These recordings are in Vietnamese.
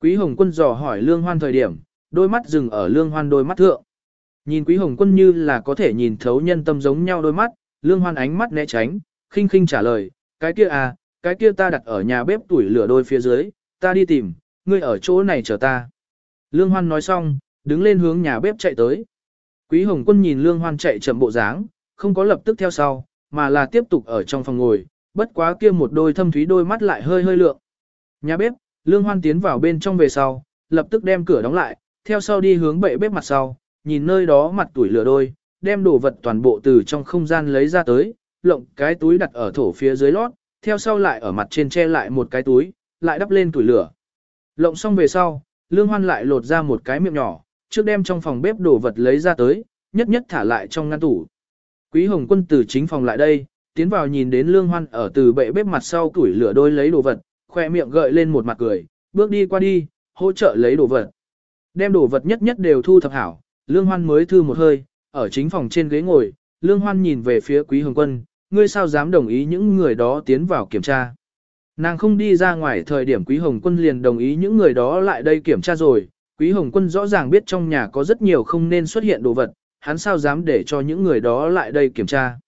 Quý Hồng Quân dò hỏi Lương Hoan thời điểm, đôi mắt dừng ở Lương Hoan đôi mắt thượng. Nhìn Quý Hồng Quân như là có thể nhìn thấu nhân tâm giống nhau đôi mắt, Lương Hoan ánh mắt né tránh, khinh khinh trả lời, cái kia à, cái kia ta đặt ở nhà bếp tuổi lửa đôi phía dưới, ta đi tìm, ngươi ở chỗ này chờ ta. Lương Hoan nói xong, đứng lên hướng nhà bếp chạy tới. Quý Hồng Quân nhìn Lương Hoan chạy chậm bộ dáng, không có lập tức theo sau, mà là tiếp tục ở trong phòng ngồi, bất quá kia một đôi thâm thúy đôi mắt lại hơi hơi lượng. Nhà bếp, Lương Hoan tiến vào bên trong về sau, lập tức đem cửa đóng lại, theo sau đi hướng bệ bếp mặt sau, nhìn nơi đó mặt tuổi lửa đôi, đem đồ vật toàn bộ từ trong không gian lấy ra tới, lộng cái túi đặt ở thổ phía dưới lót, theo sau lại ở mặt trên che lại một cái túi, lại đắp lên tuổi lửa. Lộng xong về sau, Lương Hoan lại lột ra một cái miệng nhỏ, trước đem trong phòng bếp đồ vật lấy ra tới, nhất nhất thả lại trong ngăn tủ. Quý Hồng Quân từ chính phòng lại đây, tiến vào nhìn đến Lương Hoan ở từ bệ bếp mặt sau tuổi lửa đôi lấy đồ vật, khoe miệng gợi lên một mặt cười, bước đi qua đi, hỗ trợ lấy đồ vật. Đem đồ vật nhất nhất đều thu thập hảo, Lương Hoan mới thư một hơi, ở chính phòng trên ghế ngồi, Lương Hoan nhìn về phía Quý Hồng Quân, ngươi sao dám đồng ý những người đó tiến vào kiểm tra. Nàng không đi ra ngoài thời điểm Quý Hồng Quân liền đồng ý những người đó lại đây kiểm tra rồi, Quý Hồng Quân rõ ràng biết trong nhà có rất nhiều không nên xuất hiện đồ vật, hắn sao dám để cho những người đó lại đây kiểm tra.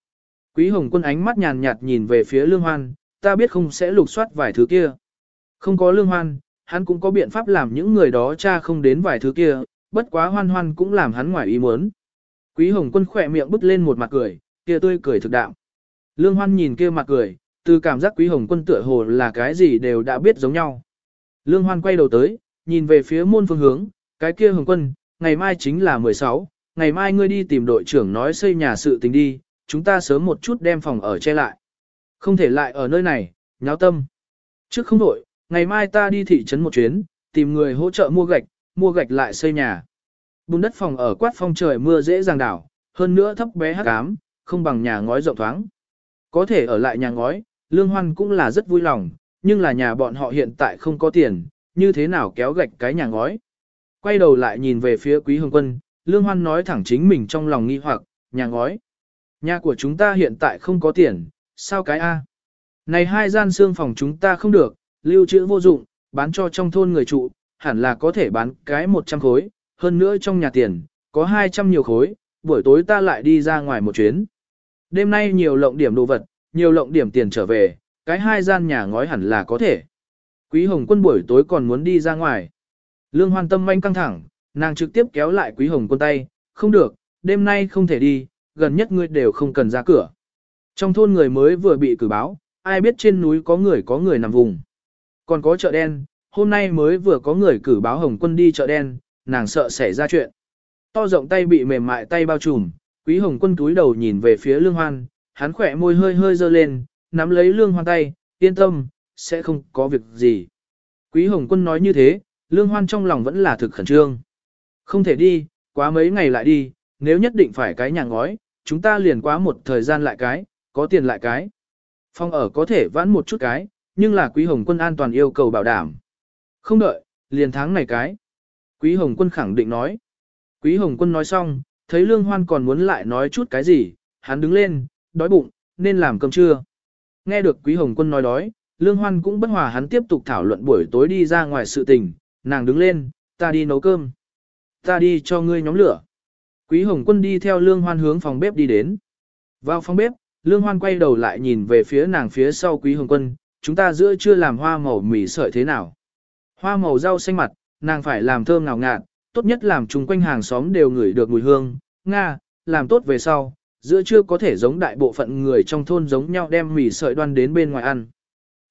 Quý Hồng Quân ánh mắt nhàn nhạt nhìn về phía Lương Hoan, ta biết không sẽ lục soát vài thứ kia. Không có Lương Hoan, hắn cũng có biện pháp làm những người đó tra không đến vài thứ kia, bất quá hoan hoan cũng làm hắn ngoài ý muốn. Quý Hồng Quân khỏe miệng bứt lên một mặt cười, kia tươi cười thực đạo. Lương Hoan nhìn kia mặt cười, từ cảm giác Quý Hồng Quân tựa hồ là cái gì đều đã biết giống nhau. Lương Hoan quay đầu tới, nhìn về phía môn phương hướng, cái kia Hồng Quân, ngày mai chính là 16, ngày mai ngươi đi tìm đội trưởng nói xây nhà sự tình đi, chúng ta sớm một chút đem phòng ở che lại. Không thể lại ở nơi này, nháo tâm. Trước không đội, ngày mai ta đi thị trấn một chuyến, tìm người hỗ trợ mua gạch, mua gạch lại xây nhà. Bùn đất phòng ở quát phong trời mưa dễ dàng đảo, hơn nữa thấp bé hắc ám, không bằng nhà ngói rộng thoáng. Có thể ở lại nhà ngói, Lương Hoan cũng là rất vui lòng, nhưng là nhà bọn họ hiện tại không có tiền, như thế nào kéo gạch cái nhà ngói. Quay đầu lại nhìn về phía Quý Hồng Quân, Lương Hoan nói thẳng chính mình trong lòng nghi hoặc, nhà ngói. Nhà của chúng ta hiện tại không có tiền, sao cái A? Này hai gian xương phòng chúng ta không được, lưu trữ vô dụng, bán cho trong thôn người trụ, hẳn là có thể bán cái 100 khối, hơn nữa trong nhà tiền, có 200 nhiều khối, buổi tối ta lại đi ra ngoài một chuyến. Đêm nay nhiều lộng điểm đồ vật, nhiều lộng điểm tiền trở về, cái hai gian nhà ngói hẳn là có thể. Quý Hồng Quân buổi tối còn muốn đi ra ngoài. Lương Hoan tâm manh căng thẳng, nàng trực tiếp kéo lại Quý Hồng Quân tay, không được, đêm nay không thể đi, gần nhất ngươi đều không cần ra cửa. Trong thôn người mới vừa bị cử báo, ai biết trên núi có người có người nằm vùng. Còn có chợ đen, hôm nay mới vừa có người cử báo Hồng Quân đi chợ đen, nàng sợ xảy ra chuyện. To rộng tay bị mềm mại tay bao trùm, Quý Hồng Quân túi đầu nhìn về phía Lương Hoan, hắn khỏe môi hơi hơi dơ lên, nắm lấy Lương Hoan tay, yên tâm, sẽ không có việc gì. Quý Hồng Quân nói như thế, Lương Hoan trong lòng vẫn là thực khẩn trương. Không thể đi, quá mấy ngày lại đi, nếu nhất định phải cái nhà ngói, chúng ta liền quá một thời gian lại cái, có tiền lại cái. Phong ở có thể vãn một chút cái, nhưng là Quý Hồng Quân an toàn yêu cầu bảo đảm. Không đợi, liền tháng này cái. Quý Hồng Quân khẳng định nói. Quý Hồng Quân nói xong, thấy Lương Hoan còn muốn lại nói chút cái gì, hắn đứng lên, đói bụng, nên làm cơm trưa. Nghe được Quý Hồng Quân nói đói, Lương Hoan cũng bất hòa hắn tiếp tục thảo luận buổi tối đi ra ngoài sự tình, nàng đứng lên, ta đi nấu cơm. Ta đi cho ngươi nhóm lửa. Quý Hồng Quân đi theo Lương Hoan hướng phòng bếp đi đến. Vào phòng bếp, Lương Hoan quay đầu lại nhìn về phía nàng phía sau Quý Hồng Quân, chúng ta giữa chưa làm hoa màu mì sợi thế nào. Hoa màu rau xanh mặt, nàng phải làm thơm ngào ngạt, tốt nhất làm chung quanh hàng xóm đều ngửi được mùi hương, Nga, làm tốt về sau, giữa chưa có thể giống đại bộ phận người trong thôn giống nhau đem mì sợi đoan đến bên ngoài ăn.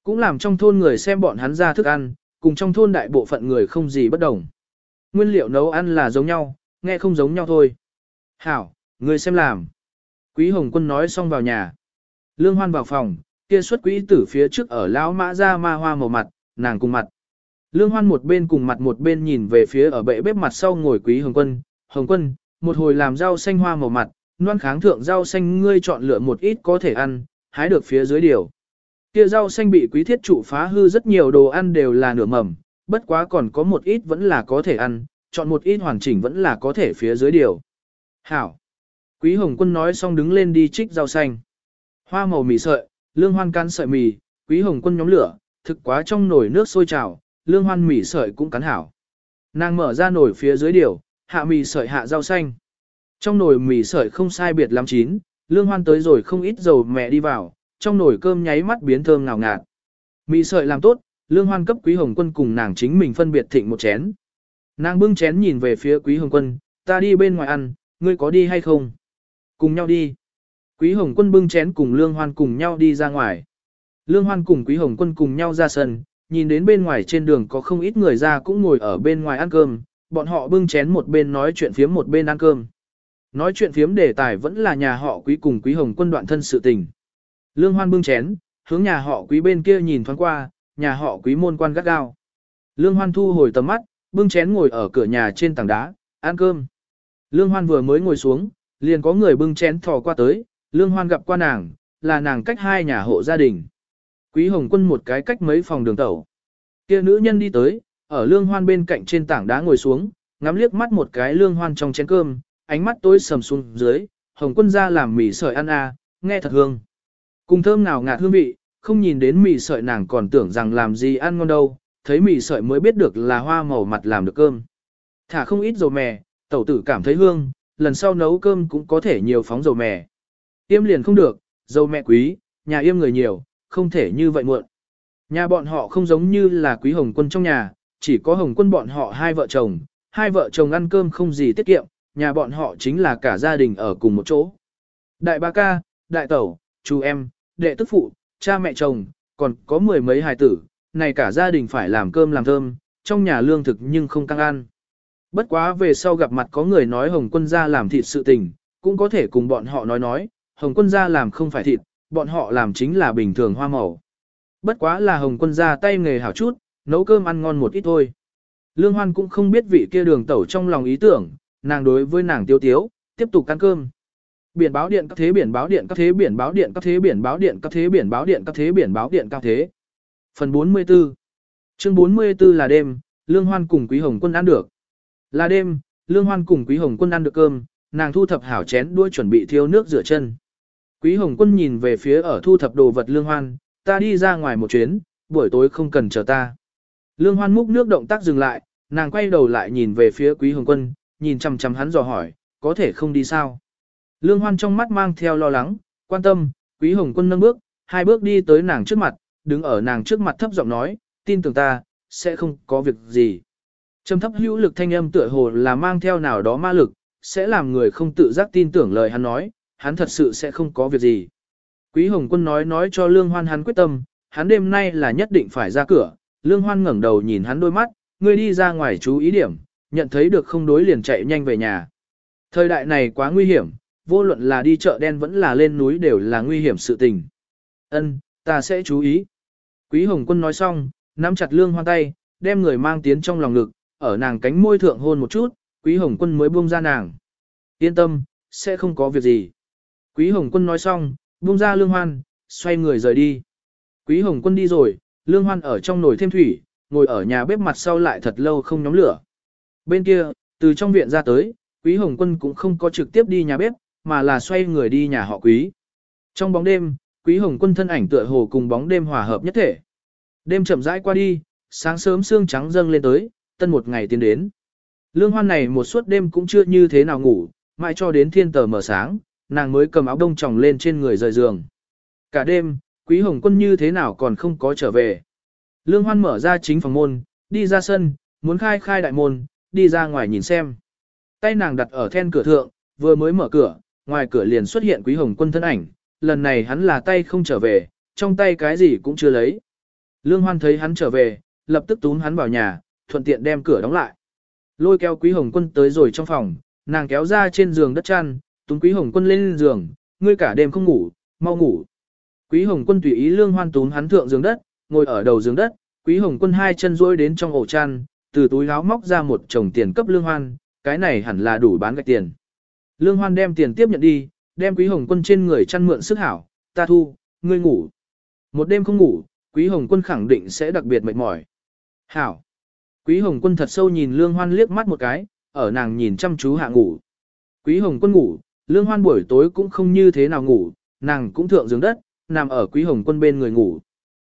Cũng làm trong thôn người xem bọn hắn ra thức ăn, cùng trong thôn đại bộ phận người không gì bất đồng. Nguyên liệu nấu ăn là giống nhau, nghe không giống nhau thôi. Hảo, người xem làm. Quý Hồng Quân nói xong vào nhà. Lương Hoan vào phòng, kia xuất quý tử phía trước ở lão mã ra ma hoa màu mặt, nàng cùng mặt. Lương Hoan một bên cùng mặt một bên nhìn về phía ở bệ bếp mặt sau ngồi quý Hồng Quân. Hồng Quân, một hồi làm rau xanh hoa màu mặt, loan kháng thượng rau xanh ngươi chọn lựa một ít có thể ăn, hái được phía dưới điều. Kia rau xanh bị quý thiết trụ phá hư rất nhiều đồ ăn đều là nửa mầm, bất quá còn có một ít vẫn là có thể ăn, chọn một ít hoàn chỉnh vẫn là có thể phía dưới điều. Hảo. Quý Hồng Quân nói xong đứng lên đi trích rau xanh. Hoa màu mì sợi, lương hoan can sợi mì, Quý Hồng Quân nhóm lửa, thực quá trong nồi nước sôi trào, lương hoan mì sợi cũng cắn hảo. Nàng mở ra nồi phía dưới điều, hạ mì sợi hạ rau xanh. Trong nồi mì sợi không sai biệt lắm chín, lương hoan tới rồi không ít dầu mẹ đi vào, trong nồi cơm nháy mắt biến thơm ngào ngạt. Mì sợi làm tốt, lương hoan cấp quý hồng quân cùng nàng chính mình phân biệt thịnh một chén. Nàng bưng chén nhìn về phía quý hồng quân, ta đi bên ngoài ăn, ngươi có đi hay không? Cùng nhau đi. Quý hồng quân bưng chén cùng lương hoan cùng nhau đi ra ngoài. Lương hoan cùng quý hồng quân cùng nhau ra sân, nhìn đến bên ngoài trên đường có không ít người ra cũng ngồi ở bên ngoài ăn cơm, bọn họ bưng chén một bên nói chuyện phiếm một bên ăn cơm. Nói chuyện phiếm đề tài vẫn là nhà họ quý cùng quý hồng quân đoạn thân sự tình. Lương hoan bưng chén, hướng nhà họ quý bên kia nhìn thoáng qua, nhà họ quý môn quan gắt gao. Lương hoan thu hồi tầm mắt, bưng chén ngồi ở cửa nhà trên tảng đá, ăn cơm. Lương hoan vừa mới ngồi xuống, liền có người bưng chén thò qua tới, lương hoan gặp qua nàng, là nàng cách hai nhà hộ gia đình. Quý hồng quân một cái cách mấy phòng đường tẩu. Kia nữ nhân đi tới, ở lương hoan bên cạnh trên tảng đá ngồi xuống, ngắm liếc mắt một cái lương hoan trong chén cơm, ánh mắt tối sầm xuống dưới, hồng quân ra làm mì sợi ăn à, nghe thật hương. Cùng thơm nào ngạt hương vị, không nhìn đến mì sợi nàng còn tưởng rằng làm gì ăn ngon đâu, thấy mì sợi mới biết được là hoa màu mặt làm được cơm. Thả không ít dầu mè, tẩu tử cảm thấy hương, lần sau nấu cơm cũng có thể nhiều phóng dầu mè. Yêm liền không được, dâu mẹ quý, nhà yêm người nhiều, không thể như vậy muộn. Nhà bọn họ không giống như là quý hồng quân trong nhà, chỉ có hồng quân bọn họ hai vợ chồng, hai vợ chồng ăn cơm không gì tiết kiệm, nhà bọn họ chính là cả gia đình ở cùng một chỗ. Đại ba ca, đại tẩu, chú em, đệ tức phụ, cha mẹ chồng, còn có mười mấy hài tử, này cả gia đình phải làm cơm làm thơm, trong nhà lương thực nhưng không căng ăn. Bất quá về sau gặp mặt có người nói Hồng quân gia làm thịt sự tình, cũng có thể cùng bọn họ nói nói, Hồng quân gia làm không phải thịt, bọn họ làm chính là bình thường hoa màu. Bất quá là Hồng quân gia tay nghề hảo chút, nấu cơm ăn ngon một ít thôi. Lương Hoan cũng không biết vị kia đường tẩu trong lòng ý tưởng, nàng đối với nàng tiêu tiếu, tiếp tục ăn cơm. Biển báo điện các thế biển báo điện các thế biển báo điện các thế biển báo điện các thế biển báo điện các thế biển báo điện các thế. Phần 44 Chương 44 là đêm, Lương Hoan cùng Quý Hồng Quân ăn được. Là đêm, Lương Hoan cùng Quý Hồng Quân ăn được cơm, nàng thu thập hảo chén đuôi chuẩn bị thiêu nước rửa chân. Quý Hồng Quân nhìn về phía ở thu thập đồ vật Lương Hoan, ta đi ra ngoài một chuyến, buổi tối không cần chờ ta. Lương Hoan múc nước động tác dừng lại, nàng quay đầu lại nhìn về phía Quý Hồng Quân, nhìn chằm chằm hắn dò hỏi, có thể không đi sao? Lương Hoan trong mắt mang theo lo lắng, quan tâm, Quý Hồng Quân nâng bước, hai bước đi tới nàng trước mặt, đứng ở nàng trước mặt thấp giọng nói, tin tưởng ta, sẽ không có việc gì. Trầm thấp hữu lực thanh âm tựa hồ là mang theo nào đó ma lực, sẽ làm người không tự giác tin tưởng lời hắn nói, hắn thật sự sẽ không có việc gì. Quý Hồng Quân nói nói cho Lương Hoan hắn quyết tâm, hắn đêm nay là nhất định phải ra cửa, Lương Hoan ngẩng đầu nhìn hắn đôi mắt, ngươi đi ra ngoài chú ý điểm, nhận thấy được không đối liền chạy nhanh về nhà. Thời đại này quá nguy hiểm, vô luận là đi chợ đen vẫn là lên núi đều là nguy hiểm sự tình. Ân, ta sẽ chú ý. Quý Hồng Quân nói xong, nắm chặt Lương Hoan tay, đem người mang tiến trong lòng ngực, ở nàng cánh môi thượng hôn một chút, Quý Hồng Quân mới buông ra nàng. Yên tâm, sẽ không có việc gì. Quý Hồng Quân nói xong, buông ra Lương Hoan, xoay người rời đi. Quý Hồng Quân đi rồi, Lương Hoan ở trong nồi thêm thủy, ngồi ở nhà bếp mặt sau lại thật lâu không nhóm lửa. Bên kia, từ trong viện ra tới, Quý Hồng Quân cũng không có trực tiếp đi nhà bếp, mà là xoay người đi nhà họ Quý. Trong bóng đêm, Quý Hồng Quân thân ảnh tựa hồ cùng bóng đêm hòa hợp nhất thể. Đêm chậm rãi qua đi, sáng sớm sương trắng dâng lên tới, tân một ngày tiến đến. Lương Hoan này một suốt đêm cũng chưa như thế nào ngủ, mãi cho đến thiên tờ mở sáng, nàng mới cầm áo đông tròng lên trên người rời giường. Cả đêm, Quý Hồng Quân như thế nào còn không có trở về. Lương Hoan mở ra chính phòng môn, đi ra sân, muốn khai khai đại môn, đi ra ngoài nhìn xem. Tay nàng đặt ở then cửa thượng, vừa mới mở cửa, ngoài cửa liền xuất hiện Quý Hồng Quân thân ảnh, lần này hắn là tay không trở về, trong tay cái gì cũng chưa lấy. Lương Hoan thấy hắn trở về, lập tức túm hắn vào nhà, thuận tiện đem cửa đóng lại. Lôi kéo Quý Hồng Quân tới rồi trong phòng, nàng kéo ra trên giường đất chăn, Tuấn Quý Hồng Quân lên giường, ngươi cả đêm không ngủ, mau ngủ. Quý Hồng Quân tùy ý Lương Hoan túm hắn thượng giường đất, ngồi ở đầu giường đất, Quý Hồng Quân hai chân duỗi đến trong ổ chăn, từ túi áo móc ra một chồng tiền cấp Lương Hoan, cái này hẳn là đủ bán gạch tiền. Lương Hoan đem tiền tiếp nhận đi, đem Quý Hồng Quân trên người chăn mượn sức hảo, ta thu, ngươi ngủ. Một đêm không ngủ, Quý Hồng Quân khẳng định sẽ đặc biệt mệt mỏi. Hảo. Quý Hồng Quân thật sâu nhìn Lương Hoan liếc mắt một cái, ở nàng nhìn chăm chú hạ ngủ. Quý Hồng Quân ngủ, Lương Hoan buổi tối cũng không như thế nào ngủ, nàng cũng thượng giường đất, nằm ở Quý Hồng Quân bên người ngủ.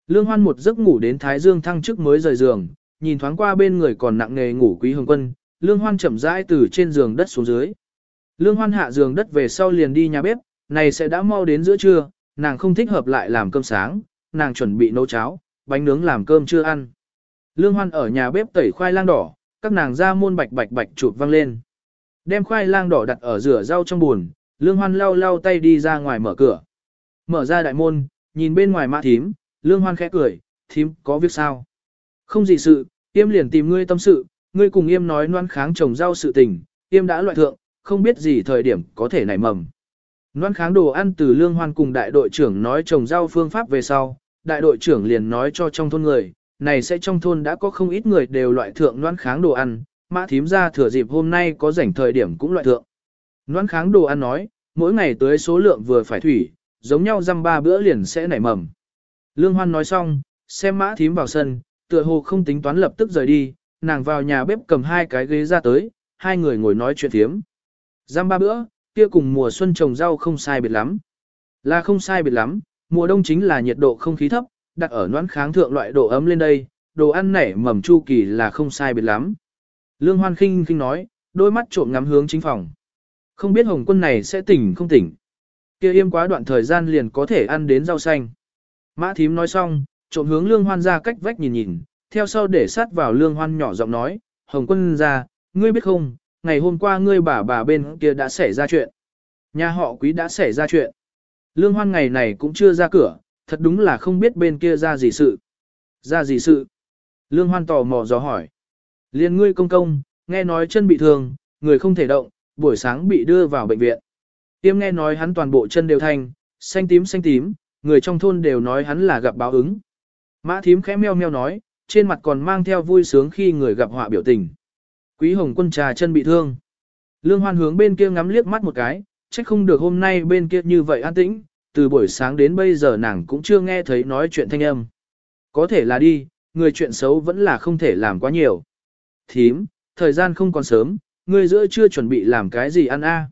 Lương Hoan một giấc ngủ đến Thái Dương thăng chức mới rời giường, nhìn thoáng qua bên người còn nặng nề ngủ quý hồng quân, lương hoan chậm rãi từ trên giường đất xuống dưới. Lương hoan hạ giường đất về sau liền đi nhà bếp, này sẽ đã mau đến giữa trưa, nàng không thích hợp lại làm cơm sáng, nàng chuẩn bị nấu cháo, bánh nướng làm cơm chưa ăn. Lương hoan ở nhà bếp tẩy khoai lang đỏ, các nàng ra môn bạch bạch bạch chụp văng lên. Đem khoai lang đỏ đặt ở rửa rau trong buồn, lương hoan lau lau tay đi ra ngoài mở cửa. Mở ra đại môn, nhìn bên ngoài mã thím, lương hoan khẽ cười, thím có việc sao? Không gì sự, tiêm liền tìm ngươi tâm sự, ngươi cùng Yêm nói noan kháng trồng rau sự tình, Yêm đã loại thượng, không biết gì thời điểm có thể nảy mầm. Noan kháng đồ ăn từ lương hoan cùng đại đội trưởng nói trồng rau phương pháp về sau, đại đội trưởng liền nói cho trong thôn người, này sẽ trong thôn đã có không ít người đều loại thượng noan kháng đồ ăn, mã thím ra thừa dịp hôm nay có rảnh thời điểm cũng loại thượng. Noãn kháng đồ ăn nói, mỗi ngày tới số lượng vừa phải thủy, giống nhau dăm ba bữa liền sẽ nảy mầm. Lương hoan nói xong, xem mã thím vào sân, tựa hồ không tính toán lập tức rời đi, nàng vào nhà bếp cầm hai cái ghế ra tới, hai người ngồi nói chuyện thiếm. Răm ba bữa, kia cùng mùa xuân trồng rau không sai biệt lắm. Là không sai biệt lắm, mùa đông chính là nhiệt độ không khí thấp, đặt ở noãn kháng thượng loại độ ấm lên đây, đồ ăn nảy mầm chu kỳ là không sai biệt lắm. Lương Hoan khinh khinh nói, đôi mắt trộm ngắm hướng chính phòng. Không biết hồng quân này sẽ tỉnh không tỉnh. kia im quá đoạn thời gian liền có thể ăn đến rau xanh. Mã thím nói xong, trộm hướng lương hoan ra cách vách nhìn nhìn, theo sau để sát vào lương hoan nhỏ giọng nói, hồng quân ra, ngươi biết không, ngày hôm qua ngươi bà bà bên kia đã xảy ra chuyện. Nhà họ quý đã xảy ra chuyện. Lương hoan ngày này cũng chưa ra cửa, thật đúng là không biết bên kia ra gì sự. Ra gì sự? Lương hoan tò mò dò hỏi. Liên ngươi công công, nghe nói chân bị thương, người không thể động, buổi sáng bị đưa vào bệnh viện. Tiêm nghe nói hắn toàn bộ chân đều thành xanh tím xanh tím, người trong thôn đều nói hắn là gặp báo ứng. Mã thím khẽ meo meo nói, trên mặt còn mang theo vui sướng khi người gặp họa biểu tình. Quý hồng quân trà chân bị thương. Lương hoan hướng bên kia ngắm liếc mắt một cái, trách không được hôm nay bên kia như vậy an tĩnh, từ buổi sáng đến bây giờ nàng cũng chưa nghe thấy nói chuyện thanh âm. Có thể là đi, người chuyện xấu vẫn là không thể làm quá nhiều. Thím, thời gian không còn sớm, người giữa chưa chuẩn bị làm cái gì ăn a.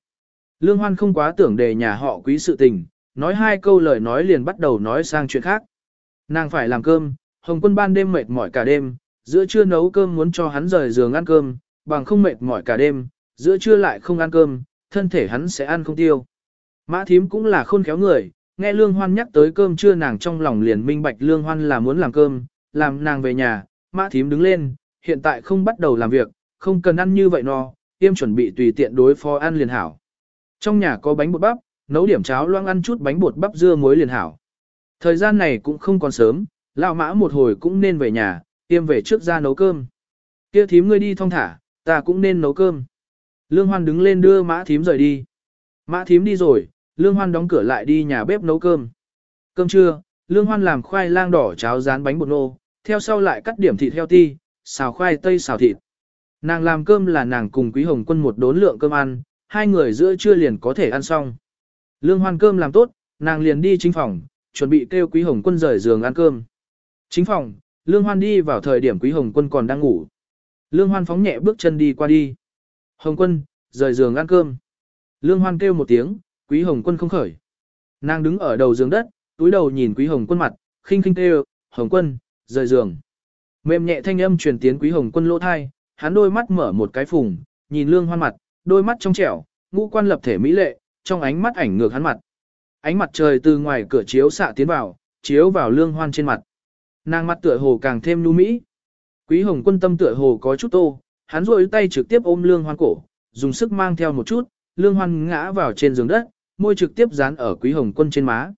Lương Hoan không quá tưởng đề nhà họ quý sự tình, nói hai câu lời nói liền bắt đầu nói sang chuyện khác. Nàng phải làm cơm, Hồng quân ban đêm mệt mỏi cả đêm, giữa trưa nấu cơm muốn cho hắn rời giường ăn cơm, bằng không mệt mỏi cả đêm, giữa trưa lại không ăn cơm, thân thể hắn sẽ ăn không tiêu. Mã thím cũng là khôn khéo người, nghe Lương Hoan nhắc tới cơm trưa nàng trong lòng liền minh bạch Lương Hoan là muốn làm cơm, làm nàng về nhà, Mã thím đứng lên, hiện tại không bắt đầu làm việc, không cần ăn như vậy no, tiêm chuẩn bị tùy tiện đối phó ăn liền hảo. Trong nhà có bánh bột bắp, nấu điểm cháo loang ăn chút bánh bột bắp dưa muối liền hảo. Thời gian này cũng không còn sớm, lão mã một hồi cũng nên về nhà, tiêm về trước ra nấu cơm. Kia thím ngươi đi thong thả, ta cũng nên nấu cơm. Lương Hoan đứng lên đưa mã thím rời đi. Mã thím đi rồi, Lương Hoan đóng cửa lại đi nhà bếp nấu cơm. Cơm trưa, Lương Hoan làm khoai lang đỏ cháo rán bánh bột nô, theo sau lại cắt điểm thịt heo ti, xào khoai tây xào thịt. Nàng làm cơm là nàng cùng Quý Hồng Quân một đốn lượng cơm ăn, hai người giữa trưa liền có thể ăn xong. Lương Hoan cơm làm tốt, nàng liền đi chính phòng, chuẩn bị kêu Quý Hồng Quân rời giường ăn cơm. Chính phòng, Lương Hoan đi vào thời điểm Quý Hồng Quân còn đang ngủ. Lương Hoan phóng nhẹ bước chân đi qua đi. Hồng Quân, rời giường ăn cơm. Lương Hoan kêu một tiếng, Quý Hồng Quân không khởi. Nàng đứng ở đầu giường đất, túi đầu nhìn Quý Hồng Quân mặt, khinh khinh kêu, Hồng Quân, rời giường. Mềm nhẹ thanh âm truyền tiến Quý Hồng Quân lỗ thai, hắn đôi mắt mở một cái phùng, nhìn Lương Hoan mặt, đôi mắt trong trẻo, ngũ quan lập thể mỹ lệ, trong ánh mắt ảnh ngược hắn mặt. Ánh mặt trời từ ngoài cửa chiếu xạ tiến vào, chiếu vào Lương Hoan trên mặt. Nàng mặt tựa hồ càng thêm nu mỹ. Quý Hồng Quân tâm tựa hồ có chút tô, hắn duỗi tay trực tiếp ôm Lương Hoan cổ, dùng sức mang theo một chút, Lương Hoan ngã vào trên giường đất, môi trực tiếp dán ở Quý Hồng Quân trên má.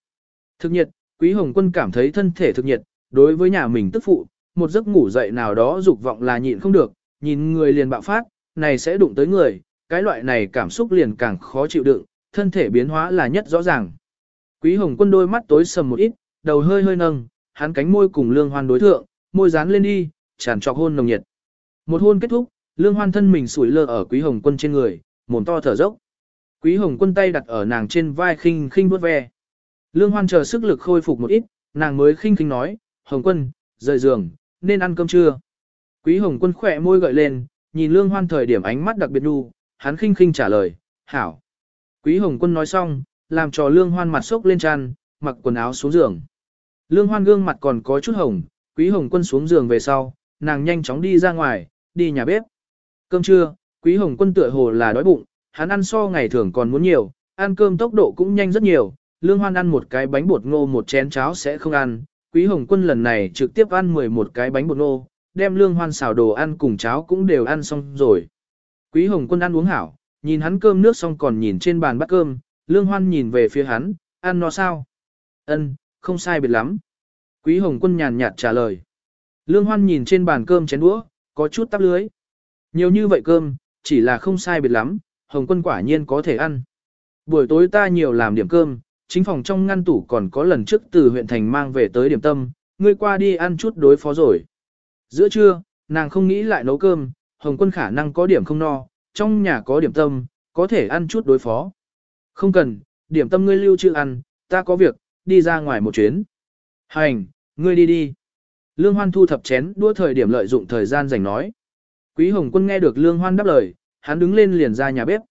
Thực nhiệt, Quý Hồng Quân cảm thấy thân thể thực nhiệt, đối với nhà mình tức phụ, một giấc ngủ dậy nào đó dục vọng là nhịn không được, nhìn người liền bạo phát, này sẽ đụng tới người, cái loại này cảm xúc liền càng khó chịu đựng, thân thể biến hóa là nhất rõ ràng. Quý Hồng Quân đôi mắt tối sầm một ít, đầu hơi hơi nâng, hắn cánh môi cùng Lương Hoan đối thượng, môi dán lên đi, tràn trọc hôn nồng nhiệt. Một hôn kết thúc, Lương Hoan thân mình sủi lơ ở Quý Hồng Quân trên người, mồm to thở dốc. Quý Hồng Quân tay đặt ở nàng trên vai khinh khinh vuốt ve. Lương Hoan chờ sức lực khôi phục một ít, nàng mới khinh khinh nói, Hồng Quân, rời giường, nên ăn cơm trưa. Quý Hồng Quân khỏe môi gợi lên, nhìn Lương Hoan thời điểm ánh mắt đặc biệt nu. hắn khinh khinh trả lời, hảo. Quý Hồng Quân nói xong, làm cho Lương Hoan mặt sốc lên tràn, mặc quần áo xuống giường. Lương Hoan gương mặt còn có chút hồng, Quý Hồng Quân xuống giường về sau, nàng nhanh chóng đi ra ngoài, đi nhà bếp. Cơm trưa, Quý Hồng Quân tựa hồ là đói bụng, hắn ăn so ngày thường còn muốn nhiều, ăn cơm tốc độ cũng nhanh rất nhiều, Lương Hoan ăn một cái bánh bột ngô một chén cháo sẽ không ăn, Quý Hồng Quân lần này trực tiếp ăn 11 cái bánh bột nô, đem Lương Hoan xào đồ ăn cùng cháo cũng đều ăn xong rồi. Quý Hồng Quân ăn uống hảo, nhìn hắn cơm nước xong còn nhìn trên bàn bát cơm, Lương Hoan nhìn về phía hắn, ăn no sao? Ân, không sai biệt lắm. Quý Hồng Quân nhàn nhạt trả lời. Lương Hoan nhìn trên bàn cơm chén đũa, có chút tắp lưới. Nhiều như vậy cơm, chỉ là không sai biệt lắm, Hồng Quân quả nhiên có thể ăn. Buổi tối ta nhiều làm điểm cơm, chính phòng trong ngăn tủ còn có lần trước từ huyện thành mang về tới điểm tâm, ngươi qua đi ăn chút đối phó rồi. Giữa trưa, nàng không nghĩ lại nấu cơm, Hồng Quân khả năng có điểm không no, trong nhà có điểm tâm, có thể ăn chút đối phó. Không cần, điểm tâm ngươi lưu trữ ăn, ta có việc, đi ra ngoài một chuyến. Hành, ngươi đi đi. Lương Hoan thu thập chén đua thời điểm lợi dụng thời gian dành nói. Quý Hồng Quân nghe được Lương Hoan đáp lời, hắn đứng lên liền ra nhà bếp.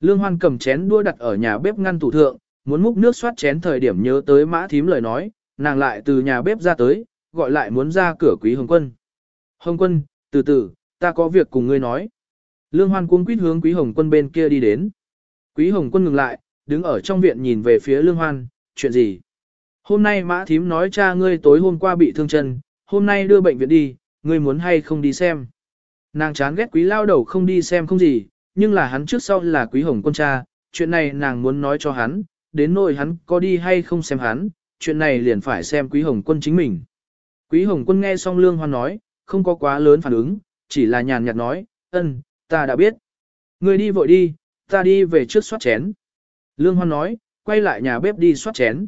Lương Hoan cầm chén đua đặt ở nhà bếp ngăn tủ thượng, muốn múc nước xoát chén thời điểm nhớ tới mã thím lời nói, nàng lại từ nhà bếp ra tới, gọi lại muốn ra cửa Quý Hồng Quân. Hồng Quân, từ từ, ta có việc cùng ngươi nói. Lương Hoan cuống quýt hướng Quý Hồng Quân bên kia đi đến. Quý Hồng Quân ngừng lại, đứng ở trong viện nhìn về phía Lương Hoan, chuyện gì? Hôm nay mã thím nói cha ngươi tối hôm qua bị thương chân, hôm nay đưa bệnh viện đi, ngươi muốn hay không đi xem. Nàng chán ghét quý lao đầu không đi xem không gì, nhưng là hắn trước sau là quý hồng quân cha, chuyện này nàng muốn nói cho hắn, đến nỗi hắn có đi hay không xem hắn, chuyện này liền phải xem quý hồng quân chính mình. Quý hồng quân nghe xong lương hoan nói, không có quá lớn phản ứng, chỉ là nhàn nhạt nói, ân, ta đã biết. người đi vội đi, ta đi về trước soát chén. Lương hoan nói, quay lại nhà bếp đi soát chén.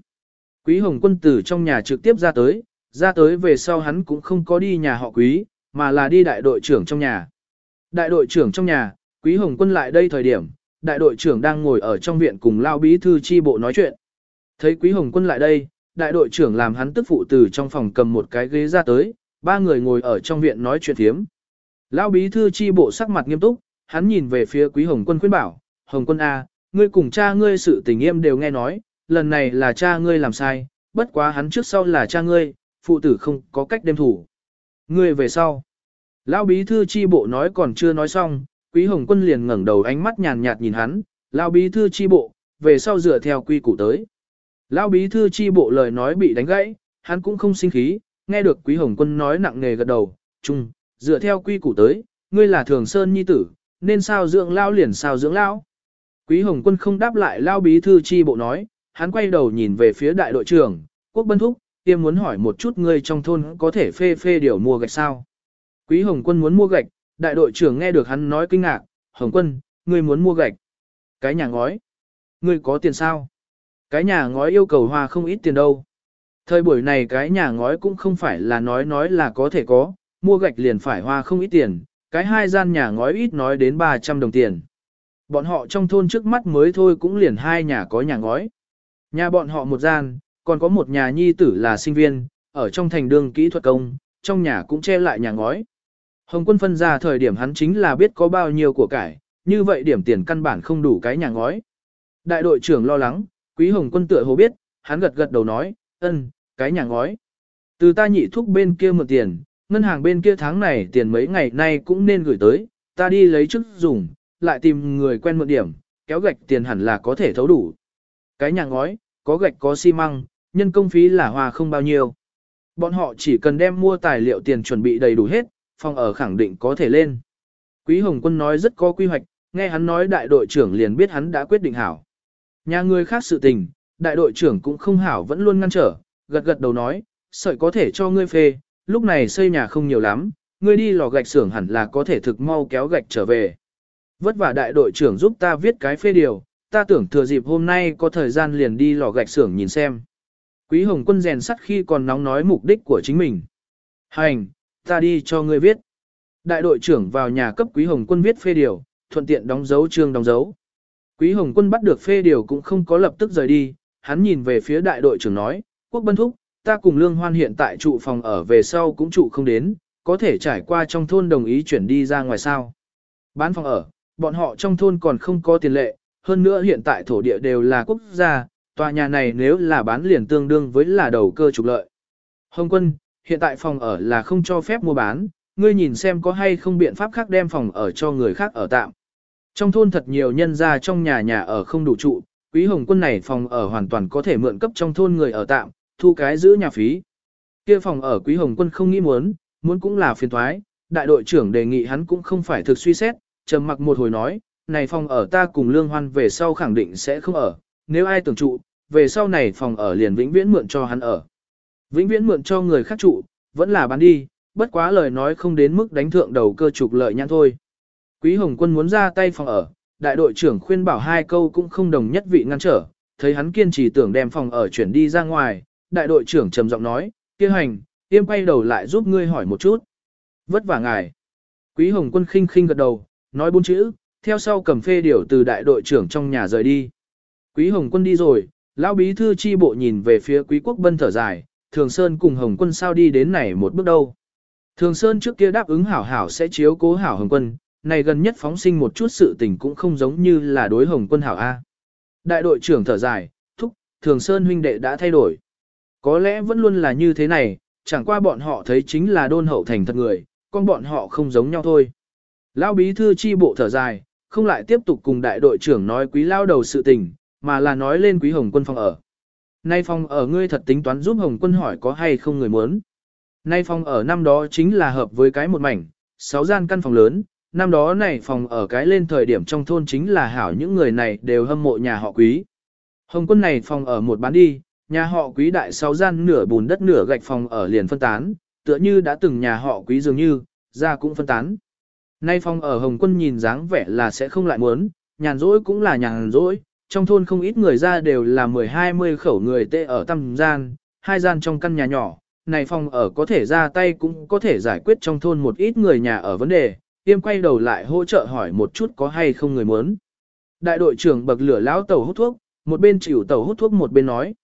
Quý hồng quân từ trong nhà trực tiếp ra tới, ra tới về sau hắn cũng không có đi nhà họ quý, mà là đi đại đội trưởng trong nhà. Đại đội trưởng trong nhà, quý hồng quân lại đây thời điểm, đại đội trưởng đang ngồi ở trong viện cùng lao bí thư chi bộ nói chuyện. Thấy quý hồng quân lại đây, đại đội trưởng làm hắn tức phụ từ trong phòng cầm một cái ghế ra tới, ba người ngồi ở trong viện nói chuyện thiếm. Lão bí thư chi bộ sắc mặt nghiêm túc, hắn nhìn về phía quý hồng quân khuyên bảo, hồng quân A, ngươi cùng cha ngươi sự tình nghiêm đều nghe nói, lần này là cha ngươi làm sai, bất quá hắn trước sau là cha ngươi, phụ tử không có cách đem thủ. Ngươi về sau. Lão bí thư chi bộ nói còn chưa nói xong, quý hồng quân liền ngẩng đầu ánh mắt nhàn nhạt nhìn hắn, lão bí thư chi bộ, về sau dựa theo quy củ tới. Lão bí thư chi bộ lời nói bị đánh gãy, hắn cũng không sinh khí, nghe được quý hồng quân nói nặng nề gật đầu, chung, dựa theo quy củ tới, ngươi là thường sơn nhi tử, nên sao dưỡng lao liền sao dưỡng lao. Quý hồng quân không đáp lại lao bí thư chi bộ nói, hắn quay đầu nhìn về phía đại đội trưởng, quốc bân thúc, tiêm muốn hỏi một chút ngươi trong thôn có thể phê phê điều mua gạch sao. Quý Hồng Quân muốn mua gạch, đại đội trưởng nghe được hắn nói kinh ngạc, Hồng Quân, ngươi muốn mua gạch. Cái nhà ngói. Ngươi có tiền sao? Cái nhà ngói yêu cầu hoa không ít tiền đâu. Thời buổi này cái nhà ngói cũng không phải là nói nói là có thể có, mua gạch liền phải hoa không ít tiền, cái hai gian nhà ngói ít nói đến 300 đồng tiền. Bọn họ trong thôn trước mắt mới thôi cũng liền hai nhà có nhà ngói. Nhà bọn họ một gian, còn có một nhà nhi tử là sinh viên, ở trong thành đường kỹ thuật công, trong nhà cũng che lại nhà ngói. Hồng quân phân ra thời điểm hắn chính là biết có bao nhiêu của cải, như vậy điểm tiền căn bản không đủ cái nhà ngói. Đại đội trưởng lo lắng, quý hồng quân tựa hồ biết, hắn gật gật đầu nói, ân, cái nhà ngói. Từ ta nhị thúc bên kia mượn tiền, ngân hàng bên kia tháng này tiền mấy ngày nay cũng nên gửi tới, ta đi lấy chức dùng, lại tìm người quen mượn điểm, kéo gạch tiền hẳn là có thể thấu đủ. Cái nhà ngói, có gạch có xi măng, nhân công phí là hòa không bao nhiêu. Bọn họ chỉ cần đem mua tài liệu tiền chuẩn bị đầy đủ hết, phòng ở khẳng định có thể lên. Quý Hồng Quân nói rất có quy hoạch, nghe hắn nói đại đội trưởng liền biết hắn đã quyết định hảo. Nhà người khác sự tình, đại đội trưởng cũng không hảo vẫn luôn ngăn trở, gật gật đầu nói, sợi có thể cho ngươi phê, lúc này xây nhà không nhiều lắm, ngươi đi lò gạch xưởng hẳn là có thể thực mau kéo gạch trở về. Vất vả đại đội trưởng giúp ta viết cái phê điều, ta tưởng thừa dịp hôm nay có thời gian liền đi lò gạch xưởng nhìn xem. Quý Hồng Quân rèn sắt khi còn nóng nói mục đích của chính mình. Hành, ta đi cho ngươi viết. Đại đội trưởng vào nhà cấp Quý Hồng Quân viết phê điều, thuận tiện đóng dấu chương đóng dấu. Quý Hồng Quân bắt được phê điều cũng không có lập tức rời đi, hắn nhìn về phía đại đội trưởng nói, quốc bân thúc, ta cùng Lương Hoan hiện tại trụ phòng ở về sau cũng trụ không đến, có thể trải qua trong thôn đồng ý chuyển đi ra ngoài sao. Bán phòng ở, bọn họ trong thôn còn không có tiền lệ, hơn nữa hiện tại thổ địa đều là quốc gia, tòa nhà này nếu là bán liền tương đương với là đầu cơ trục lợi. Hồng quân, hiện tại phòng ở là không cho phép mua bán, ngươi nhìn xem có hay không biện pháp khác đem phòng ở cho người khác ở tạm. Trong thôn thật nhiều nhân gia trong nhà nhà ở không đủ trụ, quý hồng quân này phòng ở hoàn toàn có thể mượn cấp trong thôn người ở tạm, thu cái giữ nhà phí. Kia phòng ở quý hồng quân không nghĩ muốn, muốn cũng là phiền thoái, đại đội trưởng đề nghị hắn cũng không phải thực suy xét, trầm mặc một hồi nói, này phòng ở ta cùng lương hoan về sau khẳng định sẽ không ở, nếu ai tưởng trụ, về sau này phòng ở liền vĩnh viễn mượn cho hắn ở. Vĩnh viễn mượn cho người khác trụ, vẫn là bán đi, bất quá lời nói không đến mức đánh thượng đầu cơ trục lợi nhãn thôi. Quý Hồng Quân muốn ra tay phòng ở, đại đội trưởng khuyên bảo hai câu cũng không đồng nhất vị ngăn trở, thấy hắn kiên trì tưởng đem phòng ở chuyển đi ra ngoài, đại đội trưởng trầm giọng nói, kia hành, tiêm quay đầu lại giúp ngươi hỏi một chút. Vất vả ngài. Quý Hồng Quân khinh khinh gật đầu, nói bốn chữ, theo sau cầm phê điều từ đại đội trưởng trong nhà rời đi. Quý Hồng Quân đi rồi, lão bí thư chi bộ nhìn về phía Quý Quốc Bân thở dài, Thường Sơn cùng Hồng Quân sao đi đến này một bước đâu. Thường Sơn trước kia đáp ứng hảo hảo sẽ chiếu cố hảo Hồng Quân, này gần nhất phóng sinh một chút sự tình cũng không giống như là đối Hồng Quân hảo A. Đại đội trưởng thở dài, thúc, Thường Sơn huynh đệ đã thay đổi. Có lẽ vẫn luôn là như thế này, chẳng qua bọn họ thấy chính là đôn hậu thành thật người, con bọn họ không giống nhau thôi. Lão bí thư chi bộ thở dài, không lại tiếp tục cùng đại đội trưởng nói quý lao đầu sự tình, mà là nói lên quý hồng quân phòng ở. Nay phòng ở ngươi thật tính toán giúp hồng quân hỏi có hay không người muốn. Nay phòng ở năm đó chính là hợp với cái một mảnh, sáu gian căn phòng lớn, năm đó này phòng ở cái lên thời điểm trong thôn chính là hảo những người này đều hâm mộ nhà họ quý. Hồng quân này phòng ở một bán đi, nhà họ quý đại sáu gian nửa bùn đất nửa gạch phòng ở liền phân tán, tựa như đã từng nhà họ quý dường như, ra cũng phân tán. Nay phòng ở Hồng quân nhìn dáng vẻ là sẽ không lại muốn, nhàn rỗi cũng là nhàn rỗi, trong thôn không ít người ra đều là 10-20 khẩu người tê ở tăm gian, hai gian trong căn nhà nhỏ, này phòng ở có thể ra tay cũng có thể giải quyết trong thôn một ít người nhà ở vấn đề, tiêm quay đầu lại hỗ trợ hỏi một chút có hay không người muốn. Đại đội trưởng bậc lửa lão tàu hút thuốc, một bên chịu tàu hút thuốc một bên nói.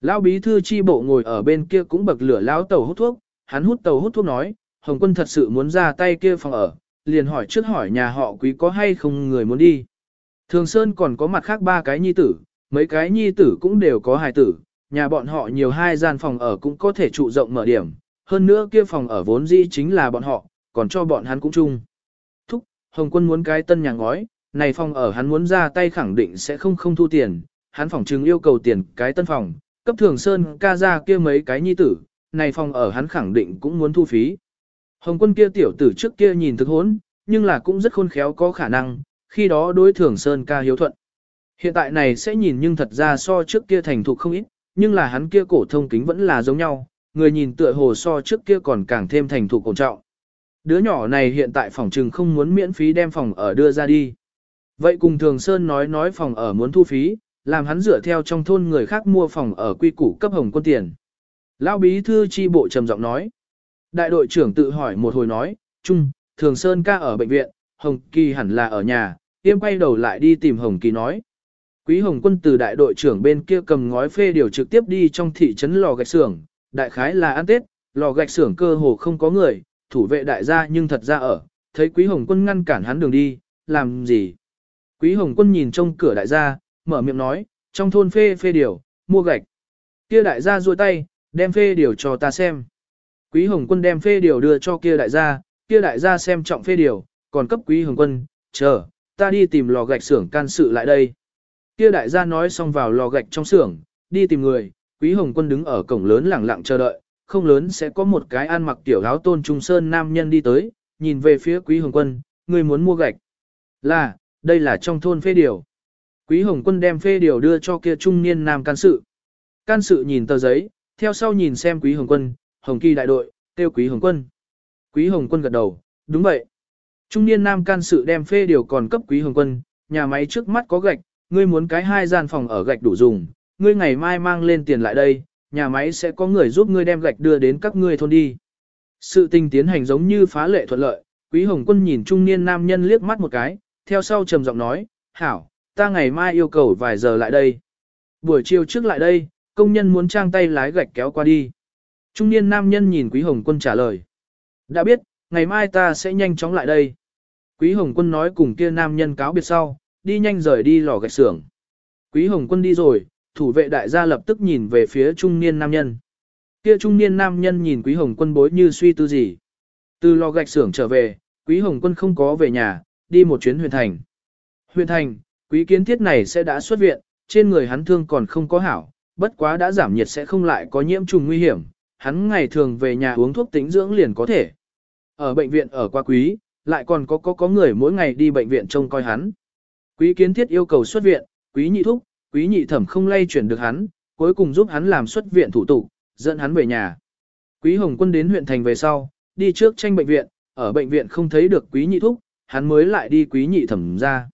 Lão bí thư chi bộ ngồi ở bên kia cũng bậc lửa lão tàu hút thuốc, hắn hút tàu hút thuốc nói, Hồng quân thật sự muốn ra tay kia phòng ở, liền hỏi trước hỏi nhà họ quý có hay không người muốn đi. Thường Sơn còn có mặt khác ba cái nhi tử, mấy cái nhi tử cũng đều có hài tử, nhà bọn họ nhiều hai gian phòng ở cũng có thể trụ rộng mở điểm, hơn nữa kia phòng ở vốn dĩ chính là bọn họ, còn cho bọn hắn cũng chung. Thúc, Hồng quân muốn cái tân nhà ngói, này phòng ở hắn muốn ra tay khẳng định sẽ không không thu tiền, hắn phòng chứng yêu cầu tiền cái tân phòng, cấp Thường Sơn ca ra kia mấy cái nhi tử, này phòng ở hắn khẳng định cũng muốn thu phí. Hồng quân kia tiểu tử trước kia nhìn thực hốn, nhưng là cũng rất khôn khéo có khả năng, khi đó đối thường Sơn ca hiếu thuận. Hiện tại này sẽ nhìn nhưng thật ra so trước kia thành thục không ít, nhưng là hắn kia cổ thông kính vẫn là giống nhau, người nhìn tựa hồ so trước kia còn càng thêm thành thục cổ trọng. Đứa nhỏ này hiện tại phòng trừng không muốn miễn phí đem phòng ở đưa ra đi. Vậy cùng Thường Sơn nói nói phòng ở muốn thu phí, làm hắn dựa theo trong thôn người khác mua phòng ở quy củ cấp hồng quân tiền. Lão bí thư chi bộ trầm giọng nói. Đại đội trưởng tự hỏi một hồi nói, Trung, Thường Sơn ca ở bệnh viện, Hồng Kỳ hẳn là ở nhà, tiêm quay đầu lại đi tìm Hồng Kỳ nói. Quý Hồng quân từ đại đội trưởng bên kia cầm ngói phê điều trực tiếp đi trong thị trấn lò gạch xưởng, đại khái là ăn Tết, lò gạch xưởng cơ hồ không có người, thủ vệ đại gia nhưng thật ra ở, thấy Quý Hồng quân ngăn cản hắn đường đi, làm gì? Quý Hồng quân nhìn trong cửa đại gia, mở miệng nói, trong thôn phê phê điều, mua gạch. Kia đại gia duỗi tay, đem phê điều cho ta xem. Quý Hồng Quân đem phê điều đưa cho kia đại gia, kia đại gia xem trọng phê điều, còn cấp Quý Hồng Quân, chờ, ta đi tìm lò gạch xưởng can sự lại đây. Kia đại gia nói xong vào lò gạch trong xưởng, đi tìm người, Quý Hồng Quân đứng ở cổng lớn lẳng lặng chờ đợi, không lớn sẽ có một cái ăn mặc tiểu áo tôn trung sơn nam nhân đi tới, nhìn về phía Quý Hồng Quân, người muốn mua gạch. Là, đây là trong thôn phê điều. Quý Hồng Quân đem phê điều đưa cho kia trung niên nam can sự. Can sự nhìn tờ giấy, theo sau nhìn xem Quý Hồng Quân, Hồng Kỳ đại đội, tiêu Quý Hồng Quân. Quý Hồng Quân gật đầu, đúng vậy. Trung niên nam can sự đem phê điều còn cấp Quý Hồng Quân, nhà máy trước mắt có gạch, ngươi muốn cái hai gian phòng ở gạch đủ dùng, ngươi ngày mai mang lên tiền lại đây, nhà máy sẽ có người giúp ngươi đem gạch đưa đến các ngươi thôn đi. Sự tình tiến hành giống như phá lệ thuận lợi, Quý Hồng Quân nhìn trung niên nam nhân liếc mắt một cái, theo sau trầm giọng nói, hảo, ta ngày mai yêu cầu vài giờ lại đây. Buổi chiều trước lại đây, công nhân muốn trang tay lái gạch kéo qua đi. Trung niên nam nhân nhìn Quý Hồng Quân trả lời. Đã biết, ngày mai ta sẽ nhanh chóng lại đây. Quý Hồng Quân nói cùng kia nam nhân cáo biệt sau, đi nhanh rời đi lò gạch xưởng. Quý Hồng Quân đi rồi, thủ vệ đại gia lập tức nhìn về phía trung niên nam nhân. Kia trung niên nam nhân nhìn Quý Hồng Quân bối như suy tư gì. Từ lò gạch xưởng trở về, Quý Hồng Quân không có về nhà, đi một chuyến huyền thành. Huyền thành, Quý kiến thiết này sẽ đã xuất viện, trên người hắn thương còn không có hảo, bất quá đã giảm nhiệt sẽ không lại có nhiễm trùng nguy hiểm, hắn ngày thường về nhà uống thuốc tĩnh dưỡng liền có thể. Ở bệnh viện ở qua quý, lại còn có có có người mỗi ngày đi bệnh viện trông coi hắn. Quý kiến thiết yêu cầu xuất viện, quý nhị thúc, quý nhị thẩm không lay chuyển được hắn, cuối cùng giúp hắn làm xuất viện thủ tục, dẫn hắn về nhà. Quý Hồng Quân đến huyện thành về sau, đi trước tranh bệnh viện, ở bệnh viện không thấy được quý nhị thúc, hắn mới lại đi quý nhị thẩm ra.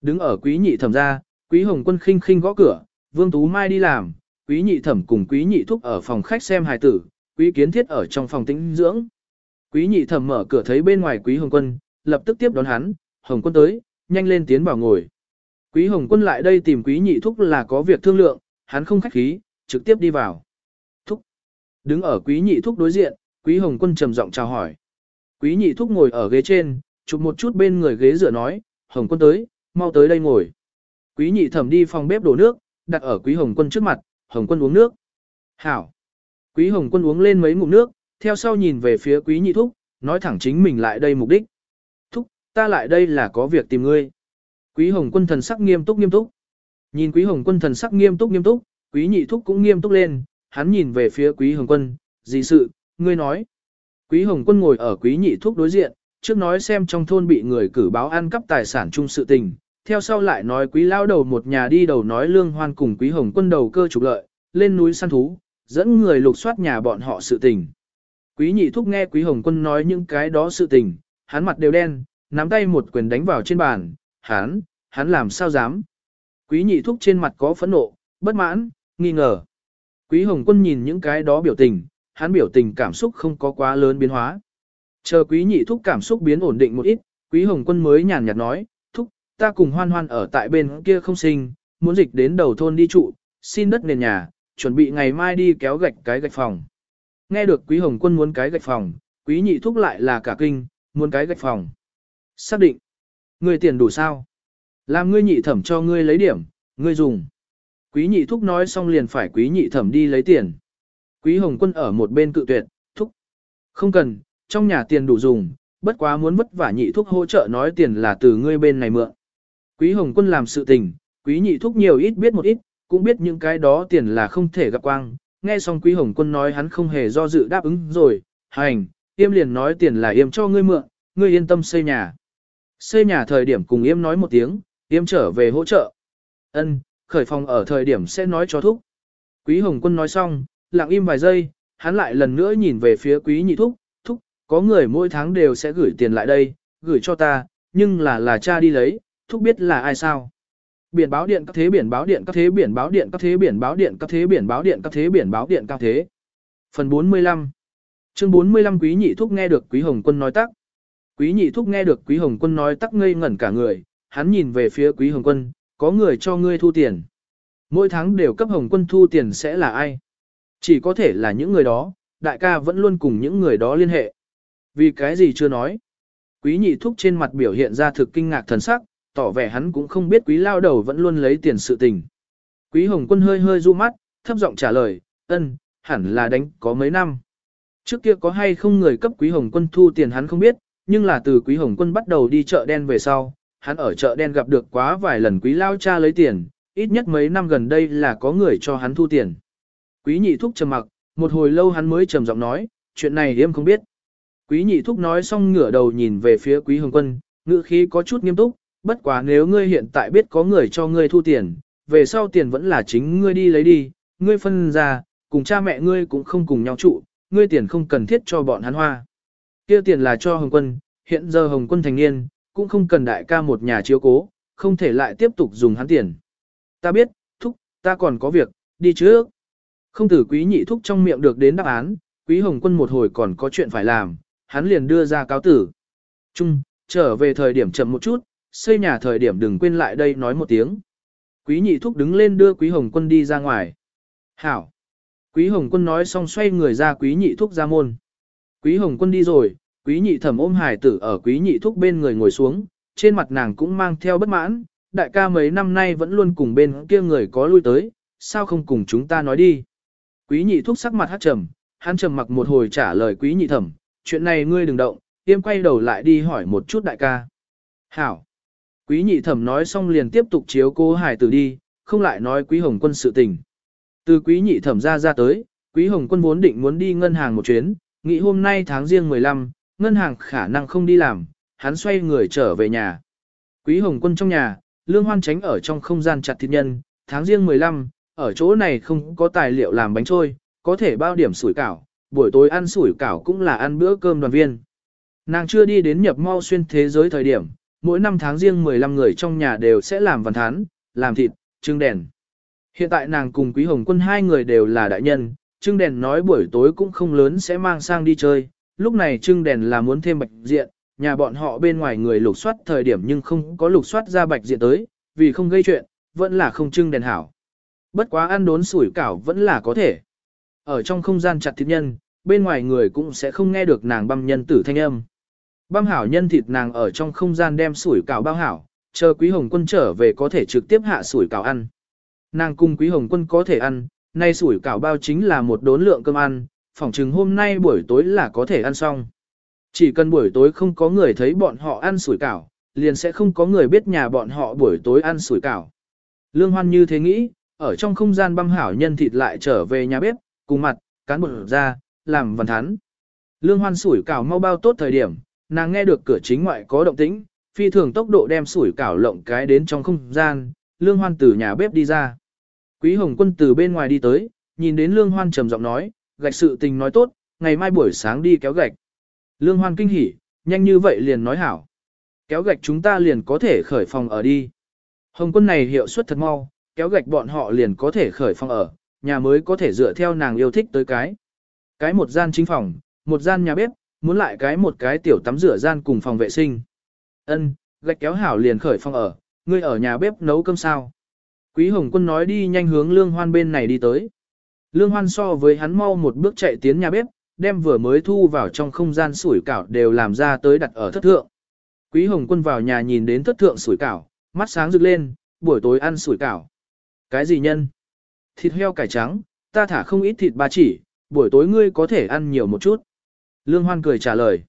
Đứng ở quý nhị thẩm ra, quý Hồng Quân khinh khinh gõ cửa, Vương Tú Mai đi làm, quý nhị thẩm cùng quý nhị thúc ở phòng khách xem hài tử, quý kiến thiết ở trong phòng tĩnh dưỡng. Quý nhị thẩm mở cửa thấy bên ngoài quý Hồng Quân, lập tức tiếp đón hắn, Hồng Quân tới, nhanh lên tiến vào ngồi. Quý Hồng Quân lại đây tìm quý nhị thúc là có việc thương lượng, hắn không khách khí, trực tiếp đi vào. Thúc. Đứng ở quý nhị thúc đối diện, quý Hồng Quân trầm giọng chào hỏi. Quý nhị thúc ngồi ở ghế trên, chụp một chút bên người ghế dựa nói, Hồng Quân tới, mau tới đây ngồi. Quý nhị thẩm đi phòng bếp đổ nước, đặt ở quý Hồng Quân trước mặt, Hồng Quân uống nước. Hảo. Quý Hồng Quân uống lên mấy ngụm nước, theo sau nhìn về phía quý nhị thúc, nói thẳng chính mình lại đây mục đích. Thúc, ta lại đây là có việc tìm ngươi. Quý Hồng Quân thần sắc nghiêm túc nghiêm túc. Nhìn Quý Hồng Quân thần sắc nghiêm túc nghiêm túc, Quý Nhị Thúc cũng nghiêm túc lên, hắn nhìn về phía Quý Hồng Quân, gì sự, ngươi nói. Quý Hồng Quân ngồi ở Quý Nhị Thúc đối diện, trước nói xem trong thôn bị người cử báo ăn cắp tài sản chung sự tình, theo sau lại nói Quý lao đầu một nhà đi đầu nói lương hoan cùng Quý Hồng Quân đầu cơ trục lợi, lên núi săn thú, dẫn người lục soát nhà bọn họ sự tình. Quý Nhị Thúc nghe Quý Hồng Quân nói những cái đó sự tình, hắn mặt đều đen, nắm tay một quyền đánh vào trên bàn, hắn, hắn làm sao dám. Quý nhị thúc trên mặt có phẫn nộ, bất mãn, nghi ngờ. Quý hồng quân nhìn những cái đó biểu tình, hắn biểu tình cảm xúc không có quá lớn biến hóa. Chờ quý nhị thúc cảm xúc biến ổn định một ít, quý hồng quân mới nhàn nhạt nói, thúc, ta cùng hoan hoan ở tại bên kia không sinh, muốn dịch đến đầu thôn đi trụ, xin đất nền nhà, chuẩn bị ngày mai đi kéo gạch cái gạch phòng. Nghe được quý hồng quân muốn cái gạch phòng, quý nhị thúc lại là cả kinh, muốn cái gạch phòng. Xác định. Người tiền đủ sao? Làm ngươi nhị thẩm cho ngươi lấy điểm, ngươi dùng. Quý nhị thúc nói xong liền phải quý nhị thẩm đi lấy tiền. Quý hồng quân ở một bên cự tuyệt, thúc. Không cần, trong nhà tiền đủ dùng, bất quá muốn vất vả nhị thúc hỗ trợ nói tiền là từ ngươi bên này mượn. Quý hồng quân làm sự tình, quý nhị thúc nhiều ít biết một ít, cũng biết những cái đó tiền là không thể gặp quang. Nghe xong quý hồng quân nói hắn không hề do dự đáp ứng rồi, hành, yêm liền nói tiền là yêm cho ngươi mượn, ngươi yên tâm xây nhà. Xây nhà thời điểm cùng yêm nói một tiếng, yêm trở về hỗ trợ. Ân, khởi phòng ở thời điểm sẽ nói cho thúc. Quý Hồng Quân nói xong, lặng im vài giây, hắn lại lần nữa nhìn về phía quý nhị thúc, thúc, có người mỗi tháng đều sẽ gửi tiền lại đây, gửi cho ta, nhưng là là cha đi lấy, thúc biết là ai sao. Biển báo điện các thế biển báo điện các thế biển báo điện các thế biển báo điện các thế biển báo điện các thế biển báo điện các thế. Phần 45 Chương 45 Quý Nhị Thúc nghe được Quý Hồng Quân nói tắc. Quý Nhị Thúc nghe được Quý Hồng Quân nói tắc ngây ngẩn cả người, hắn nhìn về phía Quý Hồng Quân, có người cho ngươi thu tiền. Mỗi tháng đều cấp Hồng Quân thu tiền sẽ là ai? Chỉ có thể là những người đó, đại ca vẫn luôn cùng những người đó liên hệ. Vì cái gì chưa nói? Quý nhị thúc trên mặt biểu hiện ra thực kinh ngạc thần sắc, tỏ vẻ hắn cũng không biết quý lao đầu vẫn luôn lấy tiền sự tình. Quý hồng quân hơi hơi du mắt, thấp giọng trả lời, ân, hẳn là đánh có mấy năm. Trước kia có hay không người cấp quý hồng quân thu tiền hắn không biết, nhưng là từ quý hồng quân bắt đầu đi chợ đen về sau, hắn ở chợ đen gặp được quá vài lần quý lao cha lấy tiền, ít nhất mấy năm gần đây là có người cho hắn thu tiền. Quý nhị thúc trầm mặc, một hồi lâu hắn mới trầm giọng nói, chuyện này em không biết. Quý nhị thúc nói xong ngửa đầu nhìn về phía quý hồng quân, ngữ khí có chút nghiêm túc, bất quá nếu ngươi hiện tại biết có người cho ngươi thu tiền, về sau tiền vẫn là chính ngươi đi lấy đi, ngươi phân ra, cùng cha mẹ ngươi cũng không cùng nhau trụ, ngươi tiền không cần thiết cho bọn hắn hoa. kia tiền là cho hồng quân, hiện giờ hồng quân thành niên, cũng không cần đại ca một nhà chiếu cố, không thể lại tiếp tục dùng hắn tiền. Ta biết, thúc, ta còn có việc, đi trước. Không tử quý nhị thúc trong miệng được đến đáp án, quý hồng quân một hồi còn có chuyện phải làm, hắn liền đưa ra cáo tử. Trung, trở về thời điểm chậm một chút, xây nhà thời điểm đừng quên lại đây nói một tiếng. Quý nhị thúc đứng lên đưa quý hồng quân đi ra ngoài. Hảo. Quý hồng quân nói xong xoay người ra quý nhị thúc ra môn. Quý hồng quân đi rồi, Quý nhị thẩm ôm hải tử ở quý nhị thúc bên người ngồi xuống, trên mặt nàng cũng mang theo bất mãn, đại ca mấy năm nay vẫn luôn cùng bên kia người có lui tới, sao không cùng chúng ta nói đi. Quý nhị thúc sắc mặt hát trầm, hắn trầm mặc một hồi trả lời quý nhị thẩm, chuyện này ngươi đừng động, tiêm quay đầu lại đi hỏi một chút đại ca. Hảo. Quý nhị thẩm nói xong liền tiếp tục chiếu cô hải tử đi, không lại nói quý hồng quân sự tình. Từ quý nhị thẩm ra ra tới, quý hồng quân vốn định muốn đi ngân hàng một chuyến, nghĩ hôm nay tháng riêng 15, ngân hàng khả năng không đi làm, hắn xoay người trở về nhà. Quý hồng quân trong nhà, lương hoan tránh ở trong không gian chặt thịt nhân, tháng riêng 15, ở chỗ này không có tài liệu làm bánh trôi, có thể bao điểm sủi cảo, buổi tối ăn sủi cảo cũng là ăn bữa cơm đoàn viên. Nàng chưa đi đến nhập mau xuyên thế giới thời điểm, mỗi năm tháng riêng 15 người trong nhà đều sẽ làm văn thán, làm thịt, trưng đèn. Hiện tại nàng cùng Quý Hồng Quân hai người đều là đại nhân, trưng đèn nói buổi tối cũng không lớn sẽ mang sang đi chơi, lúc này trưng đèn là muốn thêm bạch diện, nhà bọn họ bên ngoài người lục soát thời điểm nhưng không có lục soát ra bạch diện tới, vì không gây chuyện, vẫn là không trưng đèn hảo. Bất quá ăn đốn sủi cảo vẫn là có thể. Ở trong không gian chặt thịt nhân, bên ngoài người cũng sẽ không nghe được nàng băm nhân tử thanh âm. Băm hảo nhân thịt nàng ở trong không gian đem sủi cảo bao hảo, chờ quý hồng quân trở về có thể trực tiếp hạ sủi cảo ăn. Nàng cùng quý hồng quân có thể ăn, nay sủi cảo bao chính là một đốn lượng cơm ăn, phỏng chừng hôm nay buổi tối là có thể ăn xong. Chỉ cần buổi tối không có người thấy bọn họ ăn sủi cảo, liền sẽ không có người biết nhà bọn họ buổi tối ăn sủi cảo. Lương Hoan như thế nghĩ, ở trong không gian băm hảo nhân thịt lại trở về nhà bếp, cùng mặt, cán bột ra, làm văn thán. Lương Hoan sủi cảo mau bao tốt thời điểm, nàng nghe được cửa chính ngoại có động tĩnh, phi thường tốc độ đem sủi cảo lộng cái đến trong không gian, Lương Hoan từ nhà bếp đi ra. Quý Hồng Quân từ bên ngoài đi tới, nhìn đến Lương Hoan trầm giọng nói, gạch sự tình nói tốt, ngày mai buổi sáng đi kéo gạch. Lương Hoan kinh hỉ, nhanh như vậy liền nói hảo. Kéo gạch chúng ta liền có thể khởi phòng ở đi. Hồng quân này hiệu suất thật mau, kéo gạch bọn họ liền có thể khởi phòng ở, nhà mới có thể dựa theo nàng yêu thích tới cái. Cái một gian chính phòng, một gian nhà bếp, muốn lại cái một cái tiểu tắm rửa gian cùng phòng vệ sinh. Ân, gạch kéo hảo liền khởi phòng ở, ngươi ở nhà bếp nấu cơm sao. Quý Hồng Quân nói đi nhanh hướng Lương Hoan bên này đi tới. Lương Hoan so với hắn mau một bước chạy tiến nhà bếp, đem vừa mới thu vào trong không gian sủi cảo đều làm ra tới đặt ở thất thượng. Quý Hồng Quân vào nhà nhìn đến thất thượng sủi cảo, mắt sáng rực lên, buổi tối ăn sủi cảo. Cái gì nhân? Thịt heo cải trắng, ta thả không ít thịt ba chỉ, buổi tối ngươi có thể ăn nhiều một chút. Lương Hoan cười trả lời.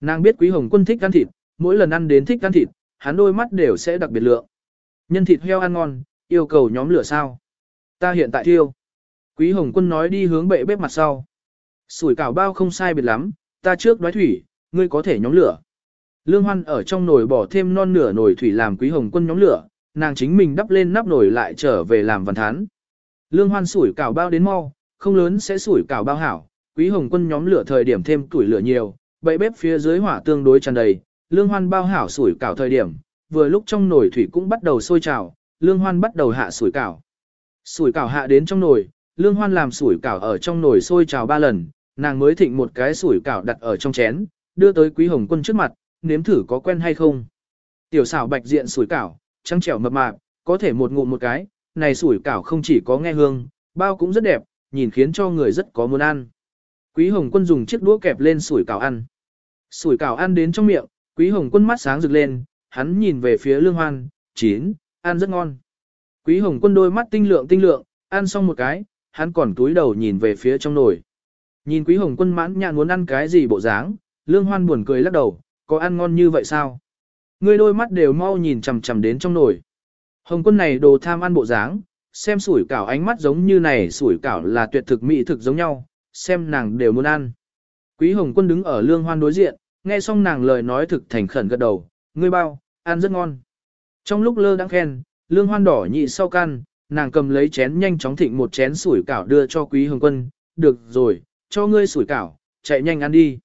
Nàng biết Quý Hồng Quân thích ăn thịt, mỗi lần ăn đến thích ăn thịt, hắn đôi mắt đều sẽ đặc biệt lượng. Nhân thịt heo ăn ngon, yêu cầu nhóm lửa sao? Ta hiện tại thiêu. Quý Hồng Quân nói đi hướng bệ bếp mặt sau. Sủi cảo bao không sai biệt lắm, ta trước đói thủy, ngươi có thể nhóm lửa. Lương Hoan ở trong nồi bỏ thêm non nửa nồi thủy làm Quý Hồng Quân nhóm lửa, nàng chính mình đắp lên nắp nồi lại trở về làm văn thán. Lương Hoan sủi cảo bao đến mau, không lớn sẽ sủi cảo bao hảo, Quý Hồng Quân nhóm lửa thời điểm thêm tuổi lửa nhiều, bậy bếp phía dưới hỏa tương đối tràn đầy, Lương Hoan bao hảo sủi cảo thời điểm, vừa lúc trong nồi thủy cũng bắt đầu sôi trào, Lương Hoan bắt đầu hạ sủi cảo. Sủi cảo hạ đến trong nồi, Lương Hoan làm sủi cảo ở trong nồi sôi trào ba lần, nàng mới thịnh một cái sủi cảo đặt ở trong chén, đưa tới Quý Hồng Quân trước mặt, nếm thử có quen hay không. Tiểu xảo bạch diện sủi cảo, trắng trẻo mập mạp, có thể một ngụm một cái, này sủi cảo không chỉ có nghe hương, bao cũng rất đẹp, nhìn khiến cho người rất có muốn ăn. Quý Hồng Quân dùng chiếc đũa kẹp lên sủi cảo ăn. Sủi cảo ăn đến trong miệng, Quý Hồng Quân mắt sáng rực lên, hắn nhìn về phía Lương Hoan, chín, ăn rất ngon. Quý Hồng Quân đôi mắt tinh lượng tinh lượng, ăn xong một cái, hắn còn túi đầu nhìn về phía trong nồi. Nhìn Quý Hồng Quân mãn nhãn muốn ăn cái gì bộ dáng, Lương Hoan buồn cười lắc đầu, có ăn ngon như vậy sao? Ngươi đôi mắt đều mau nhìn chằm chằm đến trong nồi. Hồng Quân này đồ tham ăn bộ dáng, xem sủi cảo ánh mắt giống như này sủi cảo là tuyệt thực mỹ thực giống nhau, xem nàng đều muốn ăn. Quý Hồng Quân đứng ở Lương Hoan đối diện, nghe xong nàng lời nói thực thành khẩn gật đầu, ngươi bao, ăn rất ngon. Trong lúc lơ đang khen, Lương Hoan đỏ nhị sau can, nàng cầm lấy chén nhanh chóng thịnh một chén sủi cảo đưa cho Quý Hồng Quân, được rồi, cho ngươi sủi cảo, chạy nhanh ăn đi.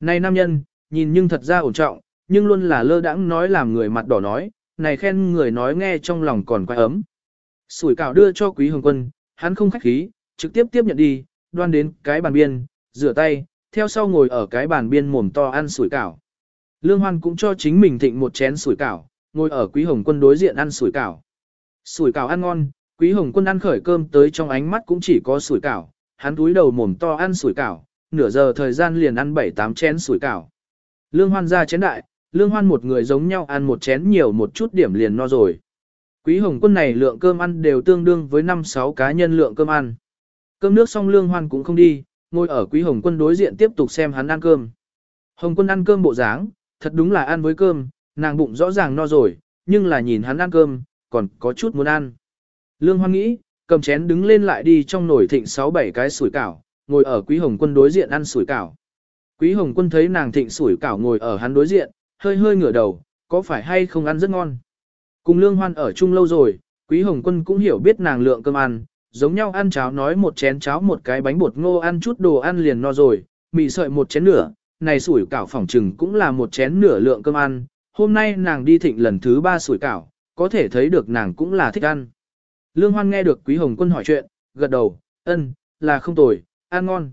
Này nam nhân, nhìn nhưng thật ra ổn trọng, nhưng luôn là lơ đãng nói làm người mặt đỏ nói, này khen người nói nghe trong lòng còn quay ấm. Sủi cảo đưa cho Quý Hồng Quân, hắn không khách khí, trực tiếp tiếp nhận đi, đoan đến cái bàn biên, rửa tay, theo sau ngồi ở cái bàn biên mồm to ăn sủi cảo. Lương Hoan cũng cho chính mình thịnh một chén sủi cảo, ngồi ở Quý Hồng Quân đối diện ăn sủi cảo. Sủi cảo ăn ngon, Quý Hồng Quân ăn khởi cơm tới trong ánh mắt cũng chỉ có sủi cảo, hắn túi đầu mồm to ăn sủi cảo, nửa giờ thời gian liền ăn bảy tám chén sủi cảo. Lương Hoan ra chén đại, Lương Hoan một người giống nhau ăn một chén nhiều một chút điểm liền no rồi. Quý Hồng Quân này lượng cơm ăn đều tương đương với 5-6 cá nhân lượng cơm ăn. Cơm nước xong Lương Hoan cũng không đi, ngồi ở Quý Hồng Quân đối diện tiếp tục xem hắn ăn cơm. Hồng quân ăn cơm bộ dáng, thật đúng là ăn với cơm, nàng bụng rõ ràng no rồi, nhưng là nhìn hắn ăn cơm, còn có chút muốn ăn. Lương Hoan nghĩ, cầm chén đứng lên lại đi trong nồi thịnh 6-7 cái sủi cảo, ngồi ở Quý Hồng Quân đối diện ăn sủi cảo. Quý Hồng Quân thấy nàng thịnh sủi cảo ngồi ở hắn đối diện, hơi hơi ngửa đầu, có phải hay không ăn rất ngon. Cùng Lương Hoan ở chung lâu rồi, Quý Hồng Quân cũng hiểu biết nàng lượng cơm ăn, giống nhau ăn cháo nói một chén cháo một cái bánh bột ngô ăn chút đồ ăn liền no rồi, mì sợi một chén nửa, này sủi cảo phỏng trừng cũng là một chén nửa lượng cơm ăn, hôm nay nàng đi thịnh lần thứ ba sủi cảo, có thể thấy được nàng cũng là thích ăn. Lương Hoan nghe được Quý Hồng Quân hỏi chuyện, gật đầu, ân, là không tồi, ăn ngon.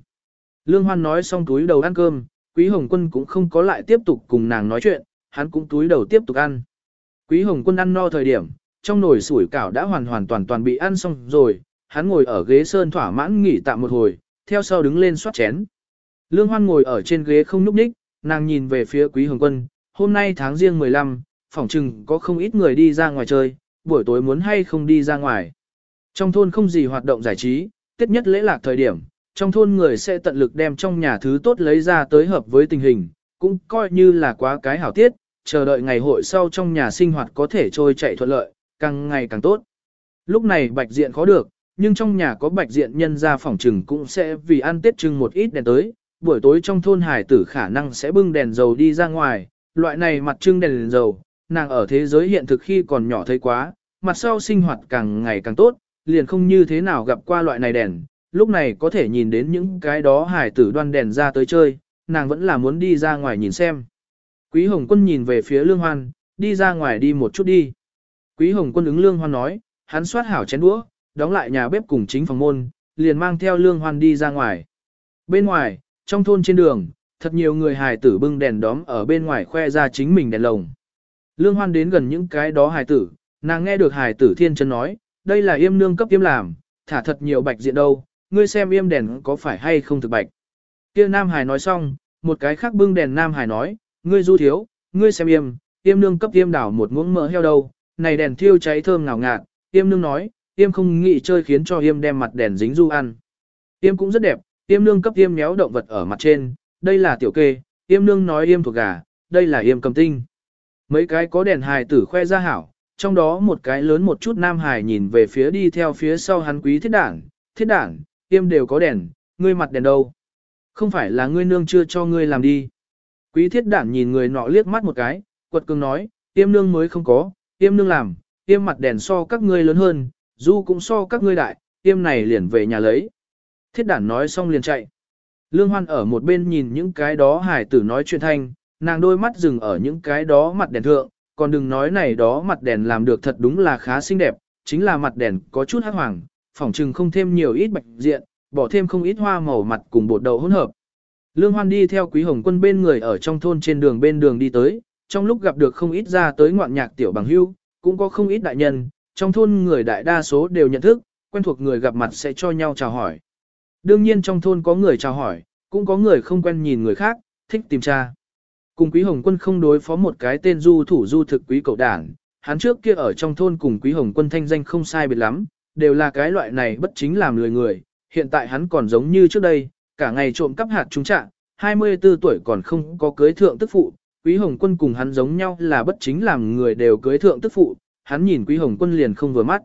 Lương Hoan nói xong túi đầu ăn cơm, Quý Hồng Quân cũng không có lại tiếp tục cùng nàng nói chuyện, hắn cũng túi đầu tiếp tục ăn. Quý Hồng Quân ăn no thời điểm, trong nồi sủi cảo đã hoàn hoàn toàn toàn bị ăn xong rồi, hắn ngồi ở ghế sơn thỏa mãn nghỉ tạm một hồi, theo sau đứng lên soát chén. Lương Hoan ngồi ở trên ghế không nhúc nhích, nàng nhìn về phía Quý Hồng Quân, hôm nay tháng riêng 15, phỏng chừng có không ít người đi ra ngoài chơi, buổi tối muốn hay không đi ra ngoài. Trong thôn không gì hoạt động giải trí, tiết nhất lễ lạc thời điểm, trong thôn người sẽ tận lực đem trong nhà thứ tốt lấy ra tới hợp với tình hình, cũng coi như là quá cái hảo tiết, chờ đợi ngày hội sau trong nhà sinh hoạt có thể trôi chạy thuận lợi, càng ngày càng tốt. Lúc này bạch diện khó được, nhưng trong nhà có bạch diện nhân ra phòng trừng cũng sẽ vì ăn tết trưng một ít đèn tới, buổi tối trong thôn hải tử khả năng sẽ bưng đèn dầu đi ra ngoài, loại này mặt trưng đèn, đèn dầu, nàng ở thế giới hiện thực khi còn nhỏ thấy quá, mặt sau sinh hoạt càng ngày càng tốt, liền không như thế nào gặp qua loại này đèn, lúc này có thể nhìn đến những cái đó hải tử đoan đèn ra tới chơi, nàng vẫn là muốn đi ra ngoài nhìn xem. Quý Hồng Quân nhìn về phía Lương Hoan, đi ra ngoài đi một chút đi. Quý Hồng Quân ứng Lương Hoan nói, hắn soát hảo chén đũa, đóng lại nhà bếp cùng chính phòng môn, liền mang theo Lương Hoan đi ra ngoài. Bên ngoài, trong thôn trên đường, thật nhiều người hài tử bưng đèn đóm ở bên ngoài khoe ra chính mình đèn lồng. Lương Hoan đến gần những cái đó hài tử, nàng nghe được hài tử thiên chân nói, đây là yêm nương cấp yêm làm, thả thật nhiều bạch diện đâu, ngươi xem yêm đèn có phải hay không thực bạch. Kia Nam Hải nói xong, một cái khác bưng đèn Nam Hải nói, ngươi du thiếu, ngươi xem yêm, yêm nương cấp yêm đảo một muỗng mỡ heo đâu, này đèn thiêu cháy thơm ngào ngạt, yêm nương nói, yêm không nghĩ chơi khiến cho yêm đem mặt đèn dính du ăn. Yêm cũng rất đẹp, yêm nương cấp yêm méo động vật ở mặt trên, đây là tiểu kê, yêm nương nói yêm thuộc gà, đây là yêm cầm tinh. Mấy cái có đèn hài tử khoe ra hảo, trong đó một cái lớn một chút nam hài nhìn về phía đi theo phía sau hắn quý thiết đảng, thiết đảng, yêm đều có đèn, ngươi mặt đèn đâu. Không phải là ngươi nương chưa cho ngươi làm đi. Quý thiết đảng nhìn người nọ liếc mắt một cái, quật cường nói, yêm nương mới không có, yêm nương làm, yêm mặt đèn so các ngươi lớn hơn, du cũng so các ngươi đại, tiêm này liền về nhà lấy. Thiết đản nói xong liền chạy. Lương Hoan ở một bên nhìn những cái đó hải tử nói chuyện thanh, nàng đôi mắt dừng ở những cái đó mặt đèn thượng, còn đừng nói này đó mặt đèn làm được thật đúng là khá xinh đẹp, chính là mặt đèn có chút hắc hoàng, phỏng chừng không thêm nhiều ít bạch diện, bỏ thêm không ít hoa màu mặt cùng bột đậu hỗn hợp. Lương Hoan đi theo Quý Hồng Quân bên người ở trong thôn trên đường bên đường đi tới, trong lúc gặp được không ít ra tới ngoạn nhạc tiểu bằng hưu, cũng có không ít đại nhân, trong thôn người đại đa số đều nhận thức, quen thuộc người gặp mặt sẽ cho nhau chào hỏi. Đương nhiên trong thôn có người chào hỏi, cũng có người không quen nhìn người khác, thích tìm tra. Cùng Quý Hồng Quân không đối phó một cái tên du thủ du thực quý cậu đảng, hắn trước kia ở trong thôn cùng Quý Hồng Quân thanh danh không sai biệt lắm, đều là cái loại này bất chính làm lười người, hiện tại hắn còn giống như trước đây, cả ngày trộm cắp hạt trúng trạng, 24 tuổi còn không có cưới thượng tức phụ, Quý Hồng Quân cùng hắn giống nhau là bất chính làm người đều cưới thượng tức phụ, hắn nhìn Quý Hồng Quân liền không vừa mắt.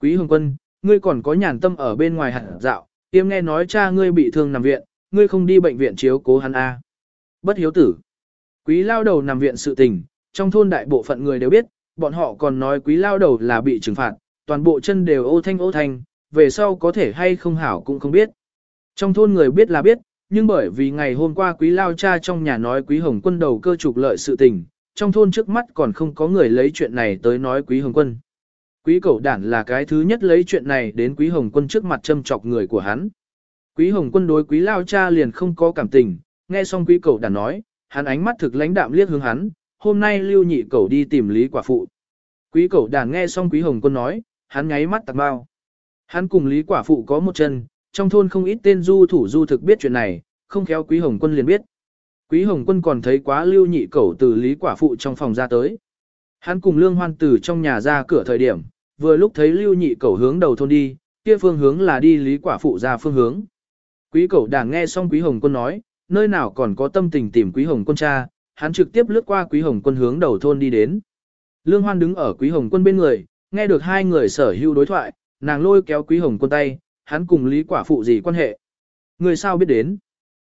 Quý Hồng Quân, ngươi còn có nhàn tâm ở bên ngoài hẳn dạo, tiêm nghe nói cha ngươi bị thương nằm viện, ngươi không đi bệnh viện chiếu cố hắn a à. Bất hiếu tử. Quý lao đầu nằm viện sự tình, trong thôn đại bộ phận người đều biết, bọn họ còn nói quý lao đầu là bị trừng phạt, toàn bộ chân đều ô thanh ô thanh, về sau có thể hay không hảo cũng không biết. Trong thôn người biết là biết, nhưng bởi vì ngày hôm qua quý lao cha trong nhà nói quý hồng quân đầu cơ trục lợi sự tình, trong thôn trước mắt còn không có người lấy chuyện này tới nói quý hồng quân. Quý cẩu đản là cái thứ nhất lấy chuyện này đến quý hồng quân trước mặt châm chọc người của hắn. Quý hồng quân đối quý lao cha liền không có cảm tình, nghe xong quý cẩu đản nói, hắn ánh mắt thực lãnh đạm liếc hướng hắn, hôm nay lưu nhị cẩu đi tìm lý quả phụ. Quý cẩu đản nghe xong quý hồng quân nói, hắn nháy mắt tạc bao. Hắn cùng lý quả phụ có một chân, trong thôn không ít tên du thủ du thực biết chuyện này, không khéo quý hồng quân liền biết. Quý hồng quân còn thấy quá lưu nhị cẩu từ lý quả phụ trong phòng ra tới. Hắn cùng lương hoan tử trong nhà ra cửa thời điểm, vừa lúc thấy lưu nhị cẩu hướng đầu thôn đi, kia phương hướng là đi lý quả phụ ra phương hướng. Quý cẩu đảng nghe xong quý hồng quân nói, nơi nào còn có tâm tình tìm Quý Hồng Quân cha, hắn trực tiếp lướt qua Quý Hồng Quân hướng đầu thôn đi đến. Lương Hoan đứng ở Quý Hồng Quân bên người, nghe được hai người sở hữu đối thoại, nàng lôi kéo Quý Hồng Quân tay, hắn cùng Lý Quả Phụ gì quan hệ. Người sao biết đến.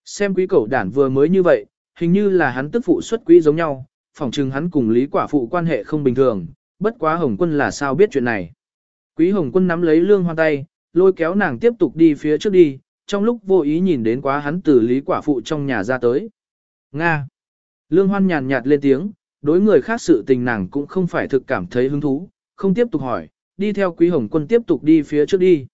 Xem Quý Cẩu Đản vừa mới như vậy, hình như là hắn tức phụ xuất quý giống nhau, phỏng chừng hắn cùng Lý Quả Phụ quan hệ không bình thường, bất quá Hồng Quân là sao biết chuyện này. Quý Hồng Quân nắm lấy Lương Hoan tay, lôi kéo nàng tiếp tục đi phía trước đi, trong lúc vô ý nhìn đến quá hắn từ Lý Quả Phụ trong nhà ra tới. Nga. Lương Hoan nhàn nhạt lên tiếng, đối người khác sự tình nàng cũng không phải thực cảm thấy hứng thú, không tiếp tục hỏi, đi theo Quý Hồng Quân tiếp tục đi phía trước đi.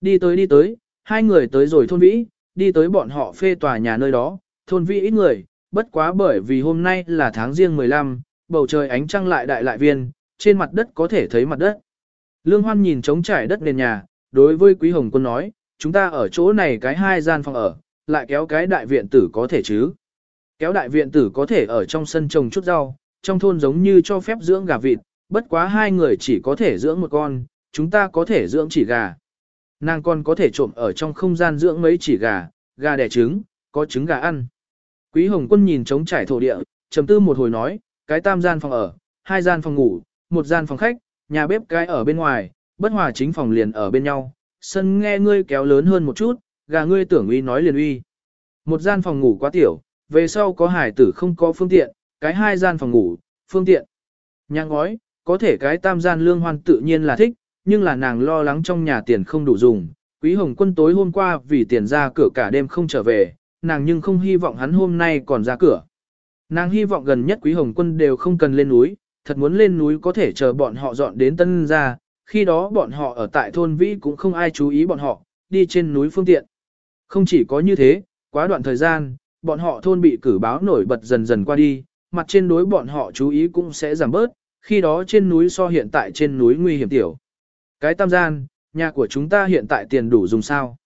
Đi tới đi tới, hai người tới rồi thôn vĩ, đi tới bọn họ phê tòa nhà nơi đó, thôn vi ít người, bất quá bởi vì hôm nay là tháng riêng 15, bầu trời ánh trăng lại đại lại viên, trên mặt đất có thể thấy mặt đất. Lương Hoan nhìn trống trải đất nền nhà, đối với Quý Hồng Quân nói, chúng ta ở chỗ này cái hai gian phòng ở, lại kéo cái đại viện tử có thể chứ. Kéo đại viện tử có thể ở trong sân trồng chút rau, trong thôn giống như cho phép dưỡng gà vịt, bất quá hai người chỉ có thể dưỡng một con, chúng ta có thể dưỡng chỉ gà. Nàng còn có thể trộm ở trong không gian dưỡng mấy chỉ gà, gà đẻ trứng, có trứng gà ăn. Quý Hồng Quân nhìn trống trải thổ địa, trầm tư một hồi nói, cái tam gian phòng ở, hai gian phòng ngủ, một gian phòng khách, nhà bếp cái ở bên ngoài, bất hòa chính phòng liền ở bên nhau, sân nghe ngươi kéo lớn hơn một chút, gà ngươi tưởng uy nói liền uy. Một gian phòng ngủ quá tiểu, về sau có hải tử không có phương tiện, cái hai gian phòng ngủ, phương tiện. Nhà ngói, có thể cái tam gian lương hoan tự nhiên là thích, nhưng là nàng lo lắng trong nhà tiền không đủ dùng. Quý Hồng Quân tối hôm qua vì tiền ra cửa cả đêm không trở về, nàng nhưng không hy vọng hắn hôm nay còn ra cửa. Nàng hy vọng gần nhất Quý Hồng Quân đều không cần lên núi, thật muốn lên núi có thể chờ bọn họ dọn đến tân ra, khi đó bọn họ ở tại thôn Vĩ cũng không ai chú ý bọn họ, đi trên núi phương tiện. Không chỉ có như thế, quá đoạn thời gian, bọn họ thôn bị cử báo nổi bật dần dần qua đi, mặt trên đối bọn họ chú ý cũng sẽ giảm bớt, khi đó trên núi so hiện tại trên núi nguy hiểm tiểu. Cái tam gian, nhà của chúng ta hiện tại tiền đủ dùng sao?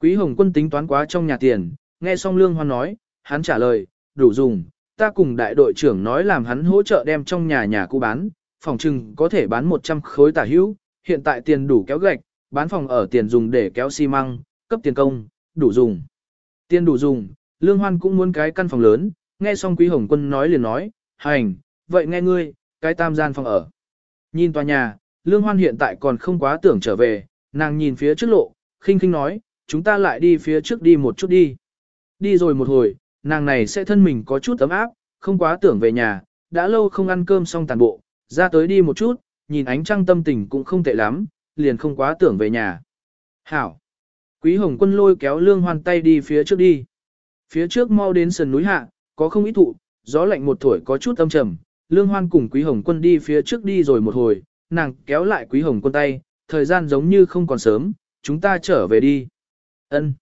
Quý Hồng Quân tính toán quá trong nhà tiền, nghe xong Lương Hoan nói, hắn trả lời, đủ dùng, ta cùng đại đội trưởng nói làm hắn hỗ trợ đem trong nhà nhà cũ bán, phòng trừng có thể bán 100 khối tả hữu, hiện tại tiền đủ kéo gạch, bán phòng ở tiền dùng để kéo xi măng, cấp tiền công, đủ dùng. Tiền đủ dùng, Lương Hoan cũng muốn cái căn phòng lớn, nghe xong Quý Hồng Quân nói liền nói, hành, vậy nghe ngươi, cái tam gian phòng ở. Nhìn tòa nhà, Lương Hoan hiện tại còn không quá tưởng trở về, nàng nhìn phía trước lộ, khinh khinh nói, chúng ta lại đi phía trước đi một chút đi. Đi rồi một hồi, nàng này sẽ thân mình có chút ấm áp, không quá tưởng về nhà, đã lâu không ăn cơm xong tàn bộ, ra tới đi một chút, nhìn ánh trăng tâm tình cũng không tệ lắm, liền không quá tưởng về nhà. Hảo! Quý Hồng Quân lôi kéo Lương Hoan tay đi phía trước đi. Phía trước mau đến sườn núi hạ, có không ít thụ, gió lạnh một tuổi có chút âm trầm, Lương Hoan cùng Quý Hồng Quân đi phía trước đi rồi một hồi, nàng kéo lại Quý Hồng Quân tay, thời gian giống như không còn sớm, chúng ta trở về đi. Ân.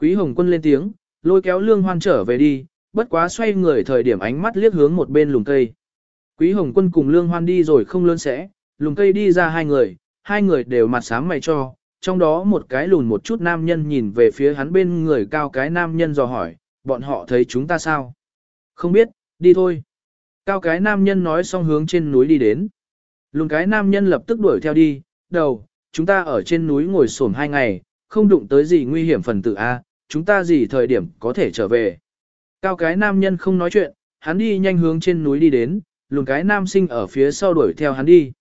Quý Hồng Quân lên tiếng, lôi kéo Lương Hoan trở về đi, bất quá xoay người thời điểm ánh mắt liếc hướng một bên lùm cây. Quý Hồng Quân cùng Lương Hoan đi rồi không lớn sẽ, lùm cây đi ra hai người, hai người đều mặt sáng mày cho, trong đó một cái lùn một chút nam nhân nhìn về phía hắn bên người cao cái nam nhân dò hỏi, bọn họ thấy chúng ta sao? Không biết, đi thôi. Cao cái nam nhân nói xong hướng trên núi đi đến. Lùn cái nam nhân lập tức đuổi theo đi, đầu, chúng ta ở trên núi ngồi xổm hai ngày, không đụng tới gì nguy hiểm phần tử A, chúng ta gì thời điểm có thể trở về. Cao cái nam nhân không nói chuyện, hắn đi nhanh hướng trên núi đi đến, lùn cái nam sinh ở phía sau đuổi theo hắn đi.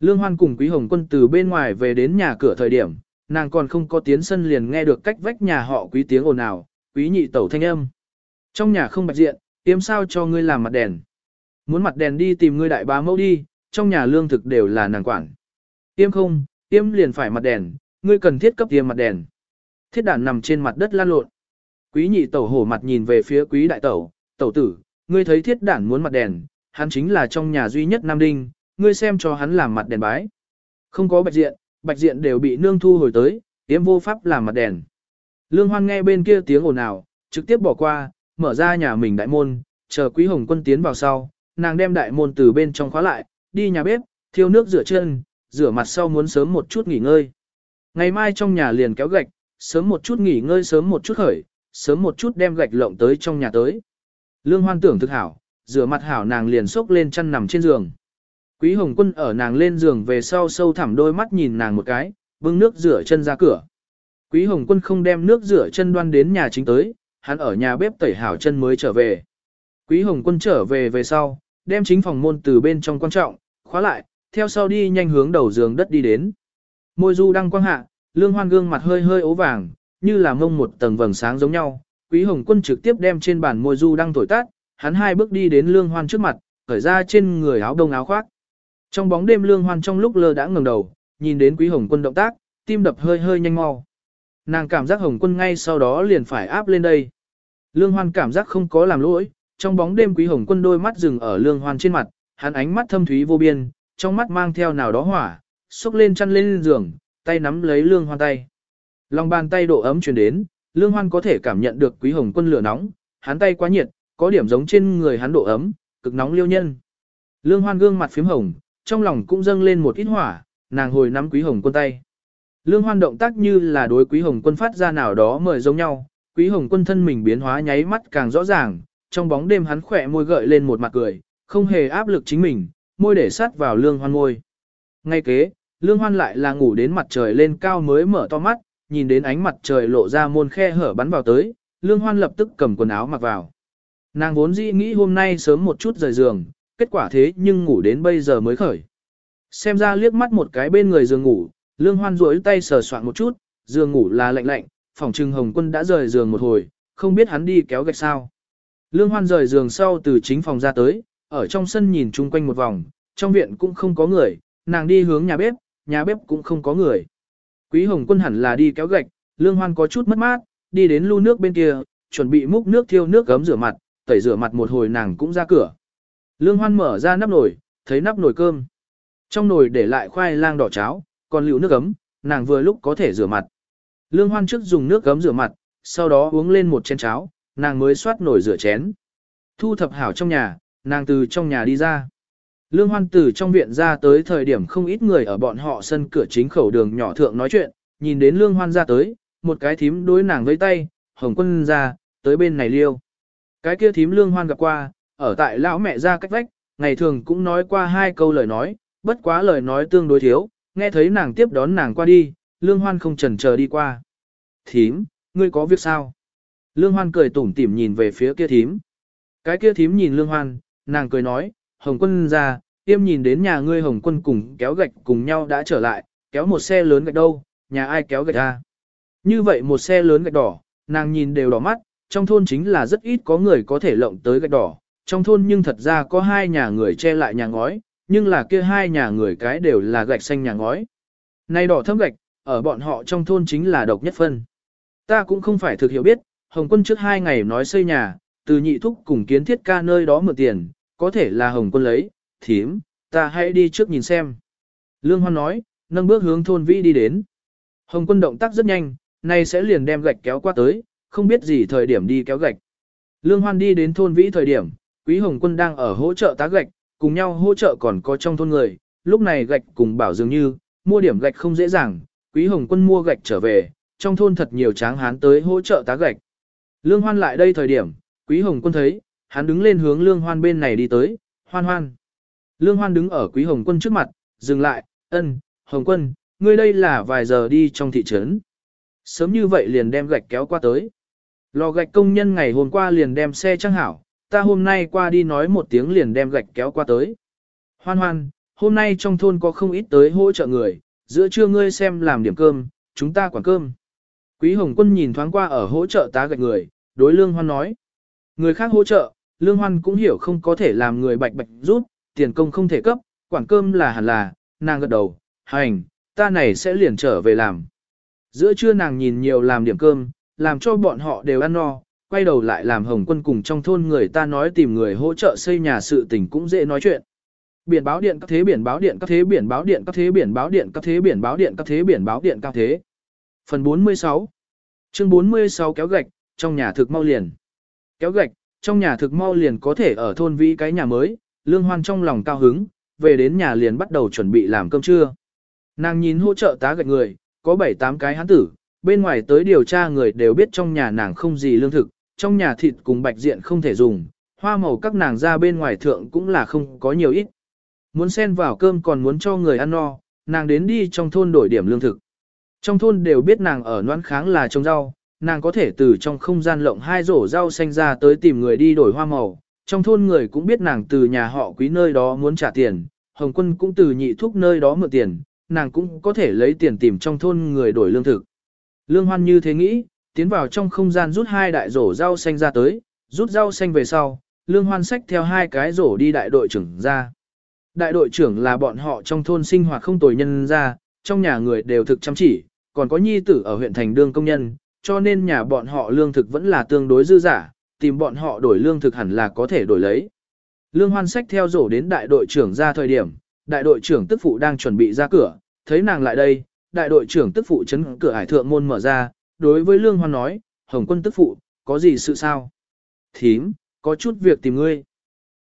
Lương Hoan cùng Quý Hồng Quân từ bên ngoài về đến nhà cửa thời điểm, nàng còn không có tiến sân liền nghe được cách vách nhà họ quý tiếng ồn ào, quý nhị tẩu thanh âm. Trong nhà không bạch diện, tiêm sao cho ngươi làm mặt đèn. Muốn mặt đèn đi tìm ngươi đại bá mẫu đi, trong nhà lương thực đều là nàng quản. Tiêm không, tiêm liền phải mặt đèn, ngươi cần thiết cấp tiêm mặt đèn. Thiết đàn nằm trên mặt đất lan lộn. Quý nhị tẩu hổ mặt nhìn về phía quý đại tẩu, tẩu tử, ngươi thấy thiết đản muốn mặt đèn, hắn chính là trong nhà duy nhất Nam Đinh, ngươi xem cho hắn làm mặt đèn bái. Không có bạch diện, bạch diện đều bị nương thu hồi tới, tiêm vô pháp làm mặt đèn. Lương Hoan nghe bên kia tiếng ồn ào, trực tiếp bỏ qua, mở ra nhà mình đại môn, chờ Quý Hồng Quân tiến vào sau, nàng đem đại môn từ bên trong khóa lại, đi nhà bếp, thiêu nước rửa chân, rửa mặt sau muốn sớm một chút nghỉ ngơi. Ngày mai trong nhà liền kéo gạch, sớm một chút nghỉ ngơi sớm một chút khởi, sớm một chút đem gạch lộng tới trong nhà tới. Lương Hoan tưởng thực hảo, rửa mặt hảo nàng liền xốc lên chăn nằm trên giường. Quý Hồng Quân ở nàng lên giường về sau sâu thẳm đôi mắt nhìn nàng một cái, bưng nước rửa chân ra cửa. Quý Hồng Quân không đem nước rửa chân đoan đến nhà chính tới, hắn ở nhà bếp tẩy hảo chân mới trở về. Quý Hồng Quân trở về về sau, đem chính phòng môn từ bên trong quan trọng, khóa lại, theo sau đi nhanh hướng đầu giường đất đi đến. Môi du đang quang hạ, lương hoan gương mặt hơi hơi ố vàng, như là mông một tầng vầng sáng giống nhau. Quý Hồng Quân trực tiếp đem trên bàn môi du đang thổi tát, hắn hai bước đi đến lương hoan trước mặt, khởi ra trên người áo đông áo khoác. Trong bóng đêm lương hoan trong lúc lơ đã ngẩng đầu, nhìn đến Quý Hồng Quân động tác, tim đập hơi hơi nhanh mau. Nàng cảm giác Hồng Quân ngay sau đó liền phải áp lên đây. Lương Hoan cảm giác không có làm lỗi, trong bóng đêm Quý Hồng Quân đôi mắt dừng ở Lương Hoan trên mặt, hắn ánh mắt thâm thúy vô biên, trong mắt mang theo nào đó hỏa, xúc lên chăn lên giường, tay nắm lấy Lương Hoan tay. Lòng bàn tay độ ấm truyền đến, Lương Hoan có thể cảm nhận được Quý Hồng Quân lửa nóng, hắn tay quá nhiệt, có điểm giống trên người hắn độ ấm, cực nóng liêu nhân. Lương Hoan gương mặt phím hồng, trong lòng cũng dâng lên một ít hỏa, nàng hồi nắm Quý Hồng Quân tay. Lương Hoan động tác như là đối Quý Hồng Quân phát ra nào đó mời giống nhau, Quý Hồng Quân thân mình biến hóa nháy mắt càng rõ ràng, trong bóng đêm hắn khỏe môi gợi lên một mặt cười, không hề áp lực chính mình, môi để sát vào Lương Hoan môi. Ngay kế, Lương Hoan lại là ngủ đến mặt trời lên cao mới mở to mắt, nhìn đến ánh mặt trời lộ ra môn khe hở bắn vào tới, Lương Hoan lập tức cầm quần áo mặc vào. Nàng vốn dĩ nghĩ hôm nay sớm một chút rời giường, kết quả thế nhưng ngủ đến bây giờ mới khởi. Xem ra liếc mắt một cái bên người giường ngủ, Lương Hoan duỗi tay sờ soạn một chút, giường ngủ là lạnh lạnh, phòng trừng Hồng Quân đã rời giường một hồi, không biết hắn đi kéo gạch sao. Lương Hoan rời giường sau từ chính phòng ra tới, ở trong sân nhìn chung quanh một vòng, trong viện cũng không có người, nàng đi hướng nhà bếp, nhà bếp cũng không có người. Quý Hồng Quân hẳn là đi kéo gạch, Lương Hoan có chút mất mát, đi đến lu nước bên kia, chuẩn bị múc nước thiêu nước gấm rửa mặt, tẩy rửa mặt một hồi nàng cũng ra cửa. Lương Hoan mở ra nắp nồi, thấy nắp nồi cơm. Trong nồi để lại khoai lang đỏ cháo, còn lưu nước gấm nàng vừa lúc có thể rửa mặt. Lương Hoan trước dùng nước gấm rửa mặt, sau đó uống lên một chén cháo, nàng mới xoát nồi rửa chén. Thu thập hảo trong nhà, nàng từ trong nhà đi ra. Lương Hoan từ trong viện ra tới thời điểm không ít người ở bọn họ sân cửa chính khẩu đường nhỏ thượng nói chuyện, nhìn đến Lương Hoan ra tới, một cái thím đối nàng với tay, hồng quân ra, tới bên này liêu. Cái kia thím Lương Hoan gặp qua, ở tại lão mẹ ra cách vách, ngày thường cũng nói qua hai câu lời nói, bất quá lời nói tương đối thiếu, nghe thấy nàng tiếp đón nàng qua đi, Lương Hoan không chần chờ đi qua. Thím, ngươi có việc sao? Lương Hoan cười tủm tỉm nhìn về phía kia thím. Cái kia thím nhìn Lương Hoan, nàng cười nói, Hồng quân ra, tiêm nhìn đến nhà ngươi Hồng quân cùng kéo gạch cùng nhau đã trở lại, kéo một xe lớn gạch đâu, nhà ai kéo gạch ra. Như vậy một xe lớn gạch đỏ, nàng nhìn đều đỏ mắt, trong thôn chính là rất ít có người có thể lộng tới gạch đỏ, trong thôn nhưng thật ra có hai nhà người che lại nhà ngói, nhưng là kia hai nhà người cái đều là gạch xanh nhà ngói. Này đỏ thâm gạch, ở bọn họ trong thôn chính là độc nhất phân. Ta cũng không phải thực hiểu biết, Hồng quân trước hai ngày nói xây nhà, từ nhị thúc cùng kiến thiết ca nơi đó mượn tiền, có thể là Hồng quân lấy, thím, ta hãy đi trước nhìn xem. Lương Hoan nói, nâng bước hướng thôn vĩ đi đến. Hồng quân động tác rất nhanh, nay sẽ liền đem gạch kéo qua tới, không biết gì thời điểm đi kéo gạch. Lương Hoan đi đến thôn vĩ thời điểm, Quý Hồng quân đang ở hỗ trợ tá gạch, cùng nhau hỗ trợ còn có trong thôn người, lúc này gạch cùng bảo dường như, mua điểm gạch không dễ dàng, Quý Hồng quân mua gạch trở về, trong thôn thật nhiều tráng hán tới hỗ trợ tá gạch. Lương Hoan lại đây thời điểm, Quý Hồng quân thấy, hắn đứng lên hướng Lương Hoan bên này đi tới, hoan hoan. Lương Hoan đứng ở Quý Hồng quân trước mặt, dừng lại, ân, Hồng quân, ngươi đây là vài giờ đi trong thị trấn. Sớm như vậy liền đem gạch kéo qua tới. Lò gạch công nhân ngày hôm qua liền đem xe trang hảo, ta hôm nay qua đi nói một tiếng liền đem gạch kéo qua tới. Hoan hoan, hôm nay trong thôn có không ít tới hỗ trợ người, giữa trưa ngươi xem làm điểm cơm, chúng ta quản cơm. Quý Hồng Quân nhìn thoáng qua ở hỗ trợ tá gạch người, đối Lương Hoan nói. Người khác hỗ trợ, Lương Hoan cũng hiểu không có thể làm người bạch bạch rút, tiền công không thể cấp, quản cơm là hẳn là, nàng gật đầu, hành, ta này sẽ liền trở về làm. Giữa trưa nàng nhìn nhiều làm điểm cơm, làm cho bọn họ đều ăn no, quay đầu lại làm Hồng Quân cùng trong thôn người ta nói tìm người hỗ trợ xây nhà sự tình cũng dễ nói chuyện. Biển báo điện các thế biển báo điện các thế biển báo điện các thế biển báo điện các thế biển báo điện các thế biển báo điện các thế. Phần 46 Chương 46 kéo gạch, trong nhà thực mau liền. Kéo gạch, trong nhà thực mau liền có thể ở thôn vĩ cái nhà mới, lương hoan trong lòng cao hứng, về đến nhà liền bắt đầu chuẩn bị làm cơm trưa. Nàng nhìn hỗ trợ tá gạch người, có 7-8 cái hán tử, bên ngoài tới điều tra người đều biết trong nhà nàng không gì lương thực, trong nhà thịt cùng bạch diện không thể dùng, hoa màu các nàng ra bên ngoài thượng cũng là không có nhiều ít. Muốn xen vào cơm còn muốn cho người ăn no, nàng đến đi trong thôn đổi điểm lương thực. Trong thôn đều biết nàng ở noan kháng là trồng rau, nàng có thể từ trong không gian lộng hai rổ rau xanh ra tới tìm người đi đổi hoa màu. Trong thôn người cũng biết nàng từ nhà họ quý nơi đó muốn trả tiền, Hồng quân cũng từ nhị thúc nơi đó mượn tiền, nàng cũng có thể lấy tiền tìm trong thôn người đổi lương thực. Lương hoan như thế nghĩ, tiến vào trong không gian rút hai đại rổ rau xanh ra tới, rút rau xanh về sau, lương hoan xách theo hai cái rổ đi đại đội trưởng ra. Đại đội trưởng là bọn họ trong thôn sinh hoạt không tồi nhân ra, trong nhà người đều thực chăm chỉ, còn có nhi tử ở huyện thành đương công nhân, cho nên nhà bọn họ lương thực vẫn là tương đối dư giả, tìm bọn họ đổi lương thực hẳn là có thể đổi lấy. Lương hoan sách theo rổ đến đại đội trưởng ra thời điểm, đại đội trưởng tức phụ đang chuẩn bị ra cửa, thấy nàng lại đây, đại đội trưởng tức phụ chấn cửa hải thượng môn mở ra, đối với lương hoan nói, hồng quân tức phụ, có gì sự sao? Thím, có chút việc tìm ngươi.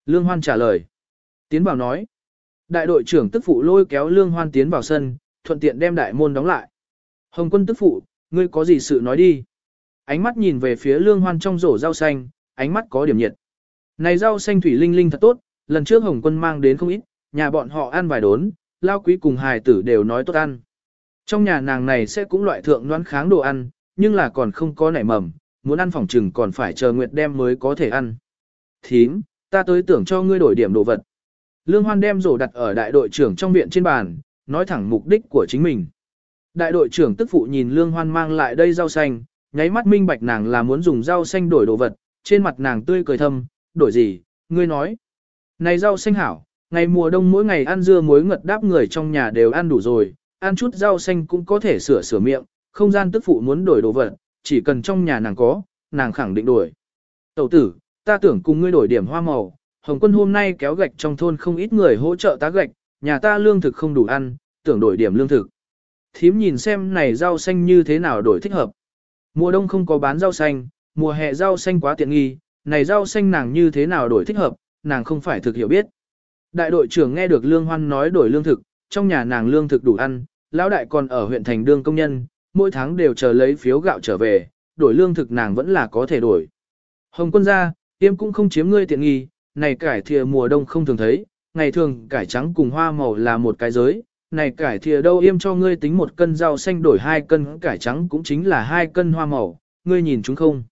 Lương hoan trả lời. Tiến bảo nói. Đại đội trưởng tức phụ lôi kéo lương hoan tiến vào sân, thuận tiện đem đại môn đóng lại. Hồng quân tức phụ, ngươi có gì sự nói đi. Ánh mắt nhìn về phía lương hoan trong rổ rau xanh, ánh mắt có điểm nhiệt. Này rau xanh thủy linh linh thật tốt, lần trước hồng quân mang đến không ít, nhà bọn họ ăn vài đốn, lao quý cùng hài tử đều nói tốt ăn. Trong nhà nàng này sẽ cũng loại thượng đoán kháng đồ ăn, nhưng là còn không có nảy mầm, muốn ăn phòng trừng còn phải chờ Nguyệt đem mới có thể ăn. Thím, ta tới tưởng cho ngươi đổi điểm đồ vật. Lương Hoan đem rổ đặt ở đại đội trưởng trong viện trên bàn, nói thẳng mục đích của chính mình. Đại đội trưởng tức phụ nhìn Lương Hoan mang lại đây rau xanh, nháy mắt minh bạch nàng là muốn dùng rau xanh đổi đồ vật, trên mặt nàng tươi cười thâm, đổi gì, ngươi nói. Này rau xanh hảo, ngày mùa đông mỗi ngày ăn dưa muối ngật đáp người trong nhà đều ăn đủ rồi, ăn chút rau xanh cũng có thể sửa sửa miệng, không gian tức phụ muốn đổi đồ vật, chỉ cần trong nhà nàng có, nàng khẳng định đổi. Tẩu tử, ta tưởng cùng ngươi đổi điểm hoa màu, Hồng quân hôm nay kéo gạch trong thôn không ít người hỗ trợ tá gạch, nhà ta lương thực không đủ ăn, tưởng đổi điểm lương thực. Thím nhìn xem này rau xanh như thế nào đổi thích hợp. Mùa đông không có bán rau xanh, mùa hè rau xanh quá tiện nghi, này rau xanh nàng như thế nào đổi thích hợp, nàng không phải thực hiểu biết. Đại đội trưởng nghe được Lương Hoan nói đổi lương thực, trong nhà nàng lương thực đủ ăn, lão đại còn ở huyện thành đương công nhân, mỗi tháng đều chờ lấy phiếu gạo trở về, đổi lương thực nàng vẫn là có thể đổi. Hồng quân gia, tiêm cũng không chiếm ngươi tiện nghi, này cải thìa mùa đông không thường thấy, ngày thường cải trắng cùng hoa màu là một cái giới, này cải thìa đâu yêm cho ngươi tính một cân rau xanh đổi hai cân cải trắng cũng chính là hai cân hoa màu, ngươi nhìn chúng không?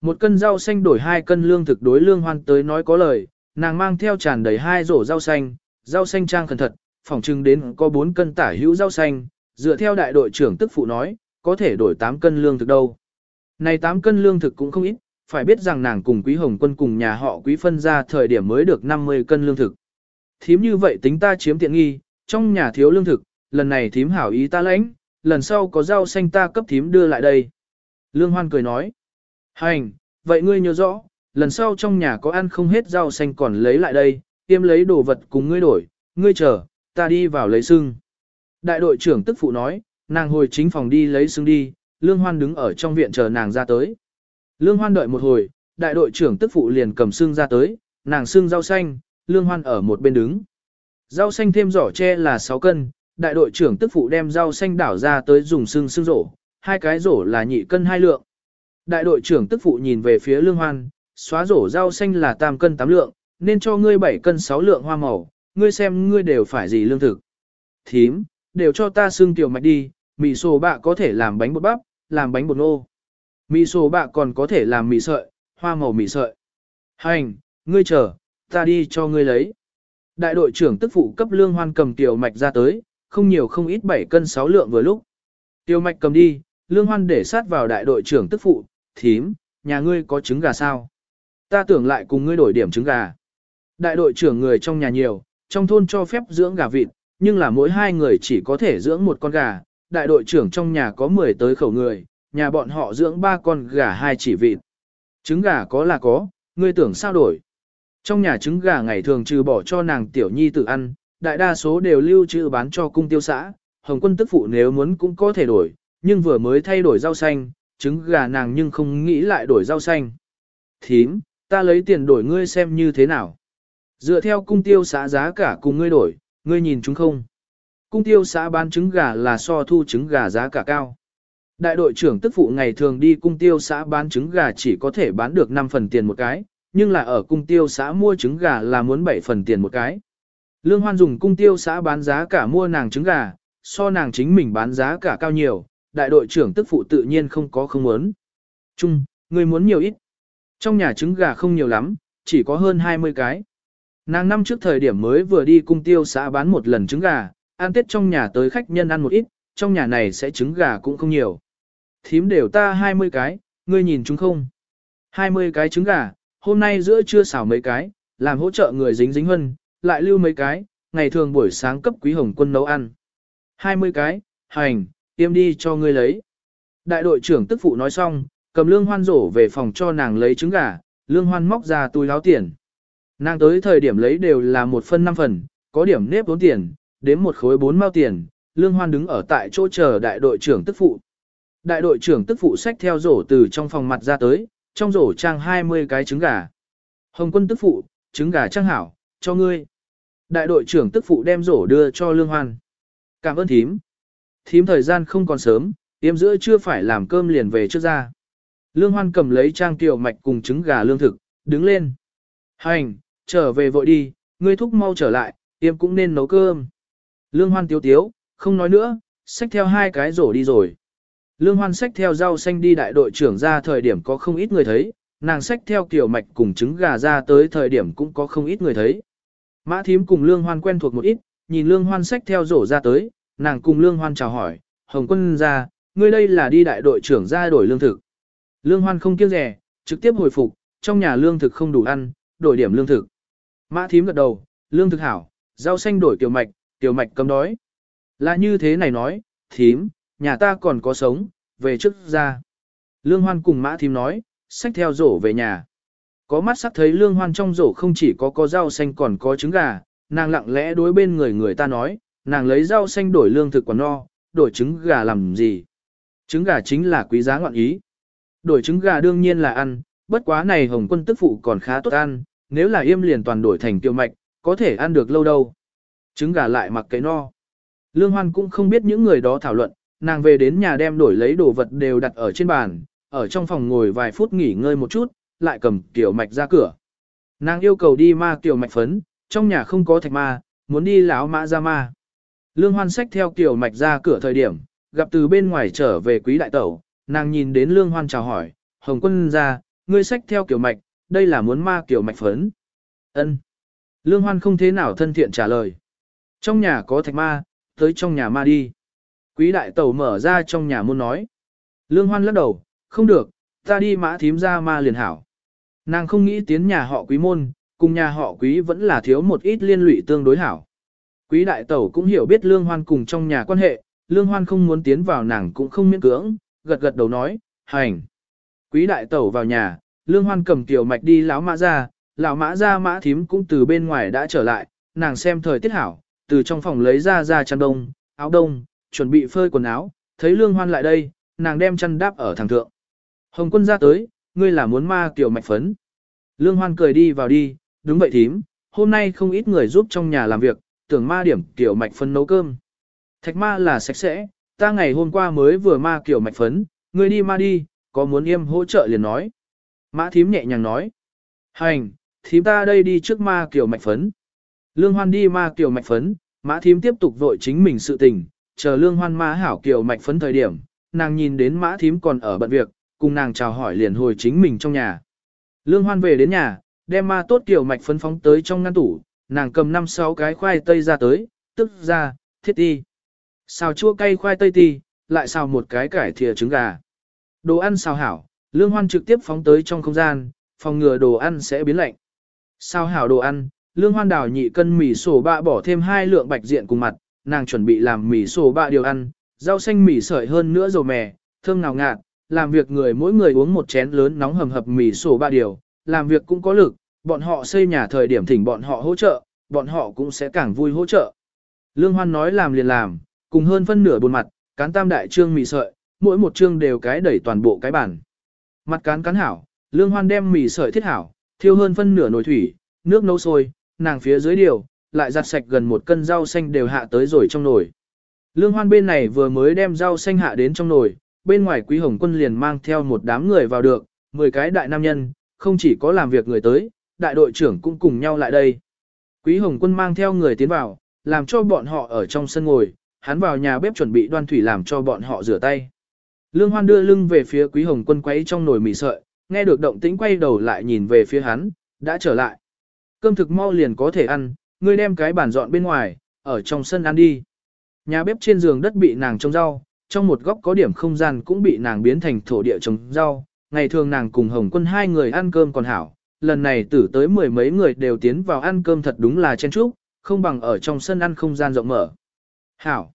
Một cân rau xanh đổi hai cân lương thực đối lương hoan tới nói có lời, nàng mang theo tràn đầy hai rổ rau xanh, rau xanh trang khẩn thật, phỏng chừng đến có bốn cân tả hữu rau xanh, dựa theo đại đội trưởng tức phụ nói, có thể đổi 8 cân lương thực đâu. Này 8 cân lương thực cũng không ít, phải biết rằng nàng cùng quý hồng quân cùng nhà họ quý phân ra thời điểm mới được 50 cân lương thực. Thím như vậy tính ta chiếm tiện nghi, trong nhà thiếu lương thực, lần này thím hảo ý ta lãnh, lần sau có rau xanh ta cấp thím đưa lại đây. Lương Hoan cười nói, hành, vậy ngươi nhớ rõ, lần sau trong nhà có ăn không hết rau xanh còn lấy lại đây, tiêm lấy đồ vật cùng ngươi đổi, ngươi chờ, ta đi vào lấy sưng. Đại đội trưởng tức phụ nói, nàng hồi chính phòng đi lấy sưng đi, Lương Hoan đứng ở trong viện chờ nàng ra tới. Lương Hoan đợi một hồi, đại đội trưởng tức phụ liền cầm xương ra tới, nàng xương rau xanh, Lương Hoan ở một bên đứng. Rau xanh thêm giỏ tre là 6 cân, đại đội trưởng tức phụ đem rau xanh đảo ra tới dùng xương xương rổ, hai cái rổ là nhị cân hai lượng. Đại đội trưởng tức phụ nhìn về phía Lương Hoan, xóa rổ rau xanh là tam cân 8 lượng, nên cho ngươi 7 cân 6 lượng hoa màu, ngươi xem ngươi đều phải gì lương thực. Thím, đều cho ta xương tiểu mạch đi, mì sổ bạ có thể làm bánh bột bắp, làm bánh bột ngô. Mì sổ bạ còn có thể làm mì sợi, hoa màu mì sợi. Hành, ngươi chờ, ta đi cho ngươi lấy. Đại đội trưởng tức phụ cấp lương hoan cầm tiểu mạch ra tới, không nhiều không ít 7 cân 6 lượng vừa lúc. Tiểu mạch cầm đi, lương hoan để sát vào đại đội trưởng tức phụ, thím, nhà ngươi có trứng gà sao? Ta tưởng lại cùng ngươi đổi điểm trứng gà. Đại đội trưởng người trong nhà nhiều, trong thôn cho phép dưỡng gà vịt, nhưng là mỗi hai người chỉ có thể dưỡng một con gà. Đại đội trưởng trong nhà có 10 tới khẩu người, nhà bọn họ dưỡng ba con gà hai chỉ vịt. Trứng gà có là có, ngươi tưởng sao đổi. Trong nhà trứng gà ngày thường trừ bỏ cho nàng tiểu nhi tự ăn, đại đa số đều lưu trữ bán cho cung tiêu xã, hồng quân tức phụ nếu muốn cũng có thể đổi, nhưng vừa mới thay đổi rau xanh, trứng gà nàng nhưng không nghĩ lại đổi rau xanh. Thím, ta lấy tiền đổi ngươi xem như thế nào. Dựa theo cung tiêu xã giá cả cùng ngươi đổi, ngươi nhìn chúng không? Cung tiêu xã bán trứng gà là so thu trứng gà giá cả cao. Đại đội trưởng tức phụ ngày thường đi cung tiêu xã bán trứng gà chỉ có thể bán được 5 phần tiền một cái, nhưng là ở cung tiêu xã mua trứng gà là muốn 7 phần tiền một cái. Lương Hoan dùng cung tiêu xã bán giá cả mua nàng trứng gà, so nàng chính mình bán giá cả cao nhiều, đại đội trưởng tức phụ tự nhiên không có không muốn. Trung, người muốn nhiều ít. Trong nhà trứng gà không nhiều lắm, chỉ có hơn 20 cái. Nàng năm trước thời điểm mới vừa đi cung tiêu xã bán một lần trứng gà, ăn tết trong nhà tới khách nhân ăn một ít, trong nhà này sẽ trứng gà cũng không nhiều. Thím đều ta 20 cái, ngươi nhìn chúng không? 20 cái trứng gà, hôm nay giữa trưa xào mấy cái, làm hỗ trợ người dính dính hơn, lại lưu mấy cái, ngày thường buổi sáng cấp quý hồng quân nấu ăn. 20 cái, hành, tiêm đi cho ngươi lấy. Đại đội trưởng tức phụ nói xong, cầm lương hoan rổ về phòng cho nàng lấy trứng gà, lương hoan móc ra túi láo tiền. Nàng tới thời điểm lấy đều là một phân năm phần, có điểm nếp bốn tiền, đến một khối bốn mao tiền, lương hoan đứng ở tại chỗ chờ đại đội trưởng tức phụ. Đại đội trưởng tức phụ xách theo rổ từ trong phòng mặt ra tới, trong rổ trang 20 cái trứng gà. Hồng quân tức phụ, trứng gà trang hảo, cho ngươi. Đại đội trưởng tức phụ đem rổ đưa cho lương hoan. Cảm ơn thím. Thím thời gian không còn sớm, tiêm giữa chưa phải làm cơm liền về trước ra. Lương hoan cầm lấy trang tiểu mạch cùng trứng gà lương thực, đứng lên. Hành, trở về vội đi, ngươi thúc mau trở lại, tiêm cũng nên nấu cơm. Lương hoan tiếu tiếu, không nói nữa, xách theo hai cái rổ đi rồi. Lương hoan xách theo rau xanh đi đại đội trưởng ra thời điểm có không ít người thấy, nàng xách theo kiểu mạch cùng trứng gà ra tới thời điểm cũng có không ít người thấy. Mã thím cùng lương hoan quen thuộc một ít, nhìn lương hoan xách theo rổ ra tới, nàng cùng lương hoan chào hỏi, hồng quân ra, ngươi đây là đi đại đội trưởng ra đổi lương thực. Lương hoan không kiêng rẻ, trực tiếp hồi phục, trong nhà lương thực không đủ ăn, đổi điểm lương thực. Mã thím gật đầu, lương thực hảo, rau xanh đổi tiểu mạch, tiểu mạch cấm đói. Là như thế này nói, thím, nhà ta còn có sống, về trước ra. Lương hoan cùng mã thím nói, xách theo rổ về nhà. Có mắt sắc thấy lương hoan trong rổ không chỉ có có rau xanh còn có trứng gà, nàng lặng lẽ đối bên người người ta nói, nàng lấy rau xanh đổi lương thực còn no, đổi trứng gà làm gì. Trứng gà chính là quý giá ngọn ý. Đổi trứng gà đương nhiên là ăn, bất quá này hồng quân tức phụ còn khá tốt ăn, nếu là yêm liền toàn đổi thành tiêu mạch, có thể ăn được lâu đâu. Trứng gà lại mặc cái no. Lương Hoan cũng không biết những người đó thảo luận, nàng về đến nhà đem đổi lấy đồ vật đều đặt ở trên bàn, ở trong phòng ngồi vài phút nghỉ ngơi một chút, lại cầm tiểu mạch ra cửa. Nàng yêu cầu đi ma tiểu mạch phấn, trong nhà không có thạch ma, muốn đi lão mã ra ma. Lương Hoan sách theo tiểu mạch ra cửa thời điểm, gặp từ bên ngoài trở về quý đại tẩu, nàng nhìn đến Lương Hoan chào hỏi, Hồng quân ra, ngươi sách theo kiểu mạch, đây là muốn ma kiểu mạch phấn. Ân. Lương Hoan không thế nào thân thiện trả lời. Trong nhà có thạch ma, tới trong nhà ma đi. Quý đại tẩu mở ra trong nhà muốn nói. Lương Hoan lắc đầu, không được, ta đi mã thím ra ma liền hảo. Nàng không nghĩ tiến nhà họ quý môn, cùng nhà họ quý vẫn là thiếu một ít liên lụy tương đối hảo. Quý đại tẩu cũng hiểu biết lương hoan cùng trong nhà quan hệ, lương hoan không muốn tiến vào nàng cũng không miễn cưỡng, gật gật đầu nói, hành. Quý đại tẩu vào nhà, lương hoan cầm tiểu mạch đi lão mã ra, lão mã ra mã thím cũng từ bên ngoài đã trở lại, nàng xem thời tiết hảo, từ trong phòng lấy ra ra chăn đông, áo đông, chuẩn bị phơi quần áo, thấy lương hoan lại đây, nàng đem chăn đáp ở thẳng thượng. Hồng quân ra tới, ngươi là muốn ma tiểu mạch phấn. Lương hoan cười đi vào đi, đúng vậy thím, hôm nay không ít người giúp trong nhà làm việc, tưởng ma điểm tiểu mạch phấn nấu cơm. Thạch ma là sạch sẽ, ta ngày hôm qua mới vừa ma kiểu mạch phấn, ngươi đi ma đi, có muốn yêm hỗ trợ liền nói. Mã thím nhẹ nhàng nói. Hành, thím ta đây đi trước ma kiểu mạch phấn. Lương hoan đi ma kiểu mạch phấn, mã thím tiếp tục vội chính mình sự tình, chờ lương hoan mã hảo kiều mạch phấn thời điểm, nàng nhìn đến mã thím còn ở bận việc, cùng nàng chào hỏi liền hồi chính mình trong nhà. Lương hoan về đến nhà, đem ma tốt kiều mạch phấn phóng tới trong ngăn tủ, nàng cầm 5-6 cái khoai tây ra tới, tức ra, thiết đi. Xào chua cay khoai tây ti, lại xào một cái cải thìa trứng gà. Đồ ăn xào hảo, lương hoan trực tiếp phóng tới trong không gian, phòng ngừa đồ ăn sẽ biến lạnh. Xào hảo đồ ăn, lương hoan đào nhị cân mì sổ bạ bỏ thêm hai lượng bạch diện cùng mặt, nàng chuẩn bị làm mì sổ ba điều ăn, rau xanh mì sợi hơn nữa dầu mè, thơm ngào ngạt, làm việc người mỗi người uống một chén lớn nóng hầm hập mì sổ ba điều, làm việc cũng có lực, bọn họ xây nhà thời điểm thỉnh bọn họ hỗ trợ, bọn họ cũng sẽ càng vui hỗ trợ. Lương Hoan nói làm liền làm, cùng hơn phân nửa buồn mặt, cán tam đại trương mì sợi, mỗi một trương đều cái đẩy toàn bộ cái bản. Mặt cán cán hảo, lương hoan đem mì sợi thiết hảo, thiêu hơn phân nửa nồi thủy, nước nấu sôi, nàng phía dưới điều, lại giặt sạch gần một cân rau xanh đều hạ tới rồi trong nồi. Lương hoan bên này vừa mới đem rau xanh hạ đến trong nồi, bên ngoài quý hồng quân liền mang theo một đám người vào được, 10 cái đại nam nhân, không chỉ có làm việc người tới, đại đội trưởng cũng cùng nhau lại đây. Quý hồng quân mang theo người tiến vào, làm cho bọn họ ở trong sân ngồi, hắn vào nhà bếp chuẩn bị đoan thủy làm cho bọn họ rửa tay. Lương Hoan đưa lưng về phía Quý Hồng Quân quấy trong nồi mì sợi, nghe được động tĩnh quay đầu lại nhìn về phía hắn, đã trở lại. Cơm thực mau liền có thể ăn, ngươi đem cái bàn dọn bên ngoài, ở trong sân ăn đi. Nhà bếp trên giường đất bị nàng trồng rau, trong một góc có điểm không gian cũng bị nàng biến thành thổ địa trồng rau. Ngày thường nàng cùng Hồng Quân hai người ăn cơm còn hảo, lần này tử tới mười mấy người đều tiến vào ăn cơm thật đúng là chen chúc, không bằng ở trong sân ăn không gian rộng mở. Hảo.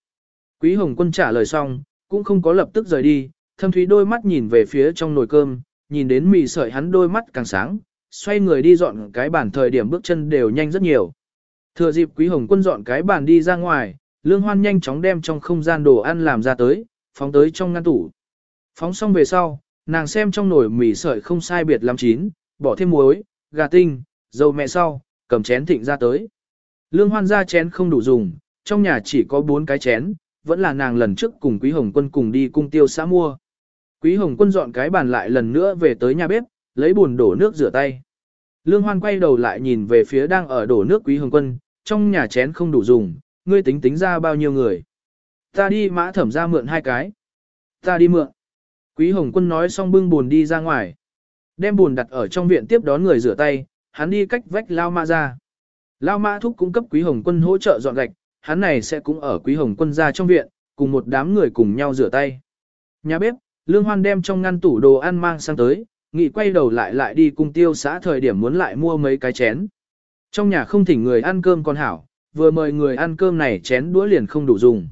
Quý Hồng Quân trả lời xong, cũng không có lập tức rời đi, thâm thúy đôi mắt nhìn về phía trong nồi cơm, nhìn đến mì sợi hắn đôi mắt càng sáng, xoay người đi dọn cái bàn thời điểm bước chân đều nhanh rất nhiều. Thừa dịp Quý Hồng Quân dọn cái bàn đi ra ngoài, Lương Hoan nhanh chóng đem trong không gian đồ ăn làm ra tới, phóng tới trong ngăn tủ. Phóng xong về sau, nàng xem trong nồi mì sợi không sai biệt lắm chín, bỏ thêm muối, gà tinh, dầu mẹ sau, cầm chén thịnh ra tới. Lương Hoan ra chén không đủ dùng, trong nhà chỉ có bốn cái chén, vẫn là nàng lần trước cùng Quý Hồng Quân cùng đi cung tiêu xã mua. Quý Hồng Quân dọn cái bàn lại lần nữa về tới nhà bếp, lấy bùn đổ nước rửa tay. Lương Hoan quay đầu lại nhìn về phía đang ở đổ nước Quý Hồng Quân, trong nhà chén không đủ dùng, ngươi tính tính ra bao nhiêu người. Ta đi mã thẩm ra mượn hai cái. Ta đi mượn. Quý Hồng Quân nói xong bưng buồn đi ra ngoài. Đem buồn đặt ở trong viện tiếp đón người rửa tay, hắn đi cách vách Lao Mã ra. Lao Mã thúc cung cấp Quý Hồng Quân hỗ trợ dọn gạch, hắn này sẽ cũng ở Quý Hồng Quân ra trong viện, cùng một đám người cùng nhau rửa tay. Nhà bếp, Lương Hoan đem trong ngăn tủ đồ ăn mang sang tới, nghị quay đầu lại lại đi cung tiêu xã thời điểm muốn lại mua mấy cái chén. Trong nhà không thỉnh người ăn cơm còn hảo, vừa mời người ăn cơm này chén đũa liền không đủ dùng.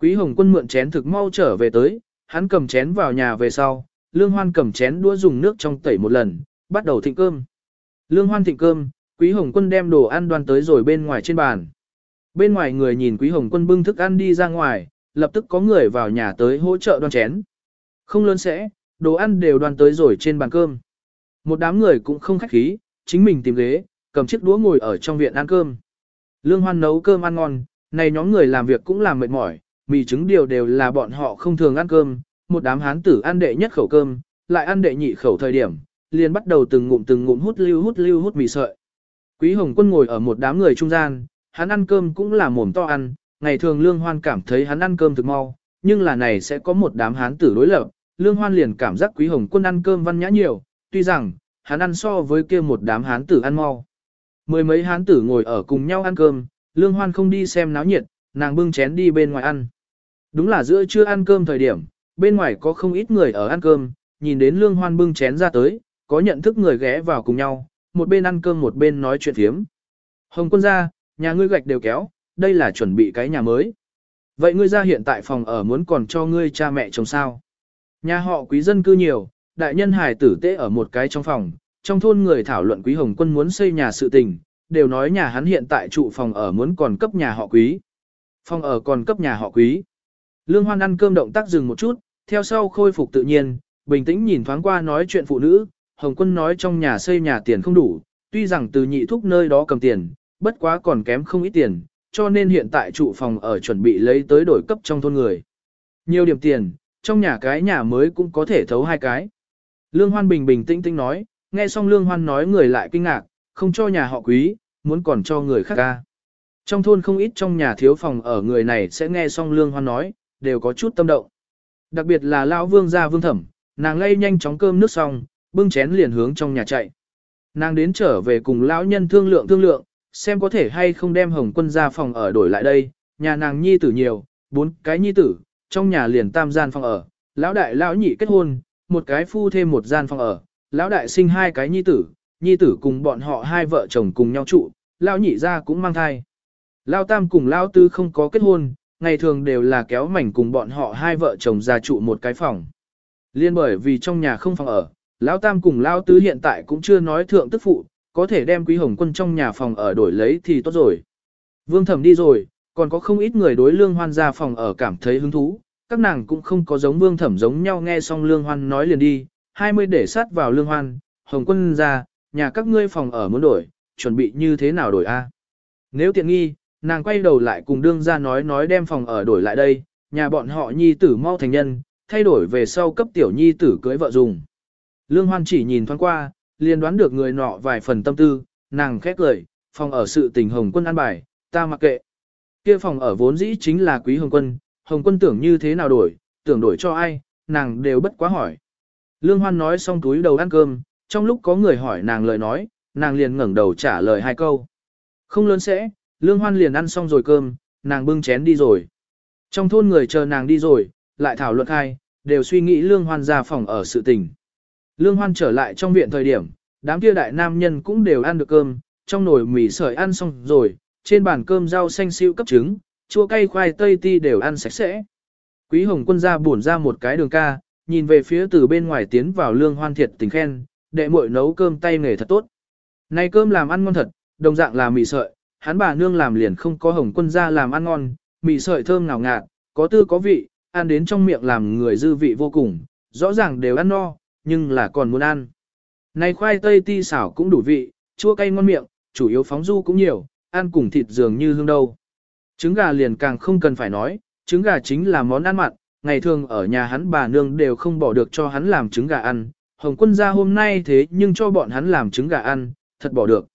Quý Hồng Quân mượn chén thực mau trở về tới, hắn cầm chén vào nhà về sau, Lương Hoan cầm chén đũa dùng nước trong tẩy một lần, bắt đầu thịnh cơm. Lương Hoan thịnh cơm, Quý Hồng Quân đem đồ ăn đoan tới rồi bên ngoài trên bàn. Bên ngoài người nhìn Quý Hồng Quân bưng thức ăn đi ra ngoài, lập tức có người vào nhà tới hỗ trợ đoan chén. Không lớn sẽ, đồ ăn đều đoan tới rồi trên bàn cơm. Một đám người cũng không khách khí, chính mình tìm ghế, cầm chiếc đũa ngồi ở trong viện ăn cơm. Lương Hoan nấu cơm ăn ngon, này nhóm người làm việc cũng làm mệt mỏi, mì trứng điều đều là bọn họ không thường ăn cơm, một đám hán tử ăn đệ nhất khẩu cơm, lại ăn đệ nhị khẩu thời điểm, liền bắt đầu từng ngụm từng ngụm hút lưu hút lưu hút mì sợi. Quý Hồng Quân ngồi ở một đám người trung gian, hắn ăn cơm cũng là mồm to ăn, ngày thường Lương Hoan cảm thấy hắn ăn cơm thực mau, nhưng là này sẽ có một đám hán tử đối lập, Lương Hoan liền cảm giác Quý Hồng Quân ăn cơm văn nhã nhiều, tuy rằng, hắn ăn so với kia một đám hán tử ăn mau. Mười mấy hán tử ngồi ở cùng nhau ăn cơm, Lương Hoan không đi xem náo nhiệt, nàng bưng chén đi bên ngoài ăn. Đúng là giữa trưa ăn cơm thời điểm, bên ngoài có không ít người ở ăn cơm, nhìn đến Lương Hoan bưng chén ra tới, có nhận thức người ghé vào cùng nhau, một bên ăn cơm một bên nói chuyện phiếm. Hồng quân ra, nhà ngươi gạch đều kéo, đây là chuẩn bị cái nhà mới. Vậy ngươi ra hiện tại phòng ở muốn còn cho ngươi cha mẹ chồng sao? Nhà họ quý dân cư nhiều, đại nhân hải tử tế ở một cái trong phòng, trong thôn người thảo luận quý hồng quân muốn xây nhà sự tình, đều nói nhà hắn hiện tại trụ phòng ở muốn còn cấp nhà họ quý. Phòng ở còn cấp nhà họ quý. Lương Hoan ăn cơm động tác dừng một chút, theo sau khôi phục tự nhiên, bình tĩnh nhìn thoáng qua nói chuyện phụ nữ, Hồng Quân nói trong nhà xây nhà tiền không đủ, tuy rằng từ nhị thúc nơi đó cầm tiền, bất quá còn kém không ít tiền, cho nên hiện tại trụ phòng ở chuẩn bị lấy tới đổi cấp trong thôn người. Nhiều điểm tiền, trong nhà cái nhà mới cũng có thể thấu hai cái. Lương Hoan bình bình tĩnh tĩnh nói, nghe xong Lương Hoan nói người lại kinh ngạc, không cho nhà họ quý, muốn còn cho người khác ca. Trong thôn không ít trong nhà thiếu phòng ở người này sẽ nghe xong Lương Hoan nói, đều có chút tâm động. Đặc biệt là Lão Vương gia Vương Thẩm, nàng lay nhanh chóng cơm nước xong, bưng chén liền hướng trong nhà chạy. Nàng đến trở về cùng lão nhân thương lượng thương lượng, xem có thể hay không đem Hồng Quân ra phòng ở đổi lại đây, nhà nàng nhi tử nhiều, bốn cái nhi tử, trong nhà liền tam gian phòng ở, lão đại lão nhị kết hôn, một cái phu thêm một gian phòng ở, lão đại sinh hai cái nhi tử, nhi tử cùng bọn họ hai vợ chồng cùng nhau trụ, lão nhị ra cũng mang thai. Lão tam cùng lão tư không có kết hôn, ngày thường đều là kéo mảnh cùng bọn họ hai vợ chồng ra trụ một cái phòng. Liên bởi vì trong nhà không phòng ở, lão tam cùng lão tứ hiện tại cũng chưa nói thượng tức phụ, có thể đem quý hồng quân trong nhà phòng ở đổi lấy thì tốt rồi. Vương thẩm đi rồi, còn có không ít người đối lương hoan ra phòng ở cảm thấy hứng thú, các nàng cũng không có giống vương thẩm giống nhau nghe xong lương hoan nói liền đi, 20 để sát vào lương hoan, hồng quân ra, nhà các ngươi phòng ở muốn đổi, chuẩn bị như thế nào đổi a? Nếu tiện nghi, nàng quay đầu lại cùng đương ra nói nói đem phòng ở đổi lại đây, nhà bọn họ nhi tử mau thành nhân, thay đổi về sau cấp tiểu nhi tử cưới vợ dùng. Lương Hoan chỉ nhìn thoáng qua, liền đoán được người nọ vài phần tâm tư, nàng khét lời, phòng ở sự tình Hồng Quân an bài, ta mặc kệ. Kia phòng ở vốn dĩ chính là quý Hồng Quân, Hồng Quân tưởng như thế nào đổi, tưởng đổi cho ai, nàng đều bất quá hỏi. Lương Hoan nói xong túi đầu ăn cơm, trong lúc có người hỏi nàng lời nói, nàng liền ngẩng đầu trả lời hai câu. Không lớn sẽ, Lương Hoan liền ăn xong rồi cơm, nàng bưng chén đi rồi. Trong thôn người chờ nàng đi rồi, lại thảo luận hai, đều suy nghĩ Lương Hoan ra phòng ở sự tình. Lương Hoan trở lại trong viện thời điểm, đám kia đại nam nhân cũng đều ăn được cơm, trong nồi mì sợi ăn xong rồi, trên bàn cơm rau xanh siêu cấp trứng, chua cay khoai tây ti đều ăn sạch sẽ. Quý Hồng Quân ra buồn ra một cái đường ca, nhìn về phía từ bên ngoài tiến vào Lương Hoan thiệt tình khen, đệ muội nấu cơm tay nghề thật tốt. nay cơm làm ăn ngon thật, đồng dạng là mì sợi, hắn bà nương làm liền không có Hồng Quân ra làm ăn ngon, mì sợi thơm ngào ngạt, có tư có vị, ăn đến trong miệng làm người dư vị vô cùng, rõ ràng đều ăn no, nhưng là còn muốn ăn. Này khoai tây ti xảo cũng đủ vị, chua cay ngon miệng, chủ yếu phóng du cũng nhiều, ăn cùng thịt dường như hương đâu. Trứng gà liền càng không cần phải nói, trứng gà chính là món ăn mặn, ngày thường ở nhà hắn bà nương đều không bỏ được cho hắn làm trứng gà ăn, Hồng quân ra hôm nay thế nhưng cho bọn hắn làm trứng gà ăn, thật bỏ được.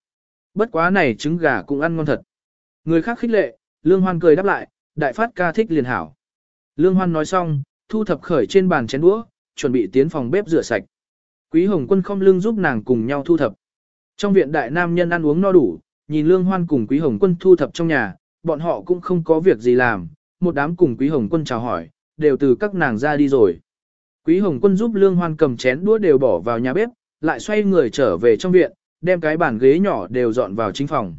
Bất quá này trứng gà cũng ăn ngon thật. Người khác khích lệ, Lương Hoan cười đáp lại, đại phát ca thích liền hảo. Lương Hoan nói xong, thu thập khởi trên bàn chén đũa, chuẩn bị tiến phòng bếp rửa sạch. Quý Hồng Quân không lưng giúp nàng cùng nhau thu thập. Trong viện đại nam nhân ăn uống no đủ, nhìn Lương Hoan cùng Quý Hồng Quân thu thập trong nhà, bọn họ cũng không có việc gì làm, một đám cùng Quý Hồng Quân chào hỏi, đều từ các nàng ra đi rồi. Quý Hồng Quân giúp Lương Hoan cầm chén đũa đều bỏ vào nhà bếp, lại xoay người trở về trong viện, đem cái bàn ghế nhỏ đều dọn vào chính phòng.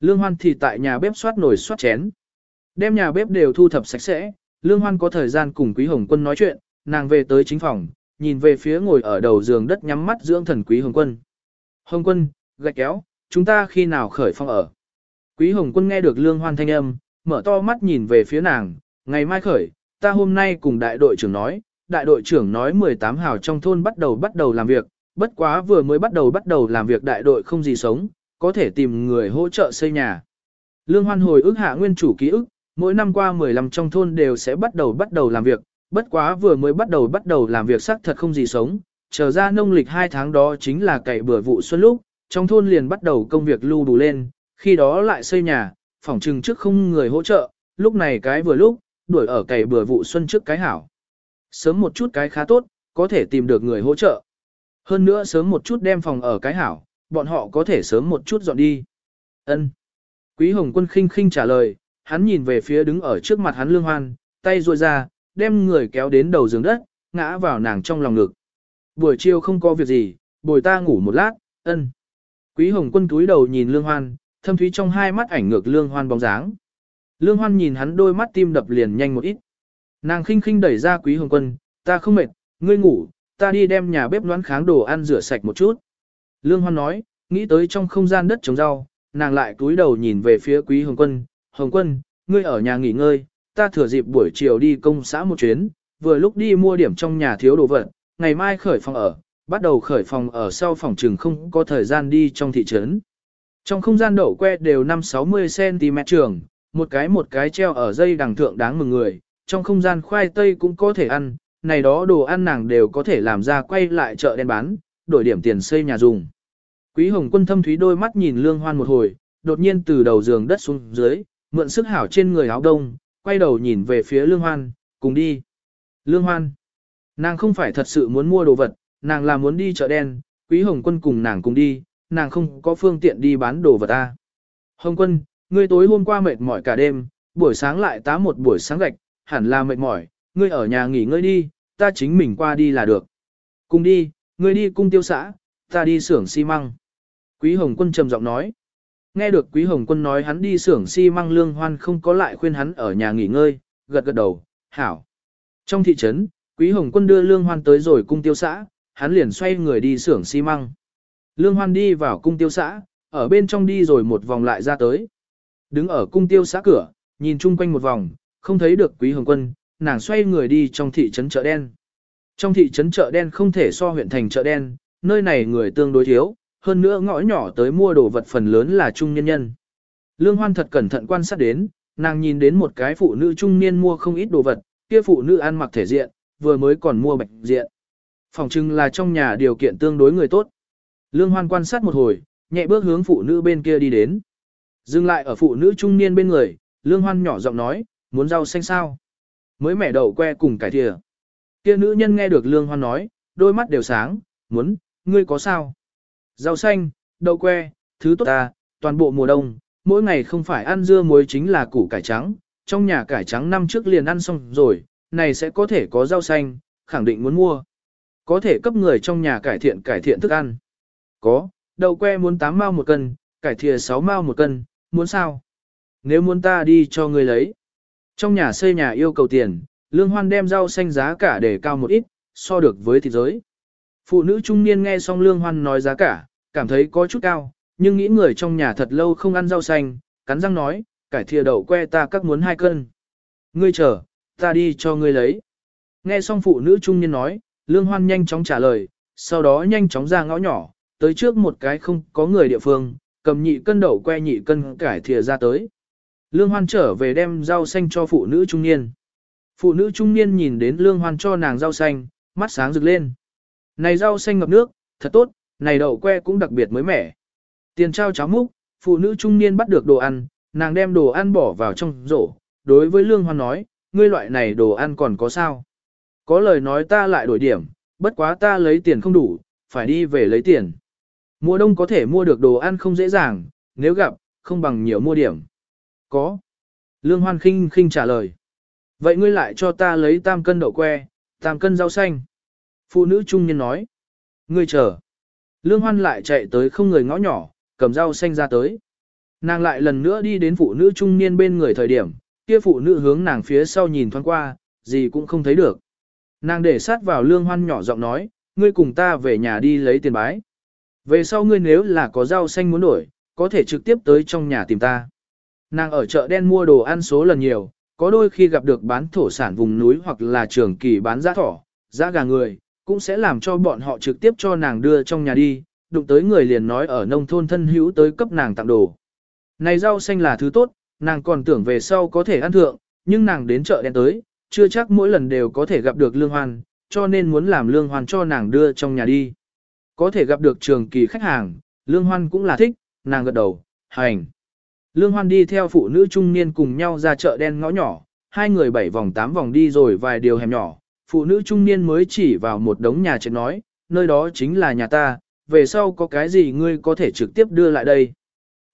Lương Hoan thì tại nhà bếp xoát nồi xoát chén. Đem nhà bếp đều thu thập sạch sẽ, Lương Hoan có thời gian cùng Quý Hồng Quân nói chuyện, nàng về tới chính phòng, nhìn về phía ngồi ở đầu giường đất nhắm mắt dưỡng thần Quý Hồng Quân. Hồng Quân, gạch kéo, chúng ta khi nào khởi phong ở? Quý Hồng Quân nghe được Lương Hoan thanh âm, mở to mắt nhìn về phía nàng, ngày mai khởi, ta hôm nay cùng đại đội trưởng nói, đại đội trưởng nói 18 hào trong thôn bắt đầu bắt đầu làm việc, bất quá vừa mới bắt đầu bắt đầu làm việc đại đội không gì sống, có thể tìm người hỗ trợ xây nhà. Lương Hoan hồi ức hạ nguyên chủ ký ức, mỗi năm qua 15 trong thôn đều sẽ bắt đầu bắt đầu làm việc, bất quá vừa mới bắt đầu bắt đầu làm việc xác thật không gì sống, trở ra nông lịch 2 tháng đó chính là cày bừa vụ xuân lúc, trong thôn liền bắt đầu công việc lưu đủ lên, khi đó lại xây nhà, phòng trừng trước không người hỗ trợ, lúc này cái vừa lúc, đuổi ở cày bừa vụ xuân trước cái hảo. Sớm một chút cái khá tốt, có thể tìm được người hỗ trợ. Hơn nữa sớm một chút đem phòng ở cái hảo, bọn họ có thể sớm một chút dọn đi. Ân. Quý Hồng Quân khinh khinh trả lời, hắn nhìn về phía đứng ở trước mặt hắn Lương Hoan, tay ruôi ra, đem người kéo đến đầu giường đất, ngã vào nàng trong lòng ngực. Buổi chiều không có việc gì, bồi ta ngủ một lát, ân. Quý Hồng Quân túi đầu nhìn Lương Hoan, thâm thúy trong hai mắt ảnh ngược Lương Hoan bóng dáng. Lương Hoan nhìn hắn đôi mắt tim đập liền nhanh một ít. Nàng khinh khinh đẩy ra Quý Hồng Quân, ta không mệt, ngươi ngủ, ta đi đem nhà bếp đoán kháng đồ ăn rửa sạch một chút. Lương Hoan nói, nghĩ tới trong không gian đất trồng rau, nàng lại cúi đầu nhìn về phía Quý Hồng Quân, Hồng Quân, ngươi ở nhà nghỉ ngơi, ta thừa dịp buổi chiều đi công xã một chuyến, vừa lúc đi mua điểm trong nhà thiếu đồ vật, ngày mai khởi phòng ở, bắt đầu khởi phòng ở sau phòng trường không có thời gian đi trong thị trấn. Trong không gian đậu que đều 5-60cm trường, một cái một cái treo ở dây đằng thượng đáng mừng người, trong không gian khoai tây cũng có thể ăn, này đó đồ ăn nàng đều có thể làm ra quay lại chợ đen bán, đổi điểm tiền xây nhà dùng. Quý Hồng Quân thâm thúy đôi mắt nhìn Lương Hoan một hồi, đột nhiên từ đầu giường đất xuống dưới, mượn sức hảo trên người áo đông, quay đầu nhìn về phía Lương Hoan, cùng đi. Lương Hoan, nàng không phải thật sự muốn mua đồ vật, nàng là muốn đi chợ đen, Quý Hồng Quân cùng nàng cùng đi, nàng không có phương tiện đi bán đồ vật ta. Hồng Quân, ngươi tối hôm qua mệt mỏi cả đêm, buổi sáng lại tá một buổi sáng gạch, hẳn là mệt mỏi, ngươi ở nhà nghỉ ngơi đi, ta chính mình qua đi là được. Cùng đi, ngươi đi cung tiêu xã, ta đi xưởng xi măng. Quý Hồng Quân trầm giọng nói. Nghe được Quý Hồng Quân nói hắn đi xưởng xi măng lương hoan không có lại khuyên hắn ở nhà nghỉ ngơi, gật gật đầu, hảo. Trong thị trấn, Quý Hồng Quân đưa lương hoan tới rồi cung tiêu xã, hắn liền xoay người đi xưởng xi măng. Lương hoan đi vào cung tiêu xã, ở bên trong đi rồi một vòng lại ra tới. Đứng ở cung tiêu xã cửa, nhìn chung quanh một vòng, không thấy được Quý Hồng Quân, nàng xoay người đi trong thị trấn chợ đen. Trong thị trấn chợ đen không thể so huyện thành chợ đen, nơi này người tương đối thiếu, hơn nữa ngõ nhỏ tới mua đồ vật phần lớn là trung nhân nhân. Lương Hoan thật cẩn thận quan sát đến, nàng nhìn đến một cái phụ nữ trung niên mua không ít đồ vật, kia phụ nữ ăn mặc thể diện, vừa mới còn mua bạch diện. Phòng trưng là trong nhà điều kiện tương đối người tốt. Lương Hoan quan sát một hồi, nhẹ bước hướng phụ nữ bên kia đi đến. Dừng lại ở phụ nữ trung niên bên người, Lương Hoan nhỏ giọng nói, muốn rau xanh sao? Mới mẻ đậu que cùng cải thìa. Kia nữ nhân nghe được Lương Hoan nói, đôi mắt đều sáng, muốn, ngươi có sao? Rau xanh, đậu que, thứ tốt ta, toàn bộ mùa đông, mỗi ngày không phải ăn dưa muối chính là củ cải trắng, trong nhà cải trắng năm trước liền ăn xong rồi, này sẽ có thể có rau xanh, khẳng định muốn mua. Có thể cấp người trong nhà cải thiện cải thiện thức ăn. Có, đậu que muốn 8 mao một cân, cải thìa 6 mao một cân, muốn sao? Nếu muốn ta đi cho ngươi lấy. Trong nhà xây nhà yêu cầu tiền, lương hoan đem rau xanh giá cả để cao một ít, so được với thịt giới. Phụ nữ trung niên nghe xong lương hoan nói giá cả, cảm thấy có chút cao, nhưng nghĩ người trong nhà thật lâu không ăn rau xanh, cắn răng nói, cải thìa đậu que ta các muốn hai cân. Ngươi chờ, ta đi cho ngươi lấy. Nghe xong phụ nữ trung niên nói, lương hoan nhanh chóng trả lời, sau đó nhanh chóng ra ngõ nhỏ, tới trước một cái không có người địa phương, cầm nhị cân đậu que nhị cân cải thìa ra tới. Lương hoan trở về đem rau xanh cho phụ nữ trung niên. Phụ nữ trung niên nhìn đến lương hoan cho nàng rau xanh, mắt sáng rực lên. Này rau xanh ngập nước, thật tốt, này đậu que cũng đặc biệt mới mẻ. Tiền trao cháo múc, phụ nữ trung niên bắt được đồ ăn, nàng đem đồ ăn bỏ vào trong rổ. Đối với lương hoan nói, ngươi loại này đồ ăn còn có sao? Có lời nói ta lại đổi điểm, bất quá ta lấy tiền không đủ, phải đi về lấy tiền. Mùa đông có thể mua được đồ ăn không dễ dàng, nếu gặp, không bằng nhiều mua điểm. Có. Lương Hoan khinh khinh trả lời. Vậy ngươi lại cho ta lấy tam cân đậu que, tam cân rau xanh. Phụ nữ trung niên nói. Ngươi chờ. Lương Hoan lại chạy tới không người ngõ nhỏ, cầm rau xanh ra tới. Nàng lại lần nữa đi đến phụ nữ trung niên bên người thời điểm, kia phụ nữ hướng nàng phía sau nhìn thoáng qua, gì cũng không thấy được. Nàng để sát vào lương hoan nhỏ giọng nói, ngươi cùng ta về nhà đi lấy tiền bái. Về sau ngươi nếu là có rau xanh muốn đổi, có thể trực tiếp tới trong nhà tìm ta. Nàng ở chợ đen mua đồ ăn số lần nhiều, có đôi khi gặp được bán thổ sản vùng núi hoặc là trường kỳ bán giá thỏ, giá gà người, cũng sẽ làm cho bọn họ trực tiếp cho nàng đưa trong nhà đi, đụng tới người liền nói ở nông thôn thân hữu tới cấp nàng tặng đồ. Này rau xanh là thứ tốt, nàng còn tưởng về sau có thể ăn thượng, nhưng nàng đến chợ đen tới, chưa chắc mỗi lần đều có thể gặp được lương hoan, cho nên muốn làm lương hoan cho nàng đưa trong nhà đi. Có thể gặp được trường kỳ khách hàng, lương hoan cũng là thích, nàng gật đầu, hành. Lương hoan đi theo phụ nữ trung niên cùng nhau ra chợ đen ngõ nhỏ, hai người bảy vòng tám vòng đi rồi vài điều hẻm nhỏ, phụ nữ trung niên mới chỉ vào một đống nhà chết nói, nơi đó chính là nhà ta, về sau có cái gì ngươi có thể trực tiếp đưa lại đây.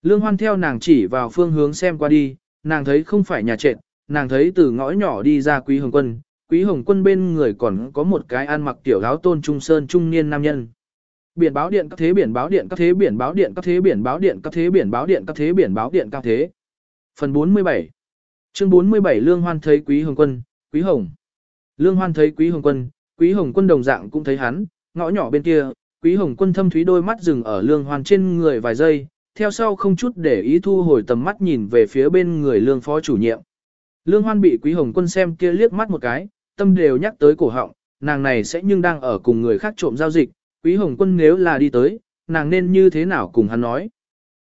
Lương hoan theo nàng chỉ vào phương hướng xem qua đi, nàng thấy không phải nhà trệt, nàng thấy từ ngõ nhỏ đi ra quý hồng quân, quý hồng quân bên người còn có một cái ăn mặc tiểu áo tôn trung sơn trung niên nam nhân. Biển báo điện các thế biển báo điện các thế biển báo điện các thế biển báo điện các thế biển báo điện các thế biển báo điện các thế. Phần 47 Chương 47 Lương Hoan thấy Quý Hồng Quân, Quý Hồng. Lương Hoan thấy Quý Hồng Quân, Quý Hồng Quân đồng dạng cũng thấy hắn, ngõ nhỏ bên kia, Quý Hồng Quân thâm thúy đôi mắt dừng ở Lương Hoan trên người vài giây, theo sau không chút để ý thu hồi tầm mắt nhìn về phía bên người Lương Phó chủ nhiệm. Lương Hoan bị Quý Hồng Quân xem kia liếc mắt một cái, tâm đều nhắc tới cổ họng, nàng này sẽ nhưng đang ở cùng người khác trộm giao dịch, Quý Hồng Quân nếu là đi tới, nàng nên như thế nào cùng hắn nói.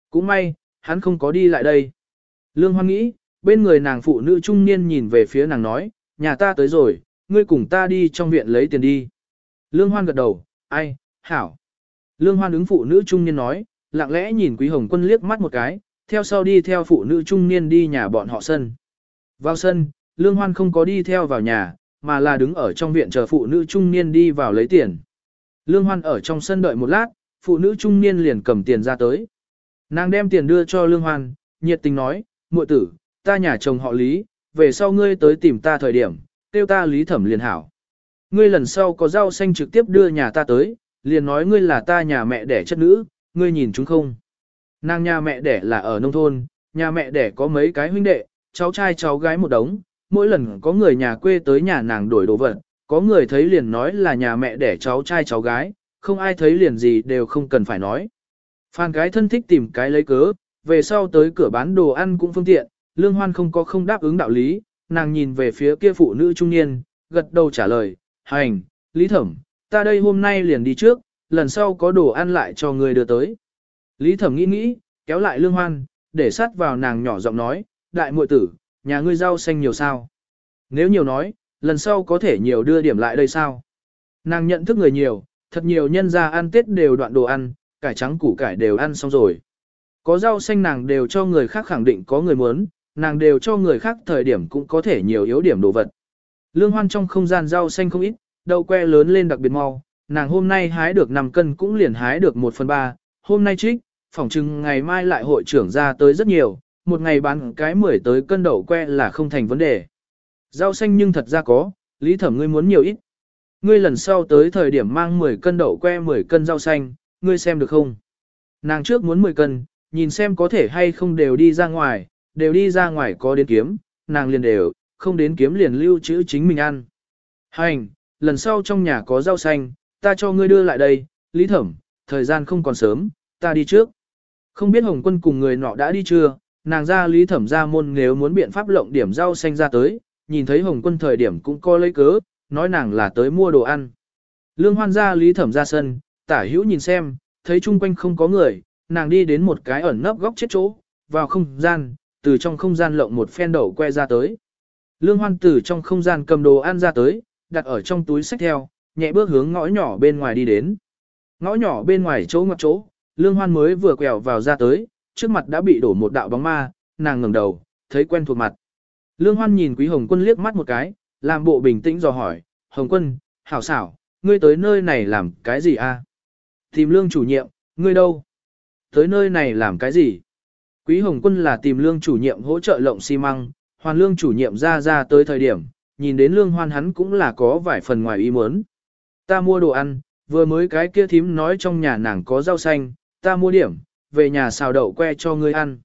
Cũng may, hắn không có đi lại đây. Lương Hoan nghĩ, bên người nàng phụ nữ trung niên nhìn về phía nàng nói, nhà ta tới rồi, ngươi cùng ta đi trong viện lấy tiền đi. Lương Hoan gật đầu, ai, hảo. Lương Hoan ứng phụ nữ trung niên nói, lặng lẽ nhìn Quý Hồng Quân liếc mắt một cái, theo sau đi theo phụ nữ trung niên đi nhà bọn họ sân. Vào sân, Lương Hoan không có đi theo vào nhà, mà là đứng ở trong viện chờ phụ nữ trung niên đi vào lấy tiền. Lương Hoan ở trong sân đợi một lát, phụ nữ trung niên liền cầm tiền ra tới. Nàng đem tiền đưa cho Lương Hoan, nhiệt tình nói, muội tử, ta nhà chồng họ Lý, về sau ngươi tới tìm ta thời điểm, tiêu ta Lý Thẩm liền hảo. Ngươi lần sau có rau xanh trực tiếp đưa nhà ta tới, liền nói ngươi là ta nhà mẹ đẻ chất nữ, ngươi nhìn chúng không? Nàng nhà mẹ đẻ là ở nông thôn, nhà mẹ đẻ có mấy cái huynh đệ, cháu trai cháu gái một đống, mỗi lần có người nhà quê tới nhà nàng đổi đồ vật, có người thấy liền nói là nhà mẹ đẻ cháu trai cháu gái, không ai thấy liền gì đều không cần phải nói. Phan cái thân thích tìm cái lấy cớ, về sau tới cửa bán đồ ăn cũng phương tiện, lương hoan không có không đáp ứng đạo lý, nàng nhìn về phía kia phụ nữ trung niên, gật đầu trả lời, hành, lý thẩm, ta đây hôm nay liền đi trước, lần sau có đồ ăn lại cho người đưa tới. Lý thẩm nghĩ nghĩ, kéo lại lương hoan, để sát vào nàng nhỏ giọng nói, đại muội tử, nhà ngươi rau xanh nhiều sao? Nếu nhiều nói, lần sau có thể nhiều đưa điểm lại đây sao? Nàng nhận thức người nhiều, thật nhiều nhân ra ăn Tết đều đoạn đồ ăn, cải trắng củ cải đều ăn xong rồi. Có rau xanh nàng đều cho người khác khẳng định có người muốn, nàng đều cho người khác thời điểm cũng có thể nhiều yếu điểm đồ vật. Lương hoan trong không gian rau xanh không ít, đậu que lớn lên đặc biệt mau, nàng hôm nay hái được 5 cân cũng liền hái được 1 phần 3, hôm nay trích, phỏng chừng ngày mai lại hội trưởng ra tới rất nhiều, một ngày bán cái 10 tới cân đậu que là không thành vấn đề. Rau xanh nhưng thật ra có, lý thẩm ngươi muốn nhiều ít. Ngươi lần sau tới thời điểm mang 10 cân đậu que 10 cân rau xanh, ngươi xem được không? Nàng trước muốn 10 cân, nhìn xem có thể hay không đều đi ra ngoài, đều đi ra ngoài có đến kiếm, nàng liền đều, không đến kiếm liền lưu trữ chính mình ăn. Hành, lần sau trong nhà có rau xanh, ta cho ngươi đưa lại đây, lý thẩm, thời gian không còn sớm, ta đi trước. Không biết Hồng quân cùng người nọ đã đi chưa, nàng ra lý thẩm ra môn nếu muốn biện pháp lộng điểm rau xanh ra tới, nhìn thấy Hồng quân thời điểm cũng coi lấy cớ, nói nàng là tới mua đồ ăn. Lương hoan ra lý thẩm ra sân, tả hữu nhìn xem, thấy chung quanh không có người, nàng đi đến một cái ẩn nấp góc chết chỗ, vào không gian, từ trong không gian lộng một phen đậu que ra tới. Lương hoan từ trong không gian cầm đồ ăn ra tới, đặt ở trong túi sách theo, nhẹ bước hướng ngõ nhỏ bên ngoài đi đến. Ngõ nhỏ bên ngoài chỗ ngoặc chỗ, lương hoan mới vừa quẹo vào ra tới, trước mặt đã bị đổ một đạo bóng ma, nàng ngẩng đầu, thấy quen thuộc mặt. Lương hoan nhìn quý hồng quân liếc mắt một cái, làm bộ bình tĩnh dò hỏi, hồng quân, hảo xảo, ngươi tới nơi này làm cái gì a? Tìm lương chủ nhiệm, ngươi đâu? Tới nơi này làm cái gì? Quý hồng quân là tìm lương chủ nhiệm hỗ trợ lộng xi măng, hoàn lương chủ nhiệm ra ra tới thời điểm, nhìn đến lương hoan hắn cũng là có vài phần ngoài ý muốn. Ta mua đồ ăn, vừa mới cái kia thím nói trong nhà nàng có rau xanh, ta mua điểm, về nhà xào đậu que cho ngươi ăn.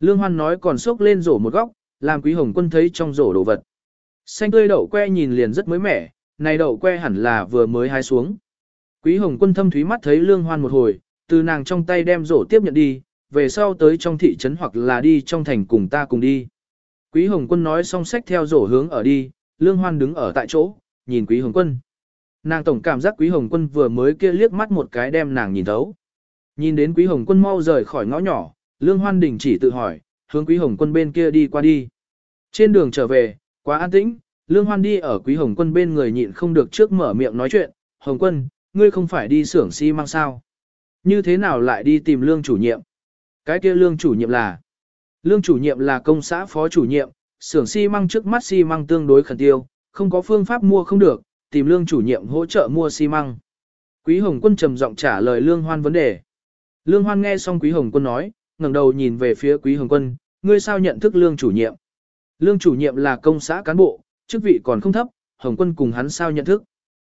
Lương hoan nói còn xốc lên rổ một góc, làm quý hồng quân thấy trong rổ đồ vật. Xanh tươi đậu que nhìn liền rất mới mẻ, này đậu que hẳn là vừa mới hái xuống. Quý hồng quân thâm thúy mắt thấy lương hoan một hồi, từ nàng trong tay đem rổ tiếp nhận đi, về sau tới trong thị trấn hoặc là đi trong thành cùng ta cùng đi. Quý hồng quân nói xong sách theo rổ hướng ở đi, lương hoan đứng ở tại chỗ, nhìn quý hồng quân. Nàng tổng cảm giác quý hồng quân vừa mới kia liếc mắt một cái đem nàng nhìn thấu. Nhìn đến quý hồng quân mau rời khỏi ngõ nhỏ, lương hoan đình chỉ tự hỏi, hướng quý hồng quân bên kia đi qua đi. Trên đường trở về, quá an tĩnh, lương hoan đi ở quý hồng quân bên người nhịn không được trước mở miệng nói chuyện, hồng quân, ngươi không phải đi xưởng xi si măng sao. Như thế nào lại đi tìm lương chủ nhiệm? Cái kia lương chủ nhiệm là, lương chủ nhiệm là công xã phó chủ nhiệm, xưởng xi si măng trước mắt xi si măng tương đối khẩn tiêu, không có phương pháp mua không được, tìm lương chủ nhiệm hỗ trợ mua xi măng. Quý Hồng Quân trầm giọng trả lời Lương Hoan vấn đề. Lương Hoan nghe xong Quý Hồng Quân nói, ngẩng đầu nhìn về phía Quý Hồng Quân, ngươi sao nhận thức lương chủ nhiệm? Lương chủ nhiệm là công xã cán bộ, chức vị còn không thấp, Hồng Quân cùng hắn sao nhận thức?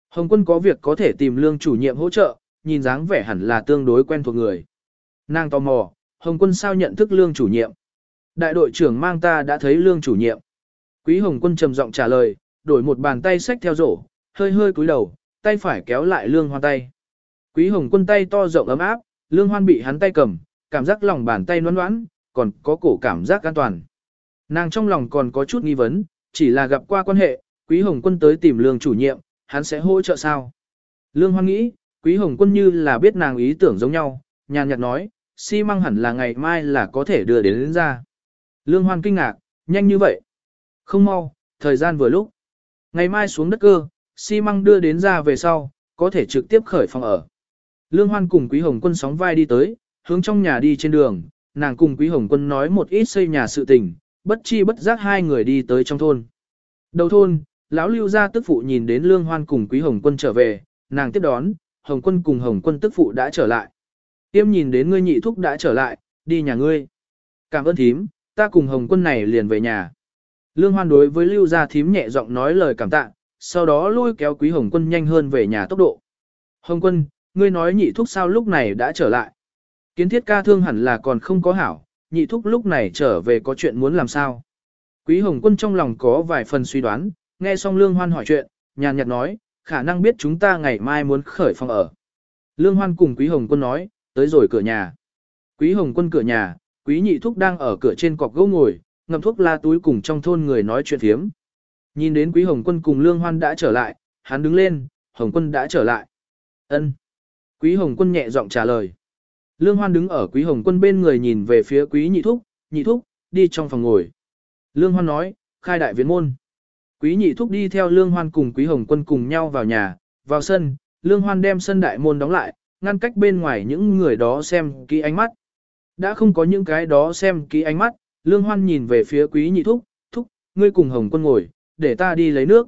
Hồng Quân có việc có thể tìm lương chủ nhiệm hỗ trợ, nhìn dáng vẻ hẳn là tương đối quen thuộc người. Nàng tò mò, Hồng Quân sao nhận thức lương chủ nhiệm? Đại đội trưởng mang ta đã thấy lương chủ nhiệm. Quý Hồng Quân trầm giọng trả lời, đổi một bàn tay xách theo rổ, hơi hơi cúi đầu, tay phải kéo lại lương hoan tay. Quý Hồng Quân tay to rộng ấm áp, lương hoan bị hắn tay cầm, cảm giác lòng bàn tay noan noãn, còn có cổ cảm giác an toàn. Nàng trong lòng còn có chút nghi vấn, chỉ là gặp qua quan hệ, Quý Hồng Quân tới tìm lương chủ nhiệm, hắn sẽ hỗ trợ sao? Lương Hoan nghĩ, Quý Hồng Quân như là biết nàng ý tưởng giống nhau, nhàn nhạt nói, xi si măng hẳn là ngày mai là có thể đưa đến, đến ra. Lương Hoan kinh ngạc, nhanh như vậy. Không mau, thời gian vừa lúc. Ngày mai xuống đất cơ, xi si măng đưa đến ra về sau, có thể trực tiếp khởi phòng ở. Lương Hoan cùng Quý Hồng Quân sóng vai đi tới, hướng trong nhà đi trên đường, nàng cùng Quý Hồng Quân nói một ít xây nhà sự tình, bất chi bất giác hai người đi tới trong thôn. Đầu thôn, lão lưu gia tức phụ nhìn đến Lương Hoan cùng Quý Hồng Quân trở về, nàng tiếp đón, Hồng Quân cùng Hồng Quân tức phụ đã trở lại. Tiêm nhìn đến ngươi nhị thúc đã trở lại, đi nhà ngươi. Cảm ơn thím, ta cùng Hồng Quân này liền về nhà. Lương Hoan đối với lưu gia thím nhẹ giọng nói lời cảm tạ, sau đó lôi kéo Quý Hồng Quân nhanh hơn về nhà tốc độ. Hồng Quân, ngươi nói nhị thúc sao lúc này đã trở lại. Kiến thiết ca thương hẳn là còn không có hảo, nhị thúc lúc này trở về có chuyện muốn làm sao. Quý Hồng Quân trong lòng có vài phần suy đoán, nghe xong Lương Hoan hỏi chuyện, nhàn nhạt nói, khả năng biết chúng ta ngày mai muốn khởi phòng ở. Lương Hoan cùng Quý Hồng Quân nói, tới rồi cửa nhà. Quý Hồng Quân cửa nhà, Quý Nhị Thúc đang ở cửa trên cọc gỗ ngồi, ngậm thuốc la túi cùng trong thôn người nói chuyện thiếm. Nhìn đến Quý Hồng Quân cùng Lương Hoan đã trở lại, hắn đứng lên, Hồng Quân đã trở lại. Ân. Quý Hồng Quân nhẹ giọng trả lời. Lương Hoan đứng ở Quý Hồng Quân bên người nhìn về phía Quý Nhị Thúc, Nhị Thúc, đi trong phòng ngồi. Lương Hoan nói, khai đại viện môn. Quý Nhị Thúc đi theo Lương Hoan cùng Quý Hồng Quân cùng nhau vào nhà, vào sân, Lương Hoan đem sân đại môn đóng lại, ngăn cách bên ngoài những người đó xem kỹ ánh mắt. Đã không có những cái đó xem kỹ ánh mắt, Lương Hoan nhìn về phía Quý Nhị Thúc, Thúc, ngươi cùng Hồng Quân ngồi, để ta đi lấy nước.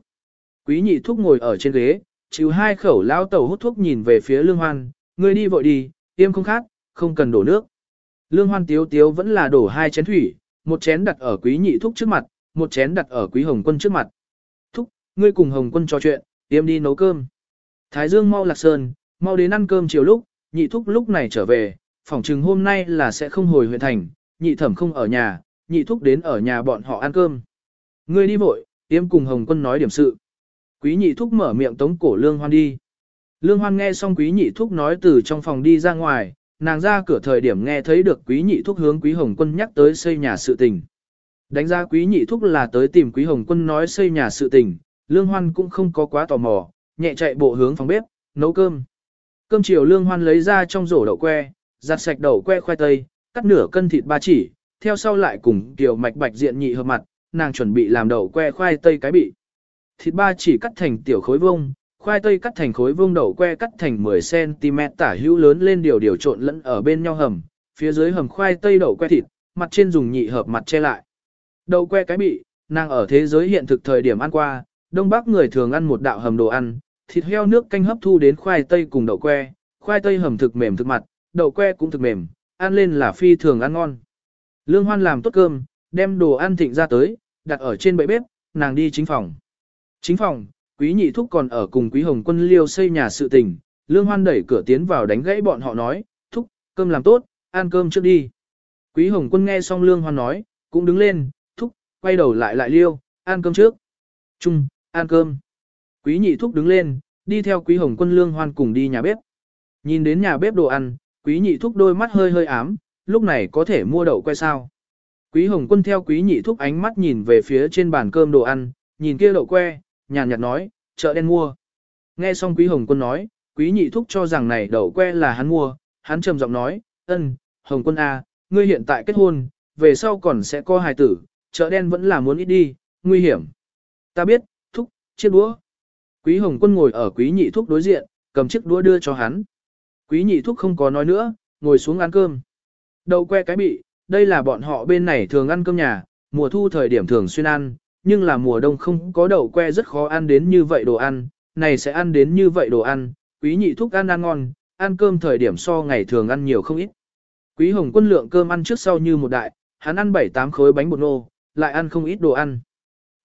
Quý nhị thúc ngồi ở trên ghế, chịu hai khẩu lao tẩu hút thuốc nhìn về phía lương hoan, ngươi đi vội đi, tiêm không khát, không cần đổ nước. Lương hoan tiếu tiếu vẫn là đổ hai chén thủy, một chén đặt ở quý nhị thúc trước mặt, một chén đặt ở quý hồng quân trước mặt. Thúc, ngươi cùng hồng quân trò chuyện, tiêm đi nấu cơm. Thái dương mau lạc sơn, mau đến ăn cơm chiều lúc, nhị thúc lúc này trở về, phỏng chừng hôm nay là sẽ không hồi huyện thành, nhị thẩm không ở nhà, nhị thúc đến ở nhà bọn họ ăn cơm. Ngươi đi vội, tiêm cùng hồng quân nói điểm sự. Quý nhị thúc mở miệng tống cổ lương hoan đi. Lương hoan nghe xong quý nhị thúc nói từ trong phòng đi ra ngoài, nàng ra cửa thời điểm nghe thấy được quý nhị thúc hướng quý hồng quân nhắc tới xây nhà sự tình. Đánh ra quý nhị thúc là tới tìm quý hồng quân nói xây nhà sự tình, lương hoan cũng không có quá tò mò, nhẹ chạy bộ hướng phòng bếp, nấu cơm. Cơm chiều lương hoan lấy ra trong rổ đậu que, giặt sạch đậu que khoai tây, cắt nửa cân thịt ba chỉ, theo sau lại cùng tiểu mạch bạch diện nhị hợp mặt, nàng chuẩn bị làm đậu que khoai tây cái bị. Thịt ba chỉ cắt thành tiểu khối vông, khoai tây cắt thành khối vuông, đậu que cắt thành 10cm tả hữu lớn lên điều điều trộn lẫn ở bên nhau hầm, phía dưới hầm khoai tây đậu que thịt, mặt trên dùng nhị hợp mặt che lại. Đậu que cái bị, nàng ở thế giới hiện thực thời điểm ăn qua, đông bắc người thường ăn một đạo hầm đồ ăn, thịt heo nước canh hấp thu đến khoai tây cùng đậu que, khoai tây hầm thực mềm thực mặt, đậu que cũng thực mềm, ăn lên là phi thường ăn ngon. Lương Hoan làm tốt cơm, đem đồ ăn thịnh ra tới, đặt ở trên bệ bếp, nàng đi chính phòng. Chính phòng, Quý nhị thúc còn ở cùng quý hồng quân liêu xây nhà sự tình, lương hoan đẩy cửa tiến vào đánh gãy bọn họ nói, thúc, cơm làm tốt, ăn cơm trước đi. Quý hồng quân nghe xong lương hoan nói, cũng đứng lên, thúc, quay đầu lại lại liêu, ăn cơm trước. Trung, ăn cơm. Quý nhị thúc đứng lên, đi theo quý hồng quân lương hoan cùng đi nhà bếp. Nhìn đến nhà bếp đồ ăn, quý nhị thúc đôi mắt hơi hơi ám, lúc này có thể mua đậu quay sao. Quý hồng quân theo quý nhị thúc ánh mắt nhìn về phía trên bàn cơm đồ ăn, nhìn kia đậu que, nhàn nhạt nói, chợ đen mua. Nghe xong quý hồng quân nói, quý nhị thúc cho rằng này đậu que là hắn mua, hắn trầm giọng nói, ân, hồng quân A, ngươi hiện tại kết hôn, về sau còn sẽ có hài tử, chợ đen vẫn là muốn ít đi, nguy hiểm. Ta biết, thúc, chiếc đũa. Quý hồng quân ngồi ở quý nhị thúc đối diện, cầm chiếc đũa đưa cho hắn. Quý nhị thúc không có nói nữa, ngồi xuống ăn cơm. Đậu que cái bị, đây là bọn họ bên này thường ăn cơm nhà, mùa thu thời điểm thường xuyên ăn, nhưng là mùa đông không có đậu que rất khó ăn đến như vậy đồ ăn, này sẽ ăn đến như vậy đồ ăn, quý nhị thúc ăn ăn ngon, ăn cơm thời điểm so ngày thường ăn nhiều không ít. Quý hồng quân lượng cơm ăn trước sau như một đại, hắn ăn 7-8 khối bánh bột nô, lại ăn không ít đồ ăn.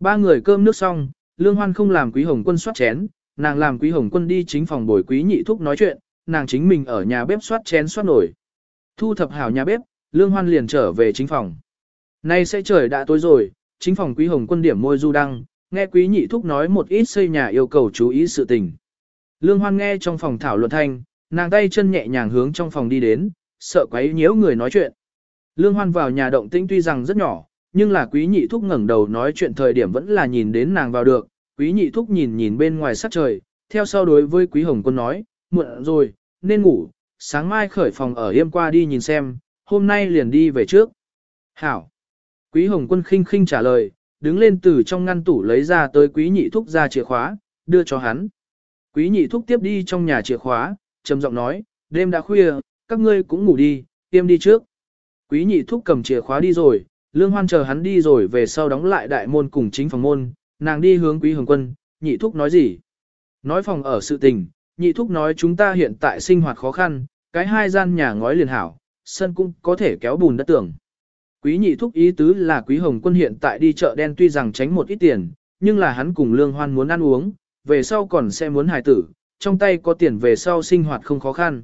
Ba người cơm nước xong, lương hoan không làm quý hồng quân soát chén, nàng làm quý hồng quân đi chính phòng bồi quý nhị thúc nói chuyện, nàng chính mình ở nhà bếp soát chén soát nổi. Thu thập hảo nhà bếp, lương hoan liền trở về chính phòng. Nay sẽ trời đã tối rồi, chính phòng quý hồng quân điểm môi du đăng, nghe quý nhị thúc nói một ít xây nhà yêu cầu chú ý sự tình. Lương Hoan nghe trong phòng thảo luận thanh, nàng tay chân nhẹ nhàng hướng trong phòng đi đến, sợ quấy nhiễu người nói chuyện. Lương Hoan vào nhà động tĩnh tuy rằng rất nhỏ, nhưng là quý nhị thúc ngẩng đầu nói chuyện thời điểm vẫn là nhìn đến nàng vào được. Quý nhị thúc nhìn nhìn bên ngoài sắc trời, theo sau đối với quý hồng quân nói, muộn rồi, nên ngủ, sáng mai khởi phòng ở yêm qua đi nhìn xem, hôm nay liền đi về trước. Hảo. Quý Hồng Quân khinh khinh trả lời, đứng lên từ trong ngăn tủ lấy ra tới quý nhị thúc ra chìa khóa, đưa cho hắn. Quý nhị thúc tiếp đi trong nhà chìa khóa, trầm giọng nói, đêm đã khuya, các ngươi cũng ngủ đi, tiêm đi trước. Quý nhị thúc cầm chìa khóa đi rồi, lương hoan chờ hắn đi rồi về sau đóng lại đại môn cùng chính phòng môn, nàng đi hướng quý hồng quân, nhị thúc nói gì? Nói phòng ở sự tình, nhị thúc nói chúng ta hiện tại sinh hoạt khó khăn, cái hai gian nhà ngói liền hảo, sân cũng có thể kéo bùn đất tường. Quý nhị thúc ý tứ là quý hồng quân hiện tại đi chợ đen tuy rằng tránh một ít tiền, nhưng là hắn cùng lương hoan muốn ăn uống, về sau còn sẽ muốn hài tử, trong tay có tiền về sau sinh hoạt không khó khăn.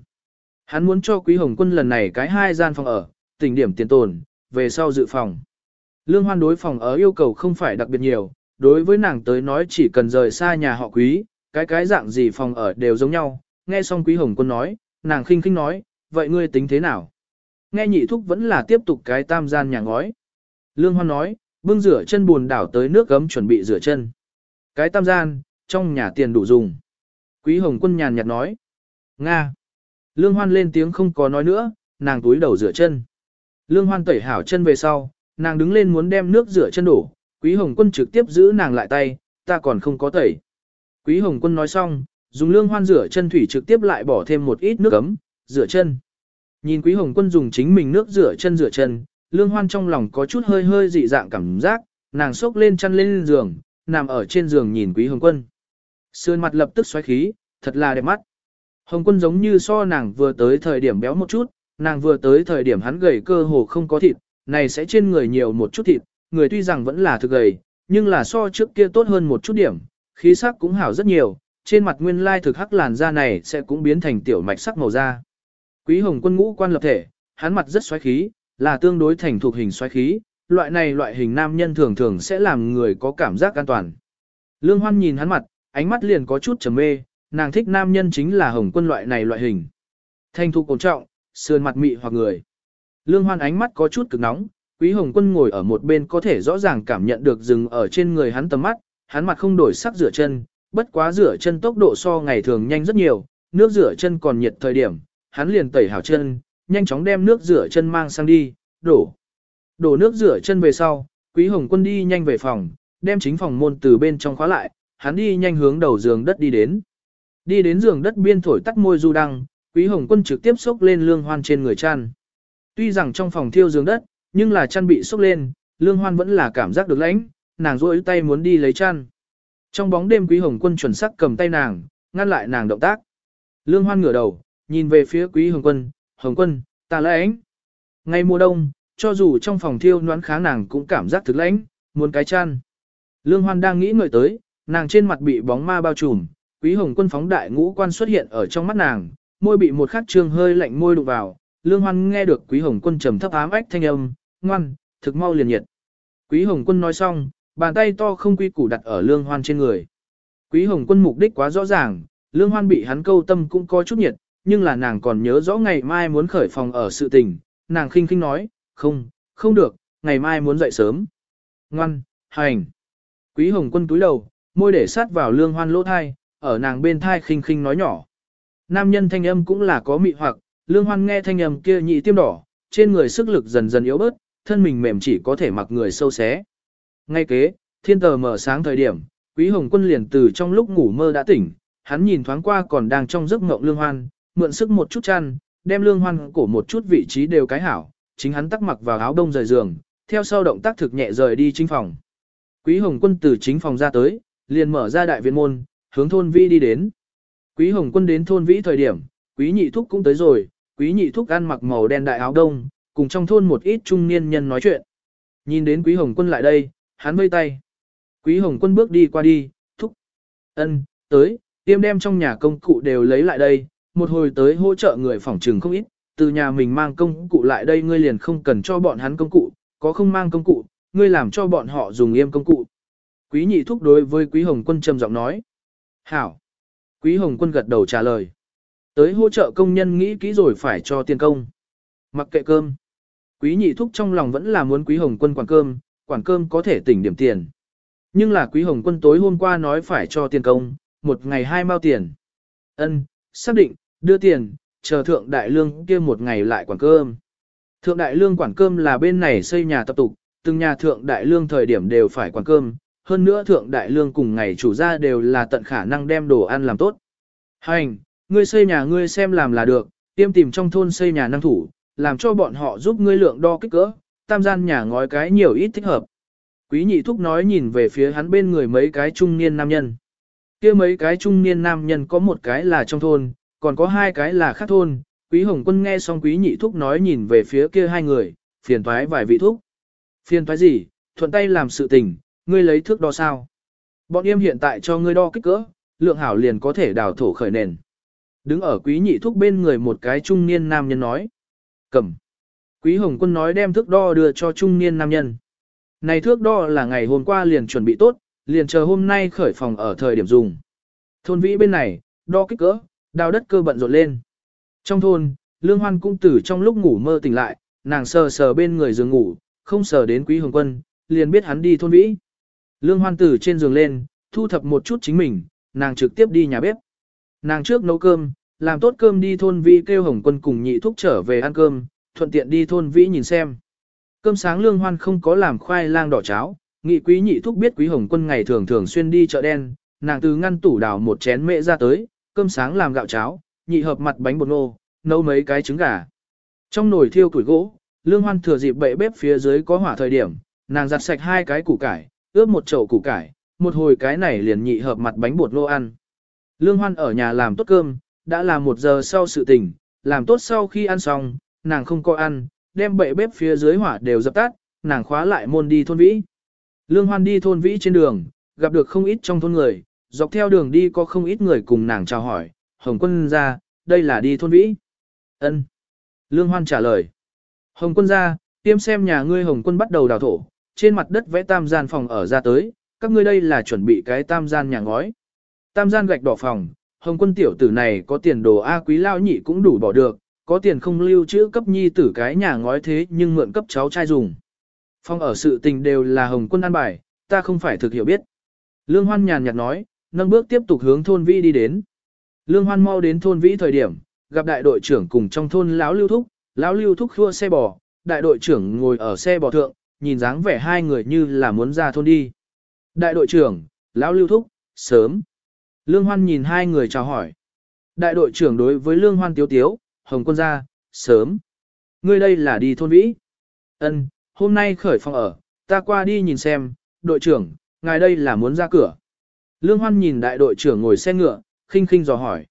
Hắn muốn cho quý hồng quân lần này cái hai gian phòng ở, tỉnh điểm tiền tồn, về sau dự phòng. Lương hoan đối phòng ở yêu cầu không phải đặc biệt nhiều, đối với nàng tới nói chỉ cần rời xa nhà họ quý, cái cái dạng gì phòng ở đều giống nhau, nghe xong quý hồng quân nói, nàng khinh khinh nói, vậy ngươi tính thế nào? Nghe nhị thúc vẫn là tiếp tục cái tam gian nhà ngói. Lương Hoan nói, bưng rửa chân buồn đảo tới nước gấm chuẩn bị rửa chân. Cái tam gian, trong nhà tiền đủ dùng. Quý Hồng Quân nhàn nhạt nói. Nga. Lương Hoan lên tiếng không có nói nữa, nàng túi đầu rửa chân. Lương Hoan tẩy hảo chân về sau, nàng đứng lên muốn đem nước rửa chân đổ. Quý Hồng Quân trực tiếp giữ nàng lại tay, ta còn không có tẩy. Quý Hồng Quân nói xong, dùng Lương Hoan rửa chân thủy trực tiếp lại bỏ thêm một ít nước ấm, rửa chân. Nhìn Quý Hồng Quân dùng chính mình nước rửa chân rửa chân, Lương Hoan trong lòng có chút hơi hơi dị dạng cảm giác, nàng xốc lên chăn lên giường, nằm ở trên giường nhìn Quý Hồng Quân. Sườn mặt lập tức xoáy khí, thật là đẹp mắt. Hồng quân giống như so nàng vừa tới thời điểm béo một chút, nàng vừa tới thời điểm hắn gầy cơ hồ không có thịt, này sẽ trên người nhiều một chút thịt, người tuy rằng vẫn là thực gầy, nhưng là so trước kia tốt hơn một chút điểm, khí sắc cũng hảo rất nhiều, trên mặt nguyên lai thực hắc làn da này sẽ cũng biến thành tiểu mạch sắc màu da. Quý hồng quân ngũ quan lập thể, hắn mặt rất xoáy khí, là tương đối thành thuộc hình xoáy khí, loại này loại hình nam nhân thường thường sẽ làm người có cảm giác an toàn. Lương Hoan nhìn hắn mặt, ánh mắt liền có chút trầm mê, nàng thích nam nhân chính là hồng quân loại này loại hình. Thành thục cổ trọng, sườn mặt mị hoặc người. Lương Hoan ánh mắt có chút cực nóng, Quý Hồng Quân ngồi ở một bên có thể rõ ràng cảm nhận được dừng ở trên người hắn tầm mắt, hắn mặt không đổi sắc rửa chân, bất quá rửa chân tốc độ so ngày thường nhanh rất nhiều, nước rửa chân còn nhiệt thời điểm, hắn liền tẩy hảo chân, nhanh chóng đem nước rửa chân mang sang đi, đổ. Đổ nước rửa chân về sau, Quý Hồng Quân đi nhanh về phòng, đem chính phòng môn từ bên trong khóa lại, hắn đi nhanh hướng đầu giường đất đi đến. Đi đến giường đất biên thổi tắt môi du đăng, Quý Hồng Quân trực tiếp xốc lên lương hoan trên người chăn. Tuy rằng trong phòng thiêu giường đất, nhưng là chăn bị xốc lên, lương hoan vẫn là cảm giác được lãnh, nàng rỗi tay muốn đi lấy chăn. Trong bóng đêm Quý Hồng Quân chuẩn sắc cầm tay nàng, ngăn lại nàng động tác. Lương hoan ngửa đầu, nhìn về phía Quý Hồng Quân, Hồng Quân, ta lãnh. Ngày mùa đông, cho dù trong phòng thiêu noán khá nàng cũng cảm giác thực lãnh, muốn cái chăn. Lương hoan đang nghĩ ngợi tới, nàng trên mặt bị bóng ma bao trùm, Quý Hồng Quân phóng đại ngũ quan xuất hiện ở trong mắt nàng, môi bị một khắc trương hơi lạnh môi đụng vào, Lương Hoan nghe được Quý Hồng Quân trầm thấp ám ách thanh âm, ngoan, thực mau liền nhiệt. Quý Hồng Quân nói xong, bàn tay to không quy củ đặt ở Lương Hoan trên người. Quý Hồng Quân mục đích quá rõ ràng, Lương Hoan bị hắn câu tâm cũng có chút nhiệt, nhưng là nàng còn nhớ rõ ngày mai muốn khởi phòng ở sự tình, nàng khinh khinh nói, không, không được, ngày mai muốn dậy sớm. Ngoan, hành. Quý Hồng Quân túi đầu, môi để sát vào Lương Hoan lỗ thai, ở nàng bên thai khinh khinh nói nhỏ. Nam nhân thanh âm cũng là có mị hoặc, lương hoan nghe thanh âm kia nhị tiêm đỏ, trên người sức lực dần dần yếu bớt, thân mình mềm chỉ có thể mặc người sâu xé. Ngay kế, thiên tờ mở sáng thời điểm, quý hồng quân liền từ trong lúc ngủ mơ đã tỉnh, hắn nhìn thoáng qua còn đang trong giấc mộng lương hoan, mượn sức một chút chăn, đem lương hoan cổ một chút vị trí đều cái hảo, chính hắn tắc mặc vào áo đông rời giường, theo sau động tác thực nhẹ rời đi chính phòng. Quý hồng quân từ chính phòng ra tới, liền mở ra đại viện môn, hướng thôn vi đi đến. Quý Hồng Quân đến thôn vĩ thời điểm, Quý Nhị Thúc cũng tới rồi, Quý Nhị Thúc ăn mặc màu đen đại áo đông, cùng trong thôn một ít trung niên nhân nói chuyện. Nhìn đến Quý Hồng Quân lại đây, hắn vây tay. Quý Hồng Quân bước đi qua đi, thúc. ân, tới, tiêm đem trong nhà công cụ đều lấy lại đây, một hồi tới hỗ trợ người phòng trừng không ít, từ nhà mình mang công cụ lại đây ngươi liền không cần cho bọn hắn công cụ, có không mang công cụ, ngươi làm cho bọn họ dùng yêm công cụ. Quý nhị thúc đối với Quý Hồng Quân trầm giọng nói. Hảo. Quý Hồng Quân gật đầu trả lời. Tới hỗ trợ công nhân nghĩ kỹ rồi phải cho tiền công. Mặc kệ cơm. Quý nhị thúc trong lòng vẫn là muốn Quý Hồng Quân quản cơm, quản cơm có thể tỉnh điểm tiền. Nhưng là Quý Hồng Quân tối hôm qua nói phải cho tiền công, một ngày hai mao tiền. Ân, xác định, đưa tiền, chờ thượng đại lương kia một ngày lại quản cơm. Thượng đại lương quản cơm là bên này xây nhà tập tục, từng nhà thượng đại lương thời điểm đều phải quản cơm, hơn nữa thượng đại lương cùng ngày chủ gia đều là tận khả năng đem đồ ăn làm tốt. Hành, ngươi xây nhà ngươi xem làm là được, tiêm tìm trong thôn xây nhà năng thủ, làm cho bọn họ giúp ngươi lượng đo kích cỡ, tam gian nhà ngói cái nhiều ít thích hợp. Quý nhị thúc nói nhìn về phía hắn bên người mấy cái trung niên nam nhân. kia mấy cái trung niên nam nhân có một cái là trong thôn, còn có hai cái là khác thôn. Quý hồng quân nghe xong quý nhị thúc nói nhìn về phía kia hai người, phiền toái vài vị thúc. Phiền toái gì, thuận tay làm sự tình, ngươi lấy thước đo sao? Bọn em hiện tại cho ngươi đo kích cỡ, lượng hảo liền có thể đào thổ khởi nền. Đứng ở quý nhị thúc bên người một cái trung niên nam nhân nói. Cầm. Quý hồng quân nói đem thước đo đưa cho trung niên nam nhân. Này thước đo là ngày hôm qua liền chuẩn bị tốt, liền chờ hôm nay khởi phòng ở thời điểm dùng. Thôn vĩ bên này, đo kích cỡ, đào đất cơ bận rộn lên. Trong thôn, Lương Hoan cũng tử trong lúc ngủ mơ tỉnh lại, nàng sờ sờ bên người giường ngủ, không sờ đến quý hồng quân, liền biết hắn đi thôn vĩ. Lương Hoan Tử trên giường lên, thu thập một chút chính mình, nàng trực tiếp đi nhà bếp. Nàng trước nấu cơm, làm tốt cơm đi thôn vĩ kêu Hồng Quân cùng nhị thúc trở về ăn cơm, thuận tiện đi thôn vĩ nhìn xem. Cơm sáng Lương Hoan không có làm khoai lang đỏ cháo, nghị quý nhị thúc biết quý Hồng Quân ngày thường thường xuyên đi chợ đen, nàng từ ngăn tủ đào một chén mễ ra tới, cơm sáng làm gạo cháo, nhị hợp mặt bánh bột nô, nấu mấy cái trứng gà. Trong nồi thiêu củi gỗ, Lương Hoan thừa dịp bệ bếp phía dưới có hỏa thời điểm, nàng giặt sạch hai cái củ cải, ướp một chậu củ cải, một hồi cái này liền nhị hợp mặt bánh bột nô ăn. Lương Hoan ở nhà làm tốt cơm, đã là một giờ sau sự tình, làm tốt sau khi ăn xong, nàng không có ăn, đem bệ bếp phía dưới hỏa đều dập tắt, nàng khóa lại môn đi thôn vĩ. Lương Hoan đi thôn vĩ trên đường, gặp được không ít trong thôn người, dọc theo đường đi có không ít người cùng nàng chào hỏi, Hồng quân ra, đây là đi thôn vĩ. ân Lương Hoan trả lời. Hồng quân ra, tiêm xem nhà ngươi Hồng quân bắt đầu đào thổ, trên mặt đất vẽ tam gian phòng ở ra tới, các ngươi đây là chuẩn bị cái tam gian nhà ngói. Tam gian gạch đỏ phòng, Hồng quân tiểu tử này có tiền đồ A quý lao nhị cũng đủ bỏ được, có tiền không lưu trữ cấp nhi tử cái nhà ngói thế nhưng mượn cấp cháu trai dùng. Phòng ở sự tình đều là Hồng quân an bài, ta không phải thực hiểu biết. Lương Hoan nhàn nhạt nói, nâng bước tiếp tục hướng thôn vĩ đi đến. Lương Hoan mau đến thôn vĩ thời điểm, gặp đại đội trưởng cùng trong thôn lão lưu thúc, lão lưu thúc khua xe bò, đại đội trưởng ngồi ở xe bò thượng, nhìn dáng vẻ hai người như là muốn ra thôn đi. Đại đội trưởng, lão lưu thúc, sớm. Lương Hoan nhìn hai người chào hỏi. Đại đội trưởng đối với Lương Hoan tiếu tiếu, hồng quân ra, sớm. Ngươi đây là đi thôn vĩ. Ân, hôm nay khởi phòng ở, ta qua đi nhìn xem, đội trưởng, ngài đây là muốn ra cửa. Lương Hoan nhìn đại đội trưởng ngồi xe ngựa, khinh khinh dò hỏi.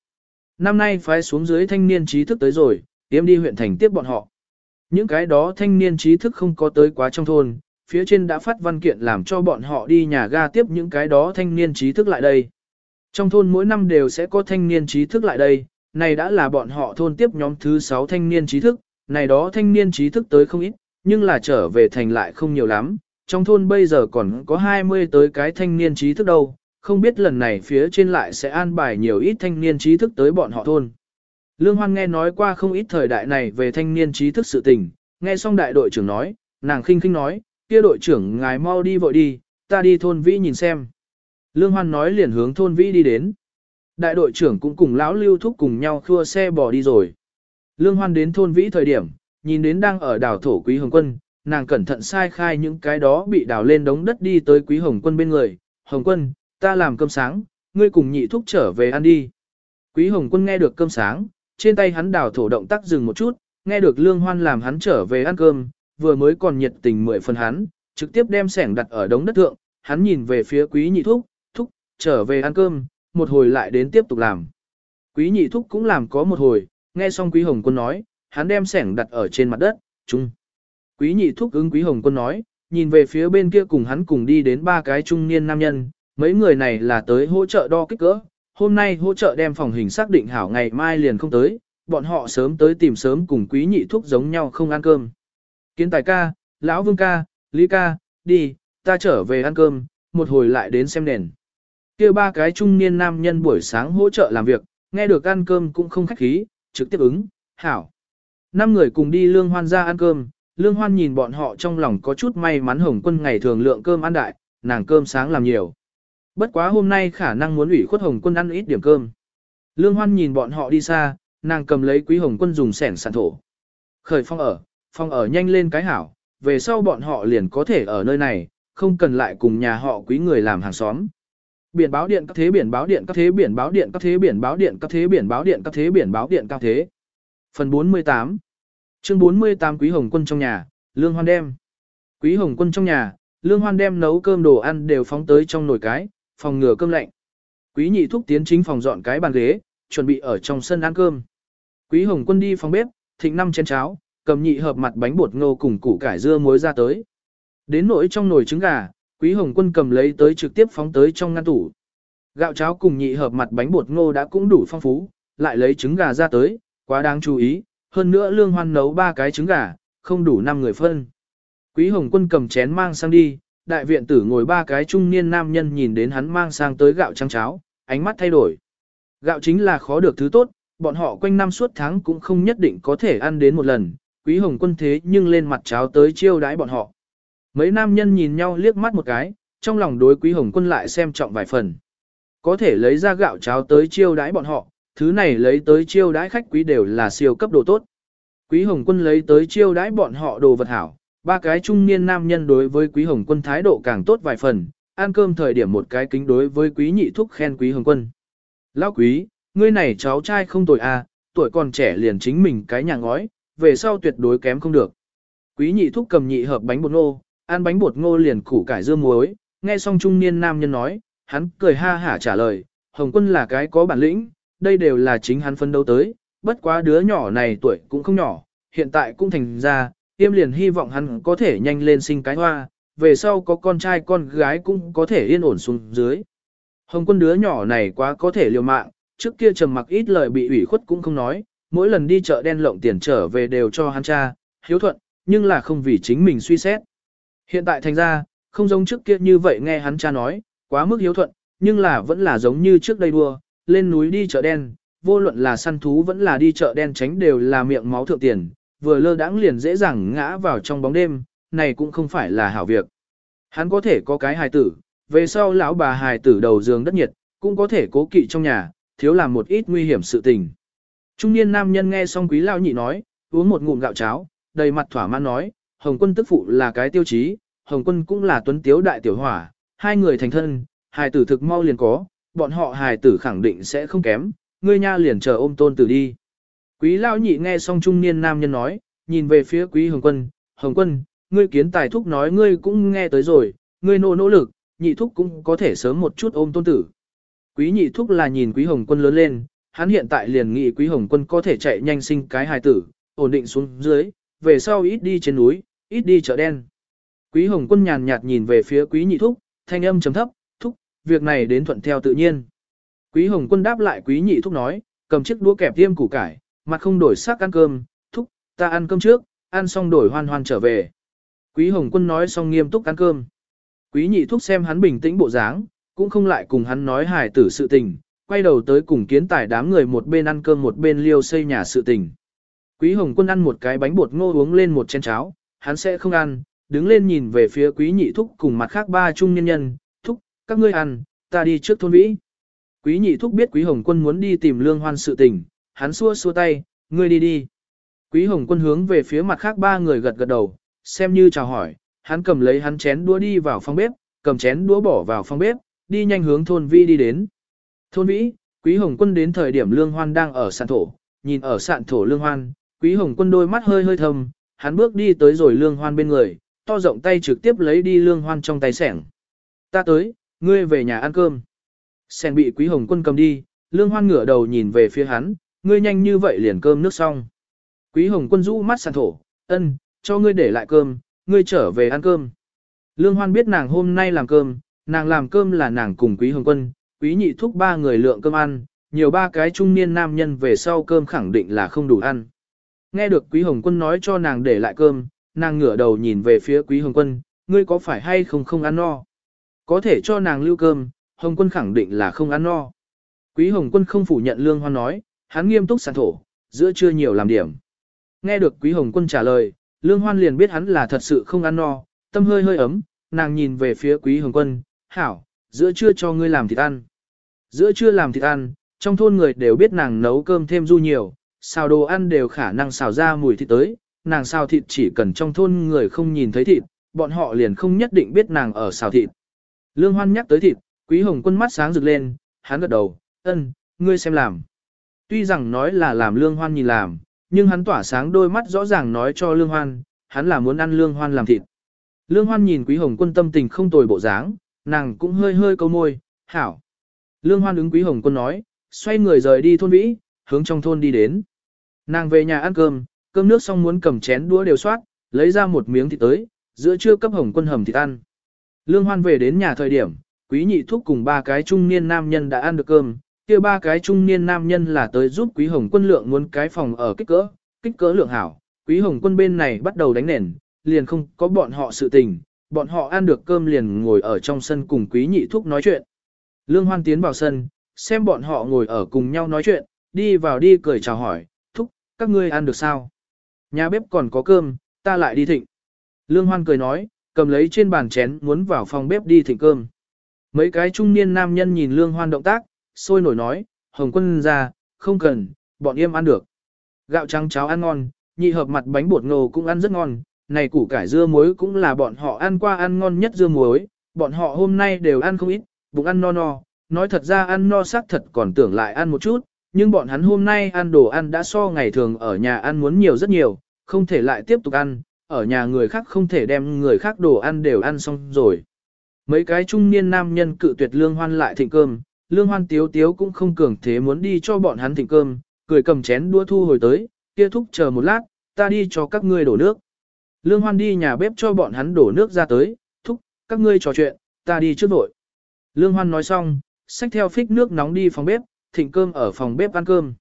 Năm nay phái xuống dưới thanh niên trí thức tới rồi, tiêm đi huyện thành tiếp bọn họ. Những cái đó thanh niên trí thức không có tới quá trong thôn, phía trên đã phát văn kiện làm cho bọn họ đi nhà ga tiếp những cái đó thanh niên trí thức lại đây. Trong thôn mỗi năm đều sẽ có thanh niên trí thức lại đây, này đã là bọn họ thôn tiếp nhóm thứ 6 thanh niên trí thức, này đó thanh niên trí thức tới không ít, nhưng là trở về thành lại không nhiều lắm, trong thôn bây giờ còn có 20 tới cái thanh niên trí thức đâu, không biết lần này phía trên lại sẽ an bài nhiều ít thanh niên trí thức tới bọn họ thôn. Lương Hoan nghe nói qua không ít thời đại này về thanh niên trí thức sự tình, nghe xong đại đội trưởng nói, nàng khinh khinh nói, kia đội trưởng ngài mau đi vội đi, ta đi thôn vĩ nhìn xem. Lương Hoan nói liền hướng thôn vĩ đi đến. Đại đội trưởng cũng cùng lão lưu thúc cùng nhau khua xe bò đi rồi. Lương Hoan đến thôn vĩ thời điểm, nhìn đến đang ở đảo thổ quý hồng quân, nàng cẩn thận sai khai những cái đó bị đào lên đống đất đi tới quý hồng quân bên người. Hồng quân, ta làm cơm sáng, ngươi cùng nhị thúc trở về ăn đi. Quý hồng quân nghe được cơm sáng, trên tay hắn đào thổ động tác dừng một chút, nghe được lương hoan làm hắn trở về ăn cơm, vừa mới còn nhiệt tình mười phần hắn, trực tiếp đem sẻng đặt ở đống đất thượng, hắn nhìn về phía quý nhị thúc, thúc, trở về ăn cơm, một hồi lại đến tiếp tục làm. Quý nhị thúc cũng làm có một hồi, nghe xong quý hồng quân nói, hắn đem sẻng đặt ở trên mặt đất, chung. Quý nhị thúc ứng quý hồng quân nói, nhìn về phía bên kia cùng hắn cùng đi đến ba cái trung niên nam nhân, mấy người này là tới hỗ trợ đo kích cỡ, hôm nay hỗ trợ đem phòng hình xác định hảo ngày mai liền không tới, bọn họ sớm tới tìm sớm cùng quý nhị thuốc giống nhau không ăn cơm. Kiến tài ca, lão vương ca, lý ca, đi, ta trở về ăn cơm, một hồi lại đến xem nền. kia ba cái trung niên nam nhân buổi sáng hỗ trợ làm việc, nghe được ăn cơm cũng không khách khí, trực tiếp ứng, hảo. Năm người cùng đi lương hoan ra ăn cơm, lương hoan nhìn bọn họ trong lòng có chút may mắn hồng quân ngày thường lượng cơm ăn đại, nàng cơm sáng làm nhiều. Bất quá hôm nay khả năng muốn ủy khuất hồng quân ăn ít điểm cơm. Lương hoan nhìn bọn họ đi xa, nàng cầm lấy quý hồng quân dùng sẻn sàn thổ. Khởi phong ở, phong ở nhanh lên cái hảo, về sau bọn họ liền có thể ở nơi này, không cần lại cùng nhà họ quý người làm hàng xóm. Biển báo điện các thế biển báo điện các thế biển báo điện các thế biển báo điện các thế biển báo điện các thế biển báo điện các thế. Phần 48 Chương 48 Quý Hồng Quân trong nhà, Lương Hoan đem. Quý Hồng Quân trong nhà, Lương Hoan đem nấu cơm đồ ăn đều phóng tới trong nồi cái, phòng ngừa cơm lạnh. Quý nhị thúc tiến chính phòng dọn cái bàn ghế, chuẩn bị ở trong sân ăn cơm. Quý Hồng Quân đi phòng bếp, thịnh năm chén cháo, cầm nhị hợp mặt bánh bột ngô cùng củ cải dưa muối ra tới. Đến nỗi trong nồi trứng gà, Quý Hồng Quân cầm lấy tới trực tiếp phóng tới trong ngăn tủ. Gạo cháo cùng nhị hợp mặt bánh bột ngô đã cũng đủ phong phú, lại lấy trứng gà ra tới, quá đáng chú ý, hơn nữa lương hoan nấu ba cái trứng gà, không đủ 5 người phân. Quý Hồng Quân cầm chén mang sang đi, đại viện tử ngồi ba cái trung niên nam nhân nhìn đến hắn mang sang tới gạo trắng cháo, ánh mắt thay đổi. Gạo chính là khó được thứ tốt, bọn họ quanh năm suốt tháng cũng không nhất định có thể ăn đến một lần, quý hồng quân thế nhưng lên mặt cháo tới chiêu đãi bọn họ. Mấy nam nhân nhìn nhau liếc mắt một cái, trong lòng đối quý hồng quân lại xem trọng vài phần. Có thể lấy ra gạo cháo tới chiêu đãi bọn họ, thứ này lấy tới chiêu đãi khách quý đều là siêu cấp độ tốt. Quý hồng quân lấy tới chiêu đãi bọn họ đồ vật hảo, ba cái trung niên nam nhân đối với quý hồng quân thái độ càng tốt vài phần, ăn cơm thời điểm một cái kính đối với quý nhị thúc khen quý hồng quân. Lão quý, ngươi này cháu trai không tuổi à, tuổi còn trẻ liền chính mình cái nhà ngói, về sau tuyệt đối kém không được. Quý nhị thúc cầm nhị hợp bánh bột ngô, ăn bánh bột ngô liền củ cải dưa muối, nghe xong trung niên nam nhân nói, hắn cười ha hả trả lời, Hồng Quân là cái có bản lĩnh, đây đều là chính hắn phân đấu tới, bất quá đứa nhỏ này tuổi cũng không nhỏ, hiện tại cũng thành ra, tiêm liền hy vọng hắn có thể nhanh lên sinh cái hoa, về sau có con trai con gái cũng có thể yên ổn xuống dưới. Hồng quân đứa nhỏ này quá có thể liều mạng, trước kia trầm mặc ít lời bị ủy khuất cũng không nói, mỗi lần đi chợ đen lộng tiền trở về đều cho hắn cha, hiếu thuận, nhưng là không vì chính mình suy xét. Hiện tại thành ra, không giống trước kia như vậy nghe hắn cha nói, quá mức hiếu thuận, nhưng là vẫn là giống như trước đây đua, lên núi đi chợ đen, vô luận là săn thú vẫn là đi chợ đen tránh đều là miệng máu thượng tiền, vừa lơ đãng liền dễ dàng ngã vào trong bóng đêm, này cũng không phải là hảo việc. Hắn có thể có cái hài tử, về sau lão bà hài tử đầu giường đất nhiệt, cũng có thể cố kỵ trong nhà, thiếu làm một ít nguy hiểm sự tình. Trung niên nam nhân nghe xong quý lao nhị nói, uống một ngụm gạo cháo, đầy mặt thỏa mãn nói, Hồng quân tức phụ là cái tiêu chí, Hồng quân cũng là tuấn tiếu đại tiểu hỏa, hai người thành thân, hài tử thực mau liền có, bọn họ hài tử khẳng định sẽ không kém, ngươi nha liền chờ ôm tôn tử đi. Quý lao nhị nghe xong trung niên nam nhân nói, nhìn về phía quý hồng quân, hồng quân, ngươi kiến tài thúc nói ngươi cũng nghe tới rồi, ngươi nỗ nỗ lực, nhị thúc cũng có thể sớm một chút ôm tôn tử. Quý nhị thúc là nhìn quý hồng quân lớn lên, hắn hiện tại liền nghĩ quý hồng quân có thể chạy nhanh sinh cái hài tử, ổn định xuống dưới, về sau ít đi trên núi, ít đi chợ đen. Quý hồng quân nhàn nhạt nhìn về phía quý nhị thúc, thanh âm chấm thấp, thúc, việc này đến thuận theo tự nhiên. Quý hồng quân đáp lại quý nhị thúc nói, cầm chiếc đũa kẹp tiêm củ cải, mặt không đổi sắc ăn cơm, thúc, ta ăn cơm trước, ăn xong đổi hoan hoan trở về. Quý hồng quân nói xong nghiêm túc ăn cơm. Quý nhị thúc xem hắn bình tĩnh bộ dáng, cũng không lại cùng hắn nói hài tử sự tình, quay đầu tới cùng kiến tài đám người một bên ăn cơm một bên liêu xây nhà sự tình. Quý hồng quân ăn một cái bánh bột ngô uống lên một chén cháo, hắn sẽ không ăn, đứng lên nhìn về phía quý nhị thúc cùng mặt khác ba trung nhân nhân, thúc, các ngươi ăn, ta đi trước thôn vĩ. Quý nhị thúc biết quý hồng quân muốn đi tìm lương hoan sự tình, hắn xua xua tay, ngươi đi đi. Quý hồng quân hướng về phía mặt khác ba người gật gật đầu, xem như chào hỏi, hắn cầm lấy hắn chén đũa đi vào phòng bếp, cầm chén đũa bỏ vào phòng bếp, đi nhanh hướng thôn vi đi đến. Thôn vĩ, quý hồng quân đến thời điểm lương hoan đang ở sạn thổ, nhìn ở sạn thổ lương hoan, quý hồng quân đôi mắt hơi hơi thầm, hắn bước đi tới rồi lương hoan bên người, to rộng tay trực tiếp lấy đi lương hoan trong tay sẻng. Ta tới, ngươi về nhà ăn cơm. Sẻng bị quý hồng quân cầm đi, lương hoan ngửa đầu nhìn về phía hắn, ngươi nhanh như vậy liền cơm nước xong. Quý hồng quân rũ mắt sàn thổ, ân, cho ngươi để lại cơm, ngươi trở về ăn cơm. Lương hoan biết nàng hôm nay làm cơm, nàng làm cơm là nàng cùng quý hồng quân, quý nhị thúc ba người lượng cơm ăn, nhiều ba cái trung niên nam nhân về sau cơm khẳng định là không đủ ăn. Nghe được quý hồng quân nói cho nàng để lại cơm, nàng ngửa đầu nhìn về phía quý hồng quân, ngươi có phải hay không không ăn no? Có thể cho nàng lưu cơm, hồng quân khẳng định là không ăn no. Quý hồng quân không phủ nhận lương hoan nói, hắn nghiêm túc sản thổ, giữa chưa nhiều làm điểm. Nghe được quý hồng quân trả lời, lương hoan liền biết hắn là thật sự không ăn no, tâm hơi hơi ấm, nàng nhìn về phía quý hồng quân, hảo, giữa trưa cho ngươi làm thịt ăn. Giữa trưa làm thịt ăn, trong thôn người đều biết nàng nấu cơm thêm du nhiều, xào đồ ăn đều khả năng xào ra mùi thịt tới, nàng xào thịt chỉ cần trong thôn người không nhìn thấy thịt, bọn họ liền không nhất định biết nàng ở xào thịt. Lương Hoan nhắc tới thịt, Quý Hồng Quân mắt sáng rực lên, hắn gật đầu, ân, ngươi xem làm. Tuy rằng nói là làm Lương Hoan nhìn làm, nhưng hắn tỏa sáng đôi mắt rõ ràng nói cho Lương Hoan, hắn là muốn ăn Lương Hoan làm thịt. Lương Hoan nhìn Quý Hồng Quân tâm tình không tồi bộ dáng, nàng cũng hơi hơi câu môi, hảo. Lương Hoan ứng Quý Hồng Quân nói, xoay người rời đi thôn vĩ, hướng trong thôn đi đến. Nàng về nhà ăn cơm, cơm nước xong muốn cầm chén đũa đều soát, lấy ra một miếng thịt tới, giữa trưa cấp Hồng Quân hầm thịt ăn. Lương Hoan về đến nhà thời điểm, Quý Nhị Thúc cùng ba cái trung niên nam nhân đã ăn được cơm, kia ba cái trung niên nam nhân là tới giúp Quý Hồng Quân lượng muốn cái phòng ở kích cỡ, kích cỡ lượng hảo. Quý Hồng Quân bên này bắt đầu đánh nền, liền không có bọn họ sự tình, bọn họ ăn được cơm liền ngồi ở trong sân cùng Quý Nhị Thúc nói chuyện. Lương Hoan tiến vào sân, xem bọn họ ngồi ở cùng nhau nói chuyện, đi vào đi cười chào hỏi, Thúc, các ngươi ăn được sao? Nhà bếp còn có cơm, ta lại đi thịnh. Lương Hoan cười nói, cầm lấy trên bàn chén muốn vào phòng bếp đi thịnh cơm. Mấy cái trung niên nam nhân nhìn Lương Hoan động tác, sôi nổi nói, Hồng quân ra, không cần, bọn em ăn được. Gạo trắng cháo ăn ngon, nhị hợp mặt bánh bột ngô cũng ăn rất ngon, này củ cải dưa muối cũng là bọn họ ăn qua ăn ngon nhất dưa muối, bọn họ hôm nay đều ăn không ít, bụng ăn no no, nói thật ra ăn no xác thật còn tưởng lại ăn một chút, nhưng bọn hắn hôm nay ăn đồ ăn đã so ngày thường ở nhà ăn muốn nhiều rất nhiều, không thể lại tiếp tục ăn, ở nhà người khác không thể đem người khác đồ ăn đều ăn xong rồi. Mấy cái trung niên nam nhân cự tuyệt lương hoan lại thịnh cơm, Lương Hoan tiếu tiếu cũng không cường thế muốn đi cho bọn hắn thịnh cơm, cười cầm chén đua thu hồi tới, kia thúc chờ một lát, ta đi cho các ngươi đổ nước. Lương Hoan đi nhà bếp cho bọn hắn đổ nước ra tới, thúc, các ngươi trò chuyện, ta đi trước vội. Lương Hoan nói xong, xách theo phích nước nóng đi phòng bếp, thịnh cơm ở phòng bếp ăn cơm.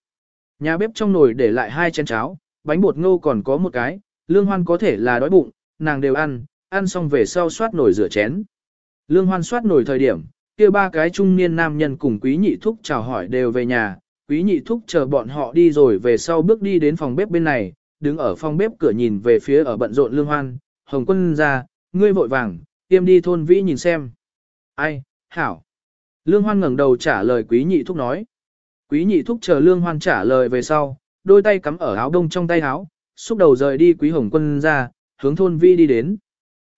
Nhà bếp trong nồi để lại hai chén cháo, bánh bột ngô còn có một cái, Lương Hoan có thể là đói bụng, nàng đều ăn, ăn xong về sau soát nồi rửa chén. Lương Hoan soát nồi thời điểm, kia ba cái trung niên nam nhân cùng quý nhị thúc chào hỏi đều về nhà, quý nhị thúc chờ bọn họ đi rồi về sau bước đi đến phòng bếp bên này, đứng ở phòng bếp cửa nhìn về phía ở bận rộn Lương Hoan, Hồng Quân ra, ngươi vội vàng, tiêm đi thôn vĩ nhìn xem. Ai, hảo. Lương Hoan ngẩng đầu trả lời quý nhị thúc nói. Quý nhị thúc chờ Lương Hoan trả lời về sau, đôi tay cắm ở áo đông trong tay áo, xúc đầu rời đi quý hồng quân ra, hướng thôn vi đi đến.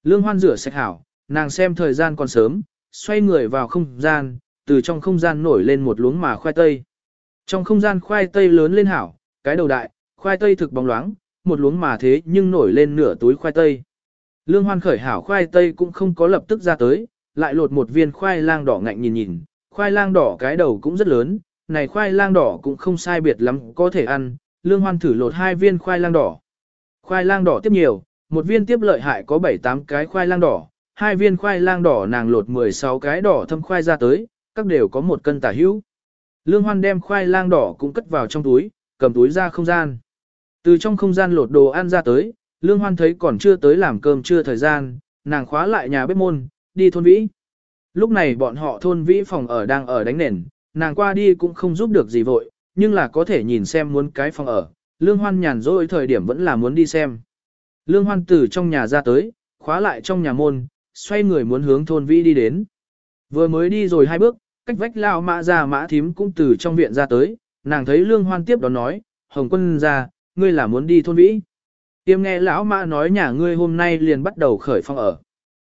Lương Hoan rửa sạch hảo, nàng xem thời gian còn sớm, xoay người vào không gian, từ trong không gian nổi lên một luống mà khoai tây. Trong không gian khoai tây lớn lên hảo, cái đầu đại, khoai tây thực bóng loáng, một luống mà thế nhưng nổi lên nửa túi khoai tây. Lương Hoan khởi hảo khoai tây cũng không có lập tức ra tới, lại lột một viên khoai lang đỏ ngạnh nhìn nhìn, khoai lang đỏ cái đầu cũng rất lớn, này khoai lang đỏ cũng không sai biệt lắm có thể ăn, Lương Hoan thử lột hai viên khoai lang đỏ. Khoai lang đỏ tiếp nhiều, một viên tiếp lợi hại có 7-8 cái khoai lang đỏ, hai viên khoai lang đỏ nàng lột 16 cái đỏ thâm khoai ra tới, các đều có một cân tả hữu. Lương Hoan đem khoai lang đỏ cũng cất vào trong túi, cầm túi ra không gian. Từ trong không gian lột đồ ăn ra tới, Lương Hoan thấy còn chưa tới làm cơm chưa thời gian, nàng khóa lại nhà bếp môn, đi thôn vĩ. Lúc này bọn họ thôn vĩ phòng ở đang ở đánh nền, nàng qua đi cũng không giúp được gì vội, nhưng là có thể nhìn xem muốn cái phòng ở, Lương Hoan nhàn rỗi thời điểm vẫn là muốn đi xem. Lương Hoan từ trong nhà ra tới, khóa lại trong nhà môn, xoay người muốn hướng thôn vĩ đi đến. Vừa mới đi rồi hai bước, cách vách lao mã ra mã thím cũng từ trong viện ra tới, nàng thấy Lương Hoan tiếp đó nói, Hồng quân ra, ngươi là muốn đi thôn vĩ. Tiêm nghe lão mã nói nhà ngươi hôm nay liền bắt đầu khởi phong ở.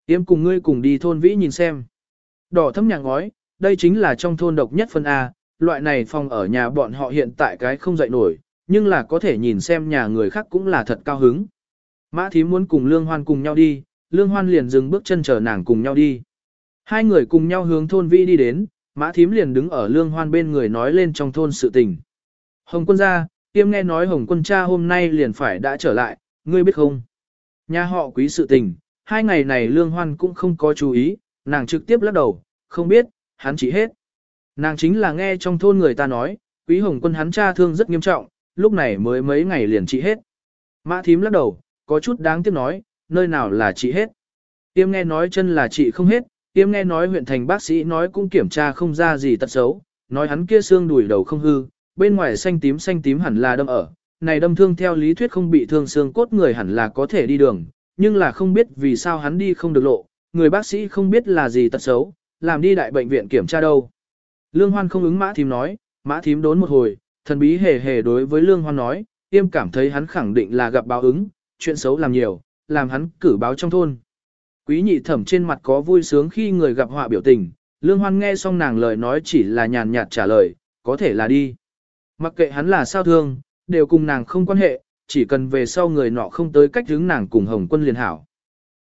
Tiêm cùng ngươi cùng đi thôn vĩ nhìn xem. Đỏ thấm nhà ngói, đây chính là trong thôn độc nhất phân A, loại này phòng ở nhà bọn họ hiện tại cái không dậy nổi, nhưng là có thể nhìn xem nhà người khác cũng là thật cao hứng. Mã thím muốn cùng Lương Hoan cùng nhau đi, Lương Hoan liền dừng bước chân chờ nàng cùng nhau đi. Hai người cùng nhau hướng thôn vi đi đến, Mã thím liền đứng ở Lương Hoan bên người nói lên trong thôn sự tình. Hồng quân gia, tiêm nghe nói Hồng quân cha hôm nay liền phải đã trở lại, ngươi biết không? Nhà họ quý sự tình, hai ngày này Lương Hoan cũng không có chú ý, nàng trực tiếp lắc đầu, không biết, hắn chỉ hết. Nàng chính là nghe trong thôn người ta nói, quý hồng quân hắn cha thương rất nghiêm trọng, lúc này mới mấy ngày liền trị hết. Mã thím lắc đầu, có chút đáng tiếc nói, nơi nào là trị hết. Tiêm nghe nói chân là trị không hết, tiêm nghe nói huyện thành bác sĩ nói cũng kiểm tra không ra gì tật xấu, nói hắn kia xương đùi đầu không hư, bên ngoài xanh tím xanh tím hẳn là đâm ở, này đâm thương theo lý thuyết không bị thương xương cốt người hẳn là có thể đi đường, nhưng là không biết vì sao hắn đi không được lộ, người bác sĩ không biết là gì tật xấu, làm đi đại bệnh viện kiểm tra đâu. Lương Hoan không ứng mã thím nói, mã thím đốn một hồi, thần bí hề hề đối với Lương Hoan nói, tiêm cảm thấy hắn khẳng định là gặp báo ứng, chuyện xấu làm nhiều, làm hắn cử báo trong thôn. Quý nhị thẩm trên mặt có vui sướng khi người gặp họa biểu tình, Lương Hoan nghe xong nàng lời nói chỉ là nhàn nhạt trả lời, có thể là đi. Mặc kệ hắn là sao thương, đều cùng nàng không quan hệ, chỉ cần về sau người nọ không tới cách hướng nàng cùng Hồng Quân liền hảo.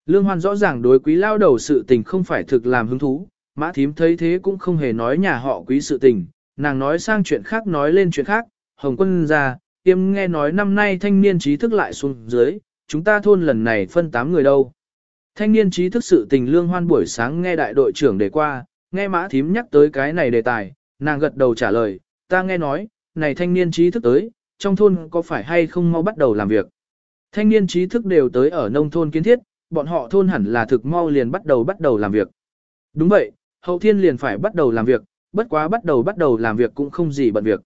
Lương Hoan rõ ràng đối quý lao đầu sự tình không phải thực làm hứng thú, Mã thím thấy thế cũng không hề nói nhà họ quý sự tình, nàng nói sang chuyện khác nói lên chuyện khác, Hồng quân ra, tiêm nghe nói năm nay thanh niên trí thức lại xuống dưới, chúng ta thôn lần này phân 8 người đâu. Thanh niên trí thức sự tình lương hoan buổi sáng nghe đại đội trưởng đề qua, nghe mã thím nhắc tới cái này đề tài, nàng gật đầu trả lời, ta nghe nói, này thanh niên trí thức tới, trong thôn có phải hay không mau bắt đầu làm việc. Thanh niên trí thức đều tới ở nông thôn kiến thiết, bọn họ thôn hẳn là thực mau liền bắt đầu bắt đầu làm việc. Đúng vậy, hậu thiên liền phải bắt đầu làm việc, bất quá bắt đầu bắt đầu làm việc cũng không gì bận việc.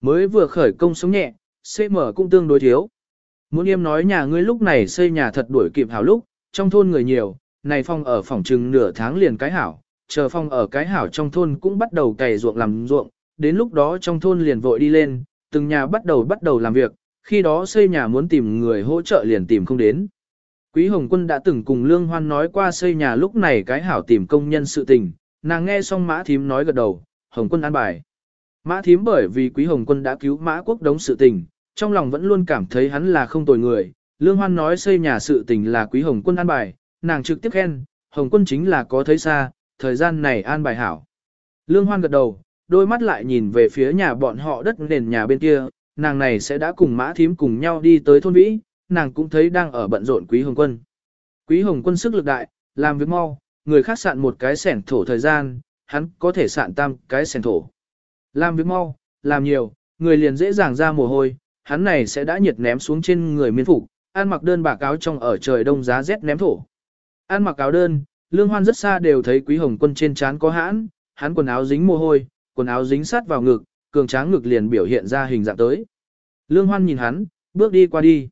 Mới vừa khởi công sống nhẹ, CM cũng tương đối thiếu. Muốn em nói nhà ngươi lúc này xây nhà thật đuổi kịp hảo lúc, trong thôn người nhiều, này phong ở phòng trừng nửa tháng liền cái hảo, chờ phong ở cái hảo trong thôn cũng bắt đầu cày ruộng làm ruộng, đến lúc đó trong thôn liền vội đi lên, từng nhà bắt đầu bắt đầu làm việc, khi đó xây nhà muốn tìm người hỗ trợ liền tìm không đến. Quý Hồng Quân đã từng cùng Lương Hoan nói qua xây nhà lúc này cái hảo tìm công nhân sự tình, nàng nghe xong mã thím nói gật đầu, Hồng quân an bài. Mã thím bởi vì quý Hồng quân đã cứu mã quốc đống sự tình, trong lòng vẫn luôn cảm thấy hắn là không tồi người. Lương Hoan nói xây nhà sự tình là quý Hồng quân an bài, nàng trực tiếp khen, Hồng quân chính là có thấy xa, thời gian này an bài hảo. Lương Hoan gật đầu, đôi mắt lại nhìn về phía nhà bọn họ đất nền nhà bên kia, nàng này sẽ đã cùng mã thím cùng nhau đi tới thôn vĩ, nàng cũng thấy đang ở bận rộn quý hồng quân. Quý hồng quân sức lực đại, làm việc mau, người khác sạn một cái sẻn thổ thời gian, hắn có thể sạn tam cái sẻn thổ. Làm việc mau, làm nhiều, người liền dễ dàng ra mồ hôi, hắn này sẽ đã nhiệt ném xuống trên người miên phục, ăn mặc đơn bà cáo trong ở trời đông giá rét ném thổ. Ăn mặc áo đơn, lương hoan rất xa đều thấy quý hồng quân trên trán có hãn, hắn quần áo dính mồ hôi, quần áo dính sát vào ngực, cường tráng ngực liền biểu hiện ra hình dạng tới. Lương hoan nhìn hắn, bước đi qua đi.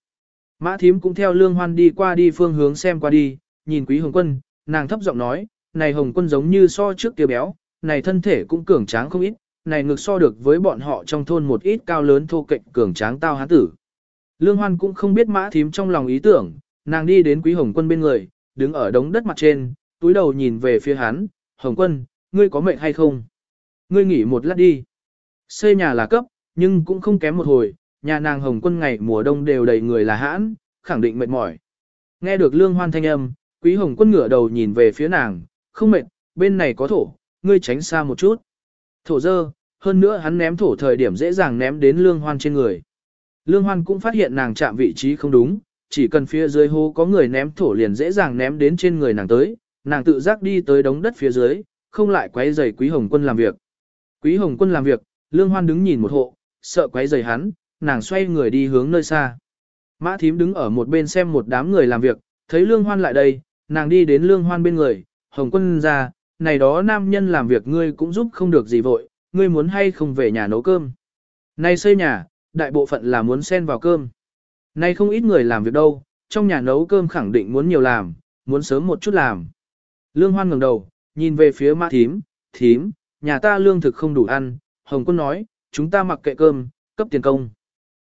Mã thím cũng theo lương hoan đi qua đi phương hướng xem qua đi, nhìn quý hồng quân, nàng thấp giọng nói, này hồng quân giống như so trước kia béo, này thân thể cũng cường tráng không ít, này ngực so được với bọn họ trong thôn một ít cao lớn thô kệch cường tráng tao hán tử. Lương Hoan cũng không biết mã thím trong lòng ý tưởng, nàng đi đến quý hồng quân bên người, đứng ở đống đất mặt trên, túi đầu nhìn về phía hắn, hồng quân, ngươi có mệnh hay không? Ngươi nghỉ một lát đi. Xây nhà là cấp, nhưng cũng không kém một hồi, nhà nàng hồng quân ngày mùa đông đều đầy người là hãn, khẳng định mệt mỏi. Nghe được lương hoan thanh âm, quý hồng quân ngửa đầu nhìn về phía nàng, không mệt, bên này có thổ, ngươi tránh xa một chút. Thổ dơ, hơn nữa hắn ném thổ thời điểm dễ dàng ném đến lương hoan trên người. Lương hoan cũng phát hiện nàng chạm vị trí không đúng, chỉ cần phía dưới hố có người ném thổ liền dễ dàng ném đến trên người nàng tới, nàng tự giác đi tới đống đất phía dưới, không lại quấy rầy quý hồng quân làm việc. Quý hồng quân làm việc, lương hoan đứng nhìn một hộ, sợ quấy rầy hắn, nàng xoay người đi hướng nơi xa. Mã thím đứng ở một bên xem một đám người làm việc, thấy lương hoan lại đây, nàng đi đến lương hoan bên người, hồng quân ra, này đó nam nhân làm việc ngươi cũng giúp không được gì vội, ngươi muốn hay không về nhà nấu cơm. Này xây nhà, đại bộ phận là muốn xen vào cơm. Này không ít người làm việc đâu, trong nhà nấu cơm khẳng định muốn nhiều làm, muốn sớm một chút làm. Lương Hoan ngẩng đầu, nhìn về phía mã thím, thím, nhà ta lương thực không đủ ăn, Hồng Quân nói, chúng ta mặc kệ cơm, cấp tiền công.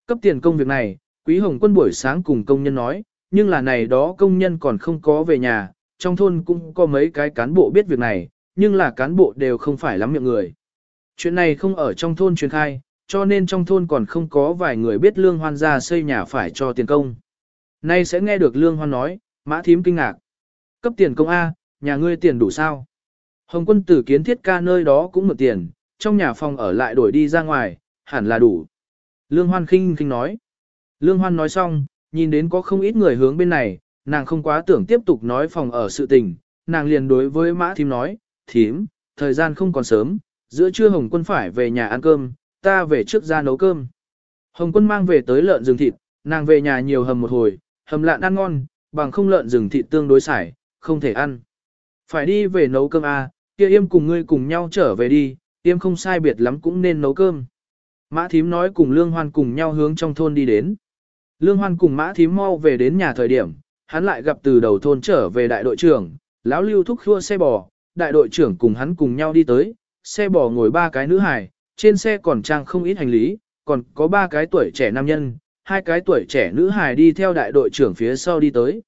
Cấp tiền công việc này, Quý Hồng Quân buổi sáng cùng công nhân nói, nhưng là này đó công nhân còn không có về nhà, trong thôn cũng có mấy cái cán bộ biết việc này, nhưng là cán bộ đều không phải lắm miệng người. Chuyện này không ở trong thôn truyền khai, cho nên trong thôn còn không có vài người biết Lương Hoan ra xây nhà phải cho tiền công. Nay sẽ nghe được Lương Hoan nói, mã thím kinh ngạc. Cấp tiền công A, nhà ngươi tiền đủ sao? Hồng quân tử kiến thiết ca nơi đó cũng mượn tiền, trong nhà phòng ở lại đổi đi ra ngoài, hẳn là đủ. Lương Hoan khinh khinh nói. Lương Hoan nói xong, nhìn đến có không ít người hướng bên này, nàng không quá tưởng tiếp tục nói phòng ở sự tình, nàng liền đối với mã thím nói, thím, thời gian không còn sớm, giữa trưa Hồng quân phải về nhà ăn cơm, ta về trước ra nấu cơm. Hồng quân mang về tới lợn rừng thịt, nàng về nhà nhiều hầm một hồi, hầm lạn ăn ngon, bằng không lợn rừng thịt tương đối xài, không thể ăn. Phải đi về nấu cơm à, kia yêm cùng ngươi cùng nhau trở về đi, yêm không sai biệt lắm cũng nên nấu cơm. Mã thím nói cùng Lương Hoan cùng nhau hướng trong thôn đi đến. Lương Hoan cùng Mã thím mau về đến nhà thời điểm, hắn lại gặp từ đầu thôn trở về đại đội trưởng, lão lưu thúc khua xe bò, đại đội trưởng cùng hắn cùng nhau đi tới, xe bò ngồi ba cái nữ hài, trên xe còn trang không ít hành lý, còn có ba cái tuổi trẻ nam nhân, hai cái tuổi trẻ nữ hài đi theo đại đội trưởng phía sau đi tới.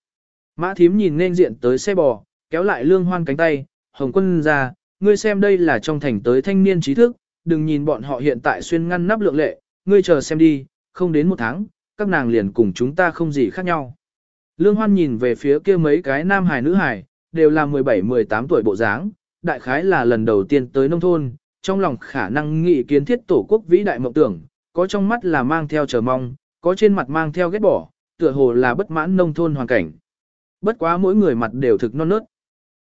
Mã thím nhìn nên diện tới xe bò, kéo lại lương hoan cánh tay, hồng quân ra, ngươi xem đây là trong thành tới thanh niên trí thức, đừng nhìn bọn họ hiện tại xuyên ngăn nắp lượng lệ, ngươi chờ xem đi, không đến một tháng, các nàng liền cùng chúng ta không gì khác nhau. Lương hoan nhìn về phía kia mấy cái nam hài nữ hài, đều là 17-18 tuổi bộ dáng, đại khái là lần đầu tiên tới nông thôn, trong lòng khả năng nghị kiến thiết tổ quốc vĩ đại mộng tưởng, có trong mắt là mang theo chờ mong, có trên mặt mang theo ghét bỏ, tựa hồ là bất mãn nông thôn hoàn cảnh. Bất quá mỗi người mặt đều thực non nớt.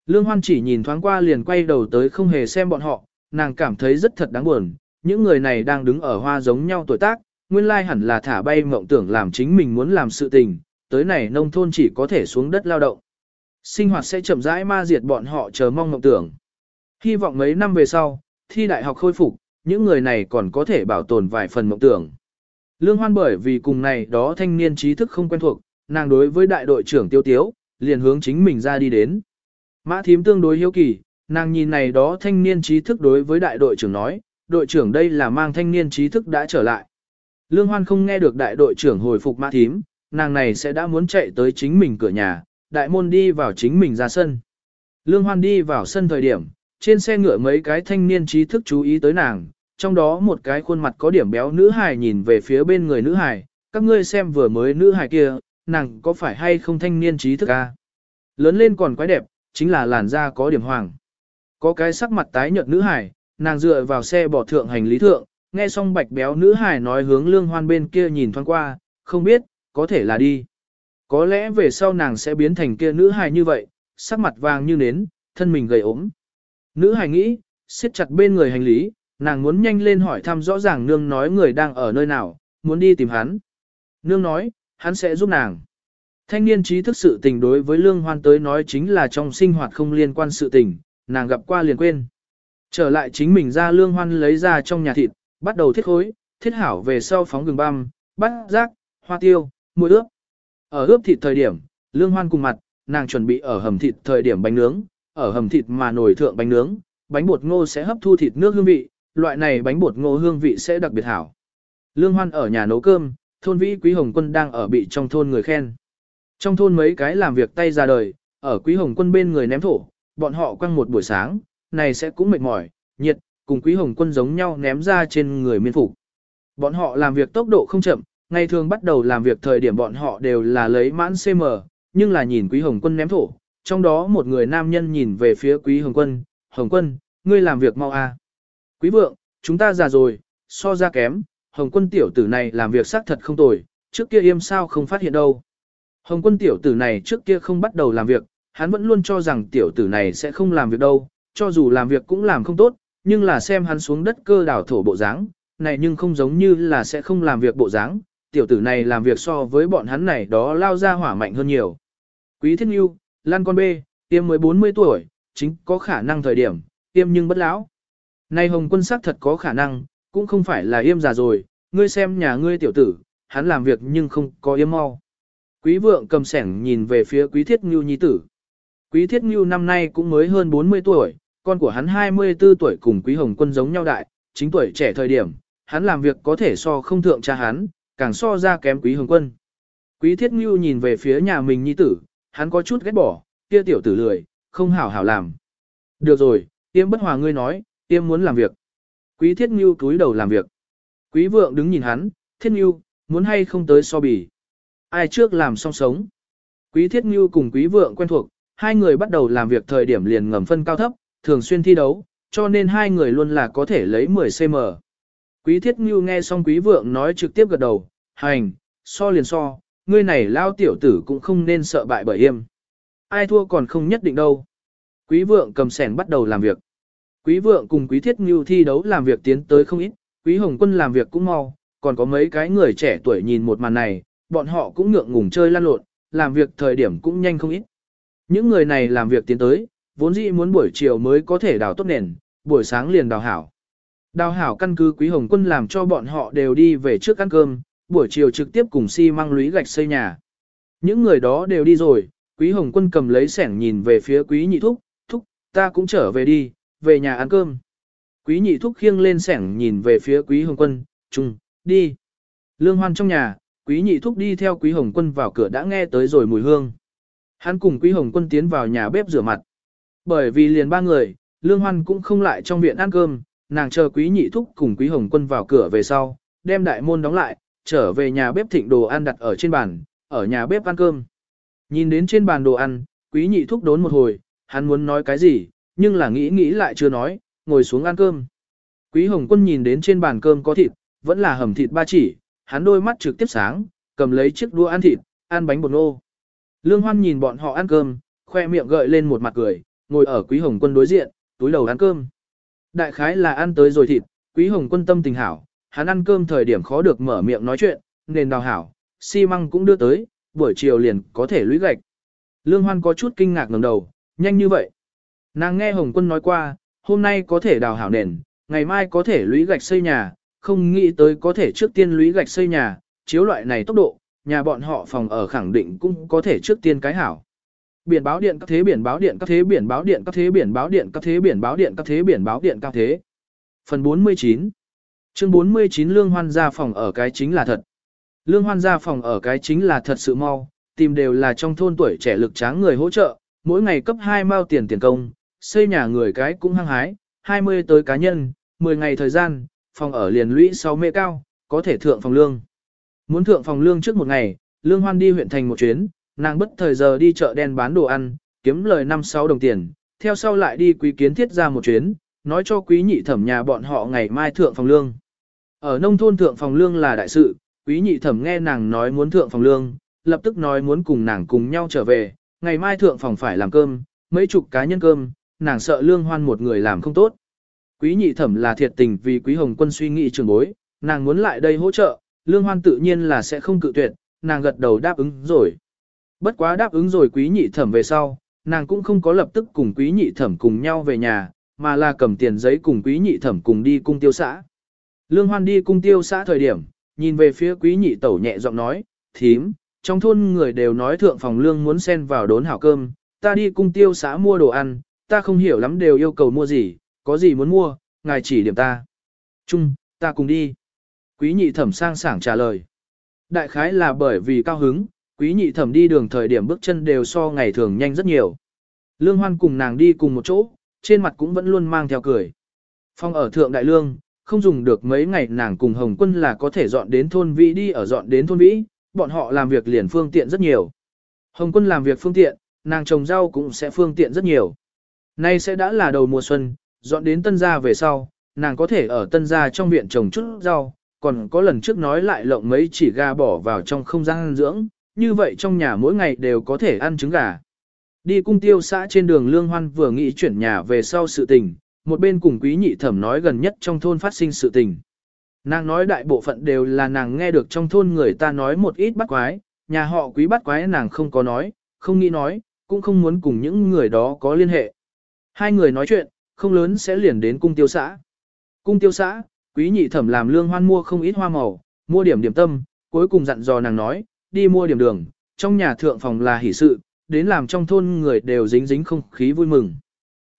Lương Hoan chỉ nhìn thoáng qua liền quay đầu tới không hề xem bọn họ, nàng cảm thấy rất thật đáng buồn, những người này đang đứng ở hoa giống nhau tuổi tác, nguyên lai hẳn là thả bay mộng tưởng làm chính mình muốn làm sự tình, tới này nông thôn chỉ có thể xuống đất lao động. Sinh hoạt sẽ chậm rãi ma diệt bọn họ chờ mong mộng tưởng. Hy vọng mấy năm về sau, thi đại học khôi phục, những người này còn có thể bảo tồn vài phần mộng tưởng. Lương Hoan bởi vì cùng này đó thanh niên trí thức không quen thuộc, nàng đối với đại đội trưởng tiêu tiếu, liền hướng chính mình ra đi đến. Mã thím tương đối hiếu kỳ, nàng nhìn này đó thanh niên trí thức đối với đại đội trưởng nói, đội trưởng đây là mang thanh niên trí thức đã trở lại. Lương Hoan không nghe được đại đội trưởng hồi phục mã thím, nàng này sẽ đã muốn chạy tới chính mình cửa nhà, đại môn đi vào chính mình ra sân. Lương Hoan đi vào sân thời điểm, trên xe ngựa mấy cái thanh niên trí thức chú ý tới nàng, trong đó một cái khuôn mặt có điểm béo nữ hài nhìn về phía bên người nữ hài, các ngươi xem vừa mới nữ hài kia, nàng có phải hay không thanh niên trí thức a? Lớn lên còn quái đẹp, chính là làn da có điểm hoàng. Có cái sắc mặt tái nhợt nữ hài, nàng dựa vào xe bỏ thượng hành lý thượng, nghe xong bạch béo nữ hải nói hướng lương hoan bên kia nhìn thoáng qua, không biết, có thể là đi. Có lẽ về sau nàng sẽ biến thành kia nữ hài như vậy, sắc mặt vàng như nến, thân mình gầy ốm. Nữ hài nghĩ, siết chặt bên người hành lý, nàng muốn nhanh lên hỏi thăm rõ ràng nương nói người đang ở nơi nào, muốn đi tìm hắn. Nương nói, hắn sẽ giúp nàng. Thanh niên trí thức sự tình đối với lương hoan tới nói chính là trong sinh hoạt không liên quan sự tình, nàng gặp qua liền quên. Trở lại chính mình ra lương hoan lấy ra trong nhà thịt, bắt đầu thiết khối, thiết hảo về sau phóng gừng băm, bắt rác, hoa tiêu, muối ướp. Ở ướp thịt thời điểm, lương hoan cùng mặt, nàng chuẩn bị ở hầm thịt thời điểm bánh nướng, ở hầm thịt mà nổi thượng bánh nướng, bánh bột ngô sẽ hấp thu thịt nước hương vị, loại này bánh bột ngô hương vị sẽ đặc biệt hảo. Lương hoan ở nhà nấu cơm, thôn vĩ quý hồng quân đang ở bị trong thôn người khen. Trong thôn mấy cái làm việc tay ra đời, ở quý hồng quân bên người ném thổ, bọn họ quăng một buổi sáng, này sẽ cũng mệt mỏi, nhiệt, cùng quý hồng quân giống nhau ném ra trên người miên phục. Bọn họ làm việc tốc độ không chậm, ngày thường bắt đầu làm việc thời điểm bọn họ đều là lấy mãn CM, nhưng là nhìn quý hồng quân ném thổ, trong đó một người nam nhân nhìn về phía quý hồng quân, hồng quân, ngươi làm việc mau à. Quý vượng, chúng ta già rồi, so ra kém, hồng quân tiểu tử này làm việc xác thật không tồi, trước kia im sao không phát hiện đâu. Hồng quân tiểu tử này trước kia không bắt đầu làm việc, hắn vẫn luôn cho rằng tiểu tử này sẽ không làm việc đâu, cho dù làm việc cũng làm không tốt, nhưng là xem hắn xuống đất cơ đảo thổ bộ dáng, này nhưng không giống như là sẽ không làm việc bộ dáng, tiểu tử này làm việc so với bọn hắn này đó lao ra hỏa mạnh hơn nhiều. Quý Thiết Nhu, Lan con B, tiêm mới 40 tuổi, chính có khả năng thời điểm, tiêm nhưng bất lão. Này Hồng quân sắc thật có khả năng, cũng không phải là yêm già rồi, ngươi xem nhà ngươi tiểu tử, hắn làm việc nhưng không có yêm mau. Quý vượng cầm sẻng nhìn về phía quý thiết ngưu nhi tử. Quý thiết ngưu năm nay cũng mới hơn 40 tuổi, con của hắn 24 tuổi cùng quý hồng quân giống nhau đại, chính tuổi trẻ thời điểm, hắn làm việc có thể so không thượng cha hắn, càng so ra kém quý hồng quân. Quý thiết ngưu nhìn về phía nhà mình nhi tử, hắn có chút ghét bỏ, kia tiểu tử lười, không hảo hảo làm. Được rồi, tiêm bất hòa ngươi nói, tiêm muốn làm việc. Quý thiết ngưu túi đầu làm việc. Quý vượng đứng nhìn hắn, thiết ngưu, muốn hay không tới so bì. Ai trước làm xong sống. Quý thiết ngưu cùng quý vượng quen thuộc, hai người bắt đầu làm việc thời điểm liền ngầm phân cao thấp, thường xuyên thi đấu, cho nên hai người luôn là có thể lấy 10cm. Quý thiết như nghe xong quý vượng nói trực tiếp gật đầu, hành, so liền so, ngươi này lao tiểu tử cũng không nên sợ bại bởi yêm. Ai thua còn không nhất định đâu. Quý vượng cầm sẻn bắt đầu làm việc. Quý vượng cùng quý thiết như thi đấu làm việc tiến tới không ít, quý hồng quân làm việc cũng mau, còn có mấy cái người trẻ tuổi nhìn một màn này, bọn họ cũng ngượng ngùng chơi lan lộn, làm việc thời điểm cũng nhanh không ít. Những người này làm việc tiến tới, vốn dĩ muốn buổi chiều mới có thể đào tốt nền, buổi sáng liền đào hảo. Đào hảo căn cứ Quý Hồng Quân làm cho bọn họ đều đi về trước ăn cơm, buổi chiều trực tiếp cùng xi si măng lũy gạch xây nhà. Những người đó đều đi rồi, Quý Hồng Quân cầm lấy sẻng nhìn về phía Quý Nhị Thúc, Thúc, ta cũng trở về đi, về nhà ăn cơm. Quý Nhị Thúc khiêng lên sẻng nhìn về phía Quý Hồng Quân, Trùng, đi. Lương Hoan trong nhà, Quý Nhị Thúc đi theo Quý Hồng Quân vào cửa đã nghe tới rồi mùi hương. Hắn cùng Quý Hồng Quân tiến vào nhà bếp rửa mặt. Bởi vì liền ba người, Lương Hoan cũng không lại trong viện ăn cơm, nàng chờ quý nhị thúc cùng quý hồng quân vào cửa về sau, đem đại môn đóng lại, trở về nhà bếp thịnh đồ ăn đặt ở trên bàn, ở nhà bếp ăn cơm. Nhìn đến trên bàn đồ ăn, quý nhị thúc đốn một hồi, hắn muốn nói cái gì, nhưng là nghĩ nghĩ lại chưa nói, ngồi xuống ăn cơm. Quý hồng quân nhìn đến trên bàn cơm có thịt, vẫn là hầm thịt ba chỉ, hắn đôi mắt trực tiếp sáng, cầm lấy chiếc đũa ăn thịt, ăn bánh bột nô. Lương Hoan nhìn bọn họ ăn cơm, khoe miệng gợi lên một mặt cười, ngồi ở Quý Hồng Quân đối diện, túi đầu ăn cơm. Đại khái là ăn tới rồi thịt, quý hồng quân tâm tình hảo, hắn ăn cơm thời điểm khó được mở miệng nói chuyện, nền đào hảo, xi măng cũng đưa tới, buổi chiều liền có thể lũy gạch. Lương Hoan có chút kinh ngạc ngẩng đầu, nhanh như vậy. Nàng nghe Hồng Quân nói qua, hôm nay có thể đào hảo nền, ngày mai có thể lũy gạch xây nhà, không nghĩ tới có thể trước tiên lũy gạch xây nhà, chiếu loại này tốc độ, nhà bọn họ phòng ở khẳng định cũng có thể trước tiên cái hảo biển báo điện các thế biển báo điện các thế biển báo điện các thế biển báo điện các thế biển báo điện các thế biển báo điện các thế. Phần 49 Chương 49 Lương Hoan gia phòng ở cái chính là thật. Lương Hoan gia phòng ở cái chính là thật sự mau, tìm đều là trong thôn tuổi trẻ lực tráng người hỗ trợ, mỗi ngày cấp 2 mao tiền tiền công, xây nhà người cái cũng hăng hái, 20 tới cá nhân, 10 ngày thời gian, phòng ở liền lũy 6 mê cao, có thể thượng phòng lương. Muốn thượng phòng lương trước một ngày, Lương Hoan đi huyện thành một chuyến, nàng bất thời giờ đi chợ đen bán đồ ăn, kiếm lời 5-6 đồng tiền, theo sau lại đi quý kiến thiết ra một chuyến, nói cho quý nhị thẩm nhà bọn họ ngày mai thượng phòng lương. Ở nông thôn thượng phòng lương là đại sự, quý nhị thẩm nghe nàng nói muốn thượng phòng lương, lập tức nói muốn cùng nàng cùng nhau trở về, ngày mai thượng phòng phải làm cơm, mấy chục cá nhân cơm, nàng sợ lương hoan một người làm không tốt. Quý nhị thẩm là thiệt tình vì quý hồng quân suy nghĩ trường bối, nàng muốn lại đây hỗ trợ, lương hoan tự nhiên là sẽ không cự tuyệt, nàng gật đầu đáp ứng rồi. Bất quá đáp ứng rồi quý nhị thẩm về sau, nàng cũng không có lập tức cùng quý nhị thẩm cùng nhau về nhà, mà là cầm tiền giấy cùng quý nhị thẩm cùng đi cung tiêu xã. Lương hoan đi cung tiêu xã thời điểm, nhìn về phía quý nhị tẩu nhẹ giọng nói, thím, trong thôn người đều nói thượng phòng lương muốn xen vào đốn hảo cơm, ta đi cung tiêu xã mua đồ ăn, ta không hiểu lắm đều yêu cầu mua gì, có gì muốn mua, ngài chỉ điểm ta. chung ta cùng đi. Quý nhị thẩm sang sảng trả lời. Đại khái là bởi vì cao hứng, quý nhị thẩm đi đường thời điểm bước chân đều so ngày thường nhanh rất nhiều. Lương hoan cùng nàng đi cùng một chỗ, trên mặt cũng vẫn luôn mang theo cười. Phong ở thượng đại lương, không dùng được mấy ngày nàng cùng Hồng Quân là có thể dọn đến thôn vĩ đi ở dọn đến thôn vĩ, bọn họ làm việc liền phương tiện rất nhiều. Hồng Quân làm việc phương tiện, nàng trồng rau cũng sẽ phương tiện rất nhiều. Nay sẽ đã là đầu mùa xuân, dọn đến tân gia về sau, nàng có thể ở tân gia trong viện trồng chút rau, còn có lần trước nói lại lộng mấy chỉ gà bỏ vào trong không gian dưỡng, như vậy trong nhà mỗi ngày đều có thể ăn trứng gà. Đi cung tiêu xã trên đường Lương Hoan vừa nghĩ chuyển nhà về sau sự tình, một bên cùng quý nhị thẩm nói gần nhất trong thôn phát sinh sự tình. Nàng nói đại bộ phận đều là nàng nghe được trong thôn người ta nói một ít bắt quái, nhà họ quý bắt quái nàng không có nói, không nghĩ nói, cũng không muốn cùng những người đó có liên hệ. Hai người nói chuyện, không lớn sẽ liền đến cung tiêu xã. Cung tiêu xã, quý nhị thẩm làm lương hoan mua không ít hoa màu, mua điểm điểm tâm, cuối cùng dặn dò nàng nói, đi mua điểm đường, trong nhà thượng phòng là hỷ sự, đến làm trong thôn người đều dính dính không khí vui mừng.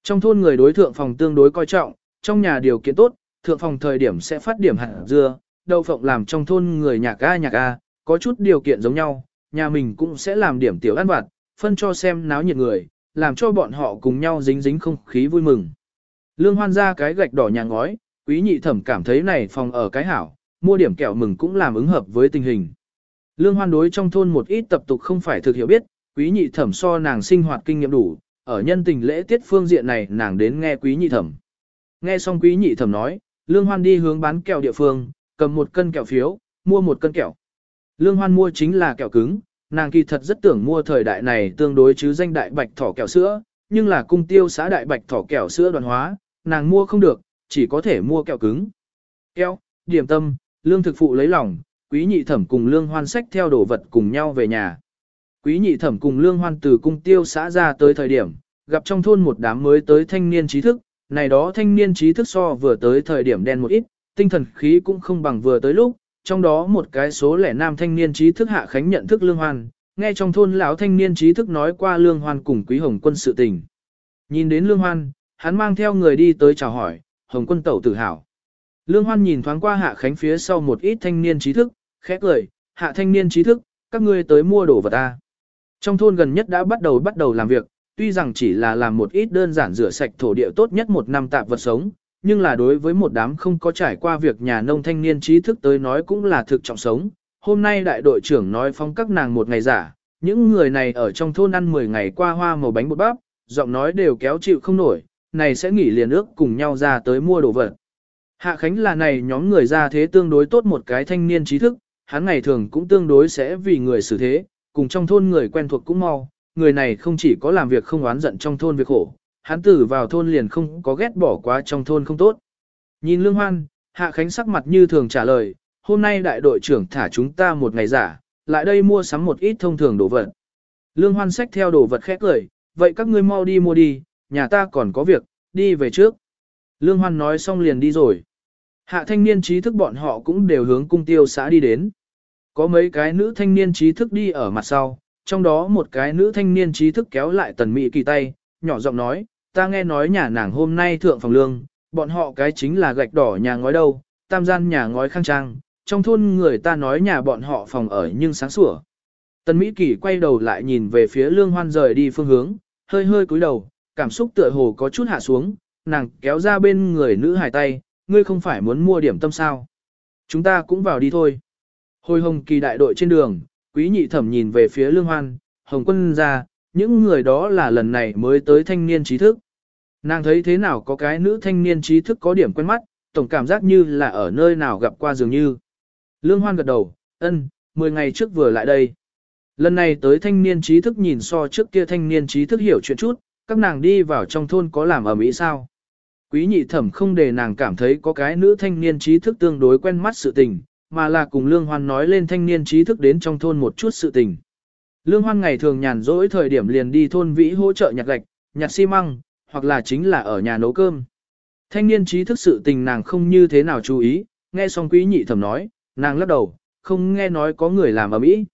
Trong thôn người đối thượng phòng tương đối coi trọng, trong nhà điều kiện tốt, thượng phòng thời điểm sẽ phát điểm hạt dưa, đậu phộng làm trong thôn người nhạc a nhạc a, có chút điều kiện giống nhau, nhà mình cũng sẽ làm điểm tiểu ăn vặt, phân cho xem náo nhiệt người, làm cho bọn họ cùng nhau dính dính không khí vui mừng. Lương hoan ra cái gạch đỏ nhà ngói, quý nhị thẩm cảm thấy này phòng ở cái hảo, mua điểm kẹo mừng cũng làm ứng hợp với tình hình. Lương hoan đối trong thôn một ít tập tục không phải thực hiểu biết, quý nhị thẩm so nàng sinh hoạt kinh nghiệm đủ, ở nhân tình lễ tiết phương diện này nàng đến nghe quý nhị thẩm. Nghe xong quý nhị thẩm nói, Lương Hoan đi hướng bán kẹo địa phương, cầm một cân kẹo phiếu, mua một cân kẹo. Lương Hoan mua chính là kẹo cứng, nàng kỳ thật rất tưởng mua thời đại này tương đối chứ danh đại bạch thỏ kẹo sữa, nhưng là cung tiêu xã đại bạch thỏ kẹo sữa đoàn hóa, nàng mua không được, chỉ có thể mua kẹo cứng. Kẹo, điểm tâm, lương thực phụ lấy lòng, quý nhị thẩm cùng lương hoan sách theo đồ vật cùng nhau về nhà. Quý nhị thẩm cùng lương hoan từ cung tiêu xã ra tới thời điểm, gặp trong thôn một đám mới tới thanh niên trí thức, này đó thanh niên trí thức so vừa tới thời điểm đen một ít, tinh thần khí cũng không bằng vừa tới lúc, trong đó một cái số lẻ nam thanh niên trí thức hạ khánh nhận thức lương hoan, nghe trong thôn lão thanh niên trí thức nói qua lương hoan cùng quý hồng quân sự tình. Nhìn đến lương hoan, hắn mang theo người đi tới chào hỏi, hồng quân tẩu tự hào. Lương hoan nhìn thoáng qua hạ khánh phía sau một ít thanh niên trí thức, khẽ cười, hạ thanh niên trí thức, các ngươi tới mua đồ vật ta. Trong thôn gần nhất đã bắt đầu bắt đầu làm việc, tuy rằng chỉ là làm một ít đơn giản rửa sạch thổ địa tốt nhất một năm tạp vật sống, nhưng là đối với một đám không có trải qua việc nhà nông thanh niên trí thức tới nói cũng là thực trọng sống. Hôm nay đại đội trưởng nói phong các nàng một ngày giả, những người này ở trong thôn ăn 10 ngày qua hoa màu bánh bột bắp, giọng nói đều kéo chịu không nổi, này sẽ nghỉ liền ước cùng nhau ra tới mua đồ vật. Hạ Khánh là này nhóm người ra thế tương đối tốt một cái thanh niên trí thức, hắn ngày thường cũng tương đối sẽ vì người xử thế, cùng trong thôn người quen thuộc cũng mau, người này không chỉ có làm việc không oán giận trong thôn việc khổ, hắn tử vào thôn liền không có ghét bỏ quá trong thôn không tốt. Nhìn Lương Hoan, Hạ Khánh sắc mặt như thường trả lời, hôm nay đại đội trưởng thả chúng ta một ngày giả, lại đây mua sắm một ít thông thường đồ vật. Lương Hoan xách theo đồ vật khét lời, vậy các ngươi mau đi mua đi, nhà ta còn có việc, đi về trước. Lương Hoan nói xong liền đi rồi. Hạ thanh niên trí thức bọn họ cũng đều hướng cung tiêu xã đi đến. Có mấy cái nữ thanh niên trí thức đi ở mặt sau, trong đó một cái nữ thanh niên trí thức kéo lại tần mỹ kỳ tay, nhỏ giọng nói, ta nghe nói nhà nàng hôm nay thượng phòng lương, bọn họ cái chính là gạch đỏ nhà ngói đâu, tam gian nhà ngói khang trang, trong thôn người ta nói nhà bọn họ phòng ở nhưng sáng sủa. Tần Mỹ Kỳ quay đầu lại nhìn về phía lương hoan rời đi phương hướng, hơi hơi cúi đầu, cảm xúc tựa hồ có chút hạ xuống, nàng kéo ra bên người nữ hài tay, ngươi không phải muốn mua điểm tâm sao. Chúng ta cũng vào đi thôi. Hồi hồng kỳ đại đội trên đường, quý nhị thẩm nhìn về phía lương hoan, hồng quân ra, những người đó là lần này mới tới thanh niên trí thức. Nàng thấy thế nào có cái nữ thanh niên trí thức có điểm quen mắt, tổng cảm giác như là ở nơi nào gặp qua dường như. Lương Hoan gật đầu, ân, 10 ngày trước vừa lại đây. Lần này tới thanh niên trí thức nhìn so trước kia thanh niên trí thức hiểu chuyện chút, các nàng đi vào trong thôn có làm ở Mỹ sao. Quý nhị thẩm không để nàng cảm thấy có cái nữ thanh niên trí thức tương đối quen mắt sự tình, mà là cùng Lương Hoan nói lên thanh niên trí thức đến trong thôn một chút sự tình. Lương Hoan ngày thường nhàn rỗi thời điểm liền đi thôn Vĩ hỗ trợ nhặt gạch, nhặt xi măng, hoặc là chính là ở nhà nấu cơm. Thanh niên trí thức sự tình nàng không như thế nào chú ý, nghe xong quý nhị thẩm nói, nàng lắc đầu, không nghe nói có người làm ở mỹ.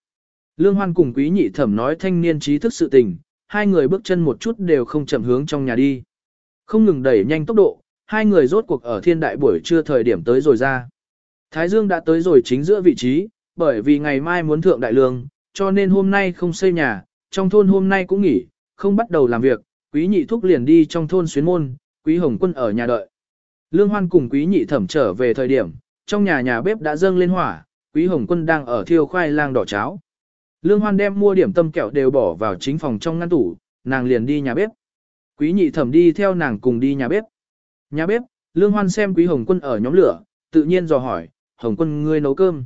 Lương Hoan cùng quý nhị thẩm nói thanh niên trí thức sự tình, hai người bước chân một chút đều không chậm hướng trong nhà đi. Không ngừng đẩy nhanh tốc độ, hai người rốt cuộc ở thiên đại buổi trưa thời điểm tới rồi ra. Thái Dương đã tới rồi chính giữa vị trí, bởi vì ngày mai muốn thượng đại lương, cho nên hôm nay không xây nhà, trong thôn hôm nay cũng nghỉ, không bắt đầu làm việc, quý nhị thúc liền đi trong thôn xuyến môn, quý hồng quân ở nhà đợi. Lương Hoan cùng quý nhị thẩm trở về thời điểm, trong nhà nhà bếp đã dâng lên hỏa, quý hồng quân đang ở thiêu khoai lang đỏ cháo. Lương Hoan đem mua điểm tâm kẹo đều bỏ vào chính phòng trong ngăn tủ, nàng liền đi nhà bếp. Quý nhị thẩm đi theo nàng cùng đi nhà bếp. Nhà bếp, Lương Hoan xem quý hồng quân ở nhóm lửa, tự nhiên dò hỏi, hồng quân ngươi nấu cơm.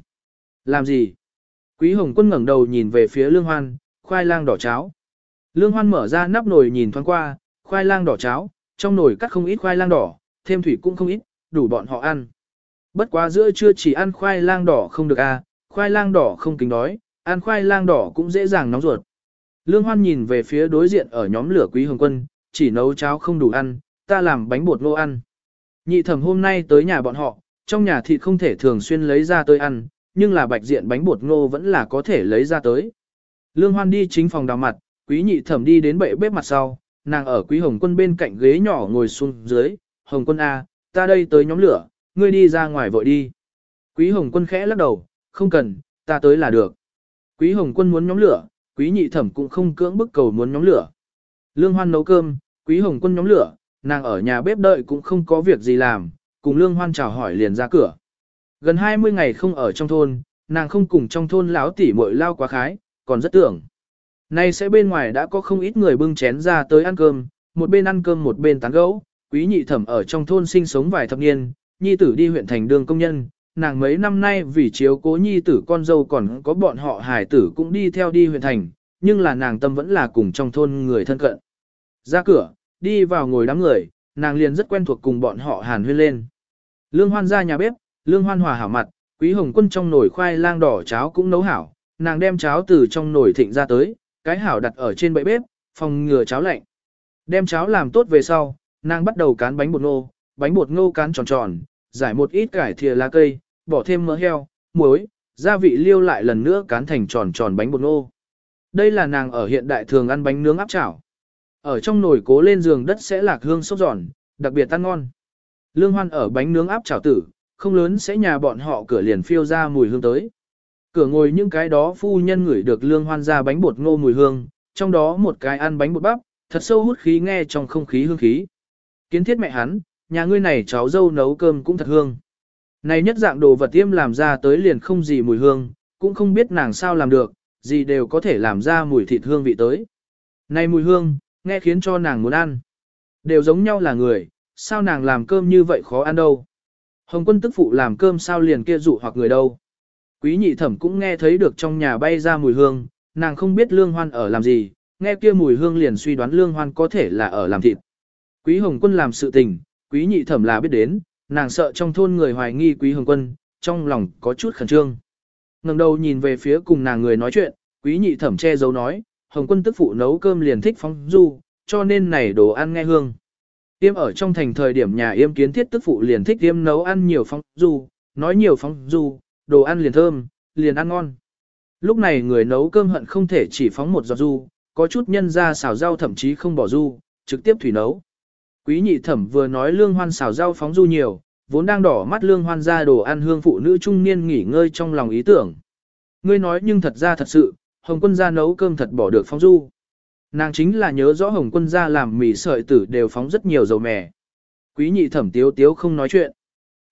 Làm gì? Quý hồng quân ngẩng đầu nhìn về phía Lương Hoan, khoai lang đỏ cháo. Lương Hoan mở ra nắp nồi nhìn thoáng qua, khoai lang đỏ cháo, trong nồi cắt không ít khoai lang đỏ, thêm thủy cũng không ít, đủ bọn họ ăn. Bất quá giữa trưa chỉ ăn khoai lang đỏ không được à, khoai lang đỏ không kính đói, ăn khoai lang đỏ cũng dễ dàng nóng ruột. Lương Hoan nhìn về phía đối diện ở nhóm lửa Quý Hồng Quân, chỉ nấu cháo không đủ ăn, ta làm bánh bột lô ăn. Nhị thẩm hôm nay tới nhà bọn họ, trong nhà thịt không thể thường xuyên lấy ra tới ăn, nhưng là bạch diện bánh bột ngô vẫn là có thể lấy ra tới. Lương Hoan đi chính phòng đào mặt, quý nhị thẩm đi đến bệ bếp mặt sau, nàng ở quý hồng quân bên cạnh ghế nhỏ ngồi xuống dưới, hồng quân A, ta đây tới nhóm lửa, ngươi đi ra ngoài vội đi. Quý hồng quân khẽ lắc đầu, không cần, ta tới là được. Quý hồng quân muốn nhóm lửa, quý nhị thẩm cũng không cưỡng bức cầu muốn nhóm lửa. Lương hoan nấu cơm, quý hồng quân nhóm lửa, nàng ở nhà bếp đợi cũng không có việc gì làm, cùng lương hoan chào hỏi liền ra cửa. Gần 20 ngày không ở trong thôn, nàng không cùng trong thôn lão tỉ muội lao quá khái, còn rất tưởng. Nay sẽ bên ngoài đã có không ít người bưng chén ra tới ăn cơm, một bên ăn cơm một bên tán gẫu. Quý nhị thẩm ở trong thôn sinh sống vài thập niên, nhi tử đi huyện thành đường công nhân, nàng mấy năm nay vì chiếu cố nhi tử con dâu còn có bọn họ hải tử cũng đi theo đi huyện thành, nhưng là nàng tâm vẫn là cùng trong thôn người thân cận. Ra cửa, đi vào ngồi đám người, nàng liền rất quen thuộc cùng bọn họ hàn huyên lên. Lương hoan ra nhà bếp, lương hoan hòa hảo mặt, quý hồng quân trong nồi khoai lang đỏ cháo cũng nấu hảo, nàng đem cháo từ trong nồi thịnh ra tới, cái hảo đặt ở trên bệ bếp, phòng ngừa cháo lạnh. Đem cháo làm tốt về sau, nàng bắt đầu cán bánh bột ngô, bánh bột ngô cán tròn tròn, giải một ít cải thìa lá cây, bỏ thêm mỡ heo, muối, gia vị liêu lại lần nữa cán thành tròn tròn bánh bột ngô. Đây là nàng ở hiện đại thường ăn bánh nướng áp chảo. Ở trong nồi cố lên giường đất sẽ lạc hương sốt giòn, đặc biệt tan ngon. Lương hoan ở bánh nướng áp chảo tử, không lớn sẽ nhà bọn họ cửa liền phiêu ra mùi hương tới. Cửa ngồi những cái đó phu nhân ngửi được lương hoan ra bánh bột ngô mùi hương, trong đó một cái ăn bánh bột bắp, thật sâu hút khí nghe trong không khí hương khí. Kiến thiết mẹ hắn, nhà ngươi này cháu dâu nấu cơm cũng thật hương. Này nhất dạng đồ vật tiêm làm ra tới liền không gì mùi hương, cũng không biết nàng sao làm được, gì đều có thể làm ra mùi thịt hương vị tới. Này mùi hương, nghe khiến cho nàng muốn ăn. Đều giống nhau là người, sao nàng làm cơm như vậy khó ăn đâu. Hồng quân tức phụ làm cơm sao liền kia dụ hoặc người đâu. Quý nhị thẩm cũng nghe thấy được trong nhà bay ra mùi hương, nàng không biết lương hoan ở làm gì, nghe kia mùi hương liền suy đoán lương hoan có thể là ở làm thịt. Quý hồng quân làm sự tình, quý nhị thẩm là biết đến, nàng sợ trong thôn người hoài nghi quý hồng quân, trong lòng có chút khẩn trương. ngẩng đầu nhìn về phía cùng nàng người nói chuyện, quý nhị thẩm che giấu nói, hồng quân tức phụ nấu cơm liền thích phóng du, cho nên này đồ ăn nghe hương. Tiêm ở trong thành thời điểm nhà yêm kiến thiết tức phụ liền thích tiêm nấu ăn nhiều phóng du, nói nhiều phóng du, đồ ăn liền thơm, liền ăn ngon. Lúc này người nấu cơm hận không thể chỉ phóng một giọt du, có chút nhân ra xào rau thậm chí không bỏ du, trực tiếp thủy nấu. Quý nhị thẩm vừa nói lương hoan xào rau phóng du nhiều, vốn đang đỏ mắt lương hoan ra đồ ăn hương phụ nữ trung niên nghỉ ngơi trong lòng ý tưởng. Ngươi nói nhưng thật ra thật sự, Hồng quân gia nấu cơm thật bỏ được phóng du. Nàng chính là nhớ rõ Hồng quân gia làm mì sợi tử đều phóng rất nhiều dầu mè. Quý nhị thẩm tiếu tiếu không nói chuyện.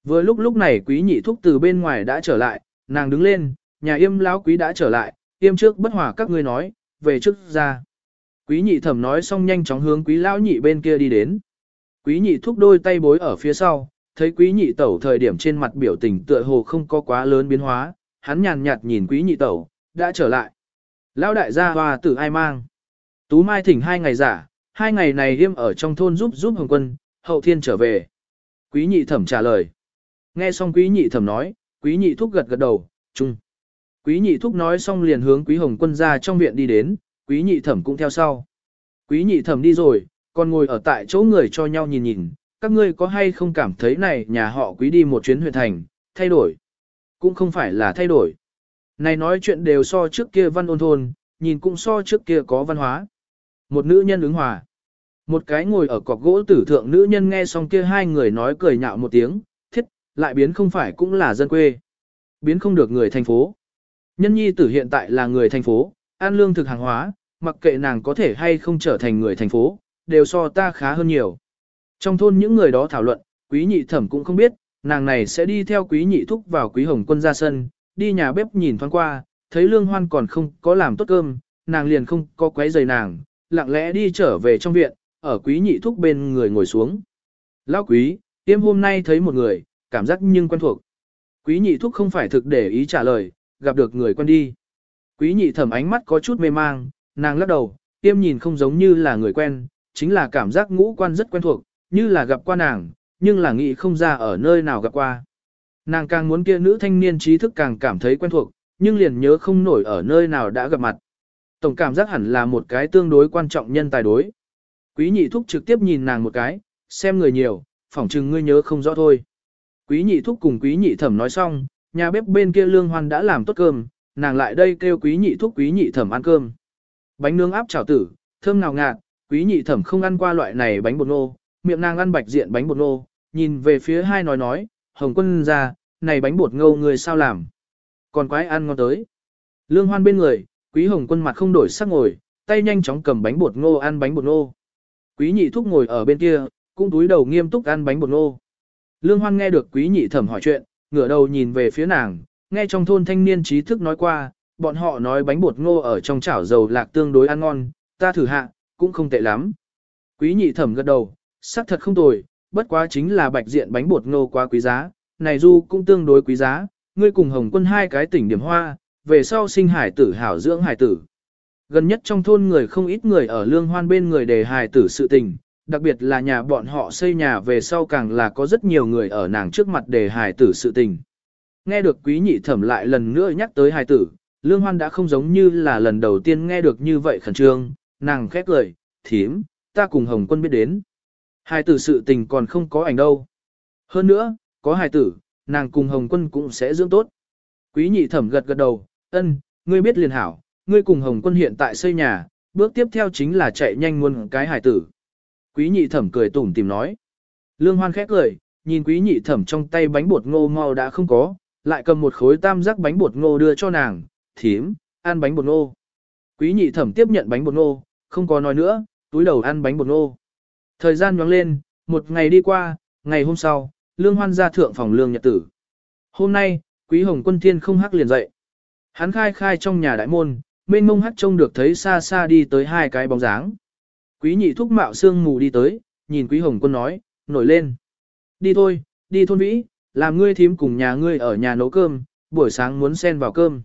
Vừa lúc lúc này quý nhị thúc từ bên ngoài đã trở lại, nàng đứng lên, nhà yêm lão quý đã trở lại, yêm trước bất hòa các ngươi nói, về trước ra. Quý nhị thẩm nói xong nhanh chóng hướng quý lão nhị bên kia đi đến. Quý nhị thúc đôi tay bối ở phía sau, thấy quý nhị tẩu thời điểm trên mặt biểu tình tựa hồ không có quá lớn biến hóa, hắn nhàn nhạt nhìn quý nhị tẩu, đã trở lại. Lão đại gia hòa tử ai mang? Tú Mai thỉnh hai ngày giả, hai ngày này hiêm ở trong thôn giúp giúp Hồng Quân, hậu thiên trở về. Quý nhị thẩm trả lời. Nghe xong quý nhị thẩm nói, quý nhị thúc gật gật đầu, chung. Quý nhị thúc nói xong liền hướng quý Hồng Quân ra trong viện đi đến, quý nhị thẩm cũng theo sau. Quý nhị thẩm đi rồi, còn ngồi ở tại chỗ người cho nhau nhìn nhìn, các ngươi có hay không cảm thấy này nhà họ quý đi một chuyến huyện thành, thay đổi. Cũng không phải là thay đổi. Này nói chuyện đều so trước kia văn ôn thôn, nhìn cũng so trước kia có văn hóa. Một nữ nhân ứng hòa. Một cái ngồi ở cọc gỗ tử thượng nữ nhân nghe xong kia hai người nói cười nhạo một tiếng, thiết, lại biến không phải cũng là dân quê. Biến không được người thành phố. Nhân nhi tử hiện tại là người thành phố, ăn lương thực hàng hóa, mặc kệ nàng có thể hay không trở thành người thành phố, đều so ta khá hơn nhiều. Trong thôn những người đó thảo luận, quý nhị thẩm cũng không biết, nàng này sẽ đi theo quý nhị thúc vào quý hồng quân ra sân, đi nhà bếp nhìn thoáng qua, thấy lương hoan còn không có làm tốt cơm, nàng liền không có quấy giày nàng, lặng lẽ đi trở về trong viện, ở quý nhị thúc bên người ngồi xuống. Lão quý, tiêm hôm nay thấy một người, cảm giác nhưng quen thuộc. Quý nhị thúc không phải thực để ý trả lời, gặp được người quen đi. Quý nhị thẩm ánh mắt có chút mê mang, nàng lắc đầu, tiêm nhìn không giống như là người quen, chính là cảm giác ngũ quan rất quen thuộc, như là gặp qua nàng, nhưng là nghĩ không ra ở nơi nào gặp qua. Nàng càng muốn kia nữ thanh niên trí thức càng cảm thấy quen thuộc, nhưng liền nhớ không nổi ở nơi nào đã gặp mặt. Tổng cảm giác hẳn là một cái tương đối quan trọng nhân tài đối. Quý nhị thúc trực tiếp nhìn nàng một cái, xem người nhiều, phỏng chừng ngươi nhớ không rõ thôi. Quý nhị thúc cùng quý nhị thẩm nói xong, nhà bếp bên kia lương hoan đã làm tốt cơm, nàng lại đây kêu quý nhị thúc quý nhị thẩm ăn cơm. Bánh nướng áp chảo tử, thơm ngào ngạt, quý nhị thẩm không ăn qua loại này bánh bột ngô, miệng nàng ăn bạch diện bánh bột ngô, nhìn về phía hai nói nói, hồng quân ra, này bánh bột ngô người sao làm. Còn quái ăn ngon tới. Lương hoan bên người, quý hồng quân mặt không đổi sắc ngồi, tay nhanh chóng cầm bánh bột ngô ăn bánh bột ngô. Quý nhị thúc ngồi ở bên kia, cũng túi đầu nghiêm túc ăn bánh bột ngô. Lương hoan nghe được quý nhị thẩm hỏi chuyện, ngửa đầu nhìn về phía nàng, nghe trong thôn thanh niên trí thức nói qua, bọn họ nói bánh bột ngô ở trong chảo dầu lạc tương đối ăn ngon, ta thử hạ, cũng không tệ lắm. Quý nhị thẩm gật đầu, sắc thật không tồi, bất quá chính là bạch diện bánh bột ngô quá quý giá, này du cũng tương đối quý giá, ngươi cùng hồng quân hai cái tỉnh điểm hoa, về sau sinh hải tử hảo dưỡng hải tử. Gần nhất trong thôn người không ít người ở lương hoan bên người đề hải tử sự tình, đặc biệt là nhà bọn họ xây nhà về sau càng là có rất nhiều người ở nàng trước mặt đề hải tử sự tình. Nghe được quý nhị thẩm lại lần nữa nhắc tới hải tử, lương hoan đã không giống như là lần đầu tiên nghe được như vậy khẩn trương, nàng khép lời, thím, ta cùng hồng quân biết đến. Hải tử sự tình còn không có ảnh đâu. Hơn nữa, có hải tử, nàng cùng hồng quân cũng sẽ dưỡng tốt. Quý nhị thẩm gật gật đầu, ân, ngươi biết liền hảo, ngươi cùng hồng quân hiện tại xây nhà, bước tiếp theo chính là chạy nhanh muôn cái hải tử. Quý nhị thẩm cười tủm tìm nói. Lương hoan khét cười, nhìn quý nhị thẩm trong tay bánh bột ngô mau đã không có, lại cầm một khối tam giác bánh bột ngô đưa cho nàng, thím, ăn bánh bột ngô. Quý nhị thẩm tiếp nhận bánh bột ngô, không có nói nữa, túi đầu ăn bánh bột ngô. Thời gian nhoáng lên, một ngày đi qua, ngày hôm sau, lương hoan ra thượng phòng lương nhật tử. Hôm nay, quý hồng quân thiên không hắc liền dậy. Hắn khai khai trong nhà đại môn, mênh mông hắc trông được thấy xa xa đi tới hai cái bóng dáng. Quý nhị thúc mạo sương mù đi tới, nhìn quý hồng quân nói, nổi lên. Đi thôi, đi thôn vĩ, làm ngươi thím cùng nhà ngươi ở nhà nấu cơm, buổi sáng muốn xen vào cơm.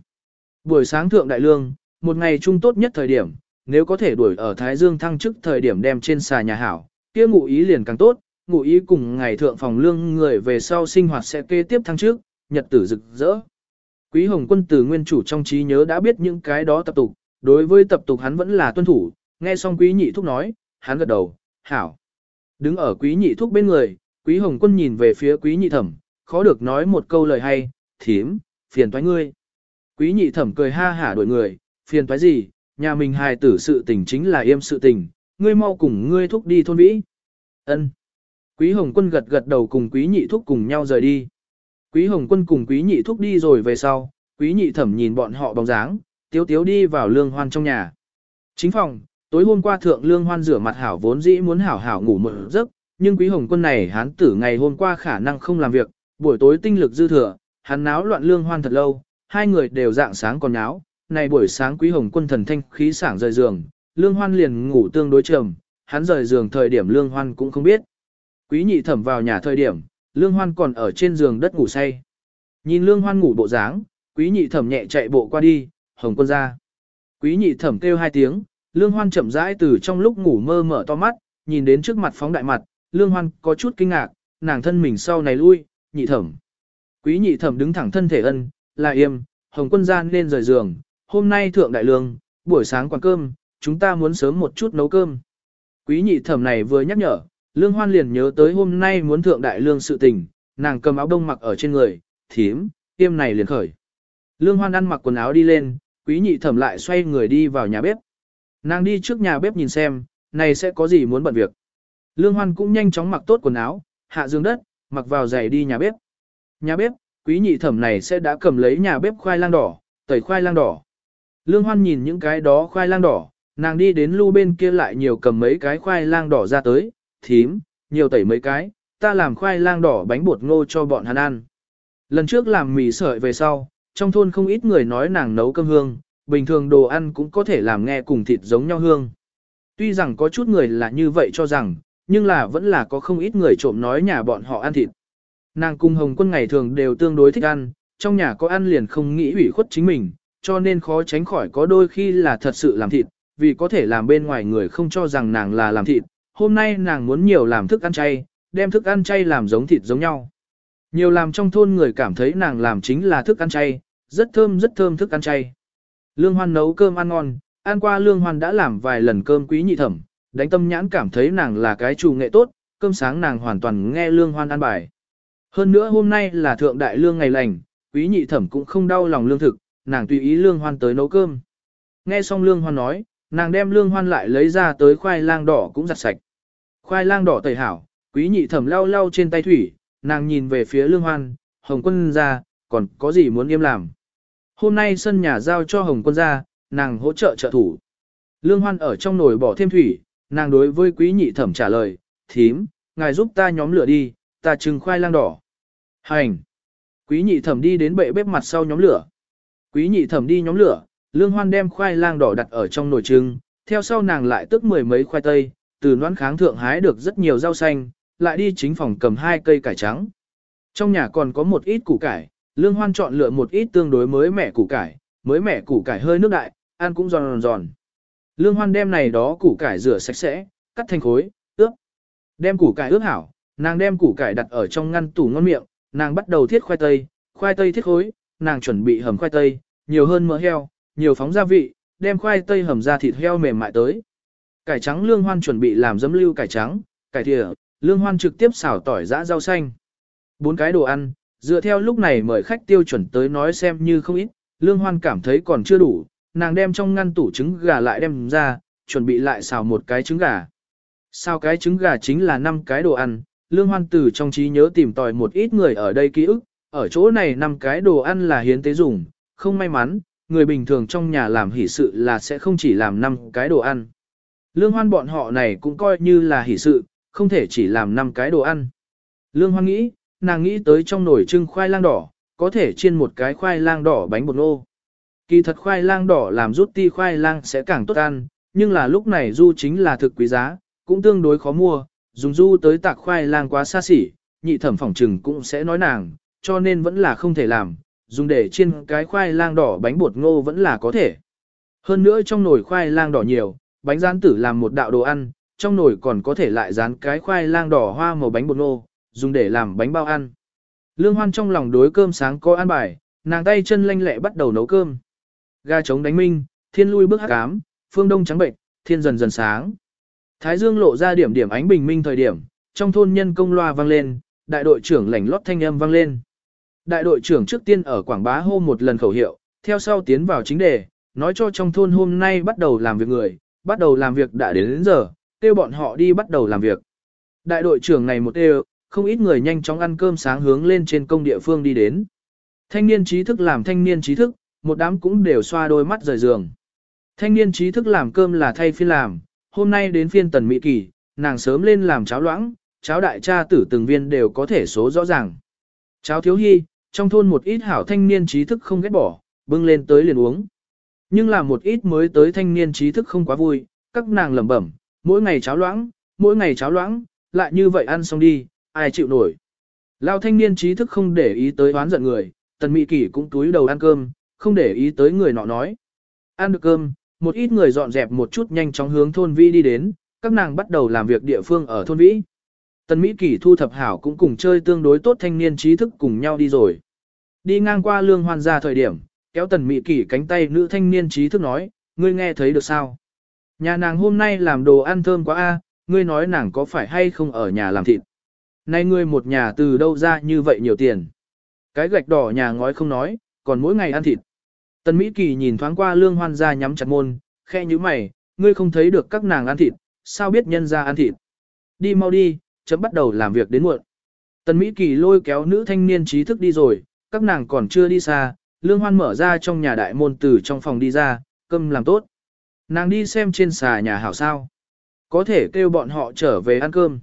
Buổi sáng thượng đại lương, một ngày trung tốt nhất thời điểm, nếu có thể đuổi ở Thái Dương thăng chức thời điểm đem trên xà nhà hảo, kia ngụ ý liền càng tốt, ngụ ý cùng ngày thượng phòng lương người về sau sinh hoạt sẽ kế tiếp tháng trước, nhật tử rực rỡ. Quý Hồng Quân từ nguyên chủ trong trí nhớ đã biết những cái đó tập tục, đối với tập tục hắn vẫn là tuân thủ, nghe xong quý nhị thúc nói, hắn gật đầu, hảo. Đứng ở quý nhị thúc bên người, quý Hồng Quân nhìn về phía quý nhị thẩm, khó được nói một câu lời hay, thím, phiền toái ngươi. Quý nhị thẩm cười ha hả đổi người, phiền toái gì, nhà mình hài tử sự tình chính là yêm sự tình, ngươi mau cùng ngươi thúc đi thôn vĩ. Ân. Quý Hồng Quân gật gật đầu cùng Quý Nhị Thúc cùng nhau rời đi. Quý Hồng Quân cùng Quý Nhị Thúc đi rồi về sau, Quý Nhị Thẩm nhìn bọn họ bóng dáng, tiếu tiếu đi vào lương hoan trong nhà. Chính phòng, tối hôm qua thượng lương hoan rửa mặt hảo vốn dĩ muốn hảo hảo ngủ một giấc, nhưng Quý Hồng Quân này hán tử ngày hôm qua khả năng không làm việc, buổi tối tinh lực dư thừa, hắn náo loạn lương hoan thật lâu, hai người đều dạng sáng còn náo. Này buổi sáng Quý Hồng Quân thần thanh khí sảng rời giường, lương hoan liền ngủ tương đối trầm, hắn rời giường thời điểm lương hoan cũng không biết. Quý nhị thẩm vào nhà thời điểm, Lương Hoan còn ở trên giường đất ngủ say. Nhìn Lương Hoan ngủ bộ dáng, quý nhị thẩm nhẹ chạy bộ qua đi, hồng quân ra. Quý nhị thẩm kêu hai tiếng, Lương Hoan chậm rãi từ trong lúc ngủ mơ mở to mắt, nhìn đến trước mặt phóng đại mặt, Lương Hoan có chút kinh ngạc, nàng thân mình sau này lui, nhị thẩm. Quý nhị thẩm đứng thẳng thân thể ân, là im, hồng quân gian nên rời giường, hôm nay thượng đại lương, buổi sáng quán cơm, chúng ta muốn sớm một chút nấu cơm. Quý nhị thẩm này vừa nhắc nhở, Lương Hoan liền nhớ tới hôm nay muốn thượng đại lương sự tình, nàng cầm áo đông mặc ở trên người, thím, tiêm này liền khởi. Lương Hoan ăn mặc quần áo đi lên, quý nhị thẩm lại xoay người đi vào nhà bếp. Nàng đi trước nhà bếp nhìn xem, này sẽ có gì muốn bận việc. Lương Hoan cũng nhanh chóng mặc tốt quần áo, hạ giường đất, mặc vào giày đi nhà bếp. Nhà bếp, quý nhị thẩm này sẽ đã cầm lấy nhà bếp khoai lang đỏ, tẩy khoai lang đỏ. Lương Hoan nhìn những cái đó khoai lang đỏ, nàng đi đến lưu bên kia lại nhiều cầm mấy cái khoai lang đỏ ra tới, thím, nhiều tẩy mấy cái, ta làm khoai lang đỏ bánh bột ngô cho bọn hắn ăn. Lần trước làm mì sợi về sau, trong thôn không ít người nói nàng nấu cơm hương, bình thường đồ ăn cũng có thể làm nghe cùng thịt giống nhau hương. Tuy rằng có chút người là như vậy cho rằng, nhưng là vẫn là có không ít người trộm nói nhà bọn họ ăn thịt. Nàng cùng Hồng Quân ngày thường đều tương đối thích ăn, trong nhà có ăn liền không nghĩ ủy khuất chính mình, cho nên khó tránh khỏi có đôi khi là thật sự làm thịt, vì có thể làm bên ngoài người không cho rằng nàng là làm thịt. Hôm nay nàng muốn nhiều làm thức ăn chay, đem thức ăn chay làm giống thịt giống nhau. Nhiều làm trong thôn người cảm thấy nàng làm chính là thức ăn chay, rất thơm rất thơm thức ăn chay. Lương Hoan nấu cơm ăn ngon, ăn qua Lương Hoan đã làm vài lần cơm quý nhị thẩm, đánh tâm nhãn cảm thấy nàng là cái chủ nghệ tốt, cơm sáng nàng hoàn toàn nghe Lương Hoan ăn bài. Hơn nữa hôm nay là thượng đại lương ngày lành, quý nhị thẩm cũng không đau lòng lương thực, nàng tùy ý Lương Hoan tới nấu cơm. Nghe xong Lương Hoan nói, nàng đem Lương Hoan lại lấy ra tới khoai lang đỏ cũng giặt sạch. Khoai lang đỏ tẩy hảo, quý nhị thẩm lau lau trên tay thủy, nàng nhìn về phía Lương Hoan, Hồng quân ra, còn có gì muốn im làm. Hôm nay sân nhà giao cho Hồng quân ra, nàng hỗ trợ trợ thủ. Lương Hoan ở trong nồi bỏ thêm thủy, nàng đối với quý nhị thẩm trả lời, thím, ngài giúp ta nhóm lửa đi, ta trừng khoai lang đỏ. Hành! Quý nhị thẩm đi đến bệ bếp mặt sau nhóm lửa. Quý nhị thẩm đi nhóm lửa, Lương Hoan đem khoai lang đỏ đặt ở trong nồi trưng, theo sau nàng lại tức mười mấy khoai tây, từ noãn kháng thượng hái được rất nhiều rau xanh, lại đi chính phòng cầm hai cây cải trắng. Trong nhà còn có một ít củ cải, Lương Hoan chọn lựa một ít tương đối mới mẻ củ cải, mới mẻ củ cải hơi nước đại, ăn cũng giòn giòn. Lương Hoan đem này đó củ cải rửa sạch sẽ, cắt thành khối, ướp. Đem củ cải ướp hảo, nàng đem củ cải đặt ở trong ngăn tủ ngon miệng, nàng bắt đầu thiết khoai tây, khoai tây thiết khối, nàng chuẩn bị hầm khoai tây, nhiều hơn mỡ heo, nhiều phóng gia vị, đem khoai tây hầm ra thịt heo mềm mại tới. Cải trắng Lương Hoan chuẩn bị làm dấm lưu cải trắng, cải thìa, Lương Hoan trực tiếp xào tỏi giã rau xanh. Bốn cái đồ ăn, dựa theo lúc này mời khách tiêu chuẩn tới nói xem như không ít, Lương Hoan cảm thấy còn chưa đủ, nàng đem trong ngăn tủ trứng gà lại đem ra, chuẩn bị lại xào một cái trứng gà. Sao cái trứng gà chính là năm cái đồ ăn, Lương Hoan từ trong trí nhớ tìm tòi một ít người ở đây ký ức, ở chỗ này năm cái đồ ăn là hiến tế dùng, không may mắn, người bình thường trong nhà làm hỷ sự là sẽ không chỉ làm 5 cái đồ ăn. Lương Hoan bọn họ này cũng coi như là hỷ sự, không thể chỉ làm 5 cái đồ ăn. Lương Hoan nghĩ, nàng nghĩ tới trong nồi trưng khoai lang đỏ, có thể chiên một cái khoai lang đỏ bánh bột nô. Kỳ thật khoai lang đỏ làm rút ti khoai lang sẽ càng tốt ăn, nhưng là lúc này du chính là thực quý giá, cũng tương đối khó mua, dùng du tới tạc khoai lang quá xa xỉ, nhị thẩm phỏng trừng cũng sẽ nói nàng, cho nên vẫn là không thể làm, dùng để chiên cái khoai lang đỏ bánh bột ngô vẫn là có thể. Hơn nữa trong nồi khoai lang đỏ nhiều, bánh rán tử làm một đạo đồ ăn, trong nồi còn có thể lại rán cái khoai lang đỏ hoa màu bánh bột ngô, dùng để làm bánh bao ăn. Lương Hoan trong lòng đối cơm sáng có ăn bài, nàng tay chân lanh lẹ bắt đầu nấu cơm. Ga trống đánh minh, thiên lui bước hắc ám, phương đông trắng bệnh, thiên dần dần sáng. Thái dương lộ ra điểm điểm ánh bình minh thời điểm, trong thôn nhân công loa vang lên, đại đội trưởng lảnh lót thanh âm vang lên. Đại đội trưởng trước tiên ở Quảng Bá hô một lần khẩu hiệu, theo sau tiến vào chính đề, nói cho trong thôn hôm nay bắt đầu làm việc người, bắt đầu làm việc đã đến, đến giờ, kêu bọn họ đi bắt đầu làm việc. Đại đội trưởng này một đều, không ít người nhanh chóng ăn cơm sáng hướng lên trên công địa phương đi đến. Thanh niên trí thức làm thanh niên trí thức, một đám cũng đều xoa đôi mắt rời giường. Thanh niên trí thức làm cơm là thay phiên làm, hôm nay đến phiên tần mỹ kỳ, nàng sớm lên làm cháo loãng, cháo đại cha tử từng viên đều có thể số rõ ràng. Cháo thiếu hy, trong thôn một ít hảo thanh niên trí thức không ghét bỏ, bưng lên tới liền uống. Nhưng là một ít mới tới thanh niên trí thức không quá vui, các nàng lẩm bẩm, mỗi ngày cháo loãng, mỗi ngày cháo loãng, lại như vậy ăn xong đi, ai chịu nổi. Lao thanh niên trí thức không để ý tới oán giận người, tần mỹ kỷ cũng túi đầu ăn cơm, không để ý tới người nọ nói. Ăn được cơm, một ít người dọn dẹp một chút nhanh chóng hướng thôn vĩ đi đến, các nàng bắt đầu làm việc địa phương ở thôn vĩ. Tần Mỹ Kỳ thu thập hảo cũng cùng chơi tương đối tốt thanh niên trí thức cùng nhau đi rồi. Đi ngang qua lương hoan ra thời điểm, kéo Tần Mỹ Kỳ cánh tay nữ thanh niên trí thức nói, ngươi nghe thấy được sao? Nhà nàng hôm nay làm đồ ăn thơm quá a, ngươi nói nàng có phải hay không ở nhà làm thịt? Nay ngươi một nhà từ đâu ra như vậy nhiều tiền? Cái gạch đỏ nhà ngói không nói, còn mỗi ngày ăn thịt. Tần Mỹ Kỳ nhìn thoáng qua lương hoan ra nhắm chặt môn, khe như mày, ngươi không thấy được các nàng ăn thịt, sao biết nhân ra ăn thịt? Đi mau đi, chấm bắt đầu làm việc đến muộn. Tần Mỹ Kỳ lôi kéo nữ thanh niên trí thức đi rồi, các nàng còn chưa đi xa, lương hoan mở ra trong nhà đại môn từ trong phòng đi ra, cơm làm tốt. Nàng đi xem trên xà nhà hảo sao. Có thể kêu bọn họ trở về ăn cơm.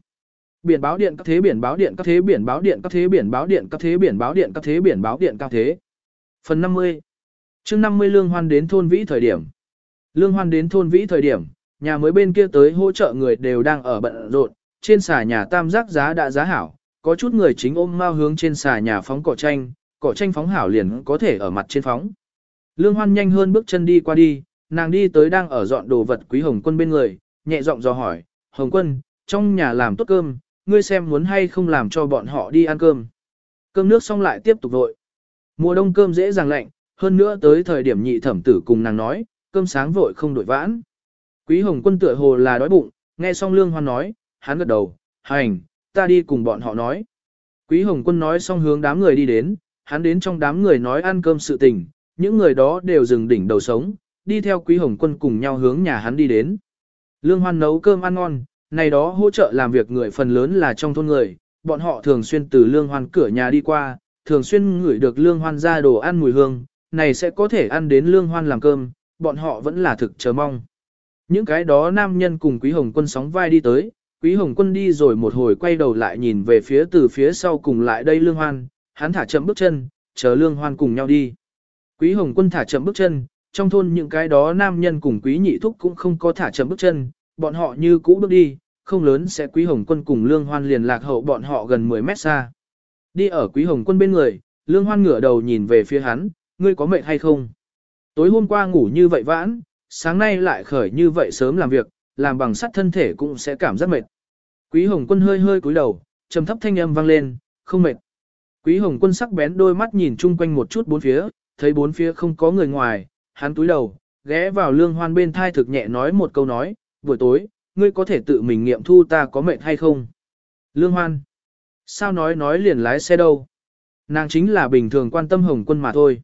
Biển báo điện các thế biển báo điện các thế biển báo điện các thế biển báo điện các thế biển báo điện các thế biển báo điện các thế. Phần 50 chương 50 Lương Hoan đến thôn vĩ thời điểm. Lương Hoan đến thôn vĩ thời điểm, nhà mới bên kia tới hỗ trợ người đều đang ở bận rộn, trên xà nhà tam giác giá đã giá hảo, có chút người chính ôm mau hướng trên xà nhà phóng cỏ tranh, cỏ tranh phóng hảo liền có thể ở mặt trên phóng. Lương Hoan nhanh hơn bước chân đi qua đi, nàng đi tới đang ở dọn đồ vật quý Hồng Quân bên người, nhẹ giọng dò hỏi, Hồng Quân, trong nhà làm tốt cơm, ngươi xem muốn hay không làm cho bọn họ đi ăn cơm. Cơm nước xong lại tiếp tục vội. Mùa đông cơm dễ dàng lạnh, hơn nữa tới thời điểm nhị thẩm tử cùng nàng nói, cơm sáng vội không đổi vãn. Quý Hồng Quân tựa hồ là đói bụng, nghe xong Lương Hoan nói, hắn gật đầu, hành, ta đi cùng bọn họ nói. Quý Hồng Quân nói xong hướng đám người đi đến, hắn đến trong đám người nói ăn cơm sự tình, những người đó đều dừng đỉnh đầu sống, đi theo Quý Hồng Quân cùng nhau hướng nhà hắn đi đến. Lương Hoan nấu cơm ăn ngon, này đó hỗ trợ làm việc người phần lớn là trong thôn người, bọn họ thường xuyên từ Lương Hoan cửa nhà đi qua, thường xuyên ngửi được Lương Hoan ra đồ ăn mùi hương, này sẽ có thể ăn đến Lương Hoan làm cơm, bọn họ vẫn là thực chờ mong. Những cái đó nam nhân cùng Quý Hồng Quân sóng vai đi tới, Quý Hồng Quân đi rồi một hồi quay đầu lại nhìn về phía từ phía sau cùng lại đây Lương Hoan, hắn thả chậm bước chân, chờ Lương Hoan cùng nhau đi. Quý Hồng Quân thả chậm bước chân, trong thôn những cái đó nam nhân cùng Quý Nhị Thúc cũng không có thả chậm bước chân, bọn họ như cũ bước đi, không lớn sẽ Quý Hồng Quân cùng Lương Hoan liền lạc hậu bọn họ gần 10 mét xa. Đi ở Quý Hồng Quân bên người, Lương Hoan ngửa đầu nhìn về phía hắn, ngươi có mệt hay không? Tối hôm qua ngủ như vậy vãn, sáng nay lại khởi như vậy sớm làm việc, làm bằng sắt thân thể cũng sẽ cảm giác mệt. Quý Hồng Quân hơi hơi cúi đầu, trầm thấp thanh âm vang lên, không mệt. Quý Hồng Quân sắc bén đôi mắt nhìn chung quanh một chút bốn phía, thấy bốn phía không có người ngoài, hắn cúi đầu, ghé vào Lương Hoan bên thai thực nhẹ nói một câu nói, buổi tối, ngươi có thể tự mình nghiệm thu ta có mệt hay không? Lương Hoan, sao nói nói liền lái xe đâu? Nàng chính là bình thường quan tâm Hồng Quân mà thôi.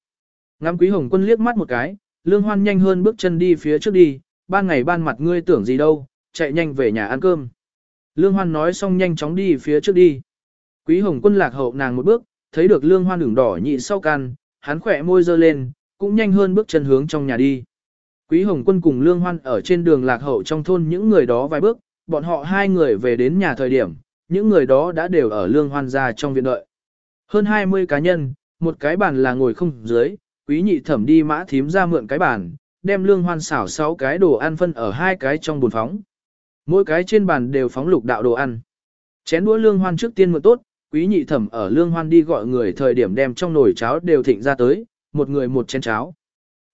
Ngắm Quý Hồng Quân liếc mắt một cái, Lương Hoan nhanh hơn bước chân đi phía trước đi, ban ngày ban mặt ngươi tưởng gì đâu, chạy nhanh về nhà ăn cơm. Lương Hoan nói xong nhanh chóng đi phía trước đi. Quý Hồng Quân lạc hậu nàng một bước, thấy được Lương Hoan đường đỏ nhị sau can, hắn khỏe môi dơ lên, cũng nhanh hơn bước chân hướng trong nhà đi. Quý Hồng Quân cùng Lương Hoan ở trên đường lạc hậu trong thôn những người đó vài bước, bọn họ hai người về đến nhà thời điểm, những người đó đã đều ở Lương Hoan ra trong viện đợi. Hơn 20 cá nhân, một cái bàn là ngồi không dưới, quý nhị thẩm đi mã thím ra mượn cái bàn, đem Lương Hoan xảo sáu cái đồ ăn phân ở hai cái trong bồn phóng. Mỗi cái trên bàn đều phóng lục đạo đồ ăn. Chén đũa lương hoan trước tiên mượn tốt, quý nhị thẩm ở lương hoan đi gọi người thời điểm đem trong nồi cháo đều thịnh ra tới, một người một chén cháo.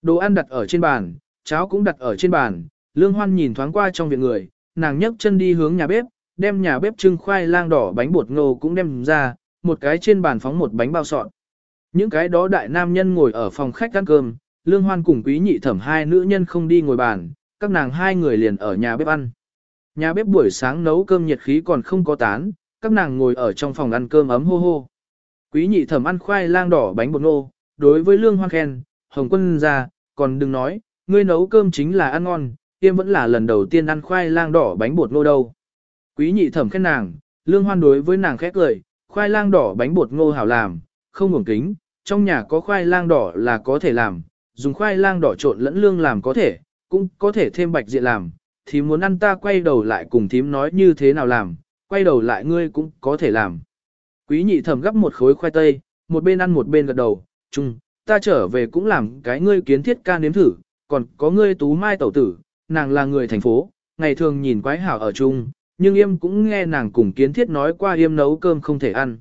Đồ ăn đặt ở trên bàn, cháo cũng đặt ở trên bàn, lương hoan nhìn thoáng qua trong viện người, nàng nhấc chân đi hướng nhà bếp, đem nhà bếp trưng khoai lang đỏ bánh bột ngô cũng đem ra, một cái trên bàn phóng một bánh bao sọt. Những cái đó đại nam nhân ngồi ở phòng khách ăn cơm, lương hoan cùng quý nhị thẩm hai nữ nhân không đi ngồi bàn, các nàng hai người liền ở nhà bếp ăn. Nhà bếp buổi sáng nấu cơm nhiệt khí còn không có tán, các nàng ngồi ở trong phòng ăn cơm ấm hô hô. Quý nhị thẩm ăn khoai lang đỏ bánh bột ngô, đối với lương hoan khen, hồng quân ra, còn đừng nói, ngươi nấu cơm chính là ăn ngon, tiêm vẫn là lần đầu tiên ăn khoai lang đỏ bánh bột ngô đâu. Quý nhị thẩm khen nàng, lương hoan đối với nàng khét cười, khoai lang đỏ bánh bột ngô hảo làm, không ngủng kính, trong nhà có khoai lang đỏ là có thể làm, dùng khoai lang đỏ trộn lẫn lương làm có thể, cũng có thể thêm bạch diện làm, thì muốn ăn ta quay đầu lại cùng thím nói như thế nào làm, quay đầu lại ngươi cũng có thể làm. Quý nhị thẩm gấp một khối khoai tây, một bên ăn một bên gật đầu, chung, ta trở về cũng làm cái ngươi kiến thiết ca nếm thử, còn có ngươi tú mai tẩu tử, nàng là người thành phố, ngày thường nhìn quái hảo ở chung, nhưng Yêm cũng nghe nàng cùng kiến thiết nói qua Yêm nấu cơm không thể ăn.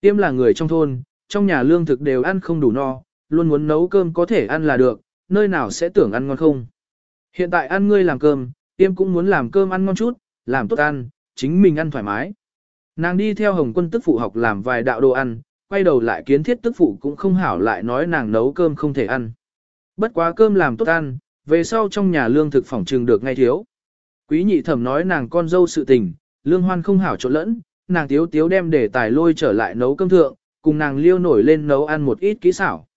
Yêm là người trong thôn, trong nhà lương thực đều ăn không đủ no, luôn muốn nấu cơm có thể ăn là được, nơi nào sẽ tưởng ăn ngon không. Hiện tại ăn ngươi làm cơm, tiêm cũng muốn làm cơm ăn ngon chút, làm tốt ăn, chính mình ăn thoải mái. Nàng đi theo Hồng Quân tức phụ học làm vài đạo đồ ăn, quay đầu lại kiến thiết tức phụ cũng không hảo lại nói nàng nấu cơm không thể ăn. Bất quá cơm làm tốt ăn, về sau trong nhà lương thực phỏng trường được ngay thiếu. Quý nhị thẩm nói nàng con dâu sự tình, lương hoan không hảo trộn lẫn, nàng tiếu tiếu đem để tài lôi trở lại nấu cơm thượng, cùng nàng liêu nổi lên nấu ăn một ít kỹ xảo.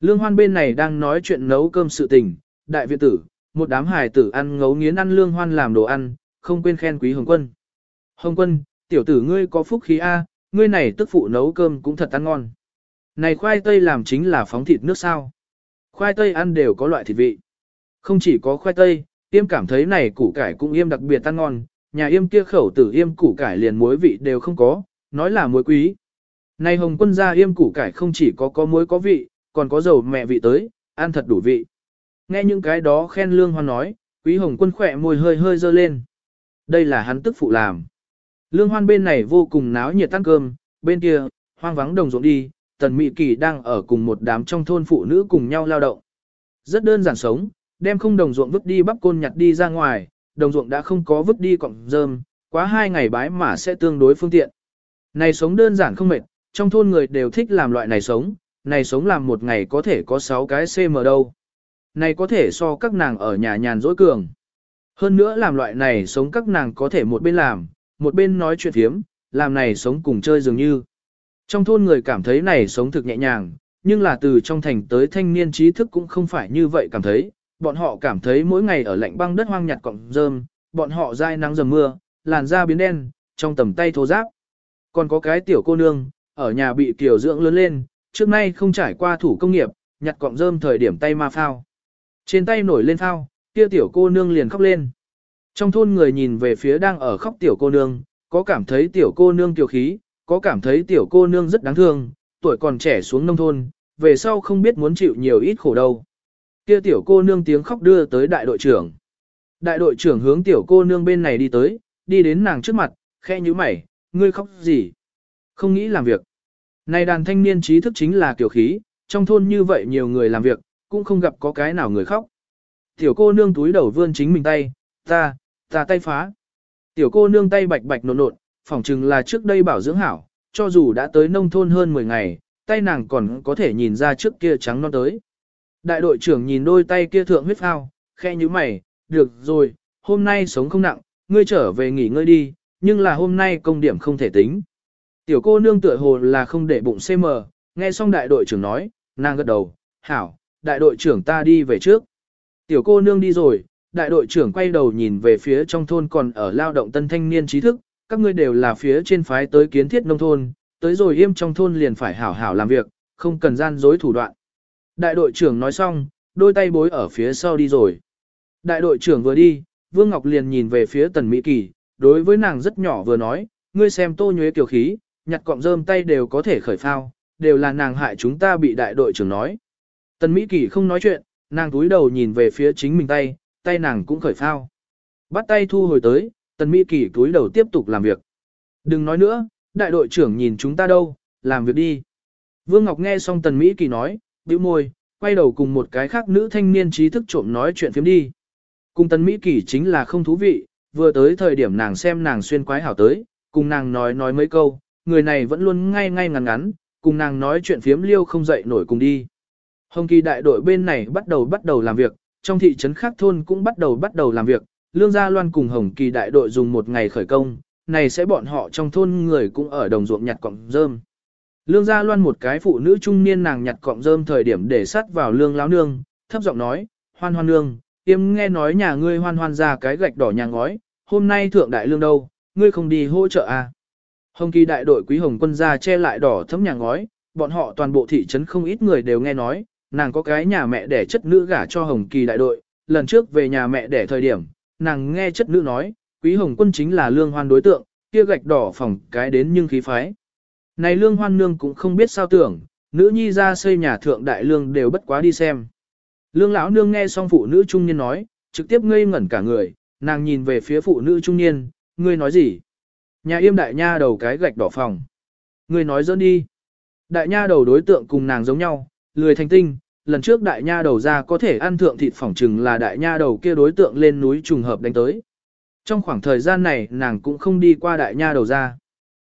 Lương hoan bên này đang nói chuyện nấu cơm sự tình, đại viện tử, một đám hài tử ăn ngấu nghiến ăn lương hoan làm đồ ăn, không quên khen quý hồng quân. Hồng quân, tiểu tử ngươi có phúc khí A, ngươi này tức phụ nấu cơm cũng thật ăn ngon. Này khoai tây làm chính là phóng thịt nước sao. Khoai tây ăn đều có loại thịt vị. Không chỉ có khoai tây, yêm cảm thấy này củ cải cũng yêm đặc biệt ăn ngon, nhà yêm kia khẩu tử yêm củ cải liền muối vị đều không có, nói là muối quý. Này hồng quân gia yêm củ cải không chỉ có có muối có vị, còn có dầu mẹ vị tới, ăn thật đủ vị. Nghe những cái đó khen lương hoan nói, quý hồng quân khỏe môi hơi hơi dơ lên. Đây là hắn tức phụ làm. Lương hoan bên này vô cùng náo nhiệt tăng cơm, bên kia, hoang vắng đồng ruộng đi, tần mị kỳ đang ở cùng một đám trong thôn phụ nữ cùng nhau lao động. Rất đơn giản sống, đem không đồng ruộng vứt đi bắp côn nhặt đi ra ngoài, đồng ruộng đã không có vứt đi cọng rơm, quá hai ngày bái mà sẽ tương đối phương tiện. Này sống đơn giản không mệt, trong thôn người đều thích làm loại này sống, này sống làm một ngày có thể có 6 cái cm đâu. Này có thể so các nàng ở nhà nhàn dỗi cường. Hơn nữa làm loại này sống các nàng có thể một bên làm, một bên nói chuyện thiếm, làm này sống cùng chơi dường như. Trong thôn người cảm thấy này sống thực nhẹ nhàng, nhưng là từ trong thành tới thanh niên trí thức cũng không phải như vậy cảm thấy, bọn họ cảm thấy mỗi ngày ở lạnh băng đất hoang nhặt cọng rơm, bọn họ dai nắng dầm mưa, làn da biến đen, trong tầm tay thô ráp. Còn có cái tiểu cô nương, ở nhà bị tiểu dưỡng lớn lên, trước nay không trải qua thủ công nghiệp, nhặt cọng rơm thời điểm tay ma phao. Trên tay nổi lên phao, kia tiểu cô nương liền khóc lên. Trong thôn người nhìn về phía đang ở khóc tiểu cô nương, có cảm thấy tiểu cô nương tiểu khí, có cảm thấy tiểu cô nương rất đáng thương, tuổi còn trẻ xuống nông thôn, về sau không biết muốn chịu nhiều ít khổ đâu. Kia tiểu cô nương tiếng khóc đưa tới đại đội trưởng. Đại đội trưởng hướng tiểu cô nương bên này đi tới, đi đến nàng trước mặt, khe như mày, ngươi khóc gì? Không nghĩ làm việc. Này đàn thanh niên trí thức chính là kiểu khí, trong thôn như vậy nhiều người làm việc, cũng không gặp có cái nào người khóc. Tiểu cô nương túi đầu vươn chính mình tay, ta, ta tay phá. Tiểu cô nương tay bạch bạch nộn nộn, phỏng chừng là trước đây bảo dưỡng hảo, cho dù đã tới nông thôn hơn 10 ngày, tay nàng còn có thể nhìn ra trước kia trắng non tới. Đại đội trưởng nhìn đôi tay kia thượng huyết phao, khe như mày, được rồi, hôm nay sống không nặng, ngươi trở về nghỉ ngơi đi, nhưng là hôm nay công điểm không thể tính. Tiểu cô nương tựa hồ là không để bụng CM, nghe xong đại đội trưởng nói, nàng gật đầu, hảo, đại đội trưởng ta đi về trước. Tiểu cô nương đi rồi, đại đội trưởng quay đầu nhìn về phía trong thôn còn ở lao động tân thanh niên trí thức, các ngươi đều là phía trên phái tới kiến thiết nông thôn, tới rồi im trong thôn liền phải hảo hảo làm việc, không cần gian dối thủ đoạn. Đại đội trưởng nói xong, đôi tay bối ở phía sau đi rồi. Đại đội trưởng vừa đi, Vương Ngọc liền nhìn về phía Tần Mỹ Kỳ, đối với nàng rất nhỏ vừa nói, ngươi xem tô nhuế kiều khí, nhặt cọng rơm tay đều có thể khởi phao, đều là nàng hại chúng ta bị đại đội trưởng nói. Tần Mỹ Kỳ không nói chuyện, nàng túi đầu nhìn về phía chính mình tay, tay nàng cũng khởi phao. Bắt tay thu hồi tới, Tần Mỹ Kỳ túi đầu tiếp tục làm việc. Đừng nói nữa, đại đội trưởng nhìn chúng ta đâu, làm việc đi. Vương Ngọc nghe xong Tần Mỹ Kỳ nói, bĩu môi, quay đầu cùng một cái khác nữ thanh niên trí thức trộm nói chuyện phiếm đi. Cùng Tần Mỹ Kỳ chính là không thú vị, vừa tới thời điểm nàng xem nàng xuyên quái hảo tới, cùng nàng nói nói mấy câu, người này vẫn luôn ngay ngay ngắn ngắn, cùng nàng nói chuyện phiếm liêu không dậy nổi cùng đi. Hồng kỳ đại đội bên này bắt đầu bắt đầu làm việc, trong thị trấn khác thôn cũng bắt đầu bắt đầu làm việc, Lương Gia Loan cùng Hồng Kỳ đại đội dùng một ngày khởi công, này sẽ bọn họ trong thôn người cũng ở đồng ruộng nhặt cọng rơm. Lương Gia Loan một cái phụ nữ trung niên nàng nhặt cọng rơm thời điểm để sắt vào lương láo nương, thấp giọng nói, hoan hoan nương, tiêm nghe nói nhà ngươi hoan hoan ra cái gạch đỏ nhà ngói, hôm nay thượng đại lương đâu, ngươi không đi hỗ trợ à. Hồng kỳ đại đội quý hồng quân gia che lại đỏ thấm nhà ngói, bọn họ toàn bộ thị trấn không ít người đều nghe nói, nàng có cái nhà mẹ đẻ chất nữ gả cho hồng kỳ đại đội, lần trước về nhà mẹ đẻ thời điểm, nàng nghe chất nữ nói, quý hồng quân chính là lương hoan đối tượng, kia gạch đỏ phòng cái đến nhưng khí phái. Này lương hoan nương cũng không biết sao tưởng, nữ nhi ra xây nhà thượng đại lương đều bất quá đi xem. Lương lão nương nghe xong phụ nữ trung niên nói, trực tiếp ngây ngẩn cả người, nàng nhìn về phía phụ nữ trung niên, ngươi nói gì? Nhà yêm đại nha đầu cái gạch đỏ phòng. người nói dẫn đi. Đại nha đầu đối tượng cùng nàng giống nhau, lười thành tinh, lần trước đại nha đầu ra có thể ăn thượng thịt phỏng trừng là đại nha đầu kia đối tượng lên núi trùng hợp đánh tới. Trong khoảng thời gian này nàng cũng không đi qua đại nha đầu ra.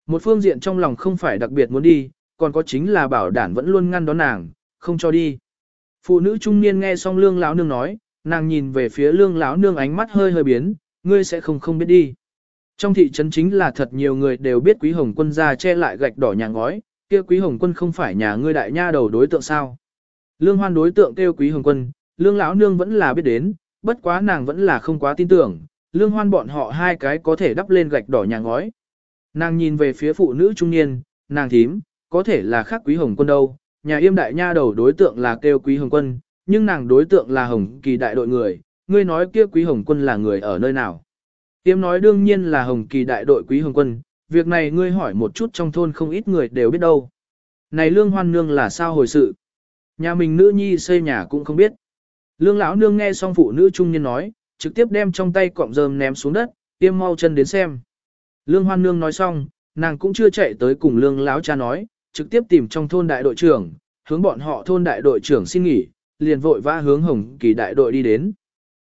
Một phương diện trong lòng không phải đặc biệt muốn đi, còn có chính là bảo Đản vẫn luôn ngăn đón nàng, không cho đi. Phụ nữ trung niên nghe xong lương lão nương nói, nàng nhìn về phía lương lão nương ánh mắt hơi hơi biến, ngươi sẽ không không biết đi. Trong thị trấn chính là thật nhiều người đều biết quý hồng quân ra che lại gạch đỏ nhà ngói, kia quý hồng quân không phải nhà ngươi đại nha đầu đối tượng sao. Lương hoan đối tượng kêu quý hồng quân, lương lão nương vẫn là biết đến, bất quá nàng vẫn là không quá tin tưởng, lương hoan bọn họ hai cái có thể đắp lên gạch đỏ nhà ngói. Nàng nhìn về phía phụ nữ trung niên, nàng thím, có thể là khác quý hồng quân đâu, nhà yêm đại nha đầu đối tượng là kêu quý hồng quân, nhưng nàng đối tượng là hồng kỳ đại đội người, ngươi nói kia quý hồng quân là người ở nơi nào. Tiêm nói đương nhiên là hồng kỳ đại đội quý hồng quân, việc này ngươi hỏi một chút trong thôn không ít người đều biết đâu. Này lương hoan nương là sao hồi sự? Nhà mình nữ nhi xây nhà cũng không biết. Lương lão nương nghe xong phụ nữ trung niên nói, trực tiếp đem trong tay cọng rơm ném xuống đất, tiêm mau chân đến xem. Lương hoan nương nói xong, nàng cũng chưa chạy tới cùng lương lão cha nói, trực tiếp tìm trong thôn đại đội trưởng, hướng bọn họ thôn đại đội trưởng xin nghỉ, liền vội vã hướng hồng kỳ đại đội đi đến.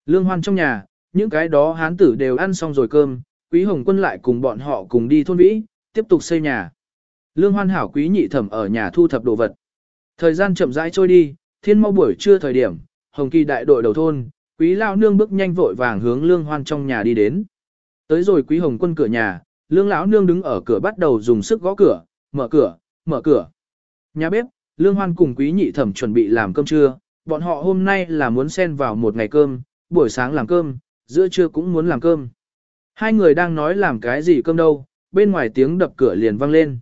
Lương hoan trong nhà, những cái đó hán tử đều ăn xong rồi cơm, quý hồng quân lại cùng bọn họ cùng đi thôn vĩ, tiếp tục xây nhà. Lương hoan hảo quý nhị thẩm ở nhà thu thập đồ vật. Thời gian chậm rãi trôi đi, thiên mau buổi trưa thời điểm, hồng kỳ đại đội đầu thôn, quý lao nương bước nhanh vội vàng hướng lương hoan trong nhà đi đến. Tới rồi quý hồng quân cửa nhà, lương lão nương đứng ở cửa bắt đầu dùng sức gõ cửa, mở cửa, mở cửa. Nhà bếp, lương hoan cùng quý nhị thẩm chuẩn bị làm cơm trưa, bọn họ hôm nay là muốn xen vào một ngày cơm, buổi sáng làm cơm, giữa trưa cũng muốn làm cơm. Hai người đang nói làm cái gì cơm đâu, bên ngoài tiếng đập cửa liền vang lên.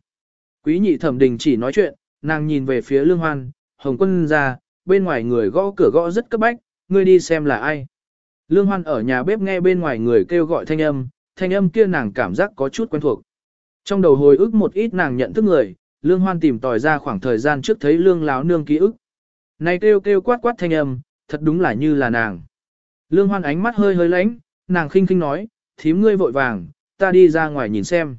Quý nhị thẩm đình chỉ nói chuyện, nàng nhìn về phía lương hoan, hồng quân ra, bên ngoài người gõ cửa gõ rất cấp bách, ngươi đi xem là ai. Lương hoan ở nhà bếp nghe bên ngoài người kêu gọi thanh âm, thanh âm kia nàng cảm giác có chút quen thuộc. Trong đầu hồi ức một ít nàng nhận thức người, lương hoan tìm tòi ra khoảng thời gian trước thấy lương láo nương ký ức. Này kêu kêu quát quát thanh âm, thật đúng là như là nàng. Lương hoan ánh mắt hơi hơi lánh, nàng khinh khinh nói, thím ngươi vội vàng, ta đi ra ngoài nhìn xem.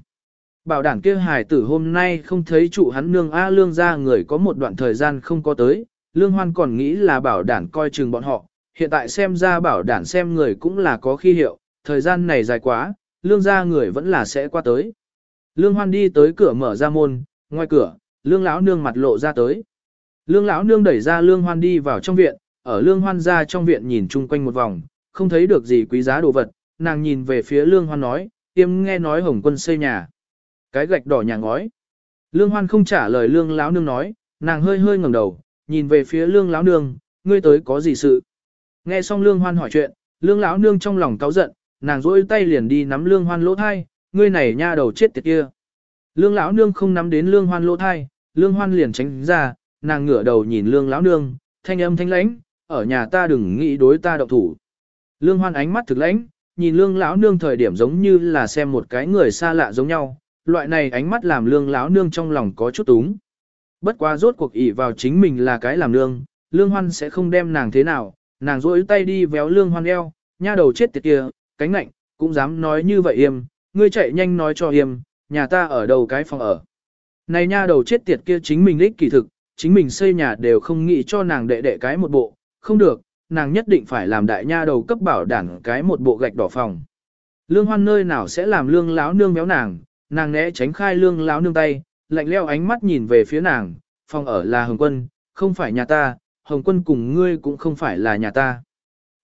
Bảo đảm kia hài tử hôm nay không thấy trụ hắn nương A lương ra người có một đoạn thời gian không có tới, lương hoan còn nghĩ là bảo đảm coi chừng bọn họ, hiện tại xem ra bảo đảm xem người cũng là có khi hiệu, thời gian này dài quá, lương ra người vẫn là sẽ qua tới. Lương hoan đi tới cửa mở ra môn, ngoài cửa, lương lão nương mặt lộ ra tới. Lương lão nương đẩy ra lương hoan đi vào trong viện, ở lương hoan ra trong viện nhìn chung quanh một vòng, không thấy được gì quý giá đồ vật, nàng nhìn về phía lương hoan nói, tiêm nghe nói hồng quân xây nhà. Cái gạch đỏ nhà ngói. Lương hoan không trả lời lương lão nương nói, nàng hơi hơi ngẩng đầu, nhìn về phía lương lão nương, ngươi tới có gì sự. Nghe xong lương hoan hỏi chuyện, lương lão nương trong lòng cáu giận, nàng rỗi tay liền đi nắm lương hoan lỗ thai, ngươi này nha đầu chết tiệt kia. Lương lão nương không nắm đến lương hoan lỗ thai, lương hoan liền tránh ra, nàng ngửa đầu nhìn lương lão nương, thanh âm thanh lãnh, ở nhà ta đừng nghĩ đối ta động thủ. Lương hoan ánh mắt thực lãnh, nhìn lương lão nương thời điểm giống như là xem một cái người xa lạ giống nhau, loại này ánh mắt làm lương lão nương trong lòng có chút túng. Bất quá rốt cuộc ỷ vào chính mình là cái làm nương, lương hoan sẽ không đem nàng thế nào, nàng rỗi tay đi véo lương hoan eo, nha đầu chết tiệt kia, cánh lạnh, cũng dám nói như vậy im, ngươi chạy nhanh nói cho im, nhà ta ở đầu cái phòng ở. Này nha đầu chết tiệt kia chính mình lích kỳ thực, chính mình xây nhà đều không nghĩ cho nàng đệ đệ cái một bộ, không được, nàng nhất định phải làm đại nha đầu cấp bảo đảm cái một bộ gạch đỏ phòng. Lương hoan nơi nào sẽ làm lương láo nương méo nàng, nàng né tránh khai lương láo nương tay, lạnh leo ánh mắt nhìn về phía nàng, phòng ở là hồng quân, không phải nhà ta, hồng quân cùng ngươi cũng không phải là nhà ta.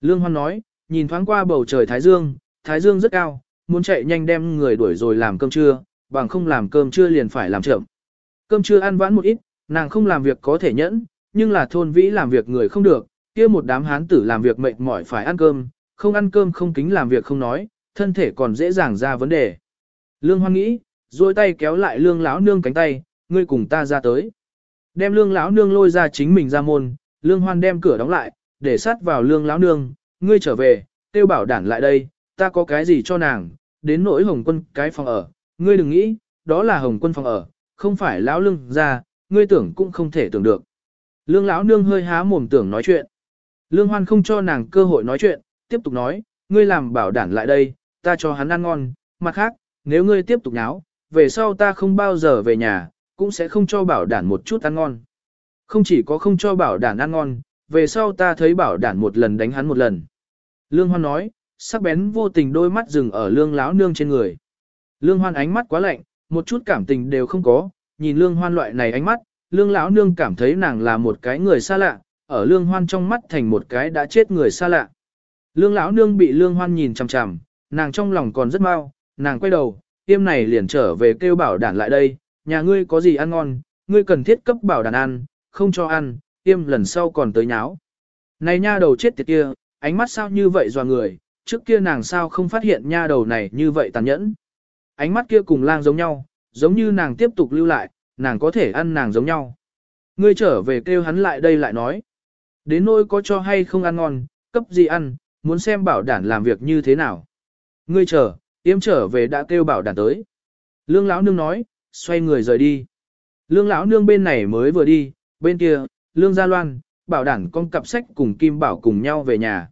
Lương hoan nói, nhìn thoáng qua bầu trời Thái Dương, Thái Dương rất cao, muốn chạy nhanh đem người đuổi rồi làm cơm trưa, bằng không làm cơm trưa liền phải làm chậm. Cơm trưa ăn vãn một ít, nàng không làm việc có thể nhẫn, nhưng là thôn vĩ làm việc người không được, kia một đám hán tử làm việc mệt mỏi phải ăn cơm, không ăn cơm không kính làm việc không nói, thân thể còn dễ dàng ra vấn đề. Lương Hoan nghĩ, duỗi tay kéo lại lương lão nương cánh tay, ngươi cùng ta ra tới. Đem lương lão nương lôi ra chính mình ra môn, lương hoan đem cửa đóng lại, để sát vào lương lão nương, ngươi trở về, tiêu bảo đản lại đây, ta có cái gì cho nàng, đến nỗi hồng quân cái phòng ở, ngươi đừng nghĩ, đó là hồng quân phòng ở, không phải lão lương ra, ngươi tưởng cũng không thể tưởng được. Lương lão nương hơi há mồm tưởng nói chuyện. Lương hoan không cho nàng cơ hội nói chuyện, tiếp tục nói, ngươi làm bảo đản lại đây, ta cho hắn ăn ngon, mặt khác, nếu ngươi tiếp tục náo, về sau ta không bao giờ về nhà, cũng sẽ không cho bảo đản một chút ăn ngon. Không chỉ có không cho bảo đản ăn ngon, về sau ta thấy bảo đản một lần đánh hắn một lần. Lương Hoan nói, sắc bén vô tình đôi mắt dừng ở lương láo nương trên người. Lương Hoan ánh mắt quá lạnh, một chút cảm tình đều không có, nhìn lương hoan loại này ánh mắt, lương lão nương cảm thấy nàng là một cái người xa lạ, ở lương hoan trong mắt thành một cái đã chết người xa lạ. Lương lão nương bị lương hoan nhìn chằm chằm, nàng trong lòng còn rất mau, nàng quay đầu, tiêm này liền trở về kêu bảo đản lại đây, nhà ngươi có gì ăn ngon, ngươi cần thiết cấp bảo đản ăn, không cho ăn, tiêm lần sau còn tới nháo. Này nha đầu chết tiệt kia, ánh mắt sao như vậy dò người, trước kia nàng sao không phát hiện nha đầu này như vậy tàn nhẫn. Ánh mắt kia cùng lang giống nhau, giống như nàng tiếp tục lưu lại, nàng có thể ăn nàng giống nhau. Ngươi trở về kêu hắn lại đây lại nói. Đến nỗi có cho hay không ăn ngon, cấp gì ăn, muốn xem bảo đản làm việc như thế nào. Ngươi chờ, tiêm trở về đã kêu bảo đản tới. Lương lão nương nói, xoay người rời đi. Lương lão nương bên này mới vừa đi, bên kia, lương gia loan, bảo đản con cặp sách cùng kim bảo cùng nhau về nhà.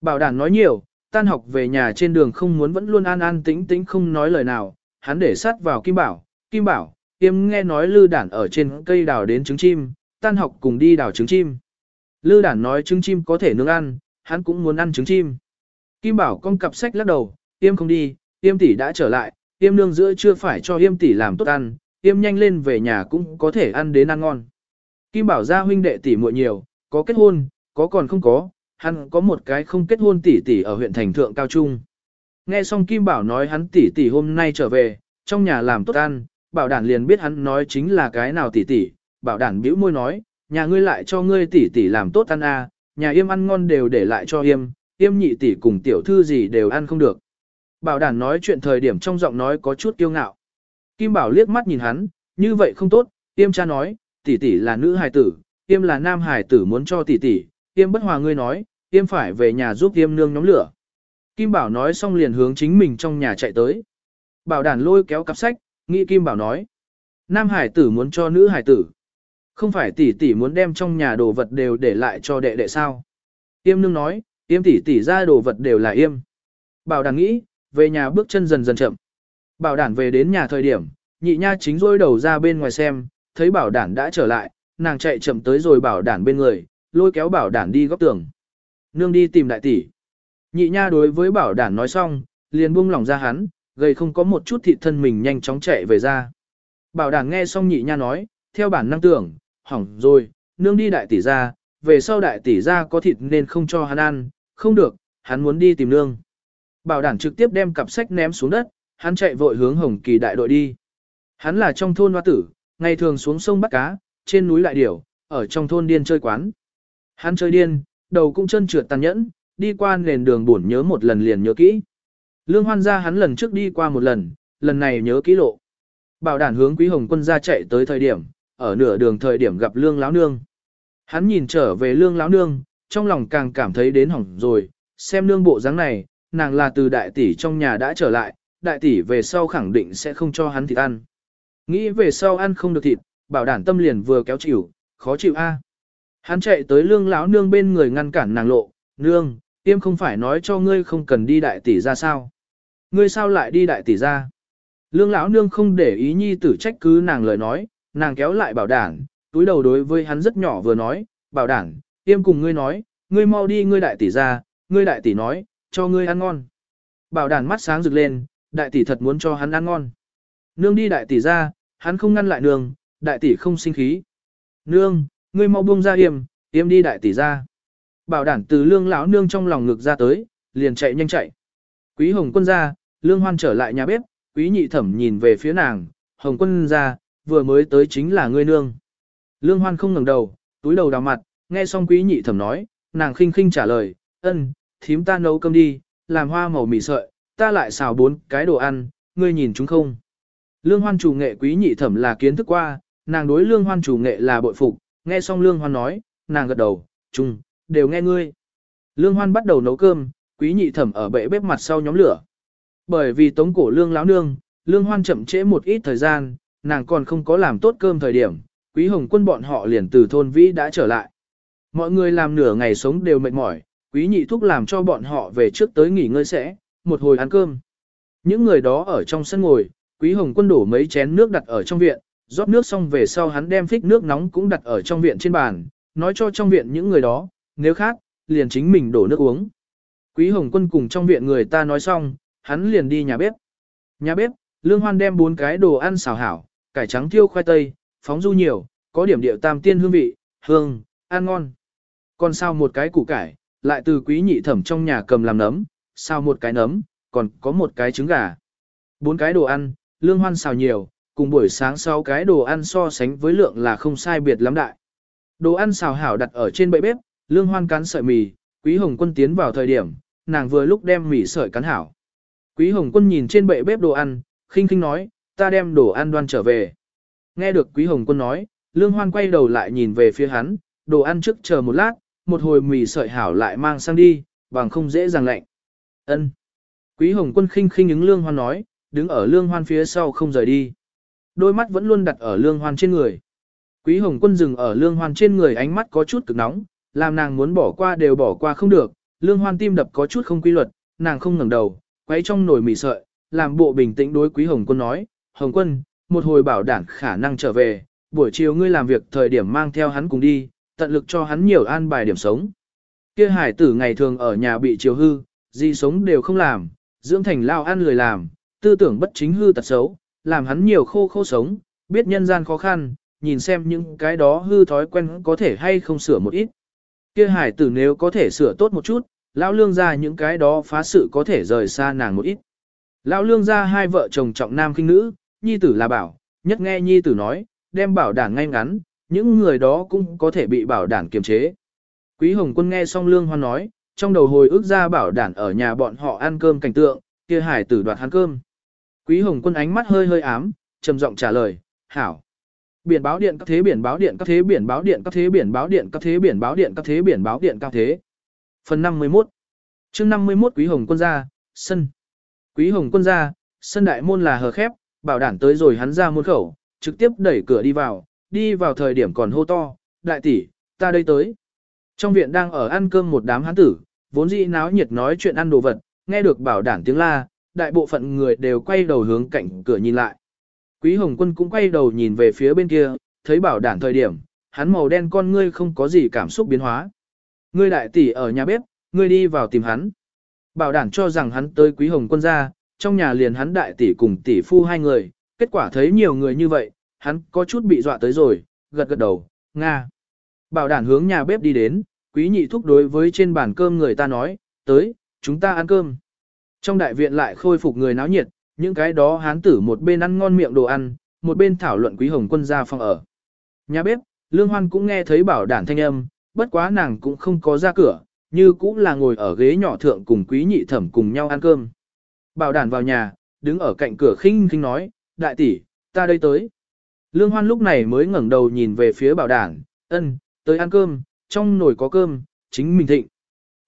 Bảo đản nói nhiều, tan học về nhà trên đường không muốn vẫn luôn an an tĩnh tĩnh không nói lời nào, hắn để sát vào Kim Bảo, Kim Bảo, tiêm nghe nói lư đản ở trên cây đào đến trứng chim, tan học cùng đi đào trứng chim. Lư đản nói trứng chim có thể nướng ăn, hắn cũng muốn ăn trứng chim. Kim Bảo con cặp sách lắc đầu, tiêm không đi, tiêm tỷ đã trở lại, tiêm nương giữa chưa phải cho tiêm tỷ làm tốt ăn, tiêm nhanh lên về nhà cũng có thể ăn đến ăn ngon. Kim Bảo ra huynh đệ tỷ muội nhiều, có kết hôn, có còn không có, hắn có một cái không kết hôn tỷ tỷ ở huyện thành thượng cao trung. Nghe xong Kim Bảo nói hắn tỷ tỷ hôm nay trở về, trong nhà làm tốt ăn, bảo đản liền biết hắn nói chính là cái nào tỷ tỷ, bảo đản bĩu môi nói, nhà ngươi lại cho ngươi tỷ tỷ làm tốt ăn à, nhà yêm ăn ngon đều để lại cho yêm, yêm nhị tỷ cùng tiểu thư gì đều ăn không được. Bảo đản nói chuyện thời điểm trong giọng nói có chút kiêu ngạo. Kim Bảo liếc mắt nhìn hắn, như vậy không tốt, yêm cha nói, tỷ tỷ là nữ hài tử, yêm là nam hài tử muốn cho tỷ tỷ, yêm bất hòa ngươi nói, yêm phải về nhà giúp yêm nương nhóm lửa. Kim Bảo nói xong liền hướng chính mình trong nhà chạy tới. Bảo đàn lôi kéo cặp sách, nghĩ Kim Bảo nói. Nam hải tử muốn cho nữ hải tử. Không phải tỷ tỷ muốn đem trong nhà đồ vật đều để lại cho đệ đệ sao. Yêm nương nói, yêm tỷ tỷ ra đồ vật đều là yêm. Bảo đàn nghĩ, về nhà bước chân dần dần chậm. Bảo đàn về đến nhà thời điểm, nhị nha chính rôi đầu ra bên ngoài xem, thấy bảo đàn đã trở lại, nàng chạy chậm tới rồi bảo đàn bên người, lôi kéo bảo đàn đi góc tường. Nương đi tìm đại tỷ. Nhị nha đối với bảo đản nói xong, liền buông lòng ra hắn, gây không có một chút thịt thân mình nhanh chóng chạy về ra. Bảo đản nghe xong nhị nha nói, theo bản năng tưởng, hỏng rồi, nương đi đại tỷ ra, về sau đại tỷ ra có thịt nên không cho hắn ăn, không được, hắn muốn đi tìm nương. Bảo đảm trực tiếp đem cặp sách ném xuống đất, hắn chạy vội hướng hồng kỳ đại đội đi. Hắn là trong thôn hoa tử, ngày thường xuống sông bắt cá, trên núi lại điểu, ở trong thôn điên chơi quán. Hắn chơi điên, đầu cũng chân trượt tàn nhẫn, đi qua nền đường buồn nhớ một lần liền nhớ kỹ. Lương hoan ra hắn lần trước đi qua một lần, lần này nhớ kỹ lộ. Bảo đản hướng quý hồng quân ra chạy tới thời điểm, ở nửa đường thời điểm gặp lương láo nương. Hắn nhìn trở về lương láo nương, trong lòng càng cảm thấy đến hỏng rồi, xem nương bộ dáng này, nàng là từ đại tỷ trong nhà đã trở lại, đại tỷ về sau khẳng định sẽ không cho hắn thịt ăn. Nghĩ về sau ăn không được thịt, bảo đản tâm liền vừa kéo chịu, khó chịu a. Hắn chạy tới lương lão nương bên người ngăn cản nàng lộ, nương, Tiêm không phải nói cho ngươi không cần đi đại tỷ ra sao? Ngươi sao lại đi đại tỷ ra? Lương lão nương không để ý nhi tử trách cứ nàng lời nói, nàng kéo lại bảo đảng, túi đầu đối với hắn rất nhỏ vừa nói, bảo đảng, tiêm cùng ngươi nói, ngươi mau đi ngươi đại tỷ ra, ngươi đại tỷ nói, cho ngươi ăn ngon. Bảo đảng mắt sáng rực lên, đại tỷ thật muốn cho hắn ăn ngon. Nương đi đại tỷ ra, hắn không ngăn lại nương, đại tỷ không sinh khí. Nương, ngươi mau buông ra yêm, yêm đi đại tỷ ra. Bảo đản từ lương lão nương trong lòng ngực ra tới, liền chạy nhanh chạy. Quý hồng quân ra, lương hoan trở lại nhà bếp, quý nhị thẩm nhìn về phía nàng, hồng quân ra, vừa mới tới chính là ngươi nương. Lương hoan không ngẩng đầu, túi đầu đào mặt, nghe xong quý nhị thẩm nói, nàng khinh khinh trả lời, ân, thím ta nấu cơm đi, làm hoa màu mì sợi, ta lại xào bốn cái đồ ăn, ngươi nhìn chúng không. Lương hoan chủ nghệ quý nhị thẩm là kiến thức qua, nàng đối lương hoan chủ nghệ là bội phục, nghe xong lương hoan nói, nàng gật đầu, chung, đều nghe ngươi. Lương Hoan bắt đầu nấu cơm, quý nhị thẩm ở bệ bếp mặt sau nhóm lửa. Bởi vì tống cổ lương láo nương, lương hoan chậm trễ một ít thời gian, nàng còn không có làm tốt cơm thời điểm, quý hồng quân bọn họ liền từ thôn vĩ đã trở lại. Mọi người làm nửa ngày sống đều mệt mỏi, quý nhị thúc làm cho bọn họ về trước tới nghỉ ngơi sẽ, một hồi ăn cơm. Những người đó ở trong sân ngồi, Quý Hồng Quân đổ mấy chén nước đặt ở trong viện, rót nước xong về sau hắn đem phích nước nóng cũng đặt ở trong viện trên bàn, nói cho trong viện những người đó, nếu khác, liền chính mình đổ nước uống. Quý Hồng Quân cùng trong viện người ta nói xong, hắn liền đi nhà bếp. Nhà bếp, Lương Hoan đem bốn cái đồ ăn xào hảo, cải trắng thiêu khoai tây, phóng du nhiều, có điểm điệu tam tiên hương vị, hương, ăn ngon. Còn sao một cái củ cải, lại từ quý nhị thẩm trong nhà cầm làm nấm, sao một cái nấm, còn có một cái trứng gà. Bốn cái đồ ăn, Lương Hoan xào nhiều, cùng buổi sáng sau cái đồ ăn so sánh với lượng là không sai biệt lắm đại. Đồ ăn xào hảo đặt ở trên bệ bếp, Lương Hoan cán sợi mì, Quý Hồng Quân tiến vào thời điểm, nàng vừa lúc đem mì sợi cán hảo. Quý Hồng Quân nhìn trên bệ bếp đồ ăn, khinh khinh nói, ta đem đồ ăn đoan trở về. Nghe được Quý Hồng Quân nói, Lương Hoan quay đầu lại nhìn về phía hắn, đồ ăn trước chờ một lát, một hồi mì sợi hảo lại mang sang đi, bằng không dễ dàng lạnh. Ân. Quý Hồng Quân khinh khinh ứng Lương Hoan nói, đứng ở Lương Hoan phía sau không rời đi. Đôi mắt vẫn luôn đặt ở Lương Hoan trên người. Quý Hồng Quân dừng ở Lương Hoan trên người ánh mắt có chút cực nóng, làm nàng muốn bỏ qua đều bỏ qua không được. Lương Hoan tim đập có chút không quy luật, nàng không ngẩng đầu, quấy trong nồi mì sợi, làm bộ bình tĩnh đối Quý Hồng Quân nói, Hồng Quân, một hồi bảo đảm khả năng trở về, buổi chiều ngươi làm việc thời điểm mang theo hắn cùng đi, tận lực cho hắn nhiều an bài điểm sống. Kia hải tử ngày thường ở nhà bị chiều hư, gì sống đều không làm, dưỡng thành lao ăn lười làm, tư tưởng bất chính hư tật xấu, làm hắn nhiều khô khô sống, biết nhân gian khó khăn, nhìn xem những cái đó hư thói quen có thể hay không sửa một ít. Kia hải tử nếu có thể sửa tốt một chút, lão lương ra những cái đó phá sự có thể rời xa nàng một ít. Lão lương ra hai vợ chồng trọng nam khinh nữ, nhi tử là bảo, nhất nghe nhi tử nói, đem bảo đảng ngay ngắn, những người đó cũng có thể bị bảo đảng kiềm chế. Quý Hồng Quân nghe xong lương hoan nói, trong đầu hồi ức ra bảo đảng ở nhà bọn họ ăn cơm cảnh tượng, kia hải tử đoạt hắn cơm. Quý Hồng Quân ánh mắt hơi hơi ám, trầm giọng trả lời, hảo. Biển báo điện các thế biển báo điện các thế biển báo điện các thế biển báo điện các thế biển báo điện các thế biển báo điện các thế. Phần 51 chương 51 Quý Hồng Quân ra, sân. Quý Hồng Quân ra, sân đại môn là hờ khép, bảo đảm tới rồi hắn ra môn khẩu, trực tiếp đẩy cửa đi vào, đi vào thời điểm còn hô to, đại tỷ, ta đây tới. Trong viện đang ở ăn cơm một đám hán tử, vốn dĩ náo nhiệt nói chuyện ăn đồ vật, nghe được bảo đảm tiếng la, đại bộ phận người đều quay đầu hướng cạnh cửa nhìn lại. Quý Hồng Quân cũng quay đầu nhìn về phía bên kia, thấy bảo đảm thời điểm, hắn màu đen con ngươi không có gì cảm xúc biến hóa. Ngươi đại tỷ ở nhà bếp, ngươi đi vào tìm hắn. Bảo đảm cho rằng hắn tới Quý Hồng Quân ra, trong nhà liền hắn đại tỷ cùng tỷ phu hai người, kết quả thấy nhiều người như vậy, hắn có chút bị dọa tới rồi, gật gật đầu, Nga. Bảo đản hướng nhà bếp đi đến, quý nhị thúc đối với trên bàn cơm người ta nói, tới, chúng ta ăn cơm. Trong đại viện lại khôi phục người náo nhiệt, những cái đó hán tử một bên ăn ngon miệng đồ ăn, một bên thảo luận quý hồng quân ra phòng ở. Nhà bếp, Lương Hoan cũng nghe thấy bảo đản thanh âm, bất quá nàng cũng không có ra cửa, như cũng là ngồi ở ghế nhỏ thượng cùng quý nhị thẩm cùng nhau ăn cơm. Bảo Đản vào nhà, đứng ở cạnh cửa khinh khinh nói, đại tỷ, ta đây tới. Lương Hoan lúc này mới ngẩng đầu nhìn về phía bảo Đản, ân, tới ăn cơm, trong nồi có cơm, chính mình thịnh.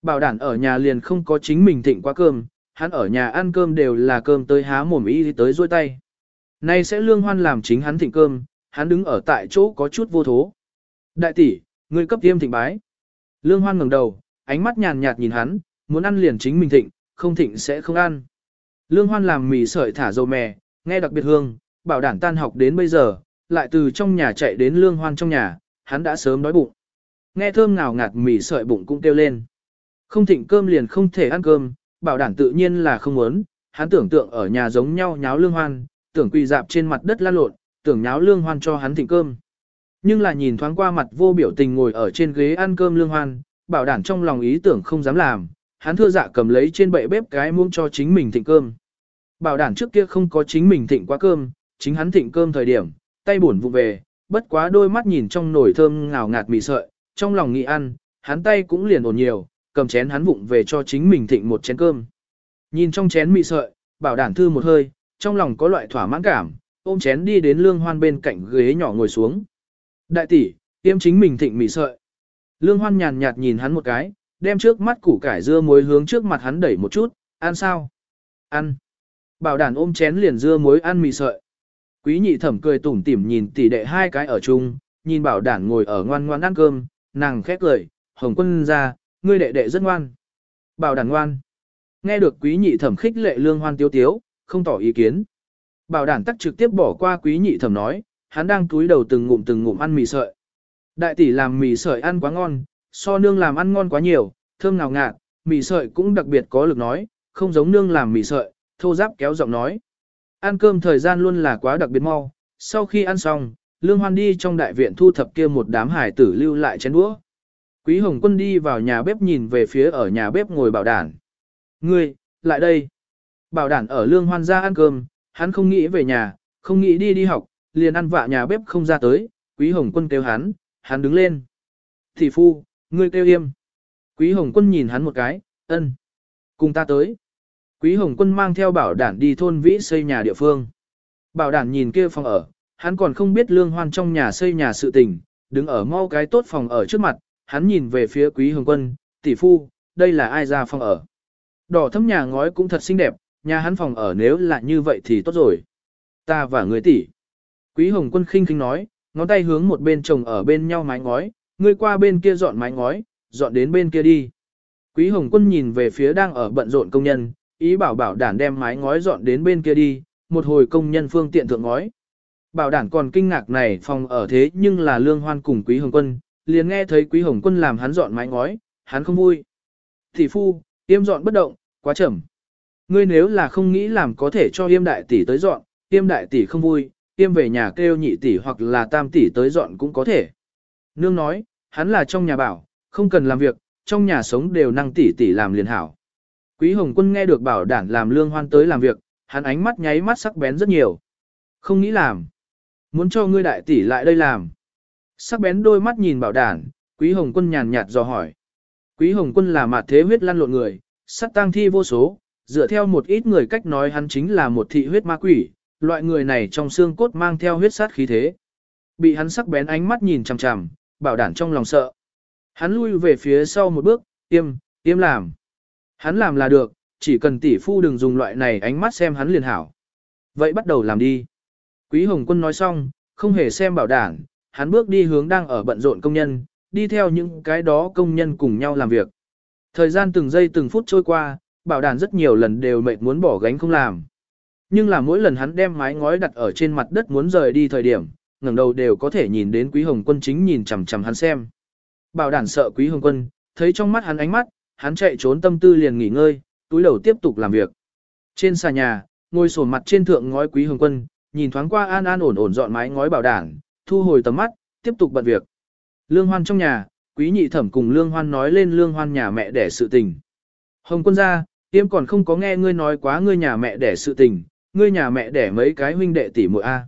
Bảo Đản ở nhà liền không có chính mình thịnh qua cơm, hắn ở nhà ăn cơm đều là cơm tới há mồm ý tới dôi tay. Nay sẽ lương hoan làm chính hắn thịnh cơm, hắn đứng ở tại chỗ có chút vô thố. Đại tỷ, người cấp tiêm thịnh bái. Lương hoan ngẩng đầu, ánh mắt nhàn nhạt nhìn hắn, muốn ăn liền chính mình thịnh, không thịnh sẽ không ăn. Lương hoan làm mì sợi thả dầu mè, nghe đặc biệt hương, bảo đảm tan học đến bây giờ, lại từ trong nhà chạy đến lương hoan trong nhà, hắn đã sớm đói bụng. Nghe thơm ngào ngạt mì sợi bụng cũng kêu lên. Không thịnh cơm liền không thể ăn cơm, bảo đảm tự nhiên là không muốn, hắn tưởng tượng ở nhà giống nhau nháo lương hoan, tưởng quỳ dạp trên mặt đất lan lộn, tưởng nháo lương hoan cho hắn thịnh cơm. Nhưng là nhìn thoáng qua mặt vô biểu tình ngồi ở trên ghế ăn cơm lương hoan, bảo đảm trong lòng ý tưởng không dám làm, hắn thưa dạ cầm lấy trên bệ bếp cái muỗng cho chính mình thịnh cơm. Bảo đảm trước kia không có chính mình thịnh quá cơm, chính hắn thịnh cơm thời điểm, tay buồn vụ về, bất quá đôi mắt nhìn trong nồi thơm ngào ngạt mì sợi, trong lòng nghĩ ăn, hắn tay cũng liền ổn nhiều, cầm chén hắn vụng về cho chính mình thịnh một chén cơm. Nhìn trong chén mì sợi, bảo đảm thư một hơi, trong lòng có loại thỏa mãn cảm, ôm chén đi đến lương hoan bên cạnh ghế nhỏ ngồi xuống. Đại tỷ, tiêm chính mình thịnh mì sợi. Lương hoan nhàn nhạt nhìn hắn một cái, đem trước mắt củ cải dưa muối hướng trước mặt hắn đẩy một chút, ăn sao? Ăn. Bảo đàn ôm chén liền dưa muối ăn mì sợi. Quý nhị thẩm cười tủm tỉm nhìn tỷ đệ hai cái ở chung, nhìn bảo Đản ngồi ở ngoan ngoan ăn cơm, nàng khét cười, hồng quân ra, ngươi đệ đệ rất ngoan. Bảo Đản ngoan. Nghe được quý nhị thẩm khích lệ lương hoan tiếu tiếu, không tỏ ý kiến. Bảo Đản tắc trực tiếp bỏ qua quý nhị thẩm nói, hắn đang túi đầu từng ngụm từng ngụm ăn mì sợi. Đại tỷ làm mì sợi ăn quá ngon, so nương làm ăn ngon quá nhiều, thơm ngào ngạt, mì sợi cũng đặc biệt có lực nói, không giống nương làm mì sợi, thô giáp kéo giọng nói. Ăn cơm thời gian luôn là quá đặc biệt mau, sau khi ăn xong, Lương Hoan đi trong đại viện thu thập kia một đám hải tử lưu lại chén đũa. Quý Hồng Quân đi vào nhà bếp nhìn về phía ở nhà bếp ngồi bảo đản. Ngươi, lại đây. Bảo đản ở Lương Hoan ra ăn cơm, hắn không nghĩ về nhà, không nghĩ đi đi học, liền ăn vạ nhà bếp không ra tới, Quý Hồng Quân kêu hắn, hắn đứng lên. Thị phu, ngươi kêu im. Quý Hồng Quân nhìn hắn một cái, ân, cùng ta tới. Quý Hồng Quân mang theo bảo đản đi thôn vĩ xây nhà địa phương. Bảo đản nhìn kia phòng ở, hắn còn không biết lương hoan trong nhà xây nhà sự tình, đứng ở mau cái tốt phòng ở trước mặt, hắn nhìn về phía Quý Hồng Quân, tỷ phu, đây là ai ra phòng ở. Đỏ thấm nhà ngói cũng thật xinh đẹp, nhà hắn phòng ở nếu là như vậy thì tốt rồi. Ta và người tỷ. Quý Hồng Quân khinh khinh nói, ngón tay hướng một bên chồng ở bên nhau mái ngói, ngươi qua bên kia dọn mái ngói, dọn đến bên kia đi. Quý Hồng Quân nhìn về phía đang ở bận rộn công nhân, ý bảo bảo đản đem mái ngói dọn đến bên kia đi, một hồi công nhân phương tiện thượng ngói. Bảo đản còn kinh ngạc này phòng ở thế nhưng là lương hoan cùng Quý Hồng Quân, liền nghe thấy Quý Hồng Quân làm hắn dọn mái ngói, hắn không vui. Thị phu, yêm dọn bất động, quá chậm. Ngươi nếu là không nghĩ làm có thể cho yêm đại tỷ tới dọn, yêm đại tỷ không vui, yêm về nhà kêu nhị tỷ hoặc là tam tỷ tới dọn cũng có thể. Nương nói, hắn là trong nhà bảo, không cần làm việc, trong nhà sống đều năng tỷ tỷ làm liền hảo. Quý Hồng Quân nghe được bảo đản làm lương hoan tới làm việc, hắn ánh mắt nháy mắt sắc bén rất nhiều. Không nghĩ làm. Muốn cho ngươi đại tỷ lại đây làm. Sắc bén đôi mắt nhìn bảo đản, Quý Hồng Quân nhàn nhạt dò hỏi. Quý Hồng Quân là mạt thế huyết lăn lộn người, sát tang thi vô số, dựa theo một ít người cách nói hắn chính là một thị huyết ma quỷ, loại người này trong xương cốt mang theo huyết sát khí thế. Bị hắn sắc bén ánh mắt nhìn chằm chằm, bảo đản trong lòng sợ. Hắn lui về phía sau một bước, im, im làm. Hắn làm là được, chỉ cần tỷ phu đừng dùng loại này ánh mắt xem hắn liền hảo. Vậy bắt đầu làm đi. Quý Hồng Quân nói xong, không hề xem bảo đảng, hắn bước đi hướng đang ở bận rộn công nhân, đi theo những cái đó công nhân cùng nhau làm việc. Thời gian từng giây từng phút trôi qua, bảo đàn rất nhiều lần đều mệt muốn bỏ gánh không làm. Nhưng là mỗi lần hắn đem mái ngói đặt ở trên mặt đất muốn rời đi thời điểm, ngẩng đầu đều có thể nhìn đến Quý Hồng Quân chính nhìn chằm chằm hắn xem. Bảo đàn sợ Quý Hồng Quân, thấy trong mắt hắn ánh mắt, hắn chạy trốn tâm tư liền nghỉ ngơi, túi đầu tiếp tục làm việc. Trên xà nhà, ngồi sổ mặt trên thượng ngói quý hồng quân, nhìn thoáng qua an an ổn ổn dọn mái ngói bảo đảng, thu hồi tầm mắt, tiếp tục bận việc. Lương hoan trong nhà, quý nhị thẩm cùng lương hoan nói lên lương hoan nhà mẹ đẻ sự tình. Hồng quân ra, tiêm còn không có nghe ngươi nói quá ngươi nhà mẹ đẻ sự tình, ngươi nhà mẹ đẻ mấy cái huynh đệ tỷ muội a.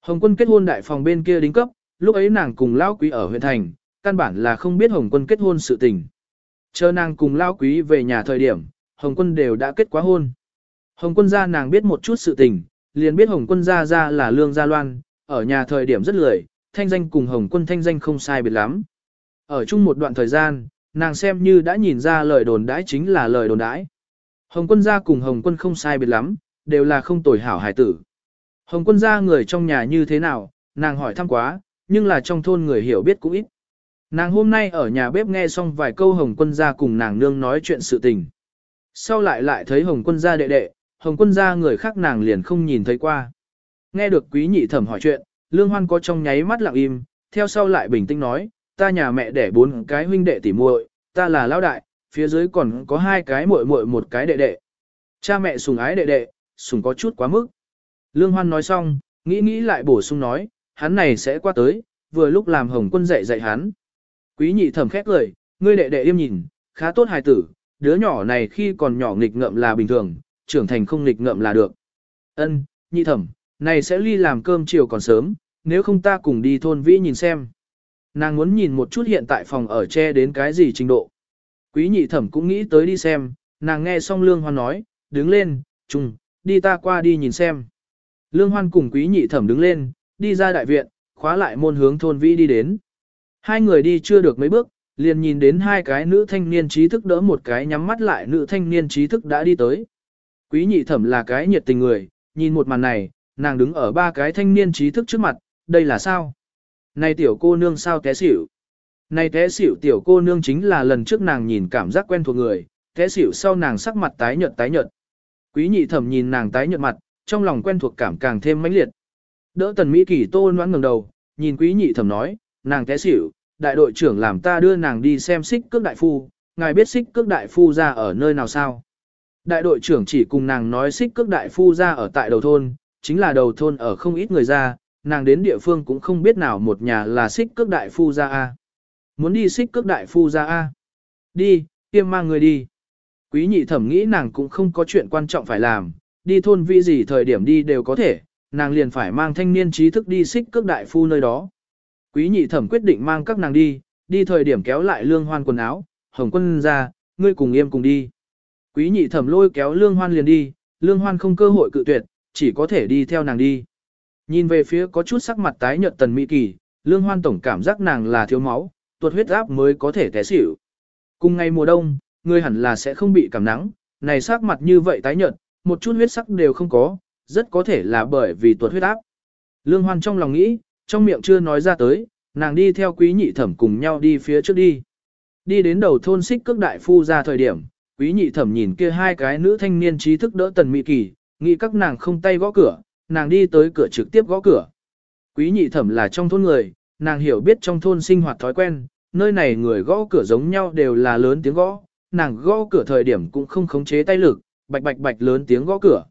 Hồng quân kết hôn đại phòng bên kia đính cấp, lúc ấy nàng cùng lão quý ở huyện thành, căn bản là không biết Hồng quân kết hôn sự tình. Chờ nàng cùng lao quý về nhà thời điểm, Hồng quân đều đã kết quá hôn. Hồng quân gia nàng biết một chút sự tình, liền biết Hồng quân gia gia là Lương Gia Loan, ở nhà thời điểm rất lười, thanh danh cùng Hồng quân thanh danh không sai biệt lắm. Ở chung một đoạn thời gian, nàng xem như đã nhìn ra lời đồn đãi chính là lời đồn đãi. Hồng quân gia cùng Hồng quân không sai biệt lắm, đều là không tồi hảo hài tử. Hồng quân gia người trong nhà như thế nào, nàng hỏi thăm quá, nhưng là trong thôn người hiểu biết cũng ít. Nàng hôm nay ở nhà bếp nghe xong vài câu Hồng quân gia cùng nàng nương nói chuyện sự tình. Sau lại lại thấy Hồng quân gia đệ đệ, Hồng quân gia người khác nàng liền không nhìn thấy qua. Nghe được quý nhị thẩm hỏi chuyện, Lương Hoan có trong nháy mắt lặng im, theo sau lại bình tĩnh nói, ta nhà mẹ đẻ bốn cái huynh đệ tỉ muội, ta là lão đại, phía dưới còn có hai cái muội muội một cái đệ đệ. Cha mẹ sùng ái đệ đệ, sùng có chút quá mức. Lương Hoan nói xong, nghĩ nghĩ lại bổ sung nói, hắn này sẽ qua tới, vừa lúc làm Hồng quân dạy dạy hắn. Quý nhị thẩm khét lời, ngươi đệ đệ im nhìn, khá tốt hài tử, đứa nhỏ này khi còn nhỏ nghịch ngợm là bình thường, trưởng thành không nghịch ngợm là được. Ân, nhị thẩm, này sẽ ly làm cơm chiều còn sớm, nếu không ta cùng đi thôn vĩ nhìn xem. Nàng muốn nhìn một chút hiện tại phòng ở che đến cái gì trình độ. Quý nhị thẩm cũng nghĩ tới đi xem, nàng nghe xong Lương Hoan nói, đứng lên, chung, đi ta qua đi nhìn xem. Lương Hoan cùng quý nhị thẩm đứng lên, đi ra đại viện, khóa lại môn hướng thôn vĩ đi đến. Hai người đi chưa được mấy bước, liền nhìn đến hai cái nữ thanh niên trí thức đỡ một cái nhắm mắt lại nữ thanh niên trí thức đã đi tới. Quý nhị thẩm là cái nhiệt tình người, nhìn một màn này, nàng đứng ở ba cái thanh niên trí thức trước mặt, đây là sao? Này tiểu cô nương sao té xỉu? Này té xỉu tiểu cô nương chính là lần trước nàng nhìn cảm giác quen thuộc người, té xỉu sau nàng sắc mặt tái nhợt tái nhợt. Quý nhị thẩm nhìn nàng tái nhợt mặt, trong lòng quen thuộc cảm càng thêm mãnh liệt. Đỡ tần Mỹ Kỳ tô noãn ngẩng đầu, nhìn quý nhị thẩm nói, nàng té xỉu, đại đội trưởng làm ta đưa nàng đi xem xích cước đại phu, ngài biết xích cước đại phu ra ở nơi nào sao? Đại đội trưởng chỉ cùng nàng nói xích cước đại phu ra ở tại đầu thôn, chính là đầu thôn ở không ít người ra, nàng đến địa phương cũng không biết nào một nhà là xích cước đại phu ra A. Muốn đi xích cước đại phu ra A. Đi, tiêm mang người đi. Quý nhị thẩm nghĩ nàng cũng không có chuyện quan trọng phải làm, đi thôn vị gì thời điểm đi đều có thể, nàng liền phải mang thanh niên trí thức đi xích cước đại phu nơi đó. Quý nhị thẩm quyết định mang các nàng đi, đi thời điểm kéo lại lương hoan quần áo, hồng quân ra, ngươi cùng yêm cùng đi. Quý nhị thẩm lôi kéo lương hoan liền đi, lương hoan không cơ hội cự tuyệt, chỉ có thể đi theo nàng đi. Nhìn về phía có chút sắc mặt tái nhợt tần mỹ kỳ, lương hoan tổng cảm giác nàng là thiếu máu, tuột huyết áp mới có thể té xỉu. Cùng ngày mùa đông, ngươi hẳn là sẽ không bị cảm nắng, này sắc mặt như vậy tái nhợt, một chút huyết sắc đều không có, rất có thể là bởi vì tuột huyết áp. Lương hoan trong lòng nghĩ, trong miệng chưa nói ra tới, nàng đi theo quý nhị thẩm cùng nhau đi phía trước đi. Đi đến đầu thôn xích cước đại phu ra thời điểm, quý nhị thẩm nhìn kia hai cái nữ thanh niên trí thức đỡ tần mỹ kỳ, nghĩ các nàng không tay gõ cửa, nàng đi tới cửa trực tiếp gõ cửa. Quý nhị thẩm là trong thôn người, nàng hiểu biết trong thôn sinh hoạt thói quen, nơi này người gõ cửa giống nhau đều là lớn tiếng gõ, nàng gõ cửa thời điểm cũng không khống chế tay lực, bạch bạch bạch lớn tiếng gõ cửa.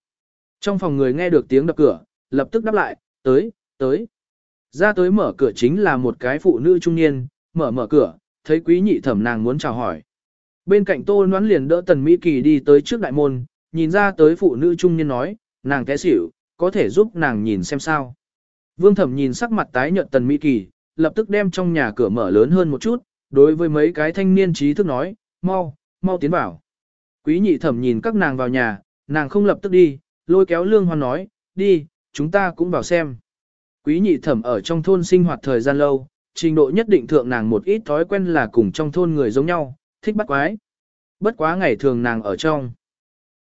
Trong phòng người nghe được tiếng đập cửa, lập tức đáp lại, tới, tới. Ra tới mở cửa chính là một cái phụ nữ trung niên, mở mở cửa, thấy quý nhị thẩm nàng muốn chào hỏi. Bên cạnh tô noán liền đỡ tần Mỹ Kỳ đi tới trước đại môn, nhìn ra tới phụ nữ trung niên nói, nàng té xỉu, có thể giúp nàng nhìn xem sao. Vương thẩm nhìn sắc mặt tái nhợt tần Mỹ Kỳ, lập tức đem trong nhà cửa mở lớn hơn một chút, đối với mấy cái thanh niên trí thức nói, mau, mau tiến vào. Quý nhị thẩm nhìn các nàng vào nhà, nàng không lập tức đi, lôi kéo lương hoan nói, đi, chúng ta cũng vào xem. Quý nhị thẩm ở trong thôn sinh hoạt thời gian lâu, trình độ nhất định thượng nàng một ít thói quen là cùng trong thôn người giống nhau, thích bắt quái. Bất quá ngày thường nàng ở trong.